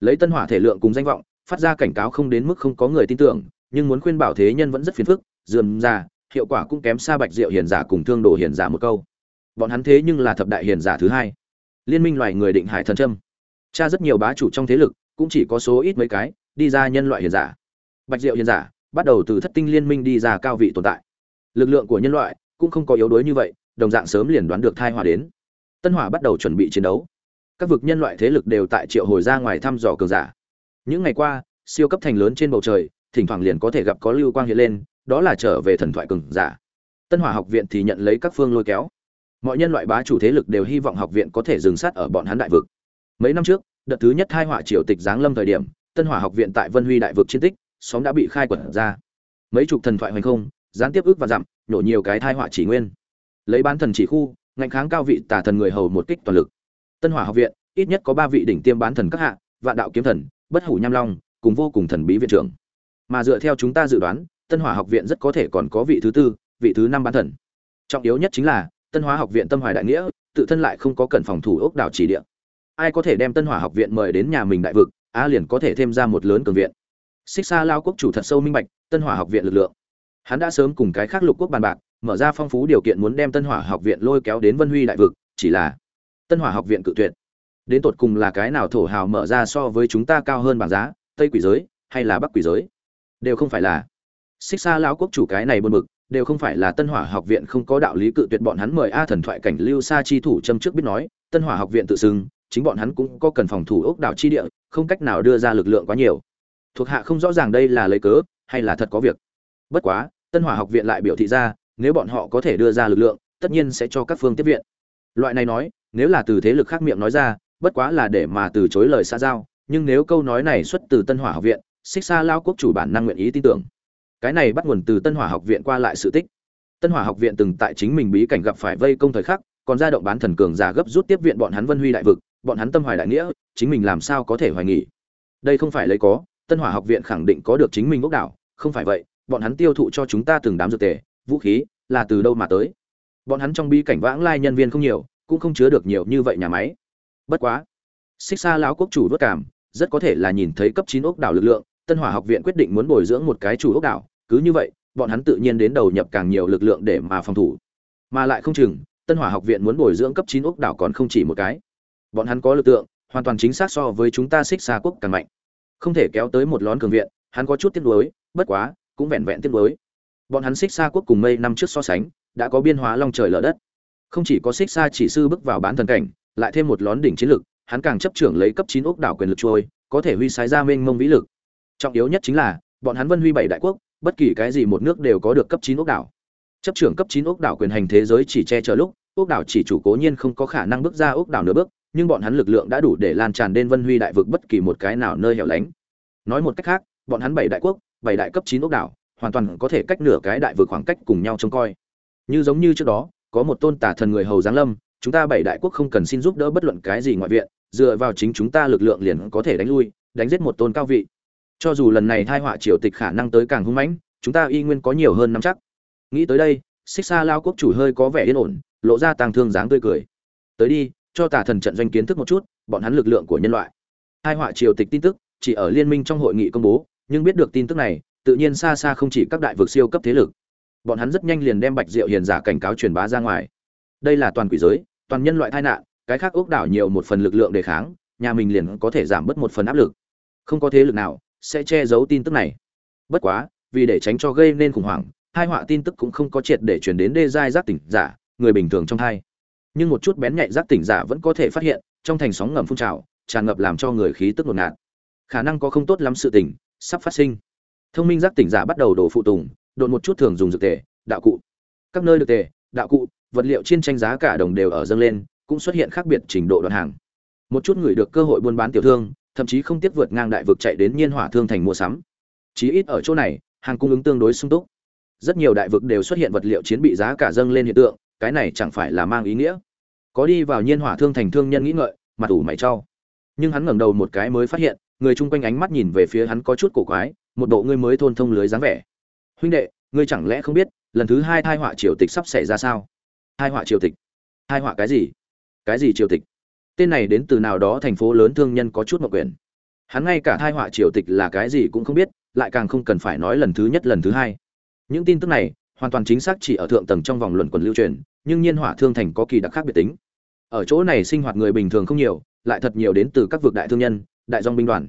Lấy tân hỏa thể lượng cùng danh vọng phát ra cảnh cáo không đến mức không có người tin tưởng nhưng muốn khuyên bảo thế nhân vẫn rất phiền phức dườm ra hiệu quả cũng kém xa bạch diệu hiền giả cùng thương đồ hiền giả một câu. Bọn hắn thế nhưng là thập đại hiền giả thứ hai. Liên minh loài người định hải thần trâm cha rất nhiều bá chủ trong thế lực cũng chỉ có số ít mấy cái đi ra nhân loại hiền giả. Bạch diệu hiền giả, bắt đầu từ thất tinh liên minh đi ra cao vị tồn tại. Lực lượng của nhân loại cũng không có yếu đuối như vậy, đồng dạng sớm liền đoán được thai hỏa đến. Tân hỏa bắt đầu chuẩn bị chiến đấu. Các vực nhân loại thế lực đều tại triệu hồi ra ngoài thăm dò cường giả. Những ngày qua, siêu cấp thành lớn trên bầu trời, thỉnh thoảng liền có thể gặp có lưu quang hiện lên, đó là trở về thần thoại cường giả. Tân hỏa học viện thì nhận lấy các phương lôi kéo. Mọi nhân loại bá chủ thế lực đều hy vọng học viện có thể dừng sát ở bọn hắn đại vực. Mấy năm trước, đợt thứ nhất hai họa triều tịch giáng lâm thời điểm tân hỏa học viện tại vân huy đại vực chiến tích, xóm đã bị khai quật ra. Mấy chục thần thoại hoành không, gián tiếp ước và dặm, nhổ nhiều cái thai họa chỉ nguyên. Lấy bán thần chỉ khu, ngạnh kháng cao vị tả thần người hầu một kích toàn lực. Tân hỏa học viện, ít nhất có ba vị đỉnh tiêm bán thần các hạ, vạn đạo kiếm thần, bất hủ nham long, cùng vô cùng thần bí viện trưởng. Mà dựa theo chúng ta dự đoán, tân hỏa học viện rất có thể còn có vị thứ tư, vị thứ năm bán thần. Trọng yếu nhất chính là, tân hóa học viện tâm hoài đại nghĩa, tự thân lại không có cần phòng thủ ốc đảo chỉ địa. Ai có thể đem tân hỏa học viện mời đến nhà mình đại vực a liền có thể thêm ra một lớn cường viện. Xích xa lao quốc chủ thật sâu minh bạch, tân hỏa học viện lực lượng. Hắn đã sớm cùng cái khác lục quốc bàn bạc, mở ra phong phú điều kiện muốn đem tân hỏa học viện lôi kéo đến vân huy đại vực, chỉ là tân hỏa học viện cự tuyệt. Đến tột cùng là cái nào thổ hào mở ra so với chúng ta cao hơn bảng giá, tây quỷ giới hay là bắc quỷ giới? Đều không phải là xích xa lão quốc chủ cái này buồn bực, đều không phải là tân hỏa học viện không có đạo lý cự tuyệt bọn hắn mời a thần thoại cảnh lưu sa chi thủ châm trước biết nói, tân hỏa học viện tự xưng chính bọn hắn cũng có cần phòng thủ ốc đảo chi địa, không cách nào đưa ra lực lượng quá nhiều. Thuộc hạ không rõ ràng đây là lấy cớ, hay là thật có việc. Bất quá, tân hỏa học viện lại biểu thị ra, nếu bọn họ có thể đưa ra lực lượng, tất nhiên sẽ cho các phương tiếp viện. Loại này nói, nếu là từ thế lực khác miệng nói ra, bất quá là để mà từ chối lời xa giao, nhưng nếu câu nói này xuất từ tân hỏa học viện, xích xa lao quốc chủ bản năng nguyện ý tin tưởng. Cái này bắt nguồn từ tân hỏa học viện qua lại sự tích. Tân hỏa học viện từng tại chính mình bí cảnh gặp phải vây công thời khắc, còn ra động bán thần cường giả gấp rút tiếp viện bọn hắn vân huy đại vực bọn hắn tâm hoài đại nghĩa, chính mình làm sao có thể hoài nghỉ đây không phải lấy có, tân hỏa học viện khẳng định có được chính mình ốc đảo, không phải vậy, bọn hắn tiêu thụ cho chúng ta từng đám dược tề, vũ khí, là từ đâu mà tới? Bọn hắn trong bi cảnh vãng lai nhân viên không nhiều, cũng không chứa được nhiều như vậy nhà máy. Bất quá, xích xa lão quốc chủ vất cảm, rất có thể là nhìn thấy cấp chín ốc đảo lực lượng, tân hỏa học viện quyết định muốn bồi dưỡng một cái chủ ốc đảo, cứ như vậy, bọn hắn tự nhiên đến đầu nhập càng nhiều lực lượng để mà phòng thủ. Mà lại không chừng, tân hỏa học viện muốn bồi dưỡng cấp chín ốc đảo còn không chỉ một cái bọn hắn có lực lượng hoàn toàn chính xác so với chúng ta xích xa quốc càng mạnh. Không thể kéo tới một lón cường viện, hắn có chút tiếc nuối, bất quá, cũng vẹn vẹn tiếc nuối. Bọn hắn xích xa quốc cùng mây năm trước so sánh, đã có biên hóa long trời lở đất. Không chỉ có xích xa chỉ sư bước vào bán thần cảnh, lại thêm một lón đỉnh chiến lực, hắn càng chấp trưởng lấy cấp chín ốc đảo quyền lực trôi, có thể huy sái ra mênh mông vĩ lực. Trọng yếu nhất chính là, bọn hắn vân huy bảy đại quốc, bất kỳ cái gì một nước đều có được cấp chín ốc đảo. Chấp trưởng cấp chín ốc đảo quyền hành thế giới chỉ che chở lúc, ốc đảo chỉ chủ cố nhiên không có khả năng bước ra ốc đảo nửa bước nhưng bọn hắn lực lượng đã đủ để lan tràn đến vân huy đại vực bất kỳ một cái nào nơi hẻo lánh. Nói một cách khác, bọn hắn bảy đại quốc, bảy đại cấp chín ốc đảo, hoàn toàn có thể cách nửa cái đại vực khoảng cách cùng nhau trông coi. Như giống như trước đó, có một tôn tả thần người hầu giáng lâm, chúng ta bảy đại quốc không cần xin giúp đỡ bất luận cái gì ngoại viện, dựa vào chính chúng ta lực lượng liền có thể đánh lui, đánh giết một tôn cao vị. Cho dù lần này thai họa triều tịch khả năng tới càng hung mãnh, chúng ta y nguyên có nhiều hơn nắm chắc. Nghĩ tới đây, xích Sa lao quốc chủ hơi có vẻ yên ổn, lộ ra tàng thương dáng tươi cười. Tới đi cho tà thần trận doanh kiến thức một chút, bọn hắn lực lượng của nhân loại. Hai họa triều tịch tin tức chỉ ở liên minh trong hội nghị công bố, nhưng biết được tin tức này, tự nhiên xa xa không chỉ các đại vực siêu cấp thế lực. Bọn hắn rất nhanh liền đem bạch diệu hiền giả cảnh cáo truyền bá ra ngoài. Đây là toàn quỷ giới, toàn nhân loại tai nạn, cái khác ốc đảo nhiều một phần lực lượng đề kháng, nhà mình liền có thể giảm bớt một phần áp lực. Không có thế lực nào sẽ che giấu tin tức này. Bất quá, vì để tránh cho gây nên khủng hoảng, hai họa tin tức cũng không có triệt để truyền đến đê giai giác tỉnh giả, người bình thường trong thai nhưng một chút bén nhạy giác tỉnh giả vẫn có thể phát hiện, trong thành sóng ngầm phun trào, tràn ngập làm cho người khí tức ngột ngạt. Khả năng có không tốt lắm sự tỉnh sắp phát sinh. Thông minh giác tỉnh giả bắt đầu đổ phụ tùng, đột một chút thường dùng dược tề, đạo cụ. Các nơi dược tề, đạo cụ, vật liệu trên tranh giá cả đồng đều ở dâng lên, cũng xuất hiện khác biệt trình độ đoạn hàng. Một chút người được cơ hội buôn bán tiểu thương, thậm chí không tiếc vượt ngang đại vực chạy đến nhiên hỏa thương thành mua sắm. Chí ít ở chỗ này, hàng cung ứng tương đối sung túc. Rất nhiều đại vực đều xuất hiện vật liệu chiến bị giá cả dâng lên hiện tượng cái này chẳng phải là mang ý nghĩa. Có đi vào nhiên hỏa thương thành thương nhân nghĩ ngợi, mặt ủ mày trao. Nhưng hắn ngẩng đầu một cái mới phát hiện, người chung quanh ánh mắt nhìn về phía hắn có chút cổ quái, một bộ ngươi mới thôn thông lưới dáng vẻ. Huynh đệ, ngươi chẳng lẽ không biết, lần thứ hai thai họa triều tịch sắp xảy ra sao? Thai họa triều tịch? Thai họa cái gì? Cái gì triều tịch? Tên này đến từ nào đó thành phố lớn thương nhân có chút mậu quyền hắn ngay cả thai họa triều tịch là cái gì cũng không biết, lại càng không cần phải nói lần thứ nhất lần thứ hai. Những tin tức này, hoàn toàn chính xác chỉ ở thượng tầng trong vòng luận quần lưu truyền nhưng nhiên hỏa thương thành có kỳ đặc khác biệt tính. Ở chỗ này sinh hoạt người bình thường không nhiều, lại thật nhiều đến từ các vực đại thương nhân, đại dòng binh đoàn.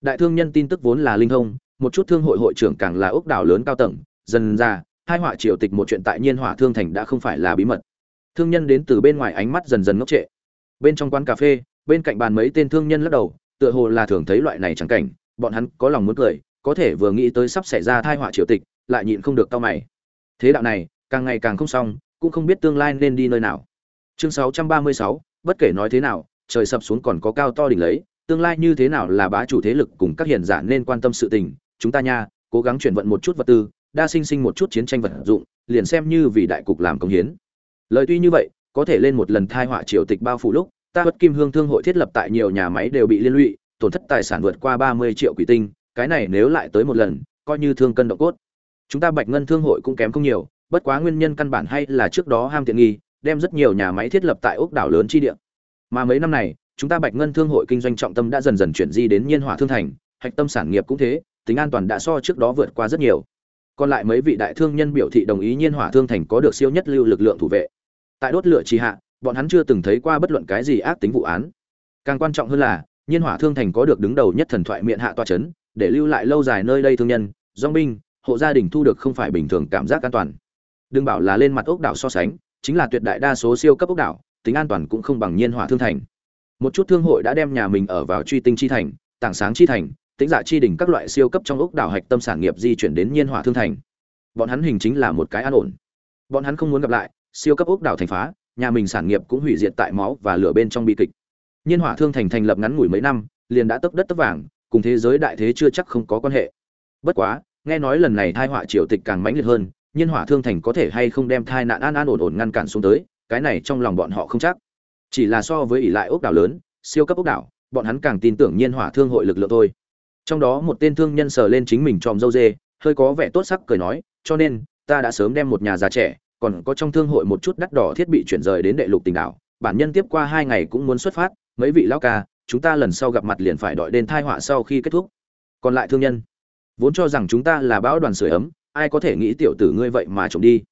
Đại thương nhân tin tức vốn là linh thông, một chút thương hội hội trưởng càng là ốc đảo lớn cao tầng, dần ra, hai họa triều tịch một chuyện tại nhiên hỏa thương thành đã không phải là bí mật. Thương nhân đến từ bên ngoài ánh mắt dần dần ngốc trệ. Bên trong quán cà phê, bên cạnh bàn mấy tên thương nhân lắc đầu, tựa hồ là thường thấy loại này chẳng cảnh, bọn hắn có lòng muốn cười, có thể vừa nghĩ tới sắp xảy ra thai họa triều tịch, lại nhịn không được tao mày. Thế đạo này, càng ngày càng không xong cũng không biết tương lai nên đi nơi nào. Chương 636, bất kể nói thế nào trời sập xuống còn có cao to đỉnh lấy tương lai như thế nào là bá chủ thế lực cùng các hiền giả nên quan tâm sự tình chúng ta nha cố gắng chuyển vận một chút vật tư đa sinh sinh một chút chiến tranh vật dụng liền xem như vì đại cục làm công hiến. Lời tuy như vậy có thể lên một lần thai họa triều tịch bao phủ lúc ta bất kim hương thương hội thiết lập tại nhiều nhà máy đều bị liên lụy tổn thất tài sản vượt qua ba mươi triệu quỷ tinh cái này nếu lại tới một lần coi như thương cân độ cốt. Chúng ta bạch ngân thương hội cũng kém không nhiều bất quá nguyên nhân căn bản hay là trước đó ham tiện nghi đem rất nhiều nhà máy thiết lập tại ốc đảo lớn chi địa. Mà mấy năm này chúng ta bạch ngân thương hội kinh doanh trọng tâm đã dần dần chuyển di đến nhiên hỏa thương thành hạch tâm sản nghiệp cũng thế tính an toàn đã so trước đó vượt qua rất nhiều. Còn lại mấy vị đại thương nhân biểu thị đồng ý nhiên hỏa thương thành có được siêu nhất lưu lực lượng thủ vệ. Tại đốt lửa trì hạ bọn hắn chưa từng thấy qua bất luận cái gì ác tính vụ án. Càng quan trọng hơn là nhiên hỏa thương thành có được đứng đầu nhất thần thoại Miện hạ toa Trấn, để lưu lại lâu dài nơi đây thương nhân doanh binh hộ gia đình thu được không phải bình thường cảm giác an toàn đừng bảo là lên mặt ốc đảo so sánh, chính là tuyệt đại đa số siêu cấp ốc đảo, tính an toàn cũng không bằng nhiên hỏa thương thành. Một chút thương hội đã đem nhà mình ở vào truy tinh chi thành, tảng sáng chi thành tính dạ chi đỉnh các loại siêu cấp trong ốc đảo hạch tâm sản nghiệp di chuyển đến nhiên hỏa thương thành. Bọn hắn hình chính là một cái an ổn. Bọn hắn không muốn gặp lại, siêu cấp ốc đảo thành phá, nhà mình sản nghiệp cũng hủy diệt tại máu và lửa bên trong bi kịch. Nhiên hỏa thương thành thành lập ngắn ngủi mấy năm, liền đã tấp đất tấp vàng, cùng thế giới đại thế chưa chắc không có quan hệ. Bất quá, nghe nói lần này thai họa triều tịch càng mãnh liệt hơn nhiên hỏa thương thành có thể hay không đem thai nạn an an ổn ổn ngăn cản xuống tới, cái này trong lòng bọn họ không chắc. Chỉ là so với ỷ lại ốc đảo lớn, siêu cấp ốc đảo, bọn hắn càng tin tưởng nhiên hỏa thương hội lực lượng thôi. Trong đó một tên thương nhân sờ lên chính mình tròm dâu dê, hơi có vẻ tốt sắc cười nói, cho nên, ta đã sớm đem một nhà già trẻ, còn có trong thương hội một chút đắt đỏ thiết bị chuyển rời đến đệ lục tình đảo, bản nhân tiếp qua hai ngày cũng muốn xuất phát, mấy vị lão ca, chúng ta lần sau gặp mặt liền phải đợi đến thai họa sau khi kết thúc. Còn lại thương nhân, vốn cho rằng chúng ta là bão đoàn sưởi ấm ai có thể nghĩ tiểu tử ngươi vậy mà trộm đi.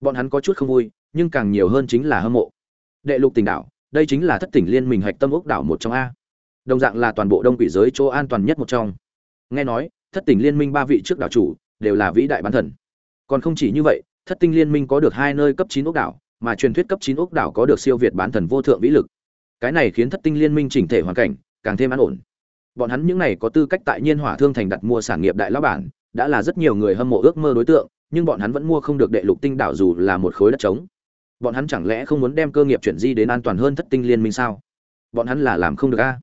Bọn hắn có chút không vui, nhưng càng nhiều hơn chính là hâm mộ. Đệ lục tình đảo, đây chính là thất tỉnh liên minh hạch tâm ốc đảo một trong a. Đồng dạng là toàn bộ đông quỷ giới chỗ an toàn nhất một trong. Nghe nói, thất tỉnh liên minh ba vị trước đảo chủ đều là vĩ đại bán thần. Còn không chỉ như vậy, thất tinh liên minh có được hai nơi cấp chín ốc đảo, mà truyền thuyết cấp chín ốc đảo có được siêu việt bán thần vô thượng vĩ lực. Cái này khiến thất tinh liên minh chỉnh thể hoàn cảnh càng thêm an ổn. Bọn hắn những này có tư cách tại nhiên hỏa thương thành đặt mua sản nghiệp đại lão bản đã là rất nhiều người hâm mộ ước mơ đối tượng, nhưng bọn hắn vẫn mua không được đệ lục tinh đảo dù là một khối đất trống. Bọn hắn chẳng lẽ không muốn đem cơ nghiệp chuyển di đến an toàn hơn thất tinh liên minh sao? Bọn hắn là làm không được a.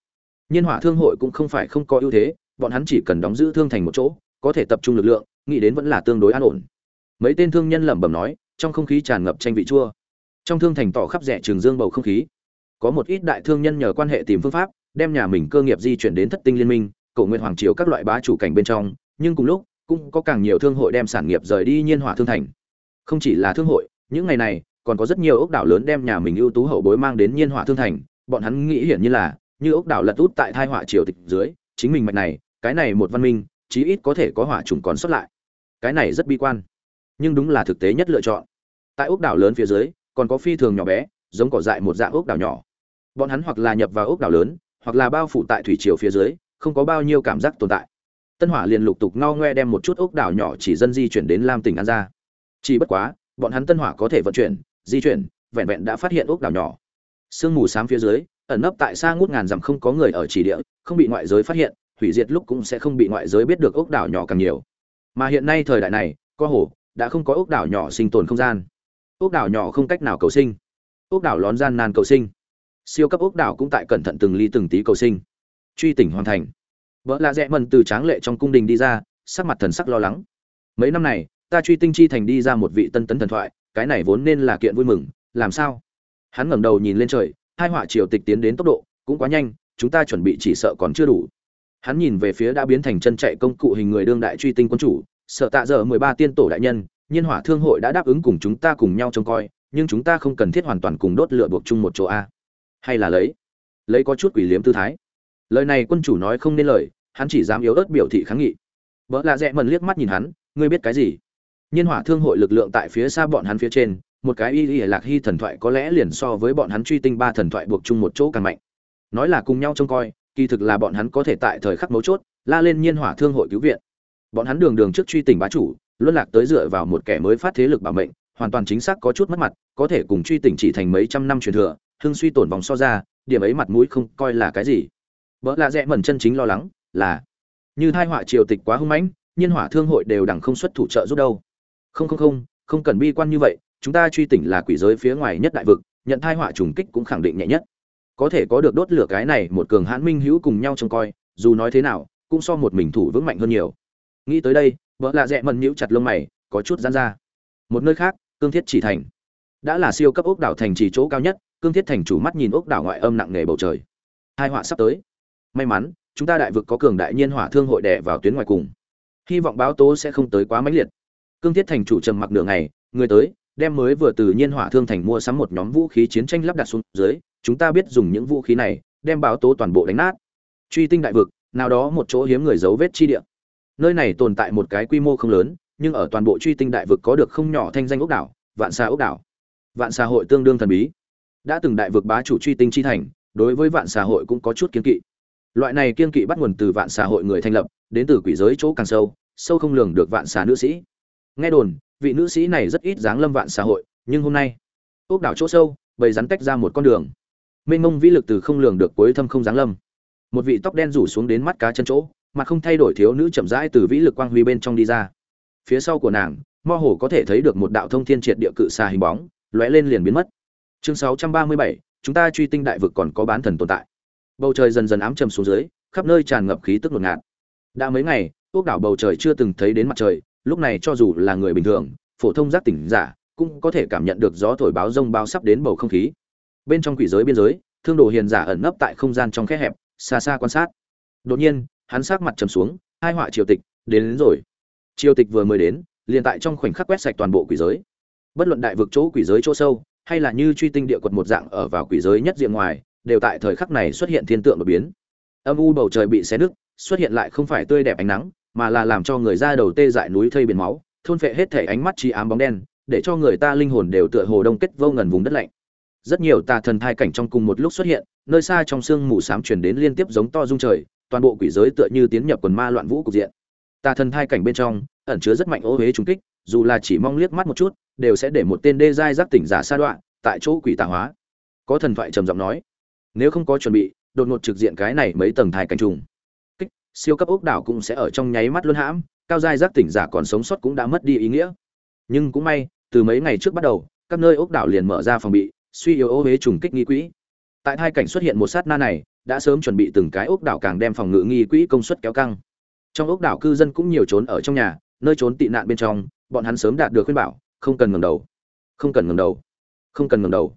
Nhiên hỏa thương hội cũng không phải không có ưu thế, bọn hắn chỉ cần đóng giữ thương thành một chỗ, có thể tập trung lực lượng, nghĩ đến vẫn là tương đối an ổn. Mấy tên thương nhân lẩm bẩm nói, trong không khí tràn ngập tranh vị chua. Trong thương thành tỏ khắp rẻ trường dương bầu không khí. Có một ít đại thương nhân nhờ quan hệ tìm phương pháp, đem nhà mình cơ nghiệp di chuyển đến thất tinh liên minh cổ nguyên hoàng triều các loại bá chủ cảnh bên trong, nhưng cùng lúc cũng có càng nhiều thương hội đem sản nghiệp rời đi nhiên hỏa thương thành. Không chỉ là thương hội, những ngày này, còn có rất nhiều ốc đảo lớn đem nhà mình ưu tú hậu bối mang đến nhiên hỏa thương thành. Bọn hắn nghĩ hiển nhiên là, như ốc đảo lật út tại thai hỏa triều tịch dưới, chính mình mạch này, cái này một văn minh, chí ít có thể có hỏa trùng còn xuất lại. Cái này rất bi quan, nhưng đúng là thực tế nhất lựa chọn. Tại ốc đảo lớn phía dưới, còn có phi thường nhỏ bé, giống cỏ dại một dạng ốc đảo nhỏ. Bọn hắn hoặc là nhập vào ốc đảo lớn, hoặc là bao phủ tại thủy triều phía dưới, không có bao nhiêu cảm giác tồn tại tân hỏa liền lục tục ngao ngoe đem một chút ốc đảo nhỏ chỉ dân di chuyển đến lam tỉnh an gia. Chỉ bất quá, bọn hắn tân hỏa có thể vận chuyển, di chuyển, vẹn vẹn đã phát hiện ốc đảo nhỏ. Sương mù xám phía dưới, ẩn nấp tại xa ngút ngàn dặm không có người ở chỉ địa, không bị ngoại giới phát hiện, hủy diệt lúc cũng sẽ không bị ngoại giới biết được ốc đảo nhỏ càng nhiều. Mà hiện nay thời đại này, có hồ, đã không có ốc đảo nhỏ sinh tồn không gian. Ốc đảo nhỏ không cách nào cầu sinh. Ốc đảo lón gian nan cầu sinh. Siêu cấp ốc đảo cũng tại cẩn thận từng ly từng tí cầu sinh. Truy tỉnh hoàn thành vợ lạ rẽ mần từ tráng lệ trong cung đình đi ra, sắc mặt thần sắc lo lắng. Mấy năm này, ta truy tinh chi thành đi ra một vị tân tấn thần thoại, cái này vốn nên là kiện vui mừng, làm sao? Hắn ngẩng đầu nhìn lên trời, hai họa triều tịch tiến đến tốc độ cũng quá nhanh, chúng ta chuẩn bị chỉ sợ còn chưa đủ. Hắn nhìn về phía đã biến thành chân chạy công cụ hình người đương đại truy tinh quân chủ, sợ tạ giờ mười ba tiên tổ đại nhân nhiên hỏa thương hội đã đáp ứng cùng chúng ta cùng nhau trông coi, nhưng chúng ta không cần thiết hoàn toàn cùng đốt lửa buộc chung một chỗ a. Hay là lấy lấy có chút quỷ liếm tư thái lời này quân chủ nói không nên lời, hắn chỉ dám yếu ớt biểu thị kháng nghị. Vợ lạ rẽ mần liếc mắt nhìn hắn, ngươi biết cái gì? Nhiên hỏa thương hội lực lượng tại phía xa bọn hắn phía trên, một cái y y lạc hy thần thoại có lẽ liền so với bọn hắn truy tinh ba thần thoại buộc chung một chỗ càng mạnh. Nói là cùng nhau trông coi, kỳ thực là bọn hắn có thể tại thời khắc mấu chốt, la lên nhiên hỏa thương hội cứu viện. Bọn hắn đường đường trước truy tình bá chủ, luân lạc tới dựa vào một kẻ mới phát thế lực bảo mệnh, hoàn toàn chính xác có chút mất mặt, có thể cùng truy tình chỉ thành mấy trăm năm truyền thừa, hưng suy tổn vòng so ra, điểm ấy mặt mũi không coi là cái gì vợ lạ rẽ mẩn chân chính lo lắng là, như thai họa triều tịch quá hung mãnh nhiên hỏa thương hội đều đẳng không xuất thủ trợ giúp đâu. Không không không không cần bi quan như vậy, chúng ta truy tỉnh là quỷ giới phía ngoài nhất đại vực, nhận thai họa trùng kích cũng khẳng định nhẹ nhất. Có thể có được đốt lửa cái này một cường hãn minh hữu cùng nhau trông coi, dù nói thế nào, cũng so một mình thủ vững mạnh hơn nhiều. Nghĩ tới đây vợ lạ rẽ mẩn nhíu chặt lông mày, có chút gian ra. Một nơi khác, cương thiết chỉ thành. Đã là siêu cấp ốc đảo thành trì chỗ cao nhất, cương thiết thành chủ mắt nhìn ốc đảo ngoại âm nặng nề bầu trời. Hai họa sắp tới may mắn, chúng ta đại vực có cường đại nhiên hỏa thương hội đè vào tuyến ngoài cùng. Hy vọng báo tố sẽ không tới quá mãnh liệt. Cương thiết thành chủ trầm mặc nửa ngày, người tới, đem mới vừa từ nhiên hỏa thương thành mua sắm một nhóm vũ khí chiến tranh lắp đặt xuống dưới, chúng ta biết dùng những vũ khí này, đem báo tố toàn bộ đánh nát. Truy tinh đại vực, nào đó một chỗ hiếm người dấu vết chi địa. Nơi này tồn tại một cái quy mô không lớn, nhưng ở toàn bộ truy tinh đại vực có được không nhỏ thanh danh ốc đảo, vạn xa ốc đảo. Vạn xã hội tương đương thần bí. Đã từng đại vực bá chủ truy tinh chi thành, đối với vạn xã hội cũng có chút kiến kỵ loại này kiên kỵ bắt nguồn từ vạn xã hội người thành lập đến từ quỷ giới chỗ càng sâu sâu không lường được vạn xà nữ sĩ. Nghe đồn vị nữ sĩ này rất ít dáng lâm vạn xã hội nhưng hôm nay ốc đảo chỗ sâu bầy rắn tách ra một con đường. Mênh mông vĩ lực từ không lường được cuối thâm không dáng lâm. Một vị tóc đen rủ xuống đến mắt cá chân chỗ mặt không thay đổi thiếu nữ chậm rãi từ vĩ lực quang huy bên trong đi ra. Phía sau của nàng mơ hồ có thể thấy được một đạo thông thiên triệt địa cự xà hình bóng lóe lên liền biến mất. Chương 637, chúng ta truy tinh đại vực còn có bán thần tồn tại bầu trời dần dần ám trầm xuống dưới khắp nơi tràn ngập khí tức ngột ngạt. Đã mấy ngày quốc đảo bầu trời chưa từng thấy đến mặt trời lúc này cho dù là người bình thường phổ thông giác tỉnh giả cũng có thể cảm nhận được gió thổi báo rông bao sắp đến bầu không khí. Bên trong quỷ giới biên giới thương đồ hiền giả ẩn nấp tại không gian trong khe hẹp xa xa quan sát. Đột nhiên hắn sát mặt trầm xuống hai họa triều tịch đến, đến rồi. Triều tịch vừa mới đến liền tại trong khoảnh khắc quét sạch toàn bộ quỷ giới. Bất luận đại vực chỗ quỷ giới chỗ sâu hay là như truy tinh địa quật một dạng ở vào quỷ giới nhất diện ngoài đều tại thời khắc này xuất hiện thiên tượng đột biến. Âm u bầu trời bị xé nứt, xuất hiện lại không phải tươi đẹp ánh nắng, mà là làm cho người ra đầu tê dại núi thây biển máu, thôn phệ hết thể ánh mắt chi ám bóng đen, để cho người ta linh hồn đều tựa hồ đông kết vô ngần vùng đất lạnh. Rất nhiều tà thần thai cảnh trong cùng một lúc xuất hiện, nơi xa trong sương mù xám truyền đến liên tiếp giống to rung trời, toàn bộ quỷ giới tựa như tiến nhập quần ma loạn vũ cục diện. Tà thần thai cảnh bên trong, ẩn chứa rất mạnh ô huế trùng kích, dù là chỉ mong liếc mắt một chút, đều sẽ để một tên đê giai giác tỉnh giả sa đoạn, tại chỗ quỷ tà hóa. Có thần thoại trầm giọng nói nếu không có chuẩn bị, đột ngột trực diện cái này mấy tầng thai cảnh trùng. Kích, siêu cấp ốc đảo cũng sẽ ở trong nháy mắt luân hãm, cao giai giác tỉnh giả còn sống sót cũng đã mất đi ý nghĩa. Nhưng cũng may, từ mấy ngày trước bắt đầu, các nơi ốc đảo liền mở ra phòng bị, suy yếu ô huế trùng kích nghi quỹ. Tại hai cảnh xuất hiện một sát na này, đã sớm chuẩn bị từng cái ốc đảo càng đem phòng ngự nghi quỹ công suất kéo căng. Trong ốc đảo cư dân cũng nhiều trốn ở trong nhà, nơi trốn tị nạn bên trong, bọn hắn sớm đạt được khuyên bảo, không cần ngầm đầu. Không cần ngầm đầu. Không cần ngầm đầu.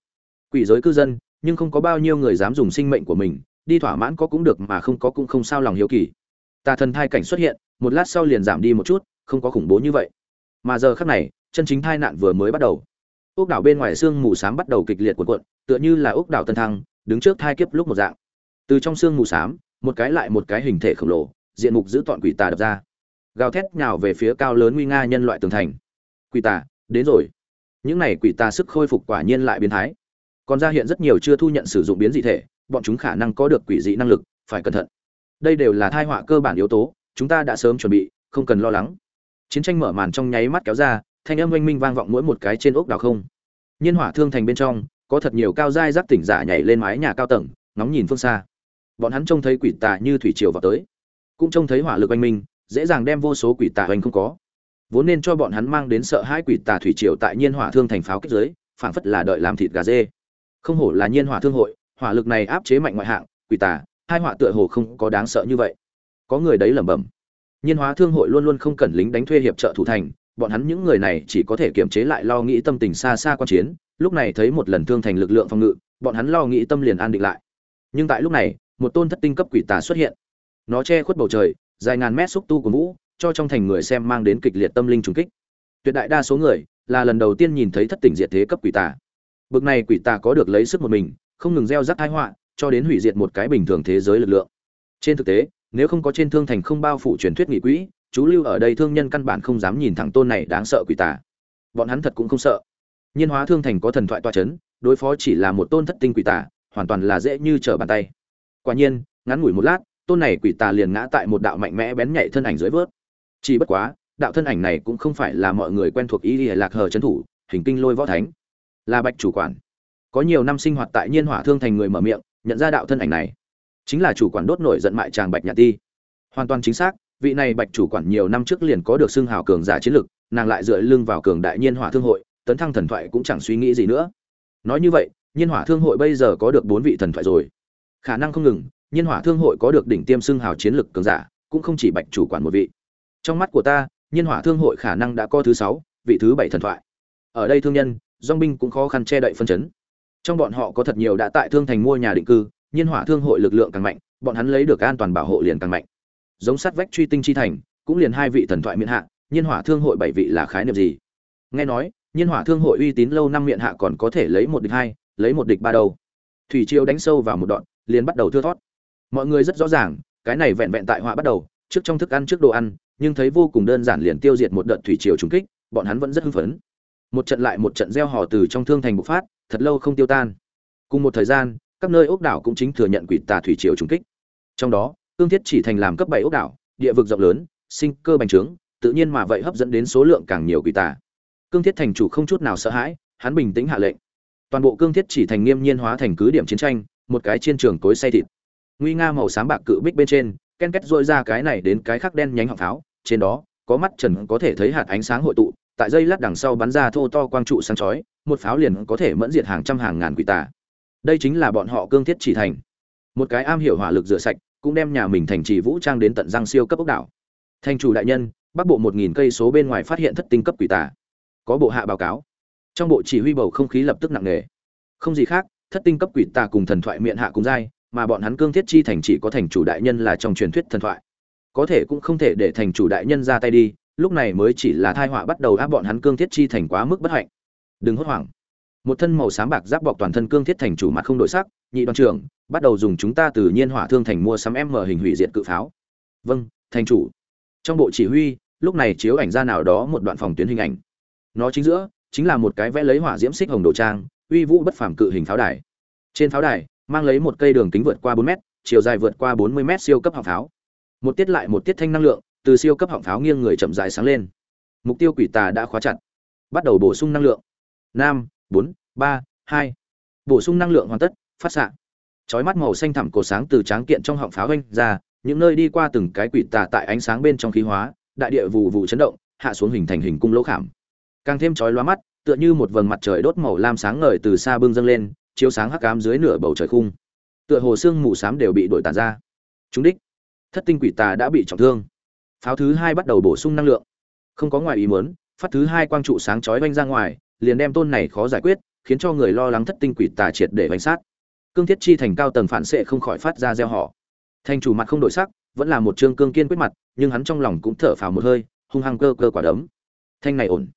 Quỷ giới cư dân nhưng không có bao nhiêu người dám dùng sinh mệnh của mình, đi thỏa mãn có cũng được mà không có cũng không sao lòng hiếu kỳ. Tà thần thai cảnh xuất hiện, một lát sau liền giảm đi một chút, không có khủng bố như vậy. Mà giờ khắc này, chân chính thai nạn vừa mới bắt đầu. Ốc đảo bên ngoài xương mù xám bắt đầu kịch liệt cuộn cuộn, tựa như là ốc đảo tân thăng, đứng trước thai kiếp lúc một dạng. Từ trong xương mù xám, một cái lại một cái hình thể khổng lồ, diện mục giữ tọn quỷ tà đập ra. Gào thét nhào về phía cao lớn nguy nga nhân loại tường thành. Quỷ tà, đến rồi. Những này quỷ tà sức khôi phục quả nhiên lại biến thái còn ra hiện rất nhiều chưa thu nhận sử dụng biến dị thể, bọn chúng khả năng có được quỷ dị năng lực, phải cẩn thận. Đây đều là thai họa cơ bản yếu tố, chúng ta đã sớm chuẩn bị, không cần lo lắng. Chiến tranh mở màn trong nháy mắt kéo ra, thanh âm oanh minh vang vọng mỗi một cái trên ốc đảo không. Nhiên hỏa thương thành bên trong, có thật nhiều cao giai giáp tỉnh giả nhảy lên mái nhà cao tầng nóng nhìn phương xa. Bọn hắn trông thấy quỷ tà như thủy triều vào tới. Cũng trông thấy hỏa lực oanh minh, dễ dàng đem vô số quỷ tà oanh không có. Vốn nên cho bọn hắn mang đến sợ hãi quỷ tà thủy triều tại nhiên hỏa thương thành pháo kích giới phảng phất là đợi làm thịt gà dê không hổ là nhiên hỏa thương hội, hỏa lực này áp chế mạnh ngoại hạng, quỷ tà, hai họa tựa hồ không có đáng sợ như vậy. Có người đấy lẩm bẩm. Nhiên hóa thương hội luôn luôn không cần lính đánh thuê hiệp trợ thủ thành, bọn hắn những người này chỉ có thể kiềm chế lại lo nghĩ tâm tình xa xa quan chiến, lúc này thấy một lần thương thành lực lượng phòng ngự, bọn hắn lo nghĩ tâm liền an định lại. Nhưng tại lúc này, một tôn thất tinh cấp quỷ tà xuất hiện. Nó che khuất bầu trời, dài ngàn mét xúc tu của vũ cho trong thành người xem mang đến kịch liệt tâm linh trùng kích. Tuyệt đại đa số người là lần đầu tiên nhìn thấy thất tình diệt thế cấp quỷ tà bực này quỷ tà có được lấy sức một mình, không ngừng gieo rắc thái họa, cho đến hủy diệt một cái bình thường thế giới lực lượng. Trên thực tế, nếu không có trên thương thành không bao phủ truyền thuyết nghị quỹ, chú lưu ở đây thương nhân căn bản không dám nhìn thẳng tôn này đáng sợ quỷ tà. Bọn hắn thật cũng không sợ. Nhiên hóa thương thành có thần thoại toa chấn, đối phó chỉ là một tôn thất tinh quỷ tà, hoàn toàn là dễ như trở bàn tay. Quả nhiên, ngắn ngủi một lát, tôn này quỷ tà liền ngã tại một đạo mạnh mẽ bén nhạy thân ảnh dưới vớt. Chỉ bất quá, đạo thân ảnh này cũng không phải là mọi người quen thuộc ý lìa lạc hờ trấn thủ, hình kinh lôi võ thánh là bạch chủ quản. Có nhiều năm sinh hoạt tại nhiên hỏa thương thành người mở miệng, nhận ra đạo thân ảnh này. Chính là chủ quản đốt nổi giận mại chàng bạch nhạc ti. Hoàn toàn chính xác, vị này bạch chủ quản nhiều năm trước liền có được xưng hào cường giả chiến lực, nàng lại dựa lưng vào cường đại nhiên hỏa thương hội, tấn thăng thần thoại cũng chẳng suy nghĩ gì nữa. Nói như vậy, nhiên hỏa thương hội bây giờ có được bốn vị thần thoại rồi. Khả năng không ngừng, nhiên hỏa thương hội có được đỉnh tiêm xưng hào chiến lực cường giả, cũng không chỉ bạch chủ quản một vị. Trong mắt của ta, nhiên hỏa thương hội khả năng đã có thứ sáu, vị thứ bảy thần thoại. Ở đây thương nhân dong binh cũng khó khăn che đậy phân chấn. Trong bọn họ có thật nhiều đã tại thương thành mua nhà định cư, nhiên hỏa thương hội lực lượng càng mạnh, bọn hắn lấy được an toàn bảo hộ liền càng mạnh. Giống sát vách truy tinh chi thành, cũng liền hai vị thần thoại miễn hạ, nhiên hỏa thương hội bảy vị là khái niệm gì? Nghe nói, nhiên hỏa thương hội uy tín lâu năm miệng hạ còn có thể lấy một địch hai, lấy một địch ba đầu thủy triều đánh sâu vào một đoạn, liền bắt đầu thưa thót. Mọi người rất rõ ràng, cái này vẹn vẹn tại họa bắt đầu, trước trong thức ăn, trước đồ ăn, nhưng thấy vô cùng đơn giản liền tiêu diệt một đợt thủy triều trùng kích, bọn hắn vẫn rất hưng phấn một trận lại một trận gieo hò từ trong thương thành bộc phát, thật lâu không tiêu tan. Cùng một thời gian, các nơi ốc đảo cũng chính thừa nhận quỷ tà thủy triều trùng kích. Trong đó cương thiết chỉ thành làm cấp bảy ốc đảo, địa vực rộng lớn, sinh cơ bành trướng, tự nhiên mà vậy hấp dẫn đến số lượng càng nhiều quỷ tà. Cương thiết thành chủ không chút nào sợ hãi, hắn bình tĩnh hạ lệnh. Toàn bộ cương thiết chỉ thành nghiêm nhiên hóa thành cứ điểm chiến tranh, một cái chiến trường cối say thịt. Nguy nga màu sáng bạc cự bích bên trên, ken kết dội ra cái này đến cái khác đen nhánh họng pháo, trên đó, có mắt trần có thể thấy hạt ánh sáng hội tụ tại dây lát đằng sau bắn ra thô to quang trụ sáng chói, một pháo liền có thể mẫn diệt hàng trăm hàng ngàn quỷ tà. Đây chính là bọn họ cương thiết chỉ thành. Một cái am hiểu hỏa lực rửa sạch, cũng đem nhà mình thành trì vũ trang đến tận răng siêu cấp ốc đảo. Thành chủ đại nhân, bắc bộ một nghìn cây số bên ngoài phát hiện thất tinh cấp quỷ tà. Có bộ hạ báo cáo. Trong bộ chỉ huy bầu không khí lập tức nặng nề. Không gì khác, thất tinh cấp quỷ tà cùng thần thoại miệng hạ cùng giai, mà bọn hắn cương thiết chi thành chỉ có thành chủ đại nhân là trong truyền thuyết thần thoại. Có thể cũng không thể để thành chủ đại nhân ra tay đi lúc này mới chỉ là thai họa bắt đầu áp bọn hắn cương thiết chi thành quá mức bất hạnh. Đừng hốt hoảng. Một thân màu xám bạc giáp bọc toàn thân cương thiết thành chủ mặt không đổi sắc, nhị đoàn trưởng, bắt đầu dùng chúng ta từ nhiên hỏa thương thành mua sắm em mở hình hủy diệt cự pháo. Vâng thành chủ. Trong bộ chỉ huy, lúc này chiếu ảnh ra nào đó một đoạn phòng tuyến hình ảnh. Nó chính giữa, chính là một cái vẽ lấy hỏa diễm xích hồng đồ trang, uy vũ bất phàm cự hình pháo đài. Trên pháo đài, mang lấy một cây đường kính vượt qua bốn mét, chiều dài vượt qua bốn mươi mét siêu cấp học pháo. Một tiết lại một tiết thanh năng lượng từ siêu cấp họng pháo nghiêng người chậm dài sáng lên. Mục tiêu quỷ tà đã khóa chặt. Bắt đầu bổ sung năng lượng. Năm bốn, ba, hai. Bổ sung năng lượng hoàn tất, phát xạ. Chói mắt màu xanh thẳm cổ sáng từ tráng kiện trong họng pháo anh ra, những nơi đi qua từng cái quỷ tà tại ánh sáng bên trong khí hóa, đại địa vụ vụ chấn động, hạ xuống hình thành hình cung lỗ khảm. Càng thêm chói lóa mắt, tựa như một vầng mặt trời đốt màu lam sáng ngời từ xa bưng dâng lên, chiếu sáng hắc ám dưới nửa bầu trời khung. Tựa hồ xương mù xám đều bị đổi tàn ra. Chúng đích, thất tinh quỷ tà đã bị trọng thương pháo thứ hai bắt đầu bổ sung năng lượng. Không có ngoài ý muốn, phát thứ hai quang trụ sáng chói vanh ra ngoài, liền đem tôn này khó giải quyết, khiến cho người lo lắng thất tinh quỷ tà triệt để vanh sát. Cương thiết chi thành cao tầng phản xệ không khỏi phát ra gieo họ thành chủ mặt không đổi sắc, vẫn là một trương cương kiên quyết mặt, nhưng hắn trong lòng cũng thở phào một hơi, hung hăng cơ cơ quả đấm. Thanh này ổn.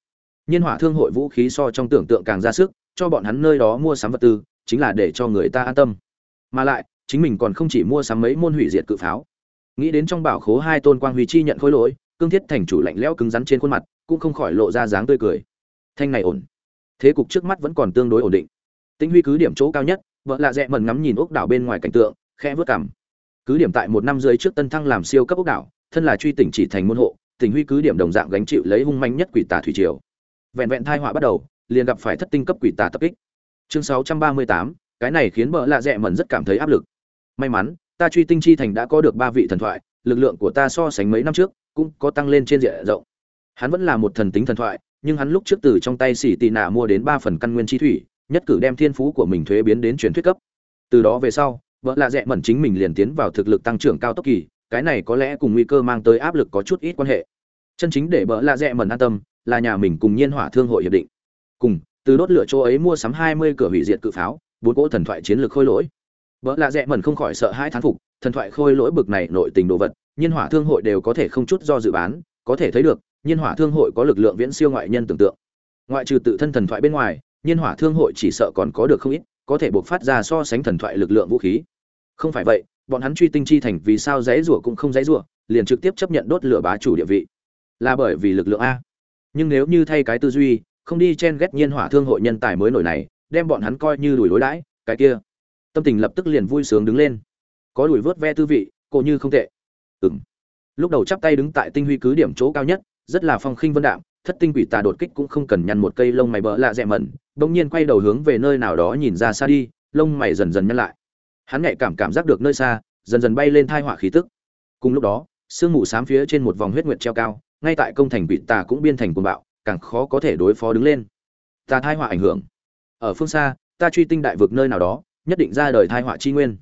Nhiên hỏa thương hội vũ khí so trong tưởng tượng càng ra sức, cho bọn hắn nơi đó mua sắm vật tư, chính là để cho người ta an tâm. Mà lại, chính mình còn không chỉ mua sắm mấy môn hủy diệt cự pháo nghĩ đến trong bảo khố hai tôn quang huy chi nhận khối lỗi cương thiết thành chủ lạnh lẽo cứng rắn trên khuôn mặt cũng không khỏi lộ ra dáng tươi cười. Thanh này ổn. Thế cục trước mắt vẫn còn tương đối ổn định. Tinh huy cứ điểm chỗ cao nhất vợ lạ rẽ mần ngắm nhìn ốc đảo bên ngoài cảnh tượng khẽ vớt cảm cứ điểm tại một năm dưới trước tân thăng làm siêu cấp ốc đảo thân là truy tỉnh chỉ thành môn hộ tỉnh huy cứ điểm đồng dạng gánh chịu lấy hung manh nhất quỷ tà thủy triều. Vẹn vẹn thai họa bắt đầu liền gặp phải thất tinh cấp quỷ tà tập kích. Chương 638, cái này khiến vợ lạ rẽ mần rất cảm thấy áp lực. May mắn ta truy tinh chi thành đã có được ba vị thần thoại, lực lượng của ta so sánh mấy năm trước, cũng có tăng lên trên diện rộng. Hắn vẫn là một thần tính thần thoại, nhưng hắn lúc trước từ trong tay xỉ tì nạ mua đến ba phần căn nguyên chi thủy, nhất cử đem thiên phú của mình thuế biến đến truyền thuyết cấp. Từ đó về sau, vợ lạ dẹ mẩn chính mình liền tiến vào thực lực tăng trưởng cao tốc kỳ, cái này có lẽ cùng nguy cơ mang tới áp lực có chút ít quan hệ. Chân chính để vợ lạ dẹ mẩn an tâm, là nhà mình cùng nhiên hỏa thương hội hiệp định. Cùng, từ đốt lửa chỗ ấy mua sắm hai mươi cửa hủy diệt cự pháo, bốn cỗ thần thoại chiến lược khôi lỗi vợ lạ rẽ mẩn không khỏi sợ hai thán phục, thần thoại khôi lỗi bực này nội tình đồ vật, nhiên hỏa thương hội đều có thể không chút do dự bán, có thể thấy được, nhiên hỏa thương hội có lực lượng viễn siêu ngoại nhân tưởng tượng. Ngoại trừ tự thân thần thoại bên ngoài, nhiên hỏa thương hội chỉ sợ còn có được không ít, có thể buộc phát ra so sánh thần thoại lực lượng vũ khí. Không phải vậy, bọn hắn truy tinh chi thành vì sao dãy rủa cũng không dãy rủa, liền trực tiếp chấp nhận đốt lửa bá chủ địa vị. Là bởi vì lực lượng a. Nhưng nếu như thay cái tư duy, không đi chen ghét nhiên hỏa thương hội nhân tài mới nổi này, đem bọn hắn coi như đùi lối đãi, cái kia tâm tình lập tức liền vui sướng đứng lên. Có đuổi vớt ve tư vị cô như không tệ. Ừng lúc đầu chắp tay đứng tại tinh huy cứ điểm chỗ cao nhất, rất là phong khinh vân đạm, thất tinh quỷ tà đột kích cũng không cần nhăn một cây lông mày bỡ lạ dẹ mẩn, bỗng nhiên quay đầu hướng về nơi nào đó nhìn ra xa đi, lông mày dần dần nhăn lại. Hắn nhạy cảm cảm giác được nơi xa, dần dần bay lên thai họa khí tức. Cùng lúc đó, sương mù xám phía trên một vòng huyết nguyệt treo cao, ngay tại công thành quỷ tà cũng biên thành cuồng bạo, càng khó có thể đối phó đứng lên. Ta thai họa ảnh hưởng. Ở phương xa, ta truy tinh đại vực nơi nào đó nhất định ra đời thai họa chi nguyên.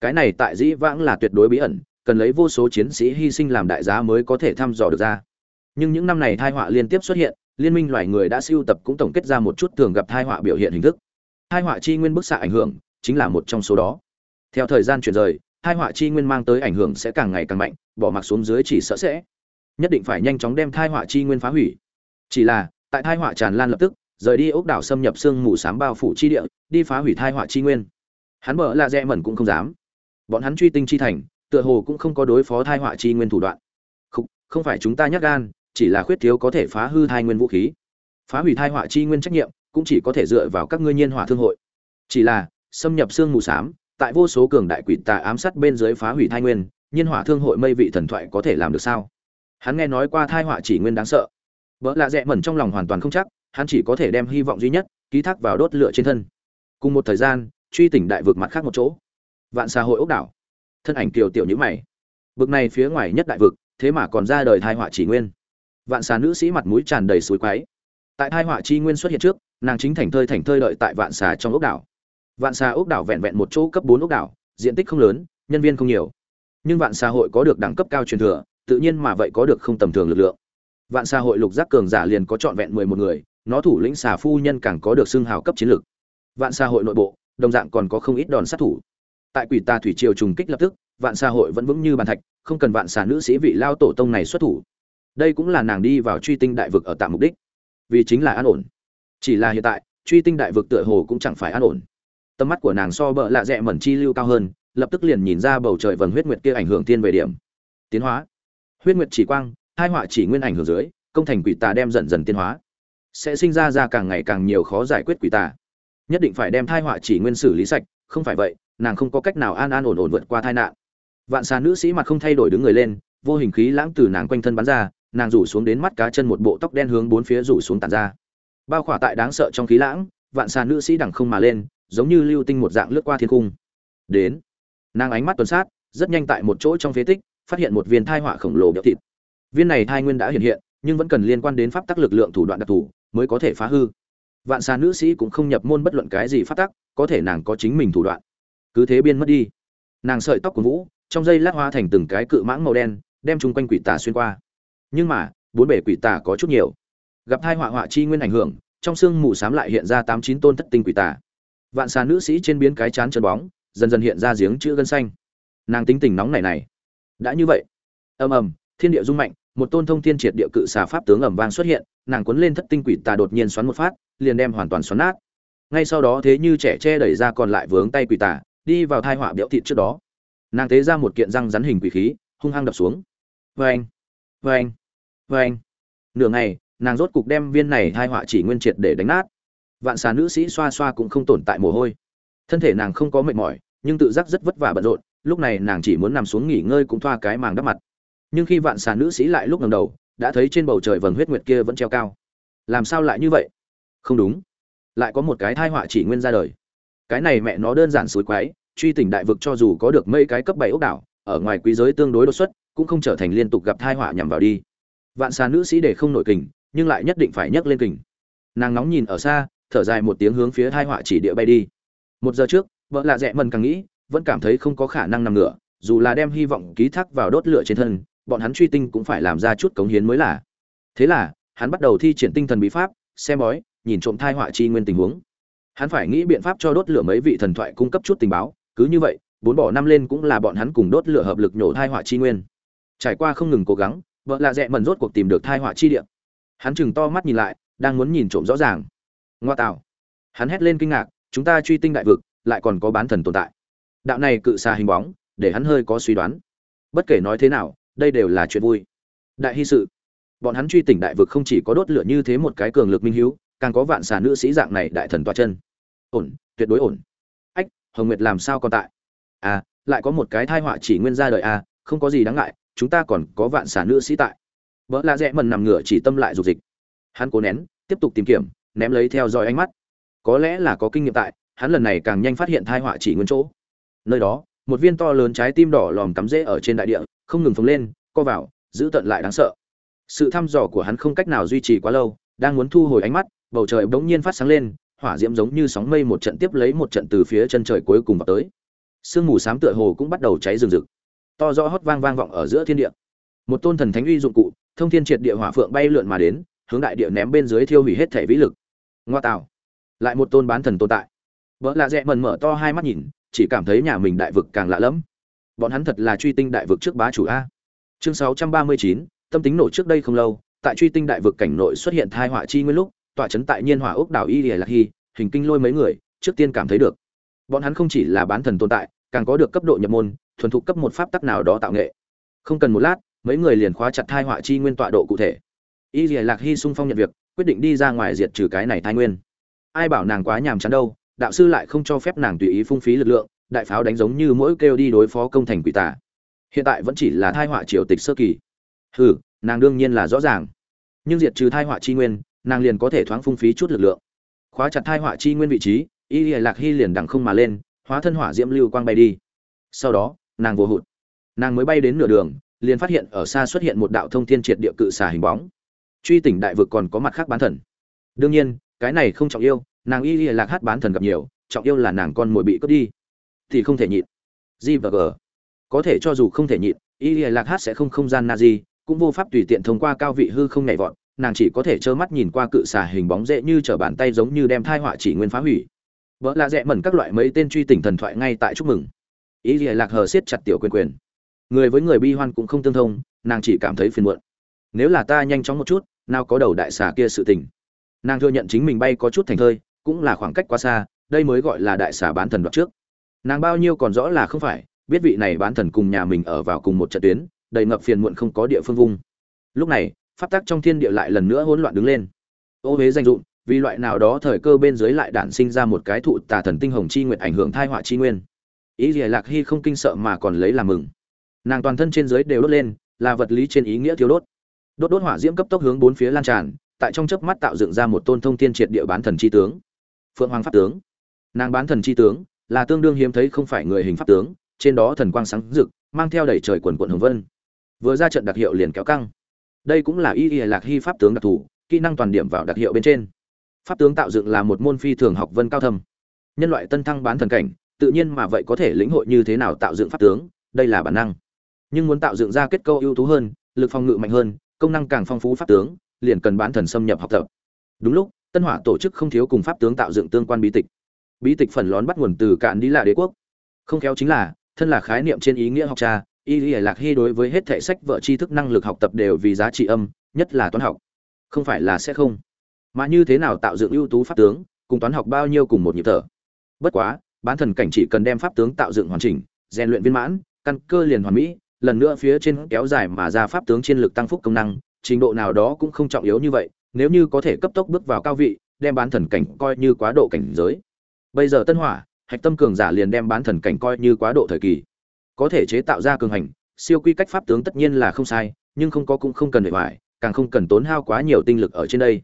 Cái này tại dĩ vãng là tuyệt đối bí ẩn, cần lấy vô số chiến sĩ hy sinh làm đại giá mới có thể thăm dò được ra. Nhưng những năm này thai họa liên tiếp xuất hiện, liên minh loài người đã siêu tập cũng tổng kết ra một chút thường gặp thai họa biểu hiện hình thức. Thai họa chi nguyên bức xạ ảnh hưởng chính là một trong số đó. Theo thời gian chuyển rời, thai họa chi nguyên mang tới ảnh hưởng sẽ càng ngày càng mạnh, bỏ mặc xuống dưới chỉ sợ sẽ. Nhất định phải nhanh chóng đem thai họa chi nguyên phá hủy. Chỉ là, tại thai họa tràn lan lập tức, rời đi ốc đảo xâm nhập sương mù sám bao phủ chi địa, đi phá hủy thai họa chi nguyên hắn bợ lạ rẽ mẩn cũng không dám. Bọn hắn truy tinh chi thành tựa hồ cũng không có đối phó thai họa chi nguyên thủ đoạn. Không, không phải chúng ta nhắc gan chỉ là khuyết thiếu có thể phá hư thai nguyên vũ khí. Phá hủy thai họa chi nguyên trách nhiệm cũng chỉ có thể dựa vào các ngươi nhiên hỏa thương hội. Chỉ là xâm nhập sương mù sám tại vô số cường đại quỷ tà ám sát bên dưới phá hủy thai nguyên nhiên hỏa thương hội mây vị thần thoại có thể làm được sao? Hắn nghe nói qua thai họa chỉ nguyên đáng sợ. Vợ lạ rẽ mẩn trong lòng hoàn toàn không chắc hắn chỉ có thể đem hy vọng duy nhất ký thác vào đốt lửa trên thân. Cùng một thời gian truy tỉnh đại vực mặt khác một chỗ. Vạn xã hội ốc đảo. Thân ảnh kiều tiểu nhữ mày. Vực này phía ngoài nhất đại vực, thế mà còn ra đời thai họa chỉ nguyên. Vạn xà nữ sĩ mặt mũi tràn đầy suối quáy tại thai họa chi nguyên xuất hiện trước, nàng chính thành thơi thành thơi đợi tại vạn xà trong ốc đảo. Vạn xà ốc đảo vẹn vẹn một chỗ cấp bốn ốc đảo, diện tích không lớn, nhân viên không nhiều. Nhưng vạn xà hội có được đẳng cấp cao truyền thừa, tự nhiên mà vậy có được không tầm thường lực lượng. Vạn xà hội lục giác cường giả liền có trọn vẹn mười một người, nó thủ lĩnh xà phu nhân càng có được xưng hào cấp chiến lược vạn xà hội nội bộ đồng dạng còn có không ít đòn sát thủ. Tại quỷ tà thủy triều trùng kích lập tức, vạn xà hội vẫn vững như bàn thạch, không cần vạn xà nữ sĩ vị lao tổ tông này xuất thủ. Đây cũng là nàng đi vào truy tinh đại vực ở tạm mục đích. Vì chính là an ổn. Chỉ là hiện tại, truy tinh đại vực tựa hồ cũng chẳng phải an ổn. Tầm mắt của nàng so bợ lạ rẽ mẩn chi lưu cao hơn, lập tức liền nhìn ra bầu trời vầng huyết nguyệt kia ảnh hưởng tiên về điểm. Tiến hóa. Huyết nguyệt chỉ quang, hai họa chỉ nguyên ảnh hưởng dưới, công thành quỷ tà đem dần dần tiến hóa. Sẽ sinh ra ra càng ngày càng nhiều khó giải quyết quỷ tà nhất định phải đem thai họa chỉ nguyên xử lý sạch, không phải vậy, nàng không có cách nào an an ổn ổn vượt qua tai nạn. Vạn xà nữ sĩ mặt không thay đổi đứng người lên, vô hình khí lãng từ nàng quanh thân bắn ra, nàng rủ xuống đến mắt cá chân một bộ tóc đen hướng bốn phía rủ xuống tàn ra. Bao khỏa tại đáng sợ trong khí lãng, vạn xà nữ sĩ đằng không mà lên, giống như lưu tinh một dạng lướt qua thiên cung. Đến, nàng ánh mắt tuần sát, rất nhanh tại một chỗ trong phế tích, phát hiện một viên thai họa khổng lồ béo thịt. Viên này thai nguyên đã hiện hiện, nhưng vẫn cần liên quan đến pháp tắc lực lượng thủ đoạn đặc thù, mới có thể phá hư vạn xà nữ sĩ cũng không nhập môn bất luận cái gì phát tắc, có thể nàng có chính mình thủ đoạn. Cứ thế biên mất đi. Nàng sợi tóc của vũ, trong dây lát hoa thành từng cái cự mãng màu đen, đem chung quanh quỷ tà xuyên qua. Nhưng mà, bốn bể quỷ tà có chút nhiều. Gặp hai họa họa chi nguyên ảnh hưởng, trong xương mù xám lại hiện ra tám chín tôn thất tinh quỷ tà. Vạn xà nữ sĩ trên biến cái chán chân bóng, dần dần hiện ra giếng chữ gân xanh. Nàng tính tình nóng này này. Đã như vậy. Ầm ầm, thiên địa rung mạnh, một tôn thông thiên triệt địa cự xà pháp tướng ầm vang xuất hiện, nàng cuốn lên thất tinh quỷ tà đột nhiên xoắn một phát liền đem hoàn toàn xoắn nát. Ngay sau đó thế như trẻ che đẩy ra còn lại vướng tay quỷ tà đi vào thai họa biểu thịt trước đó. Nàng tế ra một kiện răng rắn hình quỷ khí, hung hăng đập xuống. Vê anh vê anh vê anh nửa ngày, nàng rốt cục đem viên này thai họa chỉ nguyên triệt để đánh nát. Vạn xà nữ sĩ xoa xoa cũng không tồn tại mồ hôi. Thân thể nàng không có mệt mỏi, nhưng tự giác rất vất vả bận rộn, lúc này nàng chỉ muốn nằm xuống nghỉ ngơi cũng thoa cái màng đắp mặt. Nhưng khi vạn xà nữ sĩ lại lúc ngầm đầu, đã thấy trên bầu trời vầng huyết nguyệt kia vẫn treo cao. Làm sao lại như vậy? Không đúng. Lại có một cái thai họa chỉ nguyên ra đời. Cái này mẹ nó đơn giản suối quái, truy tỉnh đại vực cho dù có được mấy cái cấp bảy ốc đảo, ở ngoài quý giới tương đối đột xuất, cũng không trở thành liên tục gặp thai họa nhằm vào đi. Vạn xà nữ sĩ để không nội kình, nhưng lại nhất định phải nhấc lên kình. Nàng nóng nhìn ở xa, thở dài một tiếng hướng phía thai họa chỉ địa bay đi. Một giờ trước, vợ lạ rẽ mần càng nghĩ, vẫn cảm thấy không có khả năng nằm ngửa, dù là đem hy vọng ký thác vào đốt lửa trên thân, bọn hắn truy tinh cũng phải làm ra chút cống hiến mới là. Thế là, hắn bắt đầu thi triển tinh thần bí pháp, xem bói nhìn trộm thai họa chi nguyên tình huống. Hắn phải nghĩ biện pháp cho đốt lửa mấy vị thần thoại cung cấp chút tình báo, cứ như vậy, bốn bỏ năm lên cũng là bọn hắn cùng đốt lửa hợp lực nhổ thai họa chi nguyên. Trải qua không ngừng cố gắng, vợ lạ dẹ mần rốt cuộc tìm được thai họa chi địa. Hắn chừng to mắt nhìn lại, đang muốn nhìn trộm rõ ràng. Ngoa tạo. Hắn hét lên kinh ngạc, chúng ta truy tinh đại vực, lại còn có bán thần tồn tại. Đạo này cự xa hình bóng, để hắn hơi có suy đoán. Bất kể nói thế nào, đây đều là chuyện vui. Đại hy sự. Bọn hắn truy tỉnh đại vực không chỉ có đốt lửa như thế một cái cường lực minh hiếu càng có vạn xà nữ sĩ dạng này đại thần toa chân. Ổn, tuyệt đối ổn. Ách, hồng nguyệt làm sao còn tại? À lại có một cái thai họa chỉ nguyên ra đời à không có gì đáng ngại, chúng ta còn có vạn xà nữ sĩ tại. Vợ la rẽ mần nằm ngửa chỉ tâm lại dục dịch. Hắn cố nén, tiếp tục tìm kiếm, ném lấy theo dõi ánh mắt. Có lẽ là có kinh nghiệm tại, hắn lần này càng nhanh phát hiện thai họa chỉ nguyên chỗ. Nơi đó, một viên to lớn trái tim đỏ lòm cắm rễ ở trên đại địa, không ngừng phồng lên, co vào, giữ tận lại đáng sợ. Sự thăm dò của hắn không cách nào duy trì quá lâu, đang muốn thu hồi ánh mắt bầu trời bỗng nhiên phát sáng lên hỏa diễm giống như sóng mây một trận tiếp lấy một trận từ phía chân trời cuối cùng vào tới. Sương mù xám tựa hồ cũng bắt đầu cháy rừng rực to rõ hót vang vang vọng ở giữa thiên địa. Một tôn thần thánh uy dụng cụ thông thiên triệt địa hỏa phượng bay lượn mà đến hướng đại địa ném bên dưới thiêu hủy hết thể vĩ lực. Ngoa tạo lại một tôn bán thần tồn tại. Vỡ lạ rẽ mần mở to hai mắt nhìn chỉ cảm thấy nhà mình đại vực càng lạ lẫm. Bọn hắn thật là truy tinh đại vực trước bá chủ a. Chương 639, tâm tính nổ trước đây không lâu tại truy tinh đại vực cảnh nội xuất hiện thai họa chi nguyên lúc tọa chấn tại nhiên hỏa ốc đảo y lìa lạc hy, hình kinh lôi mấy người, trước tiên cảm thấy được. Bọn hắn không chỉ là bán thần tồn tại, càng có được cấp độ nhập môn, thuần thục cấp một pháp tắc nào đó tạo nghệ. Không cần một lát, mấy người liền khóa chặt thai họa chi nguyên tọa độ cụ thể. Y lìa lạc hy sung phong nhận việc, quyết định đi ra ngoài diệt trừ cái này thai nguyên. Ai bảo nàng quá nhàm chán đâu, đạo sư lại không cho phép nàng tùy ý phung phí lực lượng, đại pháo đánh giống như mỗi kêu đi đối phó công thành quỷ tả. hiện tại vẫn chỉ là thai họa triều tịch sơ kỳ. Hừ, nàng đương nhiên là rõ ràng. Nhưng diệt trừ thai họa chi nguyên nàng liền có thể thoáng phung phí chút lực lượng. Khóa chặt thai họa chi nguyên vị trí, y lìa lạc hy liền đằng không mà lên, hóa thân hỏa diễm lưu quang bay đi. Sau đó, nàng vô hụt. Nàng mới bay đến nửa đường, liền phát hiện ở xa xuất hiện một đạo thông thiên triệt địa cự xà hình bóng. Truy tỉnh đại vực còn có mặt khác bán thần. Đương nhiên, cái này không trọng yêu, nàng y lìa lạc hát bán thần gặp nhiều, trọng yêu là nàng con mồi bị cướp đi. Thì không thể nhịn. G và g. Có thể cho dù không thể nhịn, y lìa lạc hát sẽ không không gian na di, cũng vô pháp tùy tiện thông qua cao vị hư không nhảy vọt nàng chỉ có thể trơ mắt nhìn qua cự xà hình bóng dễ như trở bàn tay giống như đem thai họa chỉ nguyên phá hủy. Vợ lạ rẽ mẩn các loại mấy tên truy tỉnh thần thoại ngay tại chúc mừng. Ý gì lạc hờ siết chặt tiểu quyền quyền. Người với người bi hoan cũng không tương thông, nàng chỉ cảm thấy phiền muộn. Nếu là ta nhanh chóng một chút, nào có đầu đại xà kia sự tình. Nàng thừa nhận chính mình bay có chút thành thơi, cũng là khoảng cách quá xa, đây mới gọi là đại xà bán thần đoạt trước. Nàng bao nhiêu còn rõ là không phải, biết vị này bán thần cùng nhà mình ở vào cùng một trận tuyến, đầy ngập phiền muộn không có địa phương vung. Lúc này pháp tắc trong thiên địa lại lần nữa hỗn loạn đứng lên. Ô huế danh dụng, vì loại nào đó thời cơ bên dưới lại đản sinh ra một cái thụ tà thần tinh hồng chi nguyện ảnh hưởng thai họa chi nguyên. Ý gì lạc hy không kinh sợ mà còn lấy làm mừng. Nàng toàn thân trên dưới đều đốt lên, là vật lý trên ý nghĩa thiếu đốt. Đốt đốt hỏa diễm cấp tốc hướng bốn phía lan tràn, tại trong chớp mắt tạo dựng ra một tôn thông thiên triệt địa bán thần chi tướng. Phượng hoàng pháp tướng. Nàng bán thần chi tướng, là tương đương hiếm thấy không phải người hình pháp tướng, trên đó thần quang sáng rực, mang theo đẩy trời quần quận hồng vân. Vừa ra trận đặc hiệu liền kéo căng đây cũng là y y lạc hy pháp tướng đặc thù, kỹ năng toàn điểm vào đặc hiệu bên trên. Pháp tướng tạo dựng là một môn phi thường học vân cao thâm. Nhân loại tân thăng bán thần cảnh, tự nhiên mà vậy có thể lĩnh hội như thế nào tạo dựng pháp tướng, đây là bản năng. Nhưng muốn tạo dựng ra kết cấu ưu tú hơn, lực phòng ngự mạnh hơn, công năng càng phong phú pháp tướng, liền cần bán thần xâm nhập học tập. Đúng lúc, tân hỏa tổ chức không thiếu cùng pháp tướng tạo dựng tương quan bí tịch. Bí tịch phần lón bắt nguồn từ cạn đi lạ đế quốc. Không khéo chính là, thân là khái niệm trên ý nghĩa học trà y y lạc hy đối với hết thể sách vợ tri thức năng lực học tập đều vì giá trị âm, nhất là toán học. Không phải là sẽ không. Mà như thế nào tạo dựng ưu tú pháp tướng, cùng toán học bao nhiêu cùng một nhịp thở. Bất quá, bán thần cảnh chỉ cần đem pháp tướng tạo dựng hoàn chỉnh, rèn luyện viên mãn, căn cơ liền hoàn mỹ, lần nữa phía trên kéo dài mà ra pháp tướng chiến lược tăng phúc công năng, trình độ nào đó cũng không trọng yếu như vậy, nếu như có thể cấp tốc bước vào cao vị, đem bán thần cảnh coi như quá độ cảnh giới. Bây giờ tân hỏa, hạch tâm cường giả liền đem bán thần cảnh coi như quá độ thời kỳ có thể chế tạo ra cường hành, siêu quy cách pháp tướng tất nhiên là không sai, nhưng không có cũng không cần để hoài càng không cần tốn hao quá nhiều tinh lực ở trên đây.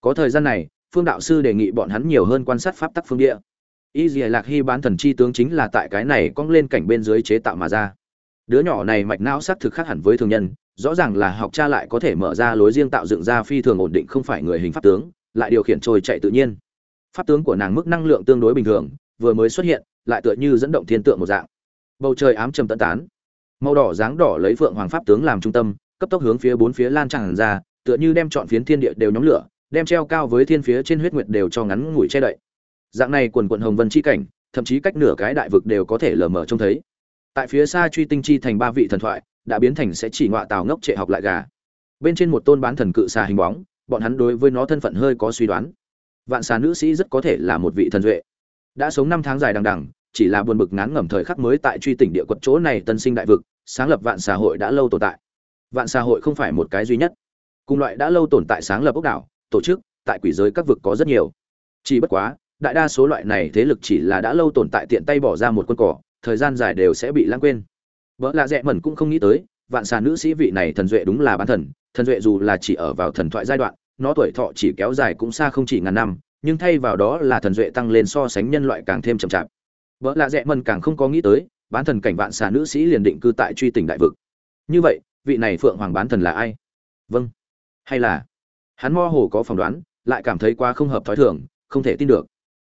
Có thời gian này, phương đạo sư đề nghị bọn hắn nhiều hơn quan sát pháp tắc phương địa. Y dì lạc hy bán thần chi tướng chính là tại cái này cong lên cảnh bên dưới chế tạo mà ra. Đứa nhỏ này mạch não xác thực khác hẳn với thường nhân, rõ ràng là học cha lại có thể mở ra lối riêng tạo dựng ra phi thường ổn định không phải người hình pháp tướng, lại điều khiển trôi chạy tự nhiên. Pháp tướng của nàng mức năng lượng tương đối bình thường, vừa mới xuất hiện, lại tựa như dẫn động thiên tượng một dạng bầu trời ám trầm tận tán. Màu đỏ dáng đỏ lấy phượng hoàng pháp tướng làm trung tâm, cấp tốc hướng phía bốn phía lan tràn ra, tựa như đem chọn phiến thiên địa đều nhóm lửa, đem treo cao với thiên phía trên huyết nguyệt đều cho ngắn ngủi che đậy. Dạng này quần quận hồng vân chi cảnh, thậm chí cách nửa cái đại vực đều có thể lờ mờ trông thấy. Tại phía xa truy tinh chi thành ba vị thần thoại, đã biến thành sẽ chỉ ngọa tào ngốc trệ học lại gà. Bên trên một tôn bán thần cự xà hình bóng, bọn hắn đối với nó thân phận hơi có suy đoán. Vạn xà nữ sĩ rất có thể là một vị thần duệ. Đã sống năm tháng dài đằng đằng chỉ là buồn bực ngán ngẩm thời khắc mới tại truy tỉnh địa quật chỗ này tân sinh đại vực, sáng lập vạn xã hội đã lâu tồn tại. Vạn xã hội không phải một cái duy nhất. Cùng loại đã lâu tồn tại sáng lập ốc đảo, tổ chức, tại quỷ giới các vực có rất nhiều. Chỉ bất quá, đại đa số loại này thế lực chỉ là đã lâu tồn tại tiện tay bỏ ra một quân cỏ, thời gian dài đều sẽ bị lãng quên. Vợ lạ rẽ mẩn cũng không nghĩ tới, vạn xà nữ sĩ vị này thần duệ đúng là bán thần thần duệ dù là chỉ ở vào thần thoại giai đoạn, nó tuổi thọ chỉ kéo dài cũng xa không chỉ ngàn năm, nhưng thay vào đó là thần duệ tăng lên so sánh nhân loại càng thêm chậm chạp vợ lạ rẽ mần càng không có nghĩ tới, bán thần cảnh vạn xà nữ sĩ liền định cư tại truy tỉnh đại vực. Như vậy, vị này phượng hoàng bán thần là ai? Vâng. Hay là? Hắn mơ hồ có phỏng đoán, lại cảm thấy quá không hợp thói thường, không thể tin được.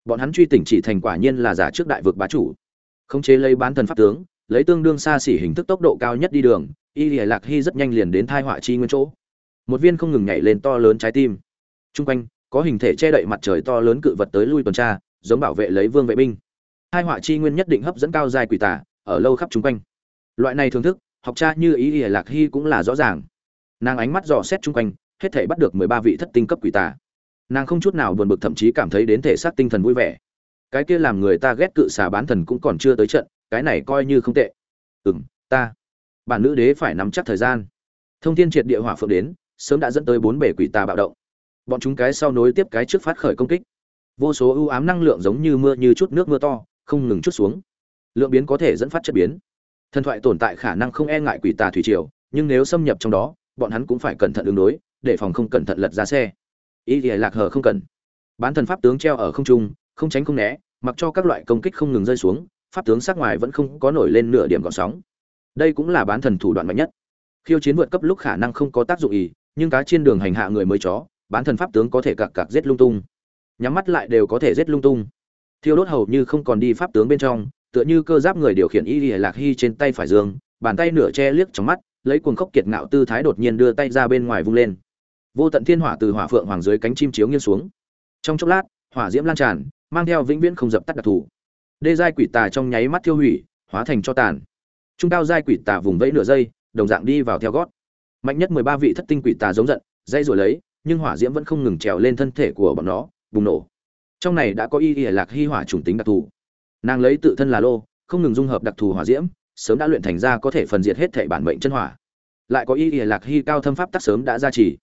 Bọn hắn truy tỉnh chỉ thành quả nhiên là giả trước đại vực bá chủ. Khống chế lấy bán thần pháp tướng, lấy tương đương xa xỉ hình thức tốc độ cao nhất đi đường, y lìa lạc hy rất nhanh liền đến thai họa chi nguyên chỗ. Một viên không ngừng nhảy lên to lớn trái tim. T r u n g quanh, có hình thể che đậy mặt trời to lớn cự vật tới lui tuần tra, giống bảo vệ lấy vương vệ binh hai họa chi nguyên nhất định hấp dẫn cao dài quỷ tà ở lâu khắp chung quanh. Loại này thưởng thức, học cha như ý ỉa lạc hy cũng là rõ ràng. Nàng ánh mắt dò xét chung quanh, hết thể bắt được mười ba vị thất tinh cấp quỷ tà nàng không chút nào buồn bực thậm chí cảm thấy đến thể xác tinh thần vui vẻ. Cái kia làm người ta ghét cự xà bán thần cũng còn chưa tới trận, cái này coi như không tệ. Ừ m ta. Bản nữ đế phải nắm chắc thời gian. Thông tin triệt địa hỏa phượng đến, sớm đã dẫn tới bốn bể quỷ tà bạo động. Bọn chúng cái sau nối tiếp cái trước phát khởi công kích. Vô số ưu ám năng lượng giống như mưa như chút nước mưa to không ngừng chút xuống. Lượng biến có thể dẫn phát chất biến. Thần thoại tồn tại khả năng không e ngại quỷ tà thủy triều, nhưng nếu xâm nhập trong đó, bọn hắn cũng phải cẩn thận ứng đối, để phòng không cẩn thận lật ra xe. Ý thì lạc hờ không cần. Bán thần pháp tướng treo ở không trung, không tránh không né, mặc cho các loại công kích không ngừng rơi xuống, pháp tướng sát ngoài vẫn không có nổi lên nửa điểm gọn sóng. Đây cũng là bán thần thủ đoạn mạnh nhất. Khiêu chiến vượt cấp lúc khả năng không có tác dụng gì nhưng cá trên đường hành hạ người mới chó, bán thần pháp tướng có thể cặc cặc giết lung tung. Nhắm mắt lại đều có thể giết lung tung thiêu đốt hầu như không còn đi pháp tướng bên trong, tựa như cơ giáp người điều khiển y lìa lạc hy trên tay phải dương bàn tay nửa che liếc trong mắt, lấy cuồng khốc kiệt ngạo tư thái đột nhiên đưa tay ra bên ngoài vung lên. Vô tận thiên hỏa từ hỏa phượng hoàng dưới cánh chim chiếu nghiêng xuống. Trong chốc lát, hỏa diễm lan tràn, mang theo vĩnh viễn không dập tắt đặc thù. Đê giai quỷ tà trong nháy mắt thiêu hủy, hóa thành cho tàn. Trung cao giai quỷ tà vùng vẫy nửa giây, đồng dạng đi vào theo gót. Mạnh nhất mười ba vị thất tinh quỷ tà giống giận, dây rồi lấy, nhưng hỏa diễm vẫn không ngừng trèo lên thân thể của bọn nó, bùng nổ trong này đã có y y lạc hy hỏa chủng tính đặc thù. Nàng lấy tự thân là lô, không ngừng dung hợp đặc thù hỏa diễm, sớm đã luyện thành ra có thể phần diệt hết thể bản mệnh chân hỏa. Lại có y y lạc hy cao thâm pháp tắc sớm đã ra trì.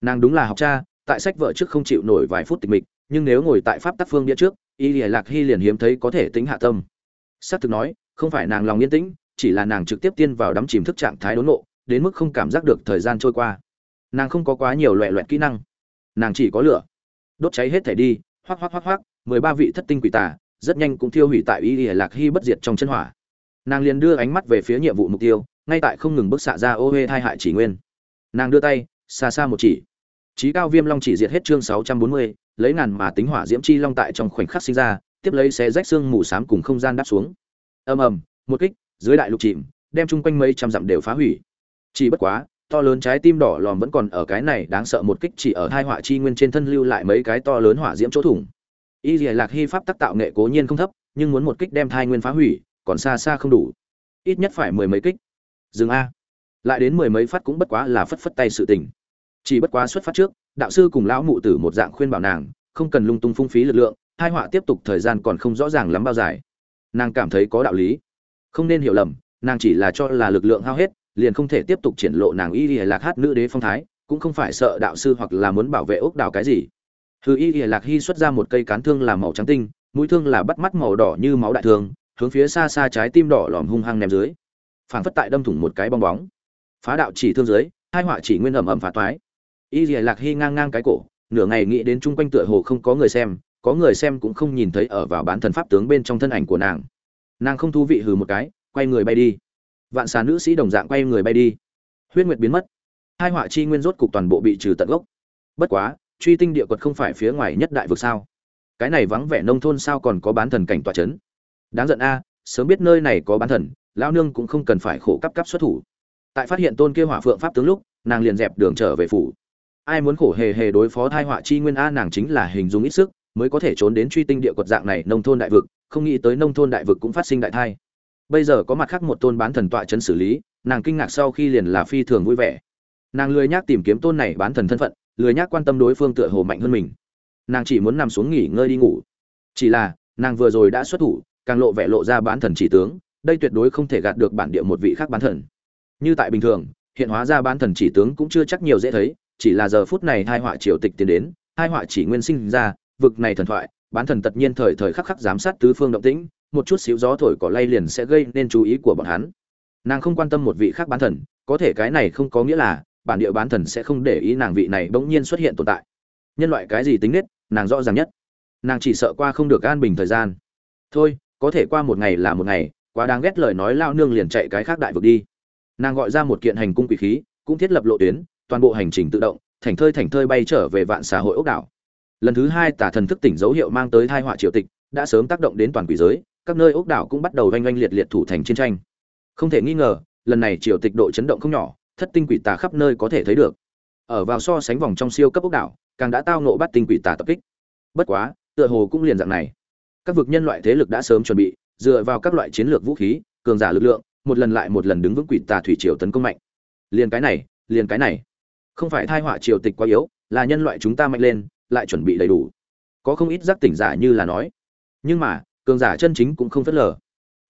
Nàng đúng là học cha, tại sách vợ trước không chịu nổi vài phút tịch mịch, nhưng nếu ngồi tại pháp tắc phương địa trước, y y lạc hy liền hiếm thấy có thể tính hạ tâm. Xác thực nói, không phải nàng lòng yên tĩnh, chỉ là nàng trực tiếp tiên vào đắm chìm thức trạng thái đốn nộ đến mức không cảm giác được thời gian trôi qua. Nàng không có quá nhiều loẹ loẹt kỹ năng. Nàng chỉ có lửa. Đốt cháy hết thể đi hoắc hoắc hoắc hoắc, mười ba vị thất tinh quỷ tà, rất nhanh cũng thiêu hủy tại y y lạc hy bất diệt trong chân hỏa. Nàng liền đưa ánh mắt về phía nhiệm vụ mục tiêu, ngay tại không ngừng bức xạ ra ô hê thai hại chỉ nguyên. Nàng đưa tay, xa xa một chỉ. Chí cao viêm long chỉ diệt hết chương sáu trăm bốn mươi, lấy ngàn mà tính hỏa diễm chi long tại trong khoảnh khắc sinh ra, tiếp lấy xé rách xương mù xám cùng không gian đáp xuống. Ầm ầm, một kích, dưới đại lục chìm, đem chung quanh mấy trăm dặm đều phá hủy. Chỉ bất quá to lớn trái tim đỏ lòm vẫn còn ở cái này, đáng sợ một kích chỉ ở hai hỏa chi nguyên trên thân lưu lại mấy cái to lớn hỏa diễm chỗ thủng. Y dìa lạc hy pháp tác tạo nghệ cố nhiên không thấp, nhưng muốn một kích đem thai nguyên phá hủy, còn xa xa không đủ. Ít nhất phải mười mấy kích. Dừng a. Lại đến mười mấy phát cũng bất quá là phất phất tay sự tình. Chỉ bất quá xuất phát trước, đạo sư cùng lão mụ tử một dạng khuyên bảo nàng, không cần lung tung phung phí lực lượng hai họa tiếp tục thời gian còn không rõ ràng lắm bao dài. Nàng cảm thấy có đạo lý. Không nên hiểu lầm, nàng chỉ là cho là lực lượng hao hết liền không thể tiếp tục triển lộ nàng y y lạc hát nữ đế phong thái, cũng không phải sợ đạo sư hoặc là muốn bảo vệ ốc đảo cái gì. Hư y y lạc hy xuất ra một cây cán thương làm màu trắng tinh, mũi thương là bắt mắt màu đỏ như máu đại thương, hướng phía xa xa trái tim đỏ lòm hung hăng ném dưới. Phảng phất tại đâm thủng một cái bong bóng. Phá đạo chỉ thương dưới, hai họa chỉ nguyên ẩm ẩm phá toái. Y y lạc hy ngang ngang cái cổ, nửa ngày nghĩ đến chung quanh tựa hồ không có người xem, có người xem cũng không nhìn thấy ở vào bán thần pháp tướng bên trong thân ảnh của nàng. Nàng không thú vị hừ một cái, quay người bay đi vạn xà nữ sĩ đồng dạng quay người bay đi. Huyết nguyệt biến mất. Hai họa chi nguyên rốt cục toàn bộ bị trừ tận gốc. Bất quá, truy tinh địa quật không phải phía ngoài nhất đại vực sao? Cái này vắng vẻ nông thôn sao còn có bán thần cảnh tòa chấn? Đáng giận a, sớm biết nơi này có bán thần, lão nương cũng không cần phải khổ cấp cấp xuất thủ. Tại phát hiện tôn kia hỏa phượng pháp tướng lúc, nàng liền dẹp đường trở về phủ. Ai muốn khổ hề hề đối phó thai họa chi nguyên a, nàng chính là hình dung ít sức, mới có thể trốn đến truy tinh địa quật dạng này nông thôn đại vực, không nghĩ tới nông thôn đại vực cũng phát sinh đại thai bây giờ có mặt khác một tôn bán thần tọa chấn xử lý, nàng kinh ngạc sau khi liền là phi thường vui vẻ. Nàng lười nhác tìm kiếm tôn này bán thần thân phận, lười nhác quan tâm đối phương tựa hồ mạnh hơn mình. Nàng chỉ muốn nằm xuống nghỉ ngơi đi ngủ. Chỉ là, nàng vừa rồi đã xuất thủ, càng lộ vẻ lộ ra bán thần chỉ tướng, đây tuyệt đối không thể gạt được bản địa một vị khác bán thần. Như tại bình thường, hiện hóa ra bán thần chỉ tướng cũng chưa chắc nhiều dễ thấy, chỉ là giờ phút này hai họa triều tịch tiến đến, hai họa chỉ nguyên sinh ra, vực này thần thoại bán thần tất nhiên thời thời khắc khắc giám sát tứ phương động tĩnh, một chút xíu gió thổi cỏ lay liền sẽ gây nên chú ý của bọn hắn. Nàng không quan tâm một vị khác bán thần, có thể cái này không có nghĩa là, bản địa bán thần sẽ không để ý nàng vị này bỗng nhiên xuất hiện tồn tại. Nhân loại cái gì tính nết, nàng rõ ràng nhất. Nàng chỉ sợ qua không được an bình thời gian. Thôi, có thể qua một ngày là một ngày, quá đáng ghét lời nói lao nương liền chạy cái khác đại vực đi. Nàng gọi ra một kiện hành cung quỷ khí, cũng thiết lập lộ tuyến, toàn bộ hành trình tự động, thành thơi thành thơi bay trở về vạn xã hội ốc đảo lần thứ hai tả thần thức tỉnh dấu hiệu mang tới thai họa triều tịch, đã sớm tác động đến toàn quỷ giới, các nơi ốc đảo cũng bắt đầu oanh oanh liệt liệt thủ thành chiến tranh. Không thể nghi ngờ, lần này triều tịch độ chấn động không nhỏ, thất tinh quỷ tà khắp nơi có thể thấy được. Ở vào so sánh vòng trong siêu cấp ốc đảo, càng đã tao nộ bắt tinh quỷ tà tập kích. Bất quá, tựa hồ cũng liền dạng này. Các vực nhân loại thế lực đã sớm chuẩn bị, dựa vào các loại chiến lược vũ khí, cường giả lực lượng, một lần lại một lần đứng vững quỷ tà thủy triều tấn công mạnh. Liền cái này, liền cái này. Không phải thai họa triều tịch quá yếu, là nhân loại chúng ta mạnh lên lại chuẩn bị đầy đủ. Có không ít giác tỉnh giả như là nói. Nhưng mà cường giả chân chính cũng không phớt lờ.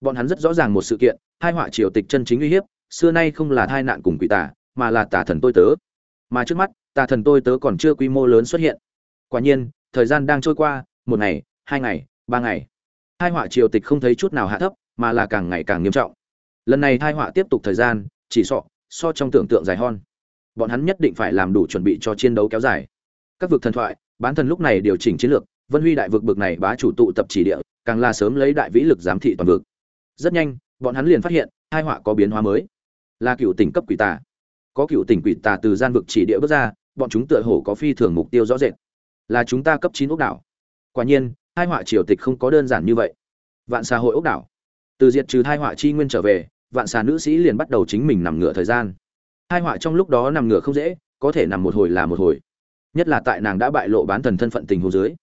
Bọn hắn rất rõ ràng một sự kiện hai họa triều tịch chân chính uy hiếp xưa nay không là tai nạn cùng quỷ tả, mà là tả thần tôi tớ. Mà trước mắt tà thần tôi tớ còn chưa quy mô lớn xuất hiện. Quả nhiên thời gian đang trôi qua một ngày hai ngày ba ngày. Hai họa triều tịch không thấy chút nào hạ thấp mà là càng ngày càng nghiêm trọng. Lần này hai họa tiếp tục thời gian chỉ sọ so trong tưởng tượng dài hơn bọn hắn nhất định phải làm đủ chuẩn bị cho chiến đấu kéo dài. Các vực thần thoại bán thần lúc này điều chỉnh chiến lược, vân huy đại vực bực này bá chủ tụ tập chỉ địa, càng là sớm lấy đại vĩ lực giám thị toàn vực. Rất nhanh, bọn hắn liền phát hiện, hai họa có biến hóa mới. Là cựu tỉnh cấp quỷ tà. Có cựu tỉnh quỷ tà từ gian vực chỉ địa bước ra, bọn chúng tựa hồ có phi thường mục tiêu rõ rệt. Là chúng ta cấp chín ốc đảo. Quả nhiên, hai họa triều tịch không có đơn giản như vậy. Vạn xã hội ốc đảo. Từ diệt trừ hai họa chi nguyên trở về, vạn xà nữ sĩ liền bắt đầu chính mình nằm ngửa thời gian. Hai họa trong lúc đó nằm ngửa không dễ, có thể nằm một hồi là một hồi nhất là tại nàng đã bại lộ bán thần thân phận tình hồ dưới.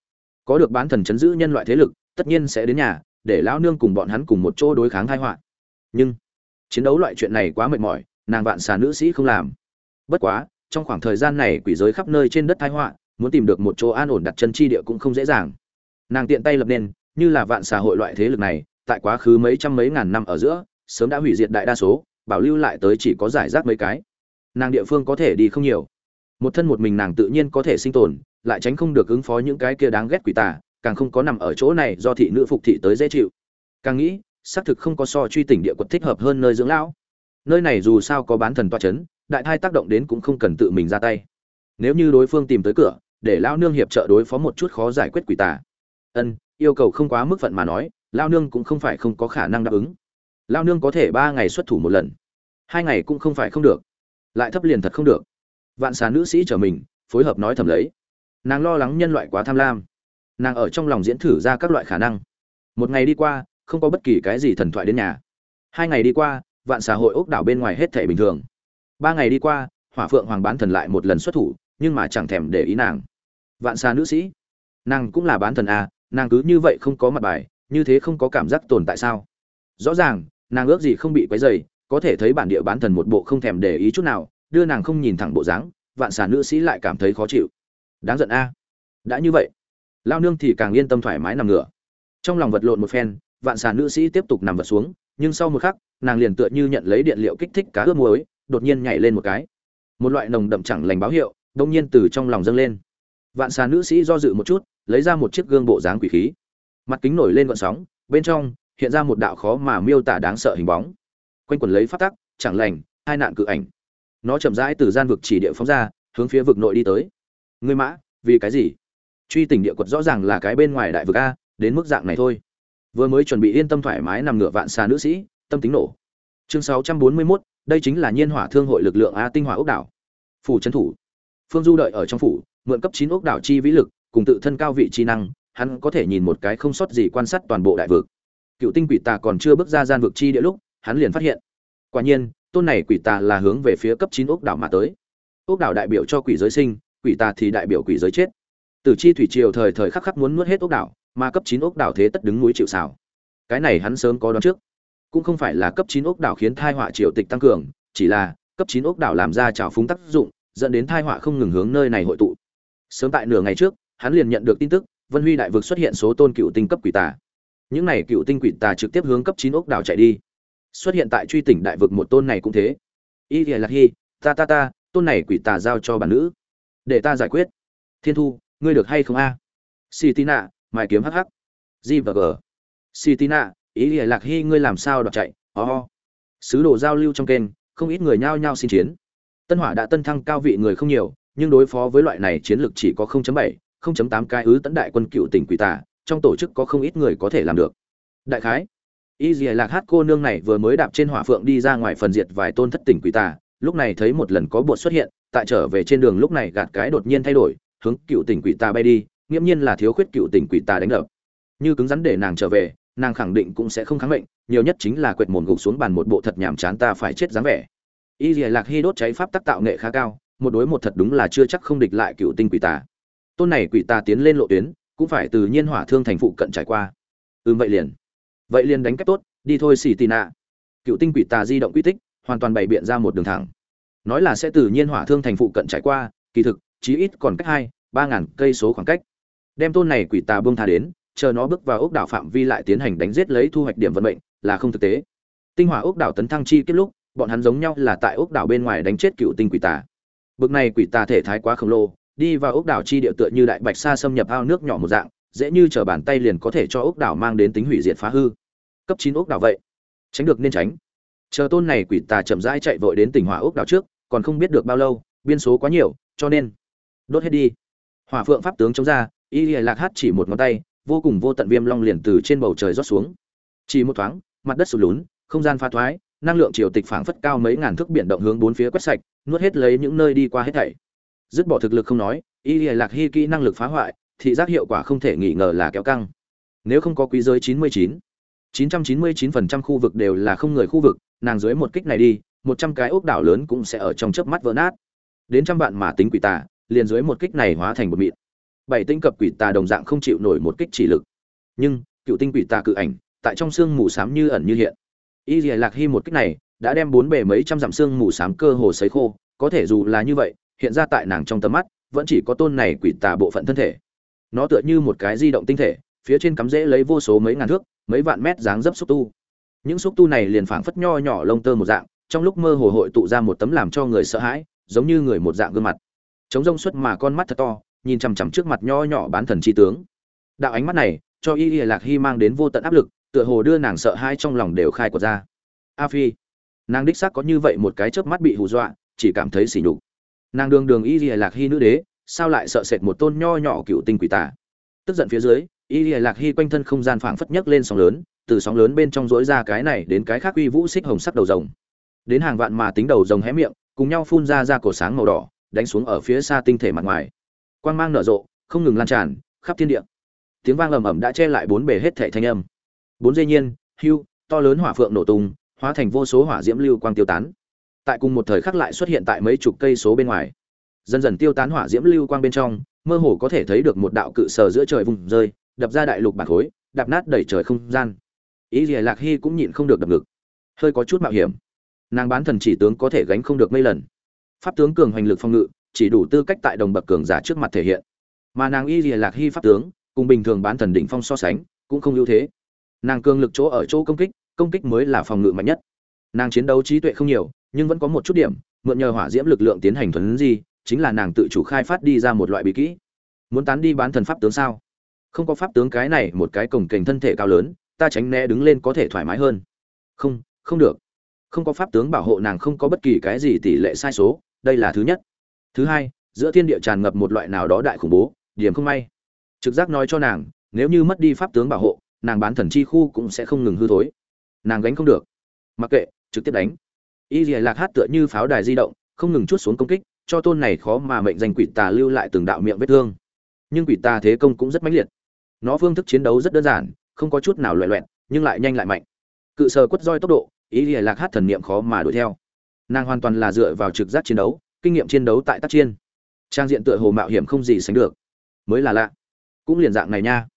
Có được bán thần chấn giữ nhân loại thế lực, tất nhiên sẽ đến nhà, để lão nương cùng bọn hắn cùng một chỗ đối kháng thai họa. Nhưng, chiến đấu loại chuyện này quá mệt mỏi, nàng vạn xà nữ sĩ không làm. Bất quá, trong khoảng thời gian này quỷ giới khắp nơi trên đất thái họa, muốn tìm được một chỗ an ổn đặt chân chi địa cũng không dễ dàng. Nàng tiện tay lập nên, như là vạn xà hội loại thế lực này, tại quá khứ mấy trăm mấy ngàn năm ở giữa, sớm đã hủy diệt đại đa số, bảo lưu lại tới chỉ có giải rác mấy cái. Nàng địa phương có thể đi không nhiều một thân một mình nàng tự nhiên có thể sinh tồn, lại tránh không được ứng phó những cái kia đáng ghét quỷ tà, càng không có nằm ở chỗ này do thị nữ phục thị tới dễ chịu. Càng nghĩ, xác thực không có so truy tỉnh địa quật thích hợp hơn nơi dưỡng lão. Nơi này dù sao có bán thần toa chấn, đại thai tác động đến cũng không cần tự mình ra tay. Nếu như đối phương tìm tới cửa, để lão nương hiệp trợ đối phó một chút khó giải quyết quỷ tà. Ân, yêu cầu không quá mức phận mà nói lao nương cũng không phải không có khả năng đáp ứng. Lao nương có thể ba ngày xuất thủ một lần. Hai ngày cũng không phải không được. Lại thấp liền thật không được vạn xà nữ sĩ trở mình phối hợp nói thầm lấy. Nàng lo lắng nhân loại quá tham lam. Nàng ở trong lòng diễn thử ra các loại khả năng. Một ngày đi qua không có bất kỳ cái gì thần thoại đến nhà. Hai ngày đi qua vạn xã hội ốc đảo bên ngoài hết thể bình thường. Ba ngày đi qua hỏa phượng hoàng bán thần lại một lần xuất thủ nhưng mà chẳng thèm để ý nàng. Vạn xa nữ sĩ. Nàng cũng là bán thần à, nàng cứ như vậy không có mặt bài như thế không có cảm giác tồn tại sao? Rõ ràng nàng ước gì không bị quấy dày có thể thấy bản địa bán thần một bộ không thèm để ý chút nào đưa nàng không nhìn thẳng bộ dáng, vạn xà nữ sĩ lại cảm thấy khó chịu. Đáng giận a. Đã như vậy, lao nương thì càng yên tâm thoải mái nằm ngửa. Trong lòng vật lộn một phen, vạn xà nữ sĩ tiếp tục nằm vật xuống, nhưng sau một khắc, nàng liền tựa như nhận lấy điện liệu kích thích cá ướp muối, đột nhiên nhảy lên một cái. Một loại nồng đậm chẳng lành báo hiệu đông nhiên từ trong lòng dâng lên. Vạn xà nữ sĩ do dự một chút, lấy ra một chiếc gương bộ dáng quỷ khí. Mặt kính nổi lên gọn sóng, bên trong hiện ra một đạo khó mà miêu tả đáng sợ hình bóng. Quanh quần lấy phát tắc, chẳng lành, hai nạn cự ảnh nó chậm rãi từ gian vực chỉ địa phóng ra hướng phía vực nội đi tới. Ngươi mã vì cái gì? Truy tỉnh địa quật rõ ràng là cái bên ngoài đại vực a đến mức dạng này thôi. Vừa mới chuẩn bị yên tâm thoải mái nằm ngửa vạn xà nữ sĩ tâm tính nổ. Chương 641, đây chính là nhiên hỏa thương hội lực lượng a tinh hỏa ốc đảo. Phủ trấn thủ. Phương du đợi ở trong phủ mượn cấp chín ốc đảo chi vĩ lực cùng tự thân cao vị chi năng hắn có thể nhìn một cái không sót gì quan sát toàn bộ đại vực. Cựu tinh quỷ tà còn chưa bước ra gian vực chi địa lúc hắn liền phát hiện. Quả nhiên tôn này quỷ tà là hướng về phía cấp chín ốc đảo mà tới ốc đảo đại biểu cho quỷ giới sinh quỷ tà thì đại biểu quỷ giới chết Tử chi thủy triều thời thời khắc khắc muốn nuốt hết ốc đảo, mà cấp 9 ốc đảo thế tất đứng núi chịu sào. Cái này hắn sớm có đoán trước. Cũng không phải là cấp 9 ốc đảo khiến thai họa triều tịch tăng cường, chỉ là cấp 9 ốc đảo làm ra trào phúng tác dụng, dẫn đến thai họa không ngừng hướng nơi này hội tụ. Sớm tại nửa ngày trước, hắn liền nhận được tin tức, Vân Huy đại vực xuất hiện số tôn cựu tinh cấp quỷ tà. Những này cựu tinh quỷ tà trực tiếp hướng cấp 9 ốc đảo chạy đi. Xuất hiện tại truy tỉnh đại vực một tôn này cũng thế. Y Lạc Hi, ta ta ta, tôn này quỷ tà giao cho bản nữ, để ta giải quyết. Thiên Thu, ngươi được hay không a? Si tí nạ mài kiếm hắc hắc. G và g. Si tí nạ ý nghĩa lạc hy ngươi làm sao đọc chạy? Ho、oh. sứ đồ giao lưu trong kênh không ít người nhao nhao xin chiến. Tân hỏa đã tân thăng cao vị người không nhiều nhưng đối phó với loại này chiến lược chỉ có 0.7, 0.8 cái ứ tấn đại quân cựu tỉnh quỷ tà trong tổ chức có không ít người có thể làm được. Đại khái y dì lạc hát cô nương này vừa mới đạp trên hỏa phượng đi ra ngoài phần diệt vài tôn thất tỉnh quỷ tà, lúc này thấy một lần có bột xuất hiện, tại trở về trên đường lúc này gạt cái đột nhiên thay đổi, hướng cựu tỉnh quỷ tà bay đi, nghiễm nhiên là thiếu khuyết cựu tỉnh quỷ tà đánh đập. Như cứng rắn để nàng trở về, nàng khẳng định cũng sẽ không kháng mệnh, nhiều nhất chính là quệt mồm gục xuống bàn một bộ thật nhàm chán ta phải chết dáng vẻ. Y dì lạc hy đốt cháy pháp tác tạo nghệ khá cao, một đối một thật đúng là chưa chắc không địch lại cựu tinh quỷ tà. Tôn này quỷ tà tiến lên lộ tuyến, cũng phải từ nhiên hỏa thương thành phụ cận trải qua. Ừm vậy liền vậy liền đánh cách tốt, đi thôi xì tì nạ. Cựu tinh quỷ tà di động quy tích, hoàn toàn bày biện ra một đường thẳng. Nói là sẽ tự nhiên hỏa thương thành phụ cận trải qua, kỳ thực, chí ít còn cách hai, ba ngàn cây số khoảng cách. Đem tôn này quỷ tà bông tha đến, chờ nó bước vào ốc đảo phạm vi lại tiến hành đánh giết lấy thu hoạch điểm vận mệnh, là không thực tế. Tinh hỏa ốc đảo tấn thăng chi kết lúc, bọn hắn giống nhau là tại ốc đảo bên ngoài đánh chết cựu tinh quỷ tà. Bực này quỷ tà thể thái quá khổng lồ, đi vào ốc đảo chi địa tựa như đại bạch sa xâm nhập ao nước nhỏ một dạng, dễ như trở bàn tay liền có thể cho ốc đảo mang đến tính hủy diệt phá hư cấp chín ốc đảo vậy. Tránh được nên tránh. Chờ tôn này quỷ tà chậm rãi chạy vội đến tỉnh hỏa ốc đảo trước, còn không biết được bao lâu, biên số quá nhiều, cho nên đốt hết đi. Hỏa phượng pháp tướng chống ra, y lạc hát chỉ một ngón tay, vô cùng vô tận viêm long liền từ trên bầu trời rót xuống. Chỉ một thoáng, mặt đất sụt lún, không gian pha thoái, năng lượng triều tịch phảng phất cao mấy ngàn thước biển động hướng bốn phía quét sạch, nuốt hết lấy những nơi đi qua hết thảy. Dứt bỏ thực lực không nói, y lạc hy kỹ năng lực phá hoại, thị giác hiệu quả không thể nghi ngờ là kéo căng. Nếu không có quý giới 99 999% khu vực đều là không người khu vực, nàng dưới một kích này đi, một trăm cái ốc đảo lớn cũng sẽ ở trong chớp mắt vỡ nát. Đến trăm vạn mà tính quỷ tà, liền dưới một kích này hóa thành một mịn. Bảy tinh cập quỷ tà đồng dạng không chịu nổi một kích chỉ lực. Nhưng, cựu tinh quỷ tà cự ảnh, tại trong xương mù xám như ẩn như hiện. Y Liệt lạc Hi một kích này, đã đem bốn bề mấy trăm dặm xương mù xám cơ hồ sấy khô, có thể dù là như vậy, hiện ra tại nàng trong tầm mắt, vẫn chỉ có tôn này quỷ tà bộ phận thân thể. Nó tựa như một cái di động tinh thể, phía trên cắm rễ lấy vô số mấy ngàn thước mấy vạn mét dáng dấp xúc tu. Những xúc tu này liền phảng phất nho nhỏ lông tơ một dạng, trong lúc mơ hồ hội tụ ra một tấm làm cho người sợ hãi, giống như người một dạng gương mặt. Chống rông suất mà con mắt thật to, nhìn chằm chằm trước mặt nho nhỏ bán thần chi tướng. Đạo ánh mắt này, cho y y lạc hy mang đến vô tận áp lực, tựa hồ đưa nàng sợ hãi trong lòng đều khai quật ra. A phi, nàng đích xác có như vậy một cái chớp mắt bị hù dọa, chỉ cảm thấy sỉ nhục. Nàng đường đường y y lạc hy nữ đế, sao lại sợ sệt một tôn nho nhỏ cựu tinh quỷ tà? Tức giận phía dưới y lìa lạc hy quanh thân không gian phảng phất nhấc lên sóng lớn, từ sóng lớn bên trong rỗi ra cái này đến cái khác uy vũ xích hồng sắc đầu rồng. Đến hàng vạn mà tính đầu rồng hé miệng, cùng nhau phun ra ra cổ sáng màu đỏ, đánh xuống ở phía xa tinh thể mặt ngoài. Quang mang nở rộ, không ngừng lan tràn, khắp thiên địa. Tiếng vang ầm ầm đã che lại bốn bề hết thảy thanh âm. Bốn dây nhiên, hưu, to lớn hỏa phượng nổ tung, hóa thành vô số hỏa diễm lưu quang tiêu tán. Tại cùng một thời khắc lại xuất hiện tại mấy chục cây số bên ngoài. Dần dần tiêu tán hỏa diễm lưu quang bên trong, mơ hồ có thể thấy được một đạo cự sờ giữa trời vùng rơi đập ra đại lục bạc khối, đạp nát đẩy trời không gian. Ý gì lạc hy cũng nhịn không được đập ngực. Hơi có chút mạo hiểm. Nàng bán thần chỉ tướng có thể gánh không được mấy lần. Pháp tướng cường hoành lực phong ngự, chỉ đủ tư cách tại đồng bậc cường giả trước mặt thể hiện. Mà nàng y lìa lạc hy pháp tướng, cùng bình thường bán thần đỉnh phong so sánh, cũng không ưu thế. Nàng cường lực chỗ ở chỗ công kích công kích mới là phòng ngự mạnh nhất. Nàng chiến đấu trí tuệ không nhiều, nhưng vẫn có một chút điểm, mượn nhờ hỏa diễm lực lượng tiến hành thuấn gì chính là nàng tự chủ khai phát đi ra một loại bí kỹ. Muốn tán đi bán thần pháp tướng sao? Không có pháp tướng cái này một cái cổng kềnh thân thể cao lớn, ta tránh né đứng lên có thể thoải mái hơn. Không không được. Không có pháp tướng bảo hộ nàng không có bất kỳ cái gì tỷ lệ sai số, đây là thứ nhất. Thứ hai, giữa thiên địa tràn ngập một loại nào đó đại khủng bố, điểm không may. Trực giác nói cho nàng, nếu như mất đi pháp tướng bảo hộ, nàng bán thần chi khu cũng sẽ không ngừng hư thối. Nàng gánh không được. Mặc kệ, trực tiếp đánh. Y dì lạc hát tựa như pháo đài di động, không ngừng chút xuống công kích, cho tôn này khó mà mệnh danh quỷ tà lưu lại từng đạo miệng vết thương. Nhưng quỷ tà thế công cũng rất mãnh liệt nó phương thức chiến đấu rất đơn giản, không có chút nào loại loẹn nhưng lại nhanh lại mạnh. Cự sờ quất roi tốc độ, ý lìa lạc hát thần niệm khó mà đuổi theo. Nàng hoàn toàn là dựa vào trực giác chiến đấu, kinh nghiệm chiến đấu tại tác chiên trang diện tựa hồ mạo hiểm không gì sánh được. Mới là lạ. Cũng liền dạng này nha.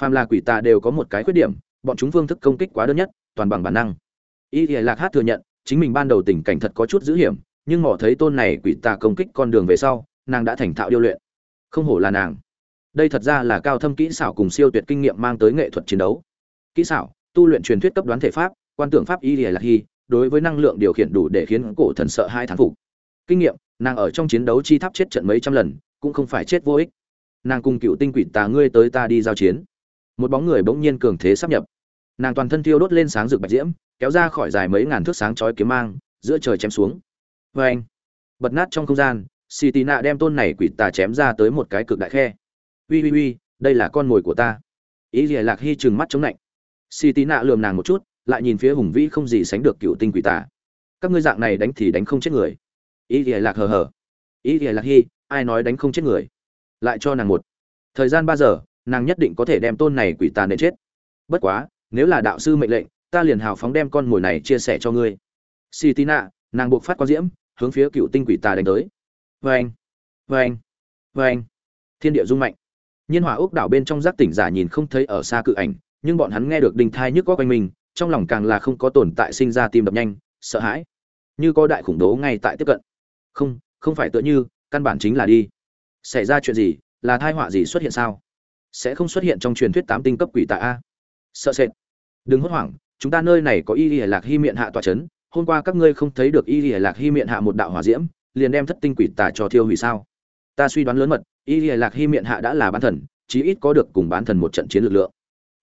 Phàm là quỷ tà đều có một cái khuyết điểm, bọn chúng phương thức công kích quá đơn nhất, toàn bằng bản năng. Y lìa lạc hát thừa nhận, chính mình ban đầu tình cảnh thật có chút dữ hiểm, nhưng mỏ thấy tôn này quỷ tà công kích con đường về sau, nàng đã thành thạo điêu luyện. Không hổ là nàng đây thật ra là cao thâm kỹ xảo cùng siêu tuyệt kinh nghiệm mang tới nghệ thuật chiến đấu. Kỹ xảo, tu luyện truyền thuyết cấp đoán thể pháp, quan tưởng pháp y lìa lạc hy, đối với năng lượng điều khiển đủ để khiến cổ thần sợ hai thán phục. Kinh nghiệm, nàng ở trong chiến đấu chi tháp chết trận mấy trăm lần, cũng không phải chết vô ích. Nàng cùng cựu tinh quỷ tà ngươi tới ta đi giao chiến. Một bóng người bỗng nhiên cường thế sắp nhập. Nàng toàn thân thiêu đốt lên sáng rực bạch diễm, kéo ra khỏi dài mấy ngàn thước sáng chói kiếm mang, giữa trời chém xuống. Vê anh bật nát trong không gian xì tì nạ đem tôn này quỷ tà chém ra tới một cái cực đại khe uy uy uy đây là con mồi của ta. Ý rìa lạc hy trừng mắt chống lạnh xì tí nạ lườm nàng một chút, lại nhìn phía hùng vĩ không gì sánh được cựu tinh quỷ tà. Các ngươi dạng này đánh thì đánh không chết người. Ý rìa lạc hờ hờ. Ý rìa lạc hy, ai nói đánh không chết người? Lại cho nàng một thời gian ba giờ, nàng nhất định có thể đem tôn này quỷ tà nện chết. Bất quá, nếu là đạo sư mệnh lệnh, ta liền hào phóng đem con mồi này chia sẻ cho ngươi. Xì tí nạ, nàng buộc phát quang diễm, hướng phía cựu tinh quỷ tà đánh tới. Vê anh vê anh vê anh thiên địa rung mạnh nhiên hỏa ốc đảo bên trong giác tỉnh giả nhìn không thấy ở xa cự ảnh, nhưng bọn hắn nghe được đình thai nhức có quanh mình, trong lòng càng là không có tồn tại sinh ra tim đập nhanh, sợ hãi. Như có đại khủng bố ngay tại tiếp cận. Không không phải tựa như, căn bản chính là đi. Xảy ra chuyện gì, là thai họa gì xuất hiện sao? Sẽ không xuất hiện trong truyền thuyết tám tinh cấp quỷ tạ a. Sợ sệt. Đừng hốt hoảng, chúng ta nơi này có y y lạc hy miệng hạ tòa chấn, hôm qua các ngươi không thấy được y y lạc hy miệng hạ một đạo hỏa diễm, liền đem thất tinh quỷ tà cho thiêu hủy sao? Ta suy đoán lớn mật y lìa lạc hy miệng hạ đã là bán thần chí ít có được cùng bán thần một trận chiến lực lượng.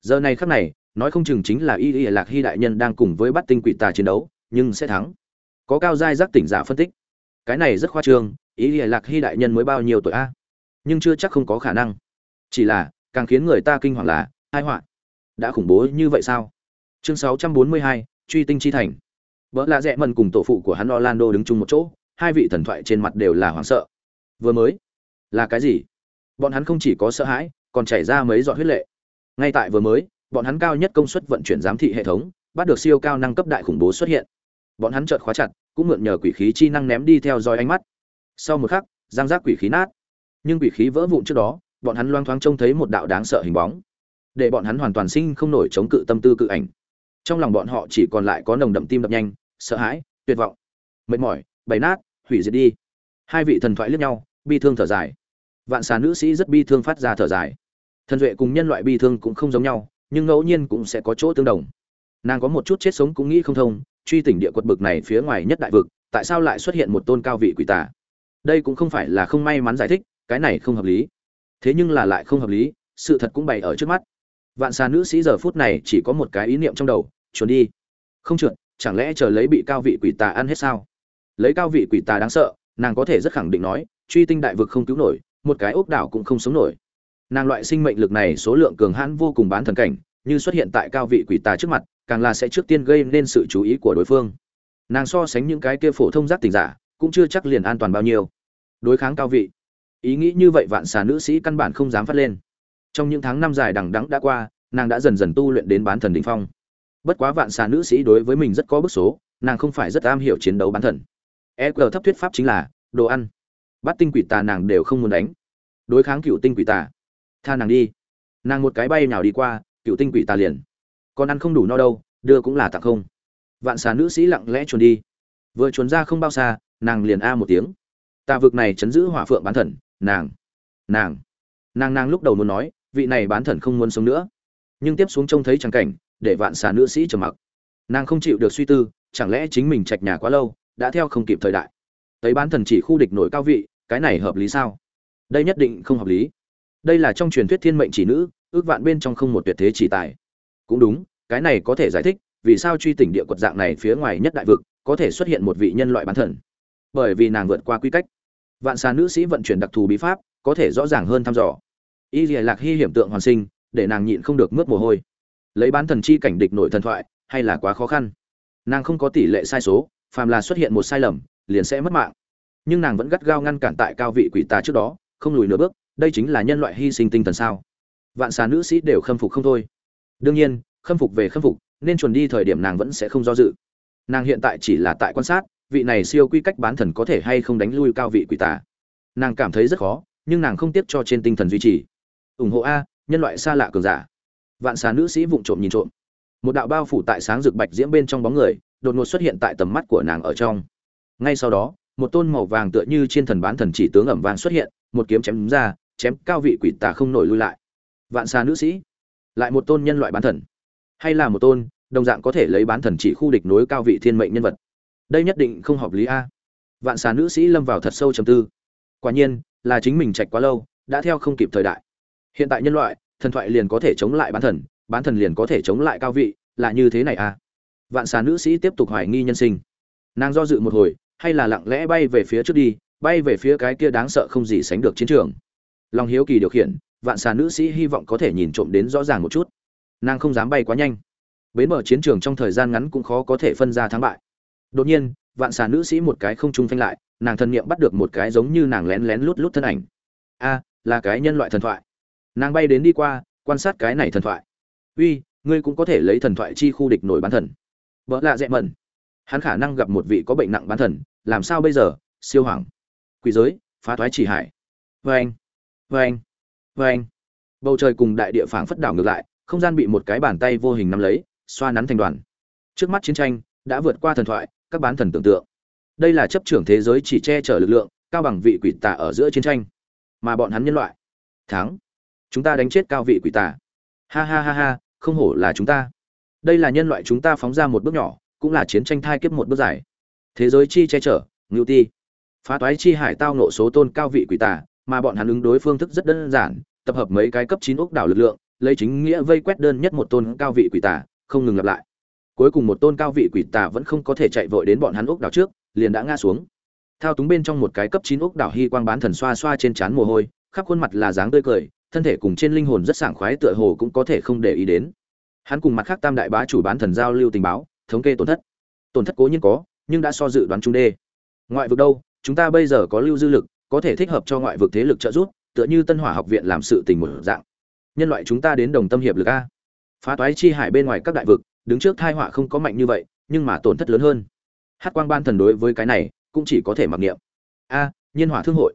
Giờ này khắc này nói không chừng chính là y lìa lạc hy đại nhân đang cùng với bắt tinh quỷ tà chiến đấu nhưng sẽ thắng. Có cao giai giác tỉnh giả phân tích. Cái này rất khoa trương y lìa lạc hy đại nhân mới bao nhiêu tuổi a? Nhưng chưa chắc không có khả năng. Chỉ là càng khiến người ta kinh hoàng là hai họa. Đã khủng bố như vậy sao? Chương 642, truy tinh chi thành. Vợ lạ rẽ mần cùng tổ phụ của hắn orlando đứng chung một chỗ hai vị thần thoại trên mặt đều là hoảng sợ. Vừa mới là cái gì? Bọn hắn không chỉ có sợ hãi, còn chảy ra mấy giọt huyết lệ. Ngay tại vừa mới, bọn hắn cao nhất công suất vận chuyển giám thị hệ thống, bắt được siêu cao năng cấp đại khủng bố xuất hiện. Bọn hắn chợt khóa chặt, cũng mượn nhờ quỷ khí chi năng ném đi theo dõi ánh mắt. Sau một khắc, giang giác quỷ khí nát. Nhưng quỷ khí vỡ vụn trước đó, bọn hắn loang thoáng trông thấy một đạo đáng sợ hình bóng. Để bọn hắn hoàn toàn sinh không nổi chống cự tâm tư cự ảnh. Trong lòng bọn họ chỉ còn lại có nồng đậm tim đập nhanh, sợ hãi, tuyệt vọng. Mệt mỏi, bày nát, hủy diệt đi. Hai vị thần thoại liếc nhau, bi thương thở dài vạn xà nữ sĩ rất bi thương phát ra thở dài. Thần duệ cùng nhân loại bi thương cũng không giống nhau, nhưng ngẫu nhiên cũng sẽ có chỗ tương đồng. Nàng có một chút chết sống cũng nghĩ không thông, truy tỉnh địa quật bực này phía ngoài nhất đại vực, tại sao lại xuất hiện một tôn cao vị quỷ tả đây cũng không phải là không may mắn giải thích, cái này không hợp lý. Thế nhưng là lại không hợp lý, sự thật cũng bày ở trước mắt. Vạn xà nữ sĩ giờ phút này chỉ có một cái ý niệm trong đầu trốn đi. Không trượt chẳng lẽ chờ lấy bị cao vị quỷ tà ăn hết sao? Lấy cao vị quỷ tà đáng sợ, nàng có thể rất khẳng định nói, truy tinh đại vực không cứu nổi một cái ốc đảo cũng không sống nổi. Nàng loại sinh mệnh lực này số lượng cường hãn vô cùng bán thần cảnh, như xuất hiện tại cao vị quỷ tà trước mặt, càng là sẽ trước tiên gây nên sự chú ý của đối phương. Nàng so sánh những cái kia phổ thông giác tình giả, cũng chưa chắc liền an toàn bao nhiêu. Đối kháng cao vị. Ý nghĩ như vậy vạn xà nữ sĩ căn bản không dám phát lên. Trong những tháng năm dài đằng đẵng đã qua, nàng đã dần dần tu luyện đến bán thần đỉnh phong. Bất quá vạn xà nữ sĩ đối với mình rất có bức số, nàng không phải rất am hiểu chiến đấu bán thần. E g thấp thuyết pháp chính là đồ ăn bắt tinh quỷ tà nàng đều không muốn đánh. Đối kháng cựu tinh quỷ tà. Tha nàng đi. Nàng một cái bay nào đi qua, cựu tinh quỷ tà liền. Còn ăn không đủ no đâu, đưa cũng là tặng không. Vạn xà nữ sĩ lặng lẽ chuồn đi. Vừa chuồn ra không bao xa, nàng liền a một tiếng. Tà vực này chấn giữ hỏa phượng bán thần, nàng nàng nàng nàng lúc đầu muốn nói, vị này bán thần không muốn sống nữa. Nhưng tiếp xuống trông thấy trắng cảnh, để vạn xà nữ sĩ trầm mặc. Nàng không chịu được suy tư, chẳng lẽ chính mình trạch nhà quá lâu, đã theo không kịp thời đại. Tấy bán thần chỉ khu địch nổi cao vị cái này hợp lý sao? Đây nhất định không hợp lý. Đây là trong truyền thuyết thiên mệnh chỉ nữ, ước vạn bên trong không một tuyệt thế chỉ tài. Cũng đúng, cái này có thể giải thích vì sao truy tỉnh địa quật dạng này phía ngoài nhất đại vực có thể xuất hiện một vị nhân loại bán thần. Bởi vì nàng vượt qua quy cách. Vạn xà nữ sĩ vận chuyển đặc thù bí pháp, có thể rõ ràng hơn thăm dò. Y dìa lạc hy hiểm tượng hoàn sinh, để nàng nhịn không được mướt mồ hôi. Lấy bán thần chi cảnh địch nội thần thoại, hay là quá khó khăn? Nàng không có tỷ lệ sai số, phàm là xuất hiện một sai lầm, liền sẽ mất mạng nhưng nàng vẫn gắt gao ngăn cản tại cao vị quỷ tà trước đó, không lùi nửa bước, đây chính là nhân loại hy sinh tinh thần sao? Vạn xà nữ sĩ đều khâm phục không thôi. Đương nhiên, khâm phục về khâm phục, nên chuẩn đi thời điểm nàng vẫn sẽ không do dự. Nàng hiện tại chỉ là tại quan sát, vị này siêu quy cách bán thần có thể hay không đánh lui cao vị quỷ tà. Nàng cảm thấy rất khó, nhưng nàng không tiếp cho trên tinh thần duy trì. Ủng hộ a, nhân loại xa lạ cường giả. Vạn xà nữ sĩ vụng trộm nhìn trộm. Một đạo bao phủ tại sáng rực bạch diễm bên trong bóng người, đột ngột xuất hiện tại tầm mắt của nàng ở trong. Ngay sau đó một tôn màu vàng tựa như trên thần bán thần chỉ tướng ẩm vàng xuất hiện, một kiếm chém ra, chém cao vị quỷ tà không nổi lui lại. Vạn xà nữ sĩ, lại một tôn nhân loại bán thần. Hay là một tôn, đồng dạng có thể lấy bán thần chỉ khu địch nối cao vị thiên mệnh nhân vật. Đây nhất định không hợp lý a. Vạn xà nữ sĩ lâm vào thật sâu trầm tư. Quả nhiên, là chính mình trạch quá lâu, đã theo không kịp thời đại. Hiện tại nhân loại, thần thoại liền có thể chống lại bán thần bán thần liền có thể chống lại cao vị, là như thế này à vạn xà nữ sĩ tiếp tục hoài nghi nhân sinh. Nàng do dự một hồi hay là lặng lẽ bay về phía trước đi, bay về phía cái kia đáng sợ không gì sánh được chiến trường. Lòng hiếu kỳ điều khiển, vạn xà nữ sĩ hy vọng có thể nhìn trộm đến rõ ràng một chút. Nàng không dám bay quá nhanh. Bến bờ chiến trường trong thời gian ngắn cũng khó có thể phân ra thắng bại. Đột nhiên, vạn xà nữ sĩ một cái không trung phanh lại, nàng thần niệm bắt được một cái giống như nàng lén lén lút lút thân ảnh. A, là cái nhân loại thần thoại. Nàng bay đến đi qua, quan sát cái này thần thoại. Uy, ngươi cũng có thể lấy thần thoại chi khu địch nổi bán thần. Vợ lạ dẹ mẩn. Hắn khả năng gặp một vị có bệnh nặng bán thần làm sao bây giờ, siêu hoàng? Quỷ giới, phá thoái chỉ hải. Vê anh vê anh vê anh bầu trời cùng đại địa phảng phất đảo ngược lại, không gian bị một cái bàn tay vô hình nắm lấy, xoa nắn thành đoàn. Trước mắt chiến tranh đã vượt qua thần thoại, các bán thần tưởng tượng. Đây là chấp trưởng thế giới chỉ che chở lực lượng, cao bằng vị quỷ tà ở giữa chiến tranh. Mà bọn hắn nhân loại. Thắng. Chúng ta đánh chết cao vị quỷ tà. Ha ha ha ha, không hổ là chúng ta. Đây là nhân loại chúng ta phóng ra một bước nhỏ, cũng là chiến tranh thai kiếp một bước dài thế giới chi che chở, ngưu ti. Phá toái chi hải tao nộ số tôn cao vị quỷ tà, mà bọn hắn ứng đối phương thức rất đơn giản, tập hợp mấy cái cấp chín ốc đảo lực lượng, lấy chính nghĩa vây quét đơn nhất một tôn cao vị quỷ tà, không ngừng lặp lại. Cuối cùng một tôn cao vị quỷ tà vẫn không có thể chạy vội đến bọn hắn ốc đảo trước, liền đã ngã xuống. Thao túng bên trong một cái cấp chín ốc đảo hy quang bán thần xoa xoa trên trán mồ hôi, khắp khuôn mặt là dáng tươi cười, thân thể cùng trên linh hồn rất sảng khoái tựa hồ cũng có thể không để ý đến. Hắn cùng mặt khác tam đại bá chủ bán thần giao lưu tình báo, thống kê tổn thất. Tổn thất cố nhiên có nhưng đã so dự đoán trung đê. Ngoại vực đâu, chúng ta bây giờ có lưu dư lực, có thể thích hợp cho ngoại vực thế lực trợ giúp, tựa như tân hỏa học viện làm sự tình một dạng. Nhân loại chúng ta đến đồng tâm hiệp lực a. Phá toái chi hải bên ngoài các đại vực, đứng trước tai họa không có mạnh như vậy, nhưng mà tổn thất lớn hơn. Hát quang ban thần đối với cái này, cũng chỉ có thể mặc niệm. A, nhiên hỏa thương hội.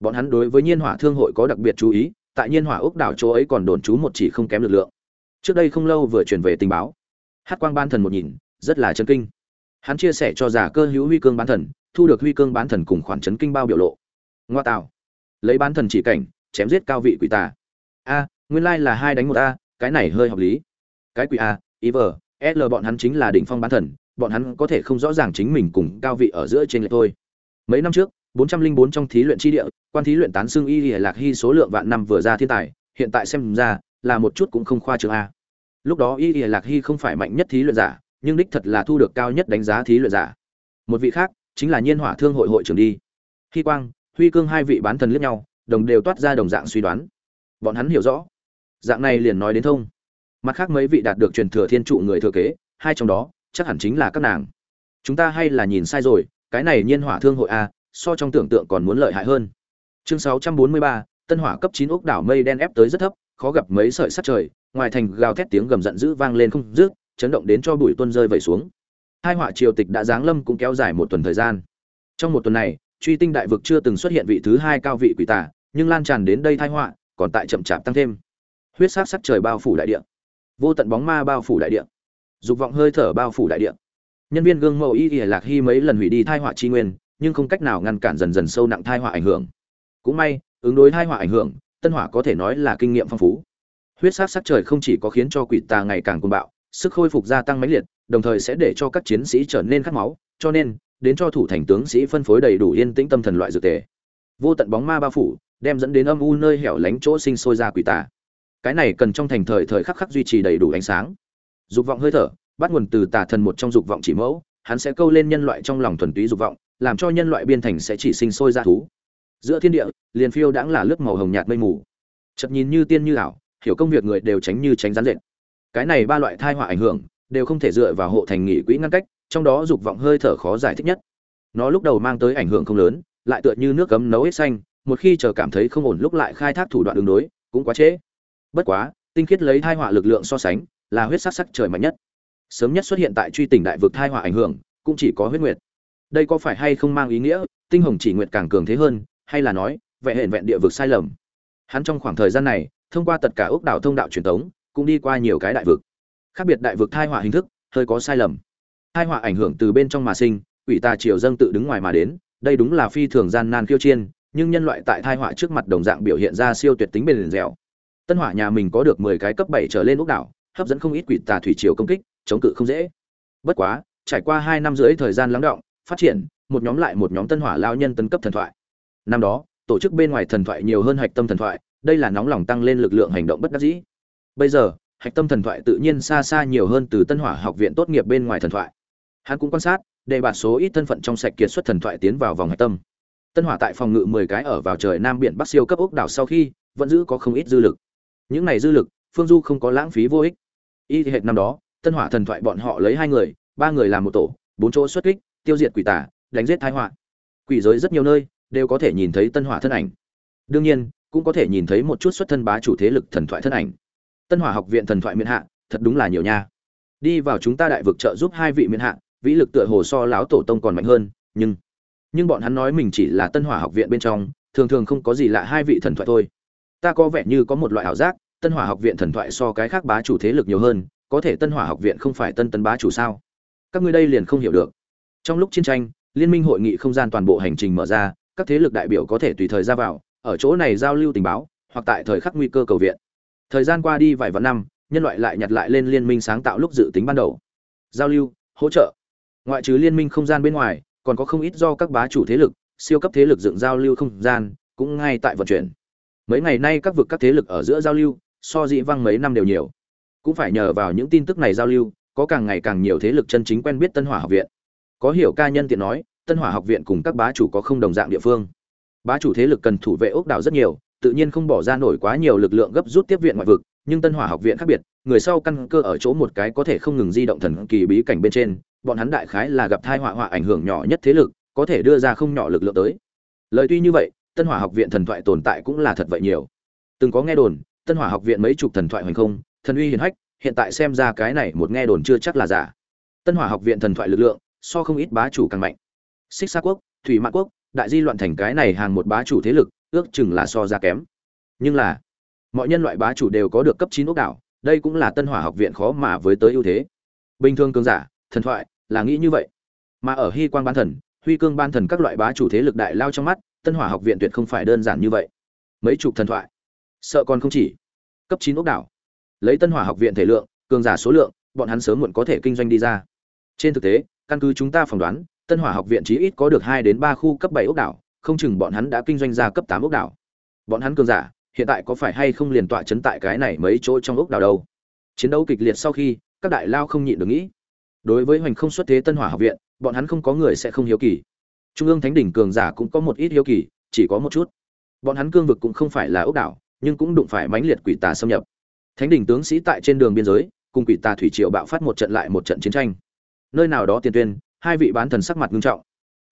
Bọn hắn đối với nhiên hỏa thương hội có đặc biệt chú ý, tại nhiên hỏa ốc đảo chỗ ấy còn đồn trú một chỉ không kém lực lượng. Trước đây không lâu vừa truyền về tình báo. Hát quang ban thần một nhìn, rất là chân kinh hắn chia sẻ cho giả cơ hữu huy cương bán thần, thu được huy cương bán thần cùng khoản chấn kinh bao biểu lộ. Ngoa tạo. Lấy bán thần chỉ cảnh, chém giết cao vị quỷ tà. A, nguyên lai là hai đánh một a, cái này hơi hợp lý. Cái quỷ a ý vờ l, bọn hắn chính là đỉnh phong bán thần, bọn hắn có thể không rõ ràng chính mình cùng cao vị ở giữa trên lệch thôi. Mấy năm trước 404 trong thí luyện chi địa, quan thí luyện tán xương y lìa lạc hy số lượng vạn năm vừa ra thiên tài, hiện tại xem ra, là một chút cũng không khoa trương a. Lúc đó y lìa lạc hy không phải mạnh nhất thí luyện giả nhưng đích thật là thu được cao nhất đánh giá thí luyện giả. Một vị khác chính là nhiên hỏa thương hội hội trưởng đi. Khi quang huy cương hai vị bán thần liếc nhau đồng đều toát ra đồng dạng suy đoán. Bọn hắn hiểu rõ. Dạng này liền nói đến thông. Mặt khác mấy vị đạt được truyền thừa thiên trụ người thừa kế hai trong đó chắc hẳn chính là các nàng. Chúng ta hay là nhìn sai rồi cái này nhiên hỏa thương hội a so trong tưởng tượng còn muốn lợi hại hơn. Chương 643, tân hỏa cấp 9 ốc đảo mây đen ép tới rất thấp khó gặp mấy sợi sắt trời ngoài thành gào thét tiếng gầm giận dữ vang lên không dứt chấn động đến cho bụi tuân rơi vẩy xuống. Hai họa triều tịch đã giáng lâm cũng kéo dài một tuần thời gian. Trong một tuần này, truy tinh đại vực chưa từng xuất hiện vị thứ hai cao vị quỷ tà, nhưng lan tràn đến đây thai họa, còn tại chậm chạp tăng thêm. Huyết sát sắc trời bao phủ đại địa. Vô tận bóng ma bao phủ đại địa. Dục vọng hơi thở bao phủ đại địa. Nhân viên gương mẫu y y lạc hy mấy lần hủy đi thai họa chi nguyên, nhưng không cách nào ngăn cản dần dần sâu nặng thai họa ảnh hưởng. Cũng may, ứng đối thai họa ảnh hưởng, tân hỏa có thể nói là kinh nghiệm phong phú. Huyết sát sắc trời không chỉ có khiến cho quỷ tà ngày càng cuồng bạo sức khôi phục gia tăng mãnh liệt, đồng thời sẽ để cho các chiến sĩ trở nên khát máu, cho nên, đến cho thủ thành tướng sĩ phân phối đầy đủ yên tĩnh tâm thần loại dược tề. Vô tận bóng ma bao phủ, đem dẫn đến âm u nơi hẻo lánh chỗ sinh sôi ra quỷ tà. Cái này cần trong thành thời thời khắc khắc duy trì đầy đủ ánh sáng. Dục vọng hơi thở, bắt nguồn từ tà thần một trong dục vọng chỉ mẫu, hắn sẽ câu lên nhân loại trong lòng thuần túy dục vọng, làm cho nhân loại biên thành sẽ chỉ sinh sôi ra thú. Giữa thiên địa, liền phiêu đãng là lớp màu hồng nhạt mây mù. Chợt nhìn như tiên như ảo, hiểu công việc người đều tránh như tránh rắn rệt cái này ba loại thai họa ảnh hưởng, đều không thể dựa vào hộ thành nghị quỹ ngăn cách, trong đó dục vọng hơi thở khó giải thích nhất. Nó lúc đầu mang tới ảnh hưởng không lớn, lại tựa như nước cấm nấu hết xanh, một khi chờ cảm thấy không ổn lúc lại khai thác thủ đoạn đường đối, cũng quá trễ. Bất quá, tinh khiết lấy thai họa lực lượng so sánh, là huyết sắc sắc trời mạnh nhất. Sớm nhất xuất hiện tại truy tỉnh đại vực thai họa ảnh hưởng, cũng chỉ có huyết nguyệt. Đây có phải hay không mang ý nghĩa, tinh hồng chỉ nguyệt càng cường thế hơn, hay là nói vẹn hẹn vẹn địa vực sai lầm? Hắn trong khoảng thời gian này, thông qua tất cả ốc đảo thông đạo truyền thống cũng đi qua nhiều cái đại vực. Khác biệt đại vực thai họa hình thức, hơi có sai lầm. Thai họa ảnh hưởng từ bên trong mà sinh, quỷ tà triều dâng tự đứng ngoài mà đến, đây đúng là phi thường gian nan khiêu chiên nhưng nhân loại tại thai họa trước mặt đồng dạng biểu hiện ra siêu tuyệt tính bền dẻo. Tân hỏa nhà mình có được mười cái cấp bảy trở lên ốc đảo, hấp dẫn không ít quỷ tà thủy triều công kích, chống cự không dễ. Bất quá, trải qua hai năm rưỡi thời gian lắng động, phát triển, một nhóm lại một nhóm tân hỏa lao nhân tân cấp thần thoại. Năm đó, tổ chức bên ngoài thần thoại nhiều hơn hạch tâm thần thoại, đây là nóng lòng tăng lên lực lượng hành động bất đắc dĩ bây giờ, hạch tâm thần thoại tự nhiên xa xa nhiều hơn từ tân hỏa học viện tốt nghiệp bên ngoài thần thoại. Hắn cũng quan sát, để bạt số ít thân phận trong sạch kiệt xuất thần thoại tiến vào vòng hạch tâm. Tân hỏa tại phòng ngự mười cái ở vào trời nam biển bắc siêu cấp ốc đảo sau khi, vẫn giữ có không ít dư lực. Những này dư lực, phương du không có lãng phí vô ích. Y hệt năm đó, tân hỏa thần thoại bọn họ lấy hai người, ba người làm một tổ, bốn chỗ xuất kích, tiêu diệt quỷ tả đánh giết thái họa. Quỷ giới rất nhiều nơi, đều có thể nhìn thấy tân hỏa thân ảnh. Đương nhiên, cũng có thể nhìn thấy một chút xuất thân bá chủ thế lực thần thoại thân ảnh tân hỏa học viện thần thoại miền hạ, thật đúng là nhiều nha. Đi vào chúng ta đại vực trợ giúp hai vị miền hạ, vĩ lực tựa hồ so láo tổ tông còn mạnh hơn, nhưng nhưng bọn hắn nói mình chỉ là tân hỏa học viện bên trong, thường thường không có gì lạ hai vị thần thoại thôi. Ta có vẻ như có một loại ảo giác, tân hỏa học viện thần thoại so cái khác bá chủ thế lực nhiều hơn, có thể tân hỏa học viện không phải tân Tân bá chủ sao? Các ngươi đây liền không hiểu được. Trong lúc chiến tranh, liên minh hội nghị không gian toàn bộ hành trình mở ra, các thế lực đại biểu có thể tùy thời ra vào, ở chỗ này giao lưu tình báo, hoặc tại thời khắc nguy cơ cầu viện thời gian qua đi vài vạn năm, nhân loại lại nhặt lại lên liên minh sáng tạo lúc dự tính ban đầu. Giao lưu, hỗ trợ. Ngoại trừ liên minh không gian bên ngoài, còn có không ít do các bá chủ thế lực, siêu cấp thế lực dựng giao lưu không gian, cũng ngay tại vận chuyển. Mấy ngày nay các vực các thế lực ở giữa giao lưu, so dĩ văng mấy năm đều nhiều. Cũng phải nhờ vào những tin tức này giao lưu, có càng ngày càng nhiều thế lực chân chính quen biết tân hỏa học viện. Có hiểu ca nhân tiện nói, tân hỏa học viện cùng các bá chủ có không đồng dạng địa phương. Bá chủ thế lực cần thủ vệ ốc đảo rất nhiều tự nhiên không bỏ ra nổi quá nhiều lực lượng gấp rút tiếp viện ngoại vực, nhưng tân hỏa học viện khác biệt, người sau căn cơ ở chỗ một cái có thể không ngừng di động thần kỳ bí cảnh bên trên, bọn hắn đại khái là gặp thai họa họa ảnh hưởng nhỏ nhất thế lực, có thể đưa ra không nhỏ lực lượng tới. Lời tuy như vậy, tân hỏa học viện thần thoại tồn tại cũng là thật vậy nhiều. Từng có nghe đồn, tân hỏa học viện mấy chục thần thoại hoành không, thần uy hiển hách, hiện tại xem ra cái này một nghe đồn chưa chắc là giả. Tân hỏa học viện thần thoại lực lượng, so không ít bá chủ càng mạnh. Xích xa quốc, thủy mã quốc, đại di loạn thành cái này hàng một bá chủ thế lực ước chừng là so ra kém. Nhưng là, mọi nhân loại bá chủ đều có được cấp chín ốc đảo, đây cũng là tân hỏa học viện khó mà với tới ưu thế. Bình thường cường giả, thần thoại, là nghĩ như vậy. Mà ở hy quang ban thần, huy cương ban thần các loại bá chủ thế lực đại lao trong mắt, tân hỏa học viện tuyệt không phải đơn giản như vậy. Mấy chục thần thoại, sợ còn không chỉ. Cấp chín ốc đảo, lấy tân hỏa học viện thể lượng, cường giả số lượng, bọn hắn sớm muộn có thể kinh doanh đi ra. Trên thực tế, căn cứ chúng ta phỏng đoán, tân hỏa học viện chí ít có được hai đến ba khu cấp bảy ốc đảo không chừng bọn hắn đã kinh doanh ra cấp tám ốc đảo. Bọn hắn cường giả, hiện tại có phải hay không liền tọa chấn tại cái này mấy chỗ trong ốc đảo đâu? Chiến đấu kịch liệt sau khi, các đại lao không nhịn được nghĩ. Đối với hoành không xuất thế tân hỏa học viện, bọn hắn không có người sẽ không hiếu kỳ. Trung ương thánh đỉnh cường giả cũng có một ít hiếu kỳ, chỉ có một chút. Bọn hắn cương vực cũng không phải là ốc đảo, nhưng cũng đụng phải mãnh liệt quỷ tà xâm nhập. Thánh đỉnh tướng sĩ tại trên đường biên giới, cùng quỷ tà thủy triều bạo phát một trận lại một trận chiến tranh. Nơi nào đó tiền tuyên, hai vị bán thần sắc mặt nghiêm trọng.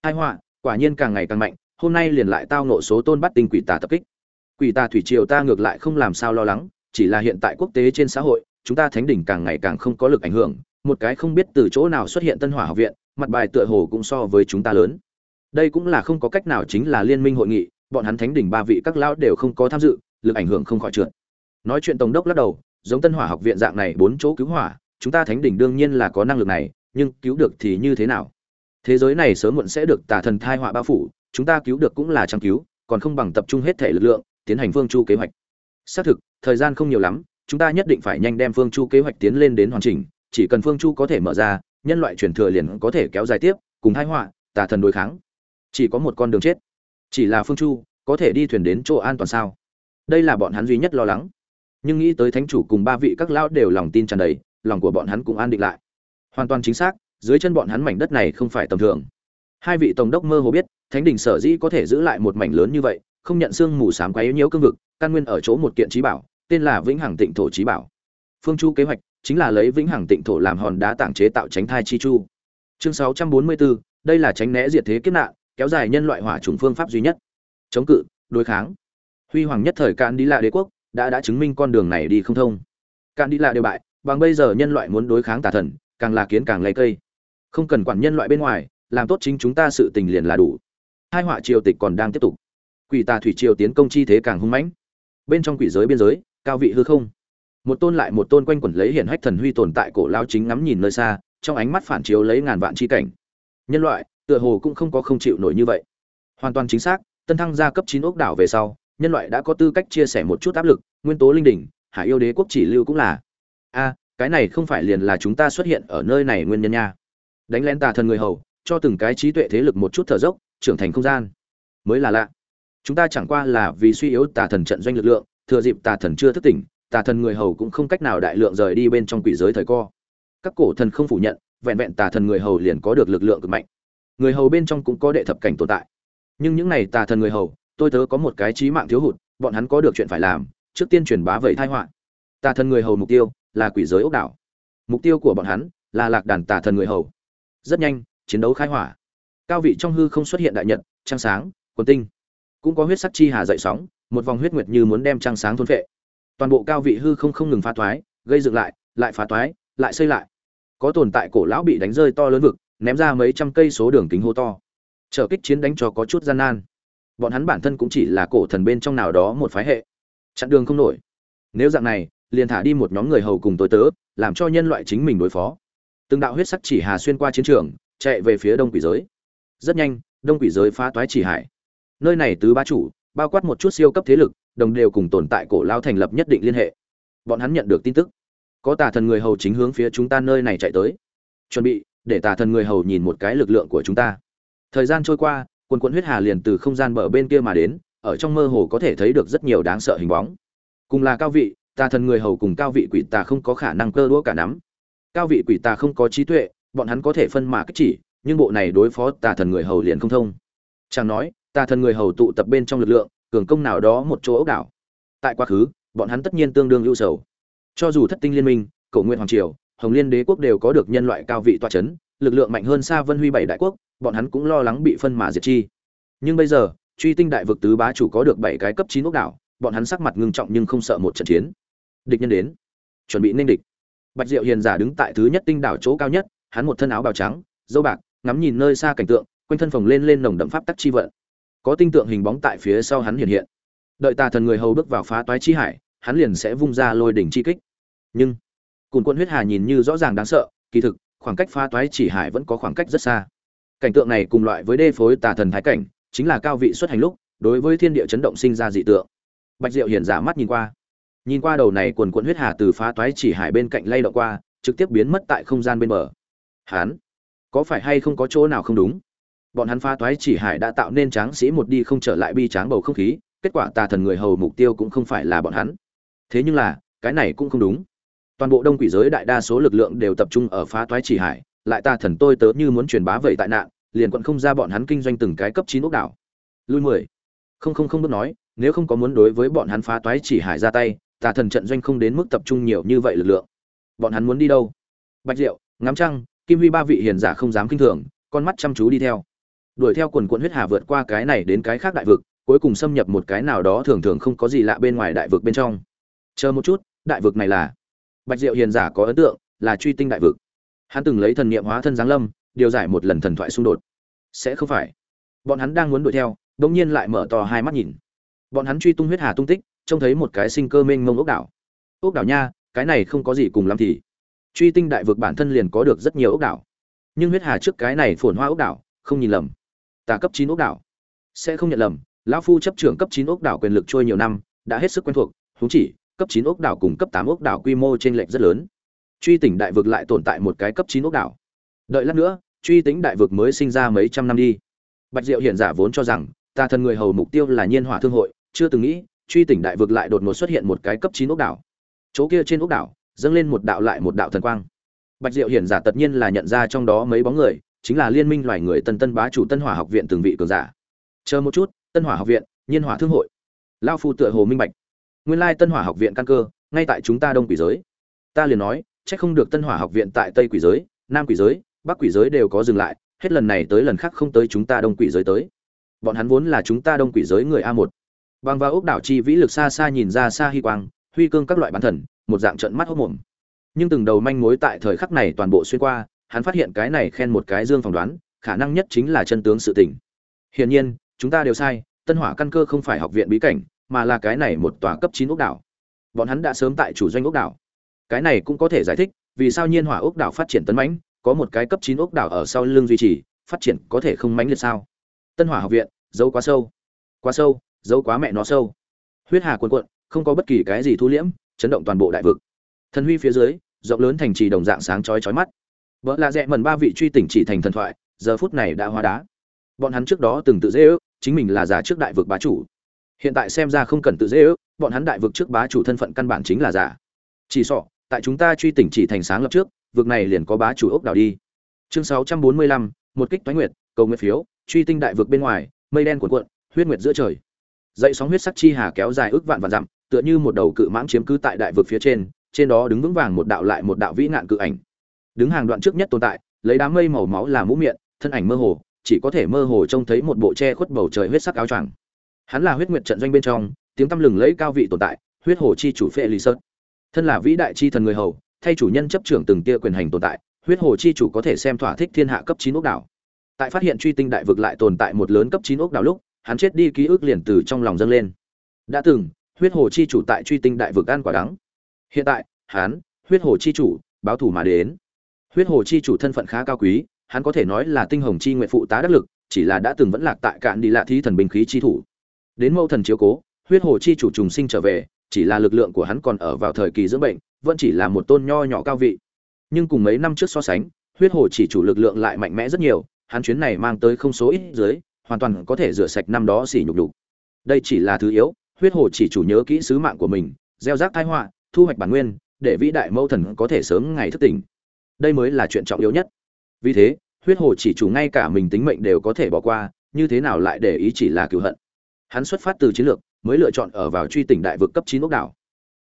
Hai họa, quả nhiên càng ngày càng mạnh hôm nay liền lại tao nộ số tôn bắt tinh quỷ tà tập kích. Quỷ tà thủy triều ta ngược lại không làm sao lo lắng, chỉ là hiện tại quốc tế trên xã hội, chúng ta thánh đỉnh càng ngày càng không có lực ảnh hưởng, một cái không biết từ chỗ nào xuất hiện tân hỏa học viện, mặt bài tựa hồ cũng so với chúng ta lớn. Đây cũng là không có cách nào chính là liên minh hội nghị, bọn hắn thánh đỉnh ba vị các lão đều không có tham dự, lực ảnh hưởng không khỏi trượt. Nói chuyện tổng đốc lắc đầu, giống tân hỏa học viện dạng này bốn chỗ cứu hỏa, chúng ta thánh đỉnh đương nhiên là có năng lực này, nhưng cứu được thì như thế nào? Thế giới này sớm muộn sẽ được tà thần thai họa bao phủ chúng ta cứu được cũng là chẳng cứu, còn không bằng tập trung hết thể lực lượng, tiến hành phương chu kế hoạch. Xác thực, thời gian không nhiều lắm, chúng ta nhất định phải nhanh đem phương chu kế hoạch tiến lên đến hoàn chỉnh, chỉ cần phương chu có thể mở ra, nhân loại truyền thừa liền có thể kéo dài tiếp, cùng hai họa, tà thần đối kháng. Chỉ có một con đường chết. Chỉ là phương chu, có thể đi thuyền đến chỗ an toàn sao? Đây là bọn hắn duy nhất lo lắng. Nhưng nghĩ tới thánh chủ cùng ba vị các lão đều lòng tin tràn đầy, lòng của bọn hắn cũng an định lại. Hoàn toàn chính xác, dưới chân bọn hắn mảnh đất này không phải tầm thường. Hai vị tổng đốc mơ hồ biết thánh đình sở dĩ có thể giữ lại một mảnh lớn như vậy không nhận xương mù sám quấy nhiễu cương vực căn nguyên ở chỗ một kiện trí bảo tên là vĩnh hằng tịnh thổ trí bảo. Phương chu kế hoạch chính là lấy vĩnh hằng tịnh thổ làm hòn đá tảng chế tạo tránh thai chi chu. Chương 644, đây là tránh né diệt thế kiếp nạn kéo dài nhân loại hỏa trùng phương pháp duy nhất. Chống cự đối kháng. Huy hoàng nhất thời cạn đi lạ đế quốc đã đã chứng minh con đường này đi không thông. Cạn đi lạ đều bại bằng bây giờ nhân loại muốn đối kháng tà thần càng là kiến càng lấy cây. Không cần quản nhân loại bên ngoài làm tốt chính chúng ta sự tình liền là đủ hai họa triều tịch còn đang tiếp tục. Quỷ tà thủy triều tiến công chi thế càng hung mãnh. Bên trong quỷ giới biên giới, cao vị hư không. Một tôn lại một tôn quanh quẩn lấy hiển hách thần huy tồn tại cổ lao chính ngắm nhìn nơi xa, trong ánh mắt phản chiếu lấy ngàn vạn chi cảnh. Nhân loại, tựa hồ cũng không có không chịu nổi như vậy. Hoàn toàn chính xác, tân thăng gia cấp chín ốc đảo về sau, nhân loại đã có tư cách chia sẻ một chút áp lực, nguyên tố linh đỉnh, hải yêu đế quốc chỉ lưu cũng là. A, cái này không phải liền là chúng ta xuất hiện ở nơi này nguyên nhân nha. Đánh lén tà thần người hầu, cho từng cái trí tuệ thế lực một chút thở dốc trưởng thành không gian. Mới là lạ. Chúng ta chẳng qua là vì suy yếu tà thần trận doanh lực lượng, thừa dịp tà thần chưa thức tỉnh, tà thần người hầu cũng không cách nào đại lượng rời đi bên trong quỷ giới thời co. Các cổ thần không phủ nhận, vẹn vẹn tà thần người hầu liền có được lực lượng cực mạnh. Người hầu bên trong cũng có đệ thập cảnh tồn tại. Nhưng những này tà thần người hầu, tôi tớ có một cái trí mạng thiếu hụt, bọn hắn có được chuyện phải làm, trước tiên truyền bá vậy thai họa. Tà thần người hầu mục tiêu là quỷ giới ốc đảo. Mục tiêu của bọn hắn là lạc đàn tà thần người hầu. Rất nhanh, chiến đấu khai hỏa cao vị trong hư không xuất hiện đại nhật trăng sáng quần tinh. Cũng có huyết sắc chi hà dậy sóng một vòng huyết nguyệt như muốn đem trăng sáng thôn phệ. Toàn bộ cao vị hư không không ngừng phá thoái, gây dựng lại lại phá thoái, lại xây lại. Có tồn tại cổ lão bị đánh rơi to lớn vực ném ra mấy trăm cây số đường kính hô to. Trở kích chiến đánh cho có chút gian nan. Bọn hắn bản thân cũng chỉ là cổ thần bên trong nào đó một phái hệ. Chặn đường không nổi. Nếu dạng này liền thả đi một nhóm người hầu cùng tôi tớ làm cho nhân loại chính mình đối phó. Từng đạo huyết sắc chỉ hà xuyên qua chiến trường chạy về phía đông quỷ giới rất nhanh, đông quỷ giới phá toái chỉ hải. Nơi này tứ ba chủ, bao quát một chút siêu cấp thế lực, đồng đều cùng tồn tại cổ lao thành lập nhất định liên hệ. Bọn hắn nhận được tin tức. Có tà thần người hầu chính hướng phía chúng ta nơi này chạy tới. Chuẩn bị, để tà thần người hầu nhìn một cái lực lượng của chúng ta. Thời gian trôi qua, quần quận huyết hà liền từ không gian bờ bên kia mà đến, ở trong mơ hồ có thể thấy được rất nhiều đáng sợ hình bóng. Cùng là cao vị, tà thần người hầu cùng cao vị quỷ tà không có khả năng cơ đũa cả nắm. Cao vị quỷ tà không có trí tuệ, bọn hắn có thể phân mà cách chỉ nhưng bộ này đối phó tà thần người hầu liền không thông. Chàng nói, tà thần người hầu tụ tập bên trong lực lượng, cường công nào đó một chỗ ốc đảo. Tại quá khứ, bọn hắn tất nhiên tương đương ưu sầu. Cho dù thất tinh liên minh, cổ nguyện hoàng triều, hồng liên đế quốc đều có được nhân loại cao vị toa c h ấ n lực lượng mạnh hơn xa vân huy bảy đại quốc, bọn hắn cũng lo lắng bị phân mà diệt chi. Nhưng bây giờ, truy tinh đại vực tứ bá chủ có được bảy cái cấp chín ốc đảo, bọn hắn sắc mặt ngưng trọng nhưng không sợ một trận chiến. Địch nhân đến. Chuẩn bị nên địch. Bạch diệu hiền giả đứng tại thứ nhất tinh đảo chỗ cao nhất, hắn một thân áo bào trắng, dâu bạc ngắm nhìn nơi xa cảnh tượng, quanh thân phồng lên lên nồng đậm pháp tắc chi vận. Có tinh tượng hình bóng tại phía sau hắn hiện hiện. Đợi tà thần người hầu bước vào phá toái chi hải, hắn liền sẽ vung ra lôi đỉnh chi kích. Nhưng, cùn quân huyết hà nhìn như rõ ràng đáng sợ, kỳ thực, khoảng cách phá toái chỉ hải vẫn có khoảng cách rất xa. Cảnh tượng này cùng loại với đê phối tà thần thái cảnh, chính là cao vị xuất hành lúc, đối với thiên địa chấn động sinh ra dị tượng. Bạch diệu hiển giả mắt nhìn qua. Nhìn qua đầu này quần quận huyết hà từ phá toái chỉ hải bên cạnh lay động qua, trực tiếp biến mất tại không gian bên bờ. Hắn có phải hay không có chỗ nào không đúng? Bọn hắn phá toái chỉ hải đã tạo nên tráng sĩ một đi không trở lại bi tráng bầu không khí, kết quả tà thần người hầu mục tiêu cũng không phải là bọn hắn. Thế nhưng là, cái này cũng không đúng. Toàn bộ đông quỷ giới đại đa số lực lượng đều tập trung ở phá toái chỉ hải, lại tà thần tôi tớ như muốn truyền bá vậy tại nạn, liền quận không ra bọn hắn kinh doanh từng cái cấp chín ốc đảo. Lui mười. Không không không bước nói, nếu không có muốn đối với bọn hắn phá toái chỉ hải ra tay, tà thần trận doanh không đến mức tập trung nhiều như vậy lực lượng. Bọn hắn muốn đi đâu? Bạch diệu, ngắm trăng kim huy ba vị hiền giả không dám kinh thường, con mắt chăm chú đi theo. Đuổi theo quần quận huyết hà vượt qua cái này đến cái khác đại vực, cuối cùng xâm nhập một cái nào đó thường thường không có gì lạ bên ngoài đại vực bên trong. Chờ một chút, đại vực này là bạch diệu hiền giả có ấn tượng, là truy tinh đại vực. Hắn từng lấy thần niệm hóa thân giáng lâm, điều giải một lần thần thoại xung đột. Sẽ không phải. Bọn hắn đang muốn đuổi theo đ ỗ n g nhiên lại mở to hai mắt nhìn. Bọn hắn truy tung huyết hà tung tích, trông thấy một cái sinh cơ mênh mông ốc đảo. Ốc đảo nha, cái này không có gì cùng lắm thì truy tinh đại vực bản thân liền có được rất nhiều ốc đảo. Nhưng huyết hà trước cái này phồn hoa ốc đảo, không nhìn lầm. Tà cấp chín ốc đảo. Sẽ không nhận lầm, lão phu chấp trưởng cấp chín ốc đảo quyền lực trôi nhiều năm, đã hết sức quen thuộc thú chỉ, cấp chín ốc đảo cùng cấp tám ốc đảo quy mô trên lệch rất lớn. Truy tỉnh đại vực lại tồn tại một cái cấp chín ốc đảo. Đợi lát nữa, truy tính đại vực mới sinh ra mấy trăm năm đi. Bạch diệu hiện giả vốn cho rằng, ta thần người hầu mục tiêu là nhiên hỏa thương hội, chưa từng nghĩ, truy tỉnh đại vực lại đột ngột xuất hiện một cái cấp chín ốc đảo. Chỗ kia trên ốc đảo dâng lên một đạo lại một đạo thần quang. Bạch diệu hiển giả tất nhiên là nhận ra trong đó mấy bóng người, chính là liên minh loài người tân tân bá chủ tân hỏa học viện từng vị cường giả. Chờ một chút, tân hỏa học viện, nhiên hỏa thương hội. Lao phu tựa hồ minh bạch. Nguyên lai tân hỏa học viện căn cơ, ngay tại chúng ta đông quỷ giới. Ta liền nói, chắc không được tân hỏa học viện tại tây quỷ giới, nam quỷ giới, bắc quỷ giới đều có dừng lại, hết lần này tới lần khác không tới chúng ta đông quỷ giới tới. Bọn hắn vốn là chúng ta đông quỷ giới người a một. Bằng vào ốc đảo chi vĩ lực xa xa nhìn ra xa hy quang, huy cương các loại bán thần một dạng trận mắt hốc mồm. Nhưng từng đầu manh mối tại thời khắc này toàn bộ xuyên qua, hắn phát hiện cái này khen một cái dương phỏng đoán, khả năng nhất chính là chân tướng sự tình. Hiển nhiên, chúng ta đều sai, tân hỏa căn cơ không phải học viện bí cảnh, mà là cái này một tòa cấp chín ốc đảo. Bọn hắn đã sớm tại chủ doanh ốc đảo. Cái này cũng có thể giải thích, vì sao nhiên hỏa ốc đảo phát triển tấn mãnh, có một cái cấp chín ốc đảo ở sau lưng duy trì, phát triển có thể không mãnh liệt sao? Tân hỏa học viện dấu quá sâu. Quá sâu dấu quá mẹ nó sâu. Huyết hà cuồn cuộn, không có bất kỳ cái gì thu liễm chấn động toàn bộ đại vực. Thần huy phía dưới rộng lớn thành trì đồng dạng sáng chói chói mắt. Vợ là rẽ mần ba vị truy tỉnh chỉ thành thần thoại giờ phút này đã hóa đá. Bọn hắn trước đó từng tự dễ ước chính mình là giả trước đại vực bá chủ. Hiện tại xem ra không cần tự dễ ước bọn hắn đại vực trước bá chủ thân phận căn bản chính là giả. Chỉ sọ tại chúng ta truy tỉnh chỉ thành sáng lập trước vực này liền có bá chủ ốc đảo đi. Chương 645, một kích toái nguyệt cầu nguyện phiếu truy tinh đại vực bên ngoài mây đen cuộn cuộn huyết nguyệt giữa trời. Dậy sóng huyết sắc chi hà kéo dài ước vạn vạn dặm tựa như một đầu cự mãng chiếm cứ tại đại vực phía trên trên đó đứng vững vàng một đạo lại một đạo vĩ nạn cự ảnh. Đứng hàng đoạn trước nhất tồn tại, lấy đám mây màu máu làm mũ miệng, thân ảnh mơ hồ, chỉ có thể mơ hồ trông thấy một bộ che khuất bầu trời huyết sắc áo choàng. Hắn là huyết nguyệt trận doanh bên trong, tiếng tăm lừng lấy cao vị tồn tại, huyết hồ chi chủ phệ lý sơn thân là vĩ đại chi thần người hầu, thay chủ nhân chấp trưởng từng tia quyền hành tồn tại, huyết hồ chi chủ có thể xem thỏa thích thiên hạ cấp chín ốc đảo. Tại phát hiện truy tinh đại vực lại tồn tại một lớn cấp chín ốc đảo lúc, hắn chết đi ký ức liền từ trong lòng dâng lên. Đã từng huyết hồ chi chủ tại truy tinh đại vực ăn quả đắng. Hiện tại, hắn, huyết hồ chi chủ, báo thủ mà đến. Huyết hồ chi chủ thân phận khá cao quý, hắn có thể nói là tinh hồng chi nguyện phụ tá đắc lực, chỉ là đã từng vẫn lạc tại cạn đi lạ thi thần binh khí chi thủ. Đến mâu thần chiếu cố, huyết hồ chi chủ trùng sinh trở về, chỉ là lực lượng của hắn còn ở vào thời kỳ dưỡng bệnh, vẫn chỉ là một tôn nho nhỏ cao vị. Nhưng cùng mấy năm trước so sánh, huyết hồ chỉ chủ lực lượng lại mạnh mẽ rất nhiều, hắn chuyến này mang tới không số ít dưới, hoàn toàn có thể rửa sạch năm đó xỉ nhục đủ. đây chỉ là thứ yếu huyết hồ chỉ chủ nhớ kỹ sứ mạng của mình, gieo rác tai họa, thu hoạch bản nguyên, để vĩ đại mâu thần có thể sớm ngày thức tỉnh. Đây mới là chuyện trọng yếu nhất. Vì thế, huyết hồ chỉ chủ ngay cả mình tính mệnh đều có thể bỏ qua, như thế nào lại để ý chỉ là cựu hận? Hắn xuất phát từ chiến lược, mới lựa chọn ở vào truy tỉnh đại vực cấp chín ốc đảo.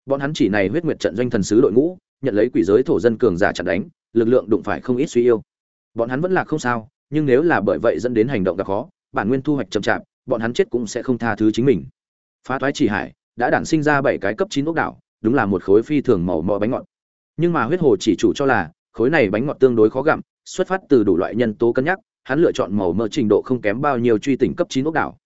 Bọn hắn chỉ này huyết nguyệt trận doanh thần sứ đội ngũ, nhận lấy quỷ giới thổ dân cường giả chặt đánh, lực lượng đụng phải không ít suy yêu bọn hắn vẫn là không sao, nhưng nếu là bởi vậy dẫn đến hành động gặp khó, bản nguyên thu hoạch chậm chạp, bọn hắn chết cũng sẽ không tha thứ chính mình phá toái chỉ hải, đã đản sinh ra bảy cái cấp chín ốc đảo, đúng là một khối phi thường màu mỡ bánh ngọt. Nhưng mà huyết hồ chỉ chủ cho là, khối này bánh ngọt tương đối khó gặm, xuất phát từ đủ loại nhân tố cân nhắc, hắn lựa chọn màu mỡ trình độ không kém bao nhiêu truy tỉnh cấp chín ốc đảo.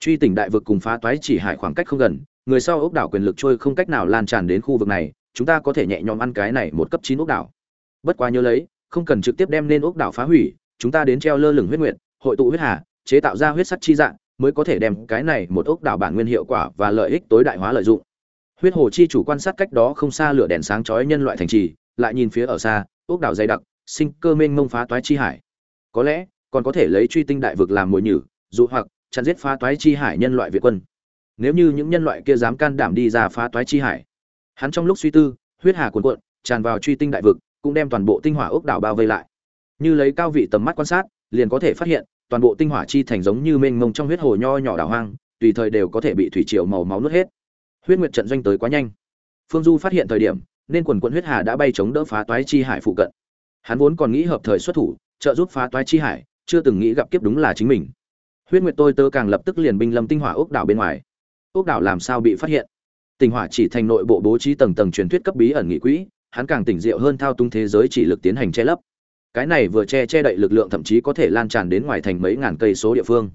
Truy tỉnh đại vực cùng phá toái chỉ hải khoảng cách không gần, người sau ốc đảo quyền lực trôi không cách nào lan tràn đến khu vực này, chúng ta có thể nhẹ nhõm ăn cái này một cấp chín ốc đảo. Bất quá nhớ lấy, không cần trực tiếp đem lên ốc đảo phá hủy, chúng ta đến treo lơ lửng huyết nguyện hội tụ huyết hà, chế tạo ra huyết sắt chi dạng mới có thể đem cái này một ốc đảo bản nguyên hiệu quả và lợi ích tối đại hóa lợi dụng. Huyết hồ chi chủ quan sát cách đó không xa lửa đèn sáng chói nhân loại thành trì, lại nhìn phía ở xa, ốc đảo dày đặc, sinh cơ mênh mông phá toái chi hải. Có lẽ, còn có thể lấy truy tinh đại vực làm mồi nhử, dụ hoặc, chặn giết phá toái chi hải nhân loại việt quân. Nếu như những nhân loại kia dám can đảm đi ra phá toái chi hải. Hắn trong lúc suy tư, huyết hà cuồn cuộn, tràn vào truy tinh đại vực, cũng đem toàn bộ tinh hỏa ốc đảo bao vây lại. Như lấy cao vị tầm mắt quan sát, liền có thể phát hiện toàn bộ tinh hỏa chi thành giống như mênh mông trong huyết hồ nho nhỏ đảo hoang, tùy thời đều có thể bị thủy triều màu máu nuốt hết. Huyết nguyệt trận doanh tới quá nhanh. Phương du phát hiện thời điểm, nên quần quần huyết hà đã bay chống đỡ phá toái chi hải phụ cận. Hắn vốn còn nghĩ hợp thời xuất thủ, trợ giúp phá toái chi hải, chưa từng nghĩ gặp kiếp đúng là chính mình. Huyết nguyệt tôi tớ càng lập tức liền binh lâm tinh hỏa ốc đảo bên ngoài. Ốc đảo làm sao bị phát hiện? Tinh hỏa chỉ thành nội bộ bố trí tầng tầng truyền thuyết cấp bí ẩn nghị quỹ, hắn càng tỉnh diệu hơn thao túng thế giới chỉ lực tiến hành che lấp cái này vừa che che đậy lực lượng thậm chí có thể lan tràn đến ngoài thành mấy ngàn cây số địa phương.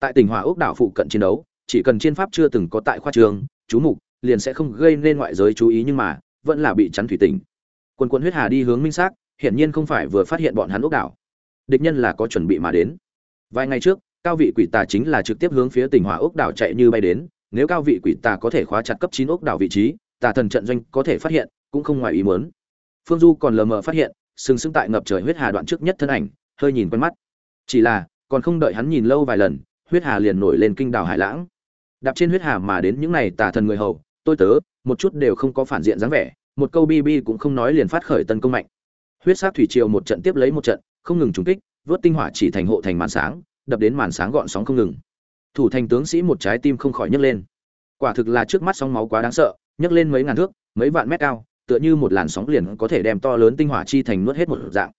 Tại tỉnh hòa ốc đảo phụ cận chiến đấu, chỉ cần chiến pháp chưa từng có tại khoa trường, chú mục, liền sẽ không gây nên ngoại giới chú ý nhưng mà, vẫn là bị chắn thủy tỉnh. Quân quân huyết hà đi hướng minh xác, hiển nhiên không phải vừa phát hiện bọn hắn ốc đảo. Địch nhân là có chuẩn bị mà đến. Vài ngày trước, cao vị quỷ tà chính là trực tiếp hướng phía tỉnh hòa ốc đảo chạy như bay đến, nếu cao vị quỷ tà có thể khóa chặt cấp chín ốc đảo vị trí, tà thần trận doanh có thể phát hiện, cũng không ngoài ý muốn. Phương du còn lờ mờ phát hiện sừng sững tại ngập trời huyết hà đoạn trước nhất thân ảnh, hơi nhìn quen mắt. Chỉ là, còn không đợi hắn nhìn lâu vài lần, huyết hà liền nổi lên kinh đảo hải lãng. Đạp trên huyết hà mà đến những này tà thần người hầu, tôi tớ, một chút đều không có phản diện dáng vẻ, một câu bb cũng không nói liền phát khởi tấn công mạnh. Huyết sát thủy triều một trận tiếp lấy một trận, không ngừng trúng kích, vớt tinh hỏa chỉ thành hộ thành màn sáng, đập đến màn sáng gọn sóng không ngừng. Thủ thành tướng sĩ một trái tim không khỏi nhấc lên. Quả thực là trước mắt sóng máu quá đáng sợ, nhấc lên mấy ngàn thước, mấy vạn mét cao tựa như một làn sóng liền có thể đem to lớn tinh hỏa chi thành nuốt hết một dạng.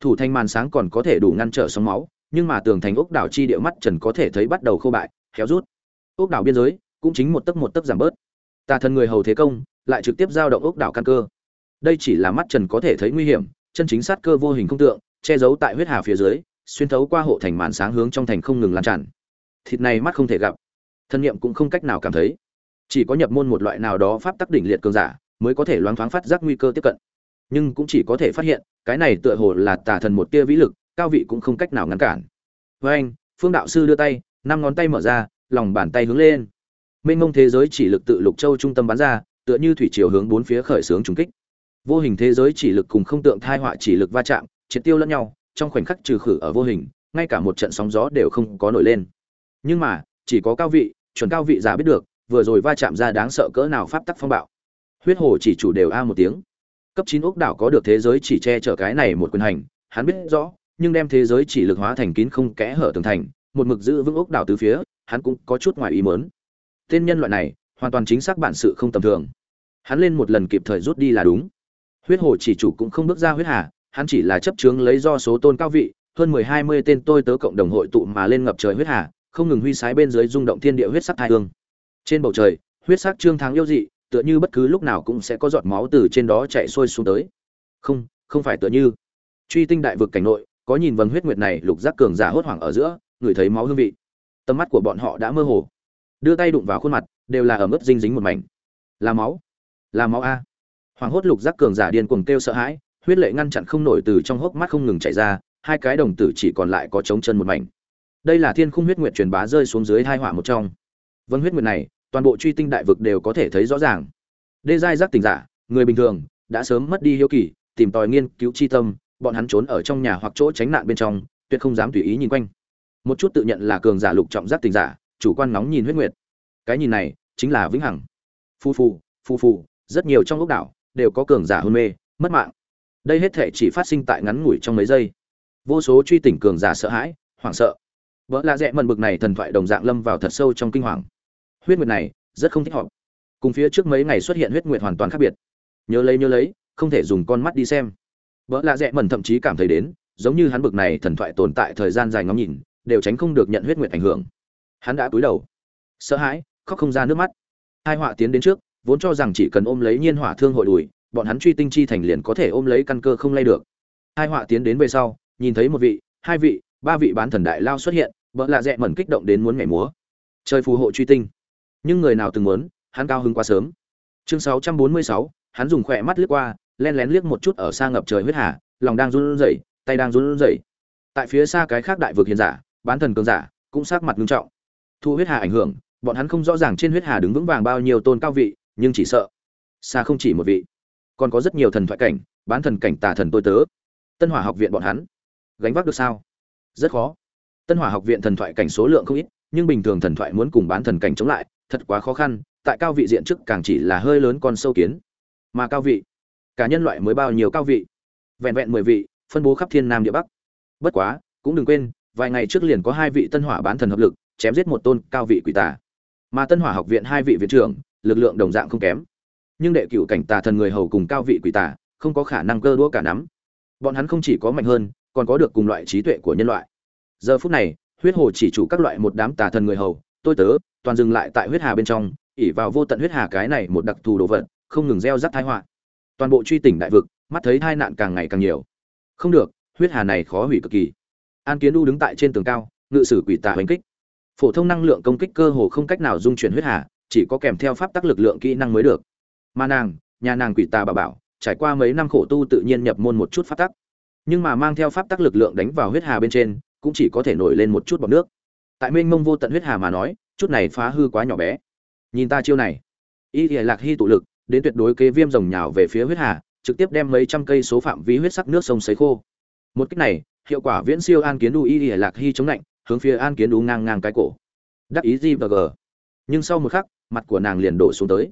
Thủ thành màn sáng còn có thể đủ ngăn trở sóng máu, nhưng mà tường thành ốc đảo chi địa mắt trần có thể thấy bắt đầu khô bại kéo rút. Ốc đảo biên giới cũng chính một tấc một tấc giảm bớt. Tà thần người hầu thế công lại trực tiếp giao động ốc đảo căn cơ. Đây chỉ là mắt trần có thể thấy nguy hiểm, chân chính sát cơ vô hình không tượng, che giấu tại huyết hà phía dưới, xuyên thấu qua hộ thành màn sáng hướng trong thành không ngừng lan tràn. Thịt này mắt không thể gặp. Thân niệm cũng không cách nào cảm thấy. Chỉ có nhập môn một loại nào đó pháp tắc đỉnh liệt cường giả mới có thể loáng thoáng phát giác nguy cơ tiếp cận. Nhưng cũng chỉ có thể phát hiện, cái này tựa hồ là tà thần một tia vĩ lực, cao vị cũng không cách nào ngăn cản. Với anh, phương đạo sư đưa tay, năm ngón tay mở ra, lòng bàn tay hướng lên. Mênh mông thế giới chỉ lực tự lục châu trung tâm bắn ra, tựa như thủy chiều hướng bốn phía khởi xướng trùng kích. Vô hình thế giới chỉ lực cùng không tượng thai họa chỉ lực va chạm, triệt tiêu lẫn nhau, trong khoảnh khắc trừ khử ở vô hình, ngay cả một trận sóng gió đều không có nổi lên. Nhưng mà, chỉ có cao vị, chuẩn cao vị giả biết được, vừa rồi va chạm ra đáng sợ cỡ nào pháp tắc phong bạo huyết hồ chỉ chủ đều a một tiếng. Cấp chín ốc đảo có được thế giới chỉ che chở cái này một quyền hành, hắn biết rõ, nhưng đem thế giới chỉ lực hóa thành kín không kẽ hở tường thành, một mực giữ vững ốc đảo từ phía, hắn cũng có chút ngoài ý mớn tên nhân loại này, hoàn toàn chính xác bản sự không tầm thường. Hắn lên một lần kịp thời rút đi là đúng. Huyết hồ chỉ chủ cũng không bước ra huyết hà, hắn chỉ là chấp chướng lấy do số tôn cao vị, hơn mười hai mươi tên tôi tớ cộng đồng hội tụ mà lên ngập trời huyết hà, không ngừng huy sái bên dưới rung động thiên địa huyết sắc thai hương. Trên bầu trời, huyết sắc trương thắng yêu dị tựa như bất cứ lúc nào cũng sẽ có giọt máu từ trên đó chạy xuôi xuống tới. Không không phải tựa như. Truy tinh đại vực cảnh nội, có nhìn vầng huyết nguyệt này lục giác cường giả hốt hoảng ở giữa người thấy máu hương vị. Tầm mắt của bọn họ đã mơ hồ. Đưa tay đụng vào khuôn mặt, đều là ở mức dinh dính một mảnh. Là máu. Là máu a. Hoàng hốt lục giác cường giả điên cuồng kêu sợ hãi, huyết lệ ngăn chặn không nổi từ trong hốc mắt không ngừng chảy ra, hai cái đồng tử chỉ còn lại có trống chân một mảnh. Đây là thiên khung huyết nguyệt truyền bá rơi xuống dưới hai họa một trong. Vân huyết nguyệt này toàn bộ truy tinh đại vực đều có thể thấy rõ ràng. Đê giai giác tình giả, người bình thường, đã sớm mất đi hiếu kỳ, tìm tòi nghiên cứu chi tâm, bọn hắn trốn ở trong nhà hoặc chỗ tránh nạn bên trong, tuyệt không dám tùy ý nhìn quanh. Một chút tự nhận là cường giả lục trọng giác tình giả, chủ quan nóng nhìn huyết nguyệt. Cái nhìn này, chính là vĩnh hằng. Phu phu phu phu rất nhiều trong ốc đảo, đều có cường giả hôn mê, mất mạng. Đây hết thể chỉ phát sinh tại ngắn ngủi trong mấy giây. Vô số truy tỉnh cường giả sợ hãi, hoảng sợ. Vợ lạ rẽ mần bực này thần thoại đồng dạng lâm vào thật sâu trong kinh hoàng huyết nguyệt này, rất không thích hợp. Cùng phía trước mấy ngày xuất hiện huyết nguyệt hoàn toàn khác biệt. Nhớ lấy nhớ lấy, không thể dùng con mắt đi xem. Vợ lạ rẽ mẩn thậm chí cảm thấy đến, giống như hắn bực này thần thoại tồn tại thời gian dài ngóng nhìn, đều tránh không được nhận huyết nguyệt ảnh hưởng. Hắn đã cúi đầu. Sợ hãi, khóc không ra nước mắt. Hai họa tiến đến trước, vốn cho rằng chỉ cần ôm lấy nhiên hỏa thương hội đùi, bọn hắn truy tinh chi thành liền có thể ôm lấy căn cơ không lay được. Hai họa tiến đến về sau, nhìn thấy một vị, hai vị, ba vị bán thần đại lao xuất hiện vợ lạ rẽ mẩn kích động đến muốn nhảy múa. Chơi phù hộ truy tinh nhưng người nào từng muốn hắn cao hứng quá sớm. Chương 646, hắn dùng khỏe mắt liếc qua len lén liếc một chút ở xa ngập trời huyết hà lòng đang run rẩy tay đang run rẩy. Tại phía xa cái khác đại vực hiền giả bán thần cường giả cũng sắc mặt nghiêm trọng. Thu huyết hà ảnh hưởng bọn hắn không rõ ràng trên huyết hà đứng vững vàng bao nhiêu tôn cao vị nhưng chỉ sợ xa không chỉ một vị. Còn có rất nhiều thần thoại cảnh bán thần cảnh tà thần tôi tớ. Tân hỏa học viện bọn hắn gánh vác được sao? Rất khó. Tân hỏa học viện thần thoại cảnh số lượng không ít nhưng bình thường thần thoại muốn cùng bán thần cảnh chống lại thật quá khó khăn, tại cao vị diện trước càng chỉ là hơi lớn con sâu kiến. Mà cao vị, cả nhân loại mới bao nhiêu cao vị? Vẹn vẹn mười vị, phân bố khắp thiên nam địa bắc. Bất quá, cũng đừng quên, vài ngày trước liền có hai vị tân hỏa bán thần hợp lực, chém giết một tôn cao vị quỷ tà. Mà tân hỏa học viện hai vị viện trưởng, lực lượng đồng dạng không kém. Nhưng đệ cửu cảnh tà thần người hầu cùng cao vị quỷ tà, không có khả năng cơ đũa cả nắm. Bọn hắn không chỉ có mạnh hơn, còn có được cùng loại trí tuệ của nhân loại. Giờ phút này, huyết hồ chỉ chủ các loại một đám tà thần người hầu, tôi tớ toàn dừng lại tại huyết hà bên trong, ỉ vào vô tận huyết hà cái này một đặc thù đồ vật, không ngừng gieo rắc thái họa. Toàn bộ truy tỉnh đại vực, mắt thấy tai nạn càng ngày càng nhiều. Không được, huyết hà này khó hủy cực kỳ. An kiến u đứng tại trên tường cao, ngự sử quỷ tà hành kích. Phổ thông năng lượng công kích cơ hồ không cách nào dung chuyển huyết hà, chỉ có kèm theo pháp tắc lực lượng kỹ năng mới được. Mà nàng, nhà nàng quỷ tà bà bảo, trải qua mấy năm khổ tu tự nhiên nhập môn một chút pháp tắc. Nhưng mà mang theo pháp tắc lực lượng đánh vào huyết hà bên trên, cũng chỉ có thể nổi lên một chút bọt nước. Tại mênh mông vô tận huyết hà mà nói chút này phá hư quá nhỏ bé. Nhìn ta chiêu này. Y thì lạc hy tụ lực, đến tuyệt đối kế viêm rồng nhào về phía huyết hà, trực tiếp đem mấy trăm cây số phạm vi huyết sắc nước sông sấy khô. Một cách này, hiệu quả viễn siêu an kiến đu y thì lạc hy chống lạnh, hướng phía an kiến đu ngang ngang cái cổ. Đắc ý gì và g. Nhưng sau một khắc, mặt của nàng liền đổ xuống tới.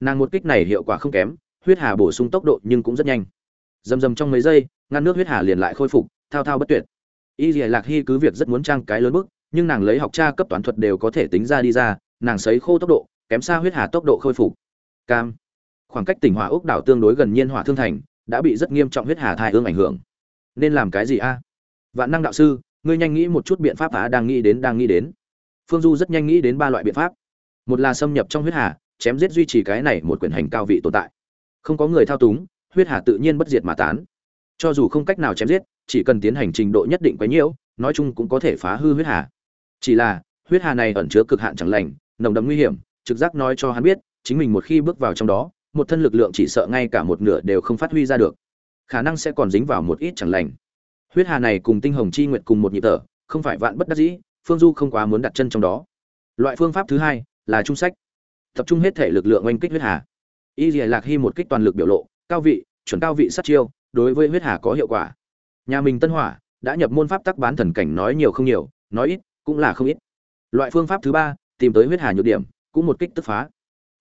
Nàng một kích này hiệu quả không kém, huyết hà bổ sung tốc độ nhưng cũng rất nhanh. Dầm dầm trong mấy giây, ngăn nước huyết hà liền lại khôi phục, thao thao bất tuyệt. Y dì lạc hy cứ việc rất muốn trang cái lớn bức nhưng nàng lấy học tra cấp toán thuật đều có thể tính ra đi ra, nàng sấy khô tốc độ, kém xa huyết hà tốc độ khôi phục. Cam. Khoảng cách tỉnh hỏa ốc đảo tương đối gần nhiên hỏa thương thành, đã bị rất nghiêm trọng huyết hà thai ương ảnh hưởng. Nên làm cái gì a? Vạn năng đạo sư, ngươi nhanh nghĩ một chút biện pháp hả? Đang nghĩ đến, đang nghĩ đến. Phương du rất nhanh nghĩ đến ba loại biện pháp. Một là xâm nhập trong huyết hà, chém giết duy trì cái này một quyền hành cao vị tồn tại. Không có người thao túng, huyết hà tự nhiên bất diệt mà tán. Cho dù không cách nào chém giết, chỉ cần tiến hành trình độ nhất định quấy nhiễu nói chung cũng có thể phá hư huyết hà chỉ là, huyết hà này ẩn chứa cực hạn chẳng lành, nồng đậm nguy hiểm, trực giác nói cho hắn biết, chính mình một khi bước vào trong đó, một thân lực lượng chỉ sợ ngay cả một nửa đều không phát huy ra được. Khả năng sẽ còn dính vào một ít chẳng lành. Huyết hà này cùng tinh hồng chi nguyệt cùng một nhịp thở, không phải vạn bất đắc dĩ, phương du không quá muốn đặt chân trong đó. Loại phương pháp thứ hai là trung sách. Tập trung hết thể lực lượng oanh kích huyết hà. Y dìa lạc hy một kích toàn lực biểu lộ, cao vị, chuẩn cao vị sát chiêu, đối với huyết hà có hiệu quả. Nhà mình tân hỏa đã nhập môn pháp tắc bán thần cảnh nói nhiều không nhiều, nói ít cũng là không ít. Loại phương pháp thứ ba, tìm tới huyết hà nhược điểm, cũng một kích tức phá.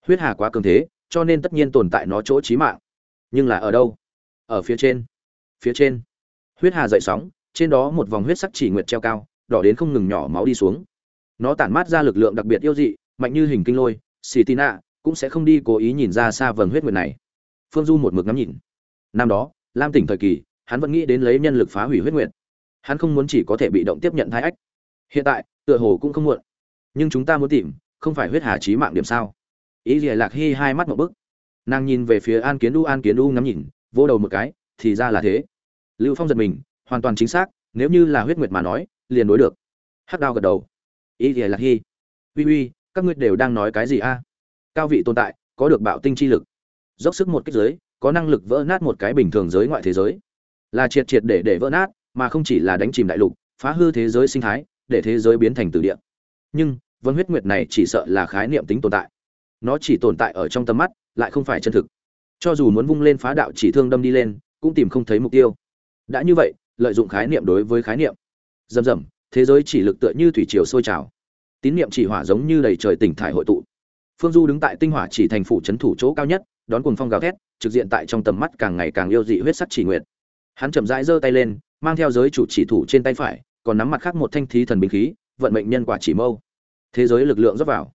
Huyết hà quá cường thế, cho nên tất nhiên tồn tại nó chỗ chí mạng. Nhưng là ở đâu? Ở phía trên. Phía trên. Huyết hà dậy sóng, trên đó một vòng huyết sắc chỉ nguyệt treo cao, đỏ đến không ngừng nhỏ máu đi xuống. Nó tản mát ra lực lượng đặc biệt yêu dị, mạnh như hình kinh lôi, xì tì nạ cũng sẽ không đi cố ý nhìn ra xa vầng huyết nguyệt này. Phương du một mực ngắm nhìn. Năm đó, lam tỉnh thời kỳ, hắn vẫn nghĩ đến lấy nhân lực phá hủy huyết nguyệt. Hắn không muốn chỉ có thể bị động tiếp nhận thái ách hiện tại, tựa hồ cũng không muộn. Nhưng chúng ta muốn tìm, không phải huyết hà trí mạng điểm sao? Ý gì lạc hy hai mắt một bức. Nàng nhìn về phía an kiến đu an kiến đu ngắm nhìn vô đầu một cái, thì ra là thế. Lưu phong giật mình, hoàn toàn chính xác, nếu như là huyết nguyệt mà nói, liền đối được. Hắc đao gật đầu. Ý gì lạc hy uy uy, các ngươi đều đang nói cái gì a? Cao vị tồn tại, có được bạo tinh chi lực. Dốc sức một kích giới, có năng lực vỡ nát một cái bình thường giới ngoại thế giới. Là triệt triệt để để vỡ nát, mà không chỉ là đánh chìm đại lục, phá hư thế giới sinh thái để thế giới biến thành từ địa. Nhưng, vân huyết nguyệt này chỉ sợ là khái niệm tính tồn tại. Nó chỉ tồn tại ở trong tầm mắt, lại không phải chân thực. Cho dù muốn vung lên phá đạo chỉ thương đâm đi lên, cũng tìm không thấy mục tiêu. Đã như vậy, lợi dụng khái niệm đối với khái niệm. Dầm dầm thế giới chỉ lực tựa như thủy triều sôi trào. Tín niệm chỉ hỏa giống như đầy trời tỉnh thải hội tụ. Phương du đứng tại tinh hỏa chỉ thành phủ trấn thủ chỗ cao nhất, đón cuồng phong gào thét, trực diện tại trong tầm mắt càng ngày càng yêu dị huyết sắc chỉ nguyệt. hắn chậm rãi giơ tay lên, mang theo giới chủ chỉ thủ trên tay phải còn nắm mặt khác một thanh thí thần binh khí, vận mệnh nhân quả chỉ mâu. Thế giới lực lượng dốc vào.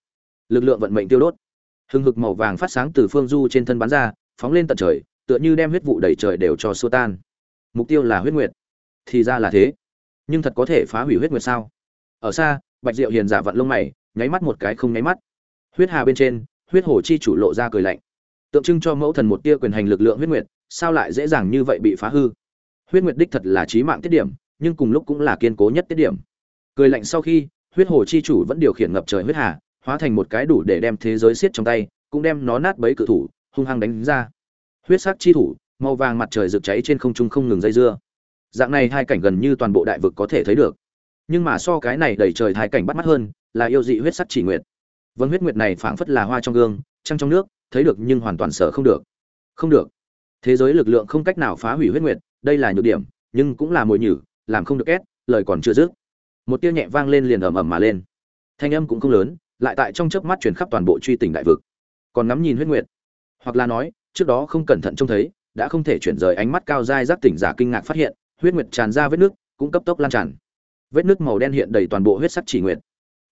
Lực lượng vận mệnh tiêu đốt. Hừng hực màu vàng phát sáng từ phương du trên thân bắn ra, phóng lên tận trời, tựa như đem huyết vụ đầy trời đều cho xua tan. Mục tiêu là huyết nguyệt. Thì ra là thế. Nhưng thật có thể phá hủy huyết nguyệt sao? Ở xa, bạch diệu hiền giả vận lông mày, nháy mắt một cái không nháy mắt. Huyết hà bên trên, huyết hồ chi chủ lộ ra cười lạnh. Tượng trưng cho mẫu thần một tia quyền hành lực lượng huyết nguyệt, sao lại dễ dàng như vậy bị phá hư? Huyết nguyệt đích thật là trí mạng tiết điểm nhưng cùng lúc cũng là kiên cố nhất tiết điểm. Cười lạnh sau khi, huyết hồ chi chủ vẫn điều khiển ngập trời huyết hà, hóa thành một cái đủ để đem thế giới xiết trong tay, cũng đem nó nát bấy cự thủ, hung hăng đánh ra. Huyết sắc chi thủ, màu vàng mặt trời rực cháy trên không trung không ngừng dây dưa. Dạng này hai cảnh gần như toàn bộ đại vực có thể thấy được. Nhưng mà so cái này đẩy trời hai cảnh bắt mắt hơn, là yêu dị huyết sắc chỉ nguyệt. Vâng huyết nguyệt này phảng phất là hoa trong gương, trăng trong nước, thấy được nhưng hoàn toàn sợ không được. Không được. Thế giới lực lượng không cách nào phá hủy huyết nguyệt, đây là nhược điểm, nhưng cũng là mồi nhử làm không được ép lời còn chưa dứt. Một tiếng nhẹ vang lên liền ầm ầm mà lên. Thanh âm cũng không lớn, lại tại trong chớp mắt truyền khắp toàn bộ truy tỉnh đại vực. Còn ngắm nhìn huyết nguyệt. Hoặc là nói, trước đó không cẩn thận trông thấy, đã không thể chuyển rời ánh mắt cao dai giác tỉnh giả kinh ngạc phát hiện, huyết nguyệt tràn ra vết nước, cũng cấp tốc lan tràn. Vết nước màu đen hiện đầy toàn bộ huyết sắc chỉ nguyệt.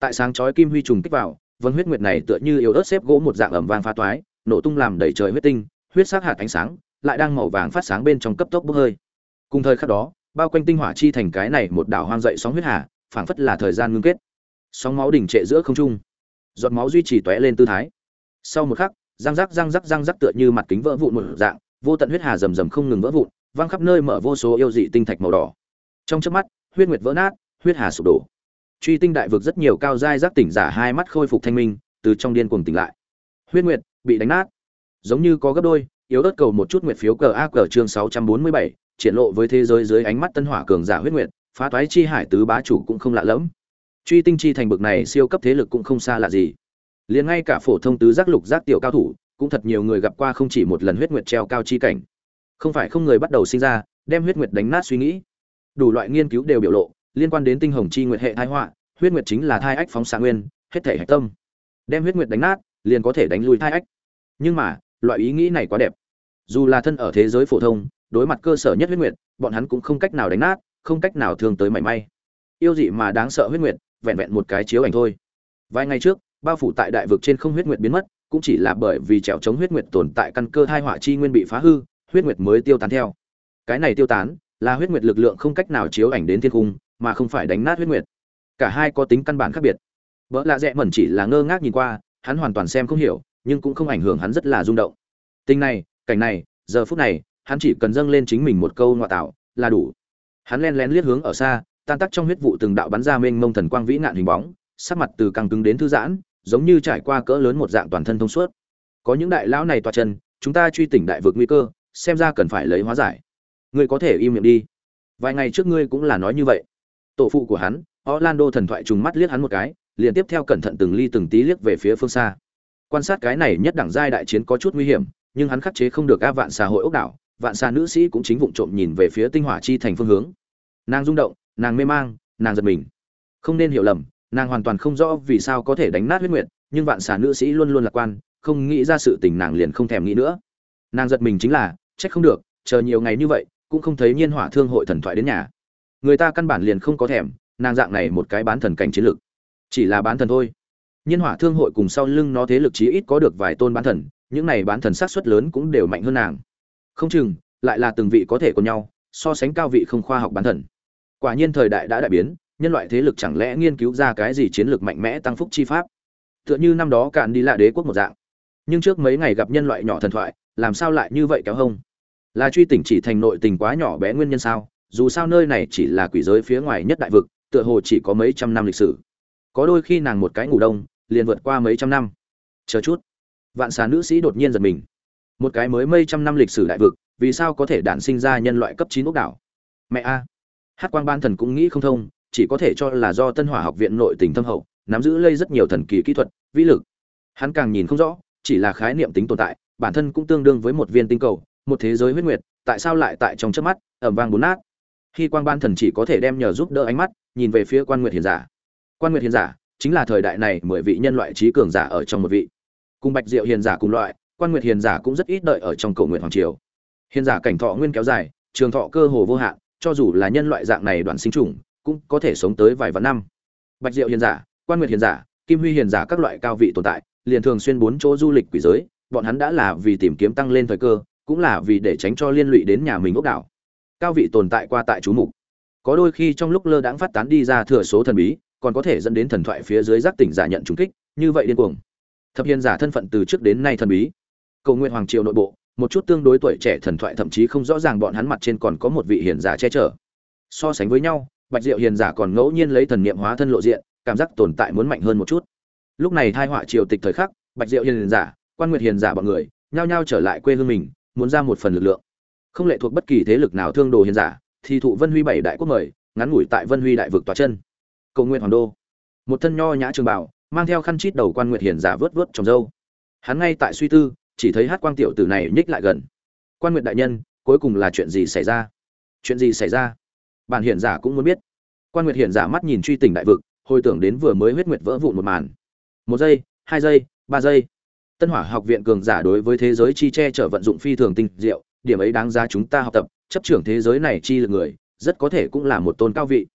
Tại sáng chói kim huy trùng kích vào, vân huyết nguyệt này tựa như yếu ớt xếp gỗ một dạng ầm vang phá toái, nổ tung làm đầy trời huyết tinh, huyết sắc hạt ánh sáng, lại đang màu vàng phát sáng bên trong cấp tốc bốc hơi. Cùng thời khắc đó bao quanh tinh hỏa chi thành cái này một đảo hoang dậy sóng huyết hà phảng phất là thời gian ngưng kết. Sóng máu đỉnh trệ giữa không trung. Giọt máu duy trì tóe lên tư thái. Sau một khắc răng rắc răng rắc răng rắc tựa như mặt kính vỡ vụn một dạng vô tận huyết hà rầm rầm không ngừng vỡ vụn văng khắp nơi mở vô số yêu dị tinh thạch màu đỏ. Trong chớp mắt huyết nguyệt vỡ nát huyết hà sụp đổ. Truy tinh đại vực rất nhiều cao giai giác tỉnh giả hai mắt khôi phục thanh minh từ trong điên cuồng tỉnh lại. Huyết nguyệt bị đánh nát. Giống như có gấp đôi yếu ớt cầu một chút nguyệt phiếu cờ a cờ chương 647, triển lộ với thế giới dưới ánh mắt tân hỏa cường giả huyết nguyệt, phá toái chi hải tứ bá chủ cũng không lạ lẫm. Truy tinh chi thành bực này siêu cấp thế lực cũng không xa lạ gì. Liền ngay cả phổ thông tứ giác lục giác tiểu cao thủ, cũng thật nhiều người gặp qua không chỉ một lần huyết nguyệt treo cao chi cảnh. Không phải không người bắt đầu sinh ra, đem huyết nguyệt đánh nát suy nghĩ. Đủ loại nghiên cứu đều biểu lộ, liên quan đến tinh hồng chi nguyệt hệ thai họa, huyết nguyệt chính là thai ách phóng xạ nguyên, hết thể hạch tâm. Đem huyết nguyệt đánh nát, liền có thể đánh lui thai ách. Nhưng mà, loại ý nghĩ này quá đẹp. Dù là thân ở thế giới phổ thông đối mặt cơ sở nhất huyết nguyệt, bọn hắn cũng không cách nào đánh nát, không cách nào thương tới mảy may. Yêu dị mà đáng sợ huyết nguyệt, vẹn vẹn một cái chiếu ảnh thôi. Vài ngày trước, bao phủ tại đại vực trên không huyết nguyệt biến mất, cũng chỉ là bởi vì trèo chống huyết nguyệt tồn tại căn cơ thai họa chi nguyên bị phá hư, huyết nguyệt mới tiêu tán theo. Cái này tiêu tán, là huyết nguyệt lực lượng không cách nào chiếu ảnh đến thiên cung mà không phải đánh nát huyết nguyệt. Cả hai có tính căn bản khác biệt. Vỡ lạ rẽ mẩn chỉ là ngơ ngác nhìn qua, hắn hoàn toàn xem không hiểu, nhưng cũng không ảnh hưởng hắn rất là rung động. Tình này, cảnh này, giờ phút này hắn chỉ cần dâng lên chính mình một câu ngoại tạo, là đủ. Hắn len lén liếc hướng ở xa, tan tắc trong huyết vụ từng đạo bắn ra mênh mông thần quang vĩ nạn hình bóng, sắc mặt từ căng cứng đến thư giãn, giống như trải qua cỡ lớn một dạng toàn thân thông suốt. Có những đại lão này toa chân, chúng ta truy tỉnh đại vực nguy cơ, xem ra cần phải lấy hóa giải. Ngươi có thể im miệng đi. Vài ngày trước ngươi cũng là nói như vậy. Tổ phụ của hắn, orlando thần thoại trùng mắt liếc hắn một cái, liền tiếp theo cẩn thận từng ly từng tí liếc về phía phương xa. Quan sát cái này nhất đẳng giai đại chiến có chút nguy hiểm, nhưng hắn khắc chế không được a vạn xã hội ốc đảo vạn xa nữ sĩ cũng chính vụng trộm nhìn về phía tinh hỏa chi thành phương hướng. Nàng rung động, nàng mê mang, nàng giật mình. Không nên hiểu lầm, nàng hoàn toàn không rõ vì sao có thể đánh nát huyết nguyệt, nhưng vạn xà nữ sĩ luôn luôn lạc quan, không nghĩ ra sự tình nàng liền không thèm nghĩ nữa. Nàng giật mình chính là, trách không được, chờ nhiều ngày như vậy, cũng không thấy nhiên hỏa thương hội thần thoại đến nhà. Người ta căn bản liền không có thèm, nàng dạng này một cái bán thần cảnh chiến lực. Chỉ là bán thần thôi. Nhiên hỏa thương hội cùng sau lưng nó thế lực chí ít có được vài tôn bán thần, những này bán thần sát suất lớn cũng đều mạnh hơn nàng không chừng, lại là từng vị có thể của nhau, so sánh cao vị không khoa học bán thần. Quả nhiên thời đại đã đại biến, nhân loại thế lực chẳng lẽ nghiên cứu ra cái gì chiến lược mạnh mẽ tăng phúc chi pháp? Tựa như năm đó cạn đi lạ đế quốc một dạng. Nhưng trước mấy ngày gặp nhân loại nhỏ thần thoại, làm sao lại như vậy kéo hông? Là truy tỉnh chỉ thành nội tình quá nhỏ bé nguyên nhân sao? Dù sao nơi này chỉ là quỷ giới phía ngoài nhất đại vực, tựa hồ chỉ có mấy trăm năm lịch sử. Có đôi khi nàng một cái ngủ đông, liền vượt qua mấy trăm năm. Chờ chút. Vạn xà nữ sĩ đột nhiên giật mình một cái mới mây trăm năm lịch sử đại vực, vì sao có thể đản sinh ra nhân loại cấp chín ốc đảo? Mẹ a, hát quang ban thần cũng nghĩ không thông, chỉ có thể cho là do tân hỏa học viện nội tình thâm hậu, nắm giữ lây rất nhiều thần kỳ kỹ thuật, vĩ lực. Hắn càng nhìn không rõ, chỉ là khái niệm tính tồn tại, bản thân cũng tương đương với một viên tinh cầu, một thế giới huyết nguyệt, tại sao lại tại trong chớp mắt ẩm vang bốn nát. Khi quan ban thần chỉ có thể đem nhờ giúp đỡ ánh mắt, nhìn về phía quan nguyệt hiền giả. Quan nguyệt hiền giả chính là thời đại này mười vị nhân loại trí cường giả ở trong một vị. Cùng bạch diệu hiền giả cùng loại quan nguyệt hiền giả cũng rất ít đợi ở trong cầu nguyện hoàng triều. Hiền giả cảnh thọ nguyên kéo dài, trường thọ cơ hồ vô hạn, cho dù là nhân loại dạng này đoạn sinh trùng cũng có thể sống tới vài vạn năm. Bạch diệu hiền giả, quan nguyệt hiền giả, kim huy hiền giả các loại cao vị tồn tại, liền thường xuyên bốn chỗ du lịch quỷ giới, bọn hắn đã là vì tìm kiếm tăng lên thời cơ, cũng là vì để tránh cho liên lụy đến nhà mình ốc đảo. Cao vị tồn tại qua tại chú mục. Có đôi khi trong lúc lơ đãng phát tán đi ra thừa số thần bí, còn có thể dẫn đến thần thoại phía dưới giác tỉnh giả nhận trùng kích, như vậy điên cuồng. Thập hiền giả thân phận từ trước đến nay thần bí cầu nguyện hoàng triều nội bộ, một chút tương đối tuổi trẻ thần thoại thậm chí không rõ ràng bọn hắn mặt trên còn có một vị hiền giả che chở. So sánh với nhau, bạch diệu hiền giả còn ngẫu nhiên lấy thần niệm hóa thân lộ diện, cảm giác tồn tại muốn mạnh hơn một chút. Lúc này thai họa triều tịch thời khắc, bạch diệu hiền giả, quan nguyệt hiền giả bọn người, nhao nhao trở lại quê hương mình, muốn ra một phần lực lượng. Không lệ thuộc bất kỳ thế lực nào thương đồ hiền giả, thì thụ vân huy bảy đại quốc mời, ngắn ngủi tại vân huy đại vực tòa chân. Cầu nguyện hoàng đô. Một thân nho nhã trường bảo mang theo khăn chít đầu quan nguyệt hiền giả vớt vớt trồng dâu. Hắn ngay tại suy tư chỉ thấy hát quang tiểu tử này nhích lại gần. Quan nguyệt đại nhân, cuối cùng là chuyện gì xảy ra? Chuyện gì xảy ra? Bản hiển giả cũng muốn biết. Quan nguyệt hiển giả mắt nhìn truy tình đại vực, hồi tưởng đến vừa mới huyết nguyệt vỡ vụn một màn. Một giây, hai giây, ba giây. Tân hỏa học viện cường giả đối với thế giới chi che chở vận dụng phi thường tinh diệu, điểm ấy đáng giá chúng ta học tập, chấp trưởng thế giới này chi lực người, rất có thể cũng là một tôn cao vị.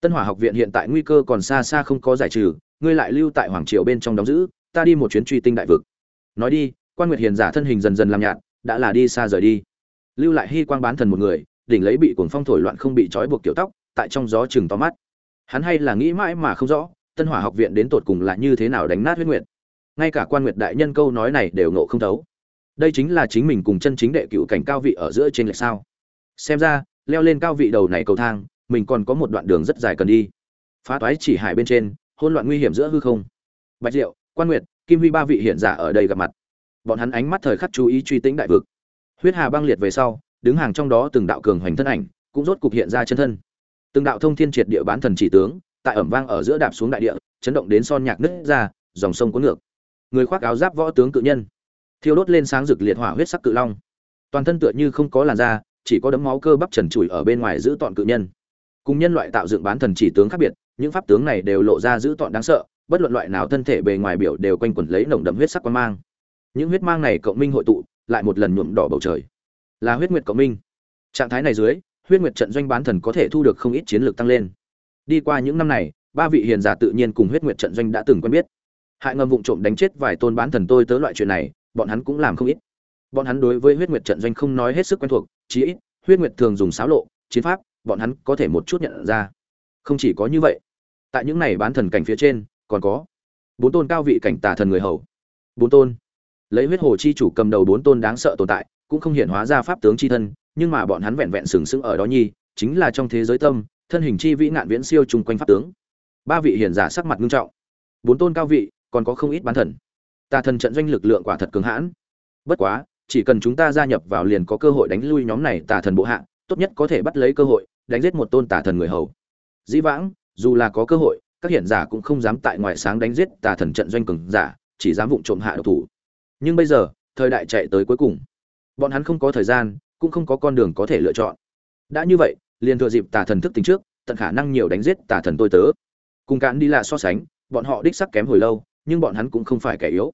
Tân hỏa học viện hiện tại nguy cơ còn xa xa không có giải trừ, ngươi lại lưu tại hoàng triều bên trong đóng giữ, ta đi một chuyến truy tinh đại vực. Nói đi quan nguyệt hiền giả thân hình dần dần làm nhạt, đã là đi xa rời đi. Lưu lại hy quang bán thần một người, đỉnh lấy bị cuồng phong thổi loạn không bị trói buộc kiểu tóc, tại trong gió chừng to mắt. Hắn hay là nghĩ mãi mà không rõ, tân hỏa học viện đến tột cùng là như thế nào đánh nát huyết nguyệt. Ngay cả quan nguyệt đại nhân câu nói này đều nộ không thấu. Đây chính là chính mình cùng chân chính đệ cựu cảnh cao vị ở giữa trên lệch sao. Xem ra, leo lên cao vị đầu này cầu thang, mình còn có một đoạn đường rất dài cần đi. Phá toái chỉ hải bên trên, hỗn loạn nguy hiểm giữa hư không. Bạch diệu, quan nguyệt, kim huy ba vị hiện giả ở đây gặp mặt bọn hắn ánh mắt thời khắc chú ý truy tĩnh đại vực. Huyết hà băng liệt về sau, đứng hàng trong đó từng đạo cường hoành thân ảnh, cũng rốt cục hiện ra chân thân. Từng đạo thông thiên triệt địa bán thần chỉ tướng, tại ẩm vang ở giữa đạp xuống đại địa, chấn động đến son nhạc nứt ra, dòng sông cuốn ngược. Người khoác áo giáp võ tướng cự nhân, thiêu đốt lên sáng rực liệt hỏa huyết sắc cự long. Toàn thân tựa như không có làn da, chỉ có đấm máu cơ bắp trần trụi ở bên ngoài giữ tọn cự nhân. Cùng nhân loại tạo dựng bán thần chỉ tướng khác biệt, những pháp tướng này đều lộ ra giữ tọn đáng sợ, bất luận loại nào thân thể bề ngoài biểu đều quanh quẩn lấy nồng đậm huyết sắc quan mang những huyết mang này cộng minh hội tụ, lại một lần nhuộm đỏ bầu trời. Là huyết nguyệt cộng minh. Trạng thái này dưới, huyết nguyệt trận doanh bán thần có thể thu được không ít chiến lược tăng lên. Đi qua những năm này, ba vị hiền giả tự nhiên cùng huyết nguyệt trận doanh đã từng quen biết. Hại ngầm vụng trộm đánh chết vài tôn bán thần tôi tới loại chuyện này, bọn hắn cũng làm không ít. Bọn hắn đối với huyết nguyệt trận doanh không nói hết sức quen thuộc, chí ít, huyết nguyệt thường dùng xáo lộ, chiến pháp, bọn hắn có thể một chút nhận ra. Không chỉ có như vậy, tại những này bán thần cảnh phía trên, còn có bốn tôn cao vị cảnh tà thần người hầu, bốn tôn lấy huyết hồ chi chủ cầm đầu bốn tôn đáng sợ tồn tại, cũng không hiện hóa ra pháp tướng chi thân, nhưng mà bọn hắn vẹn vẹn sừng sững ở đó nhi, chính là trong thế giới tâm, thân hình chi vĩ nạn viễn siêu chung quanh pháp tướng. Ba vị hiền giả sắc mặt nghiêm trọng. Bốn tôn cao vị, còn có không ít bán thần. Tà thần trận doanh lực lượng quả thật cứng hãn. Bất quá, chỉ cần chúng ta gia nhập vào liền có cơ hội đánh lui nhóm này tà thần bộ hạ, tốt nhất có thể bắt lấy cơ hội, đánh giết một tôn tà thần người hầu. Dĩ vãng, dù là có cơ hội, các hiển giả cũng không dám tại ngoài sáng đánh giết tà thần trận doanh cường giả, chỉ dám vụng trộm hạ độc thủ nhưng bây giờ, thời đại chạy tới cuối cùng. Bọn hắn không có thời gian, cũng không có con đường có thể lựa chọn. Đã như vậy, liền thừa dịp tà thần thức tính trước, tận khả năng nhiều đánh giết tà thần tôi tớ. Cùng cạn đi là so sánh, bọn họ đích sắc kém hồi lâu, nhưng bọn hắn cũng không phải kẻ yếu.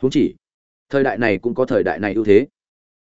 Huống chỉ, thời đại này cũng có thời đại này ưu thế.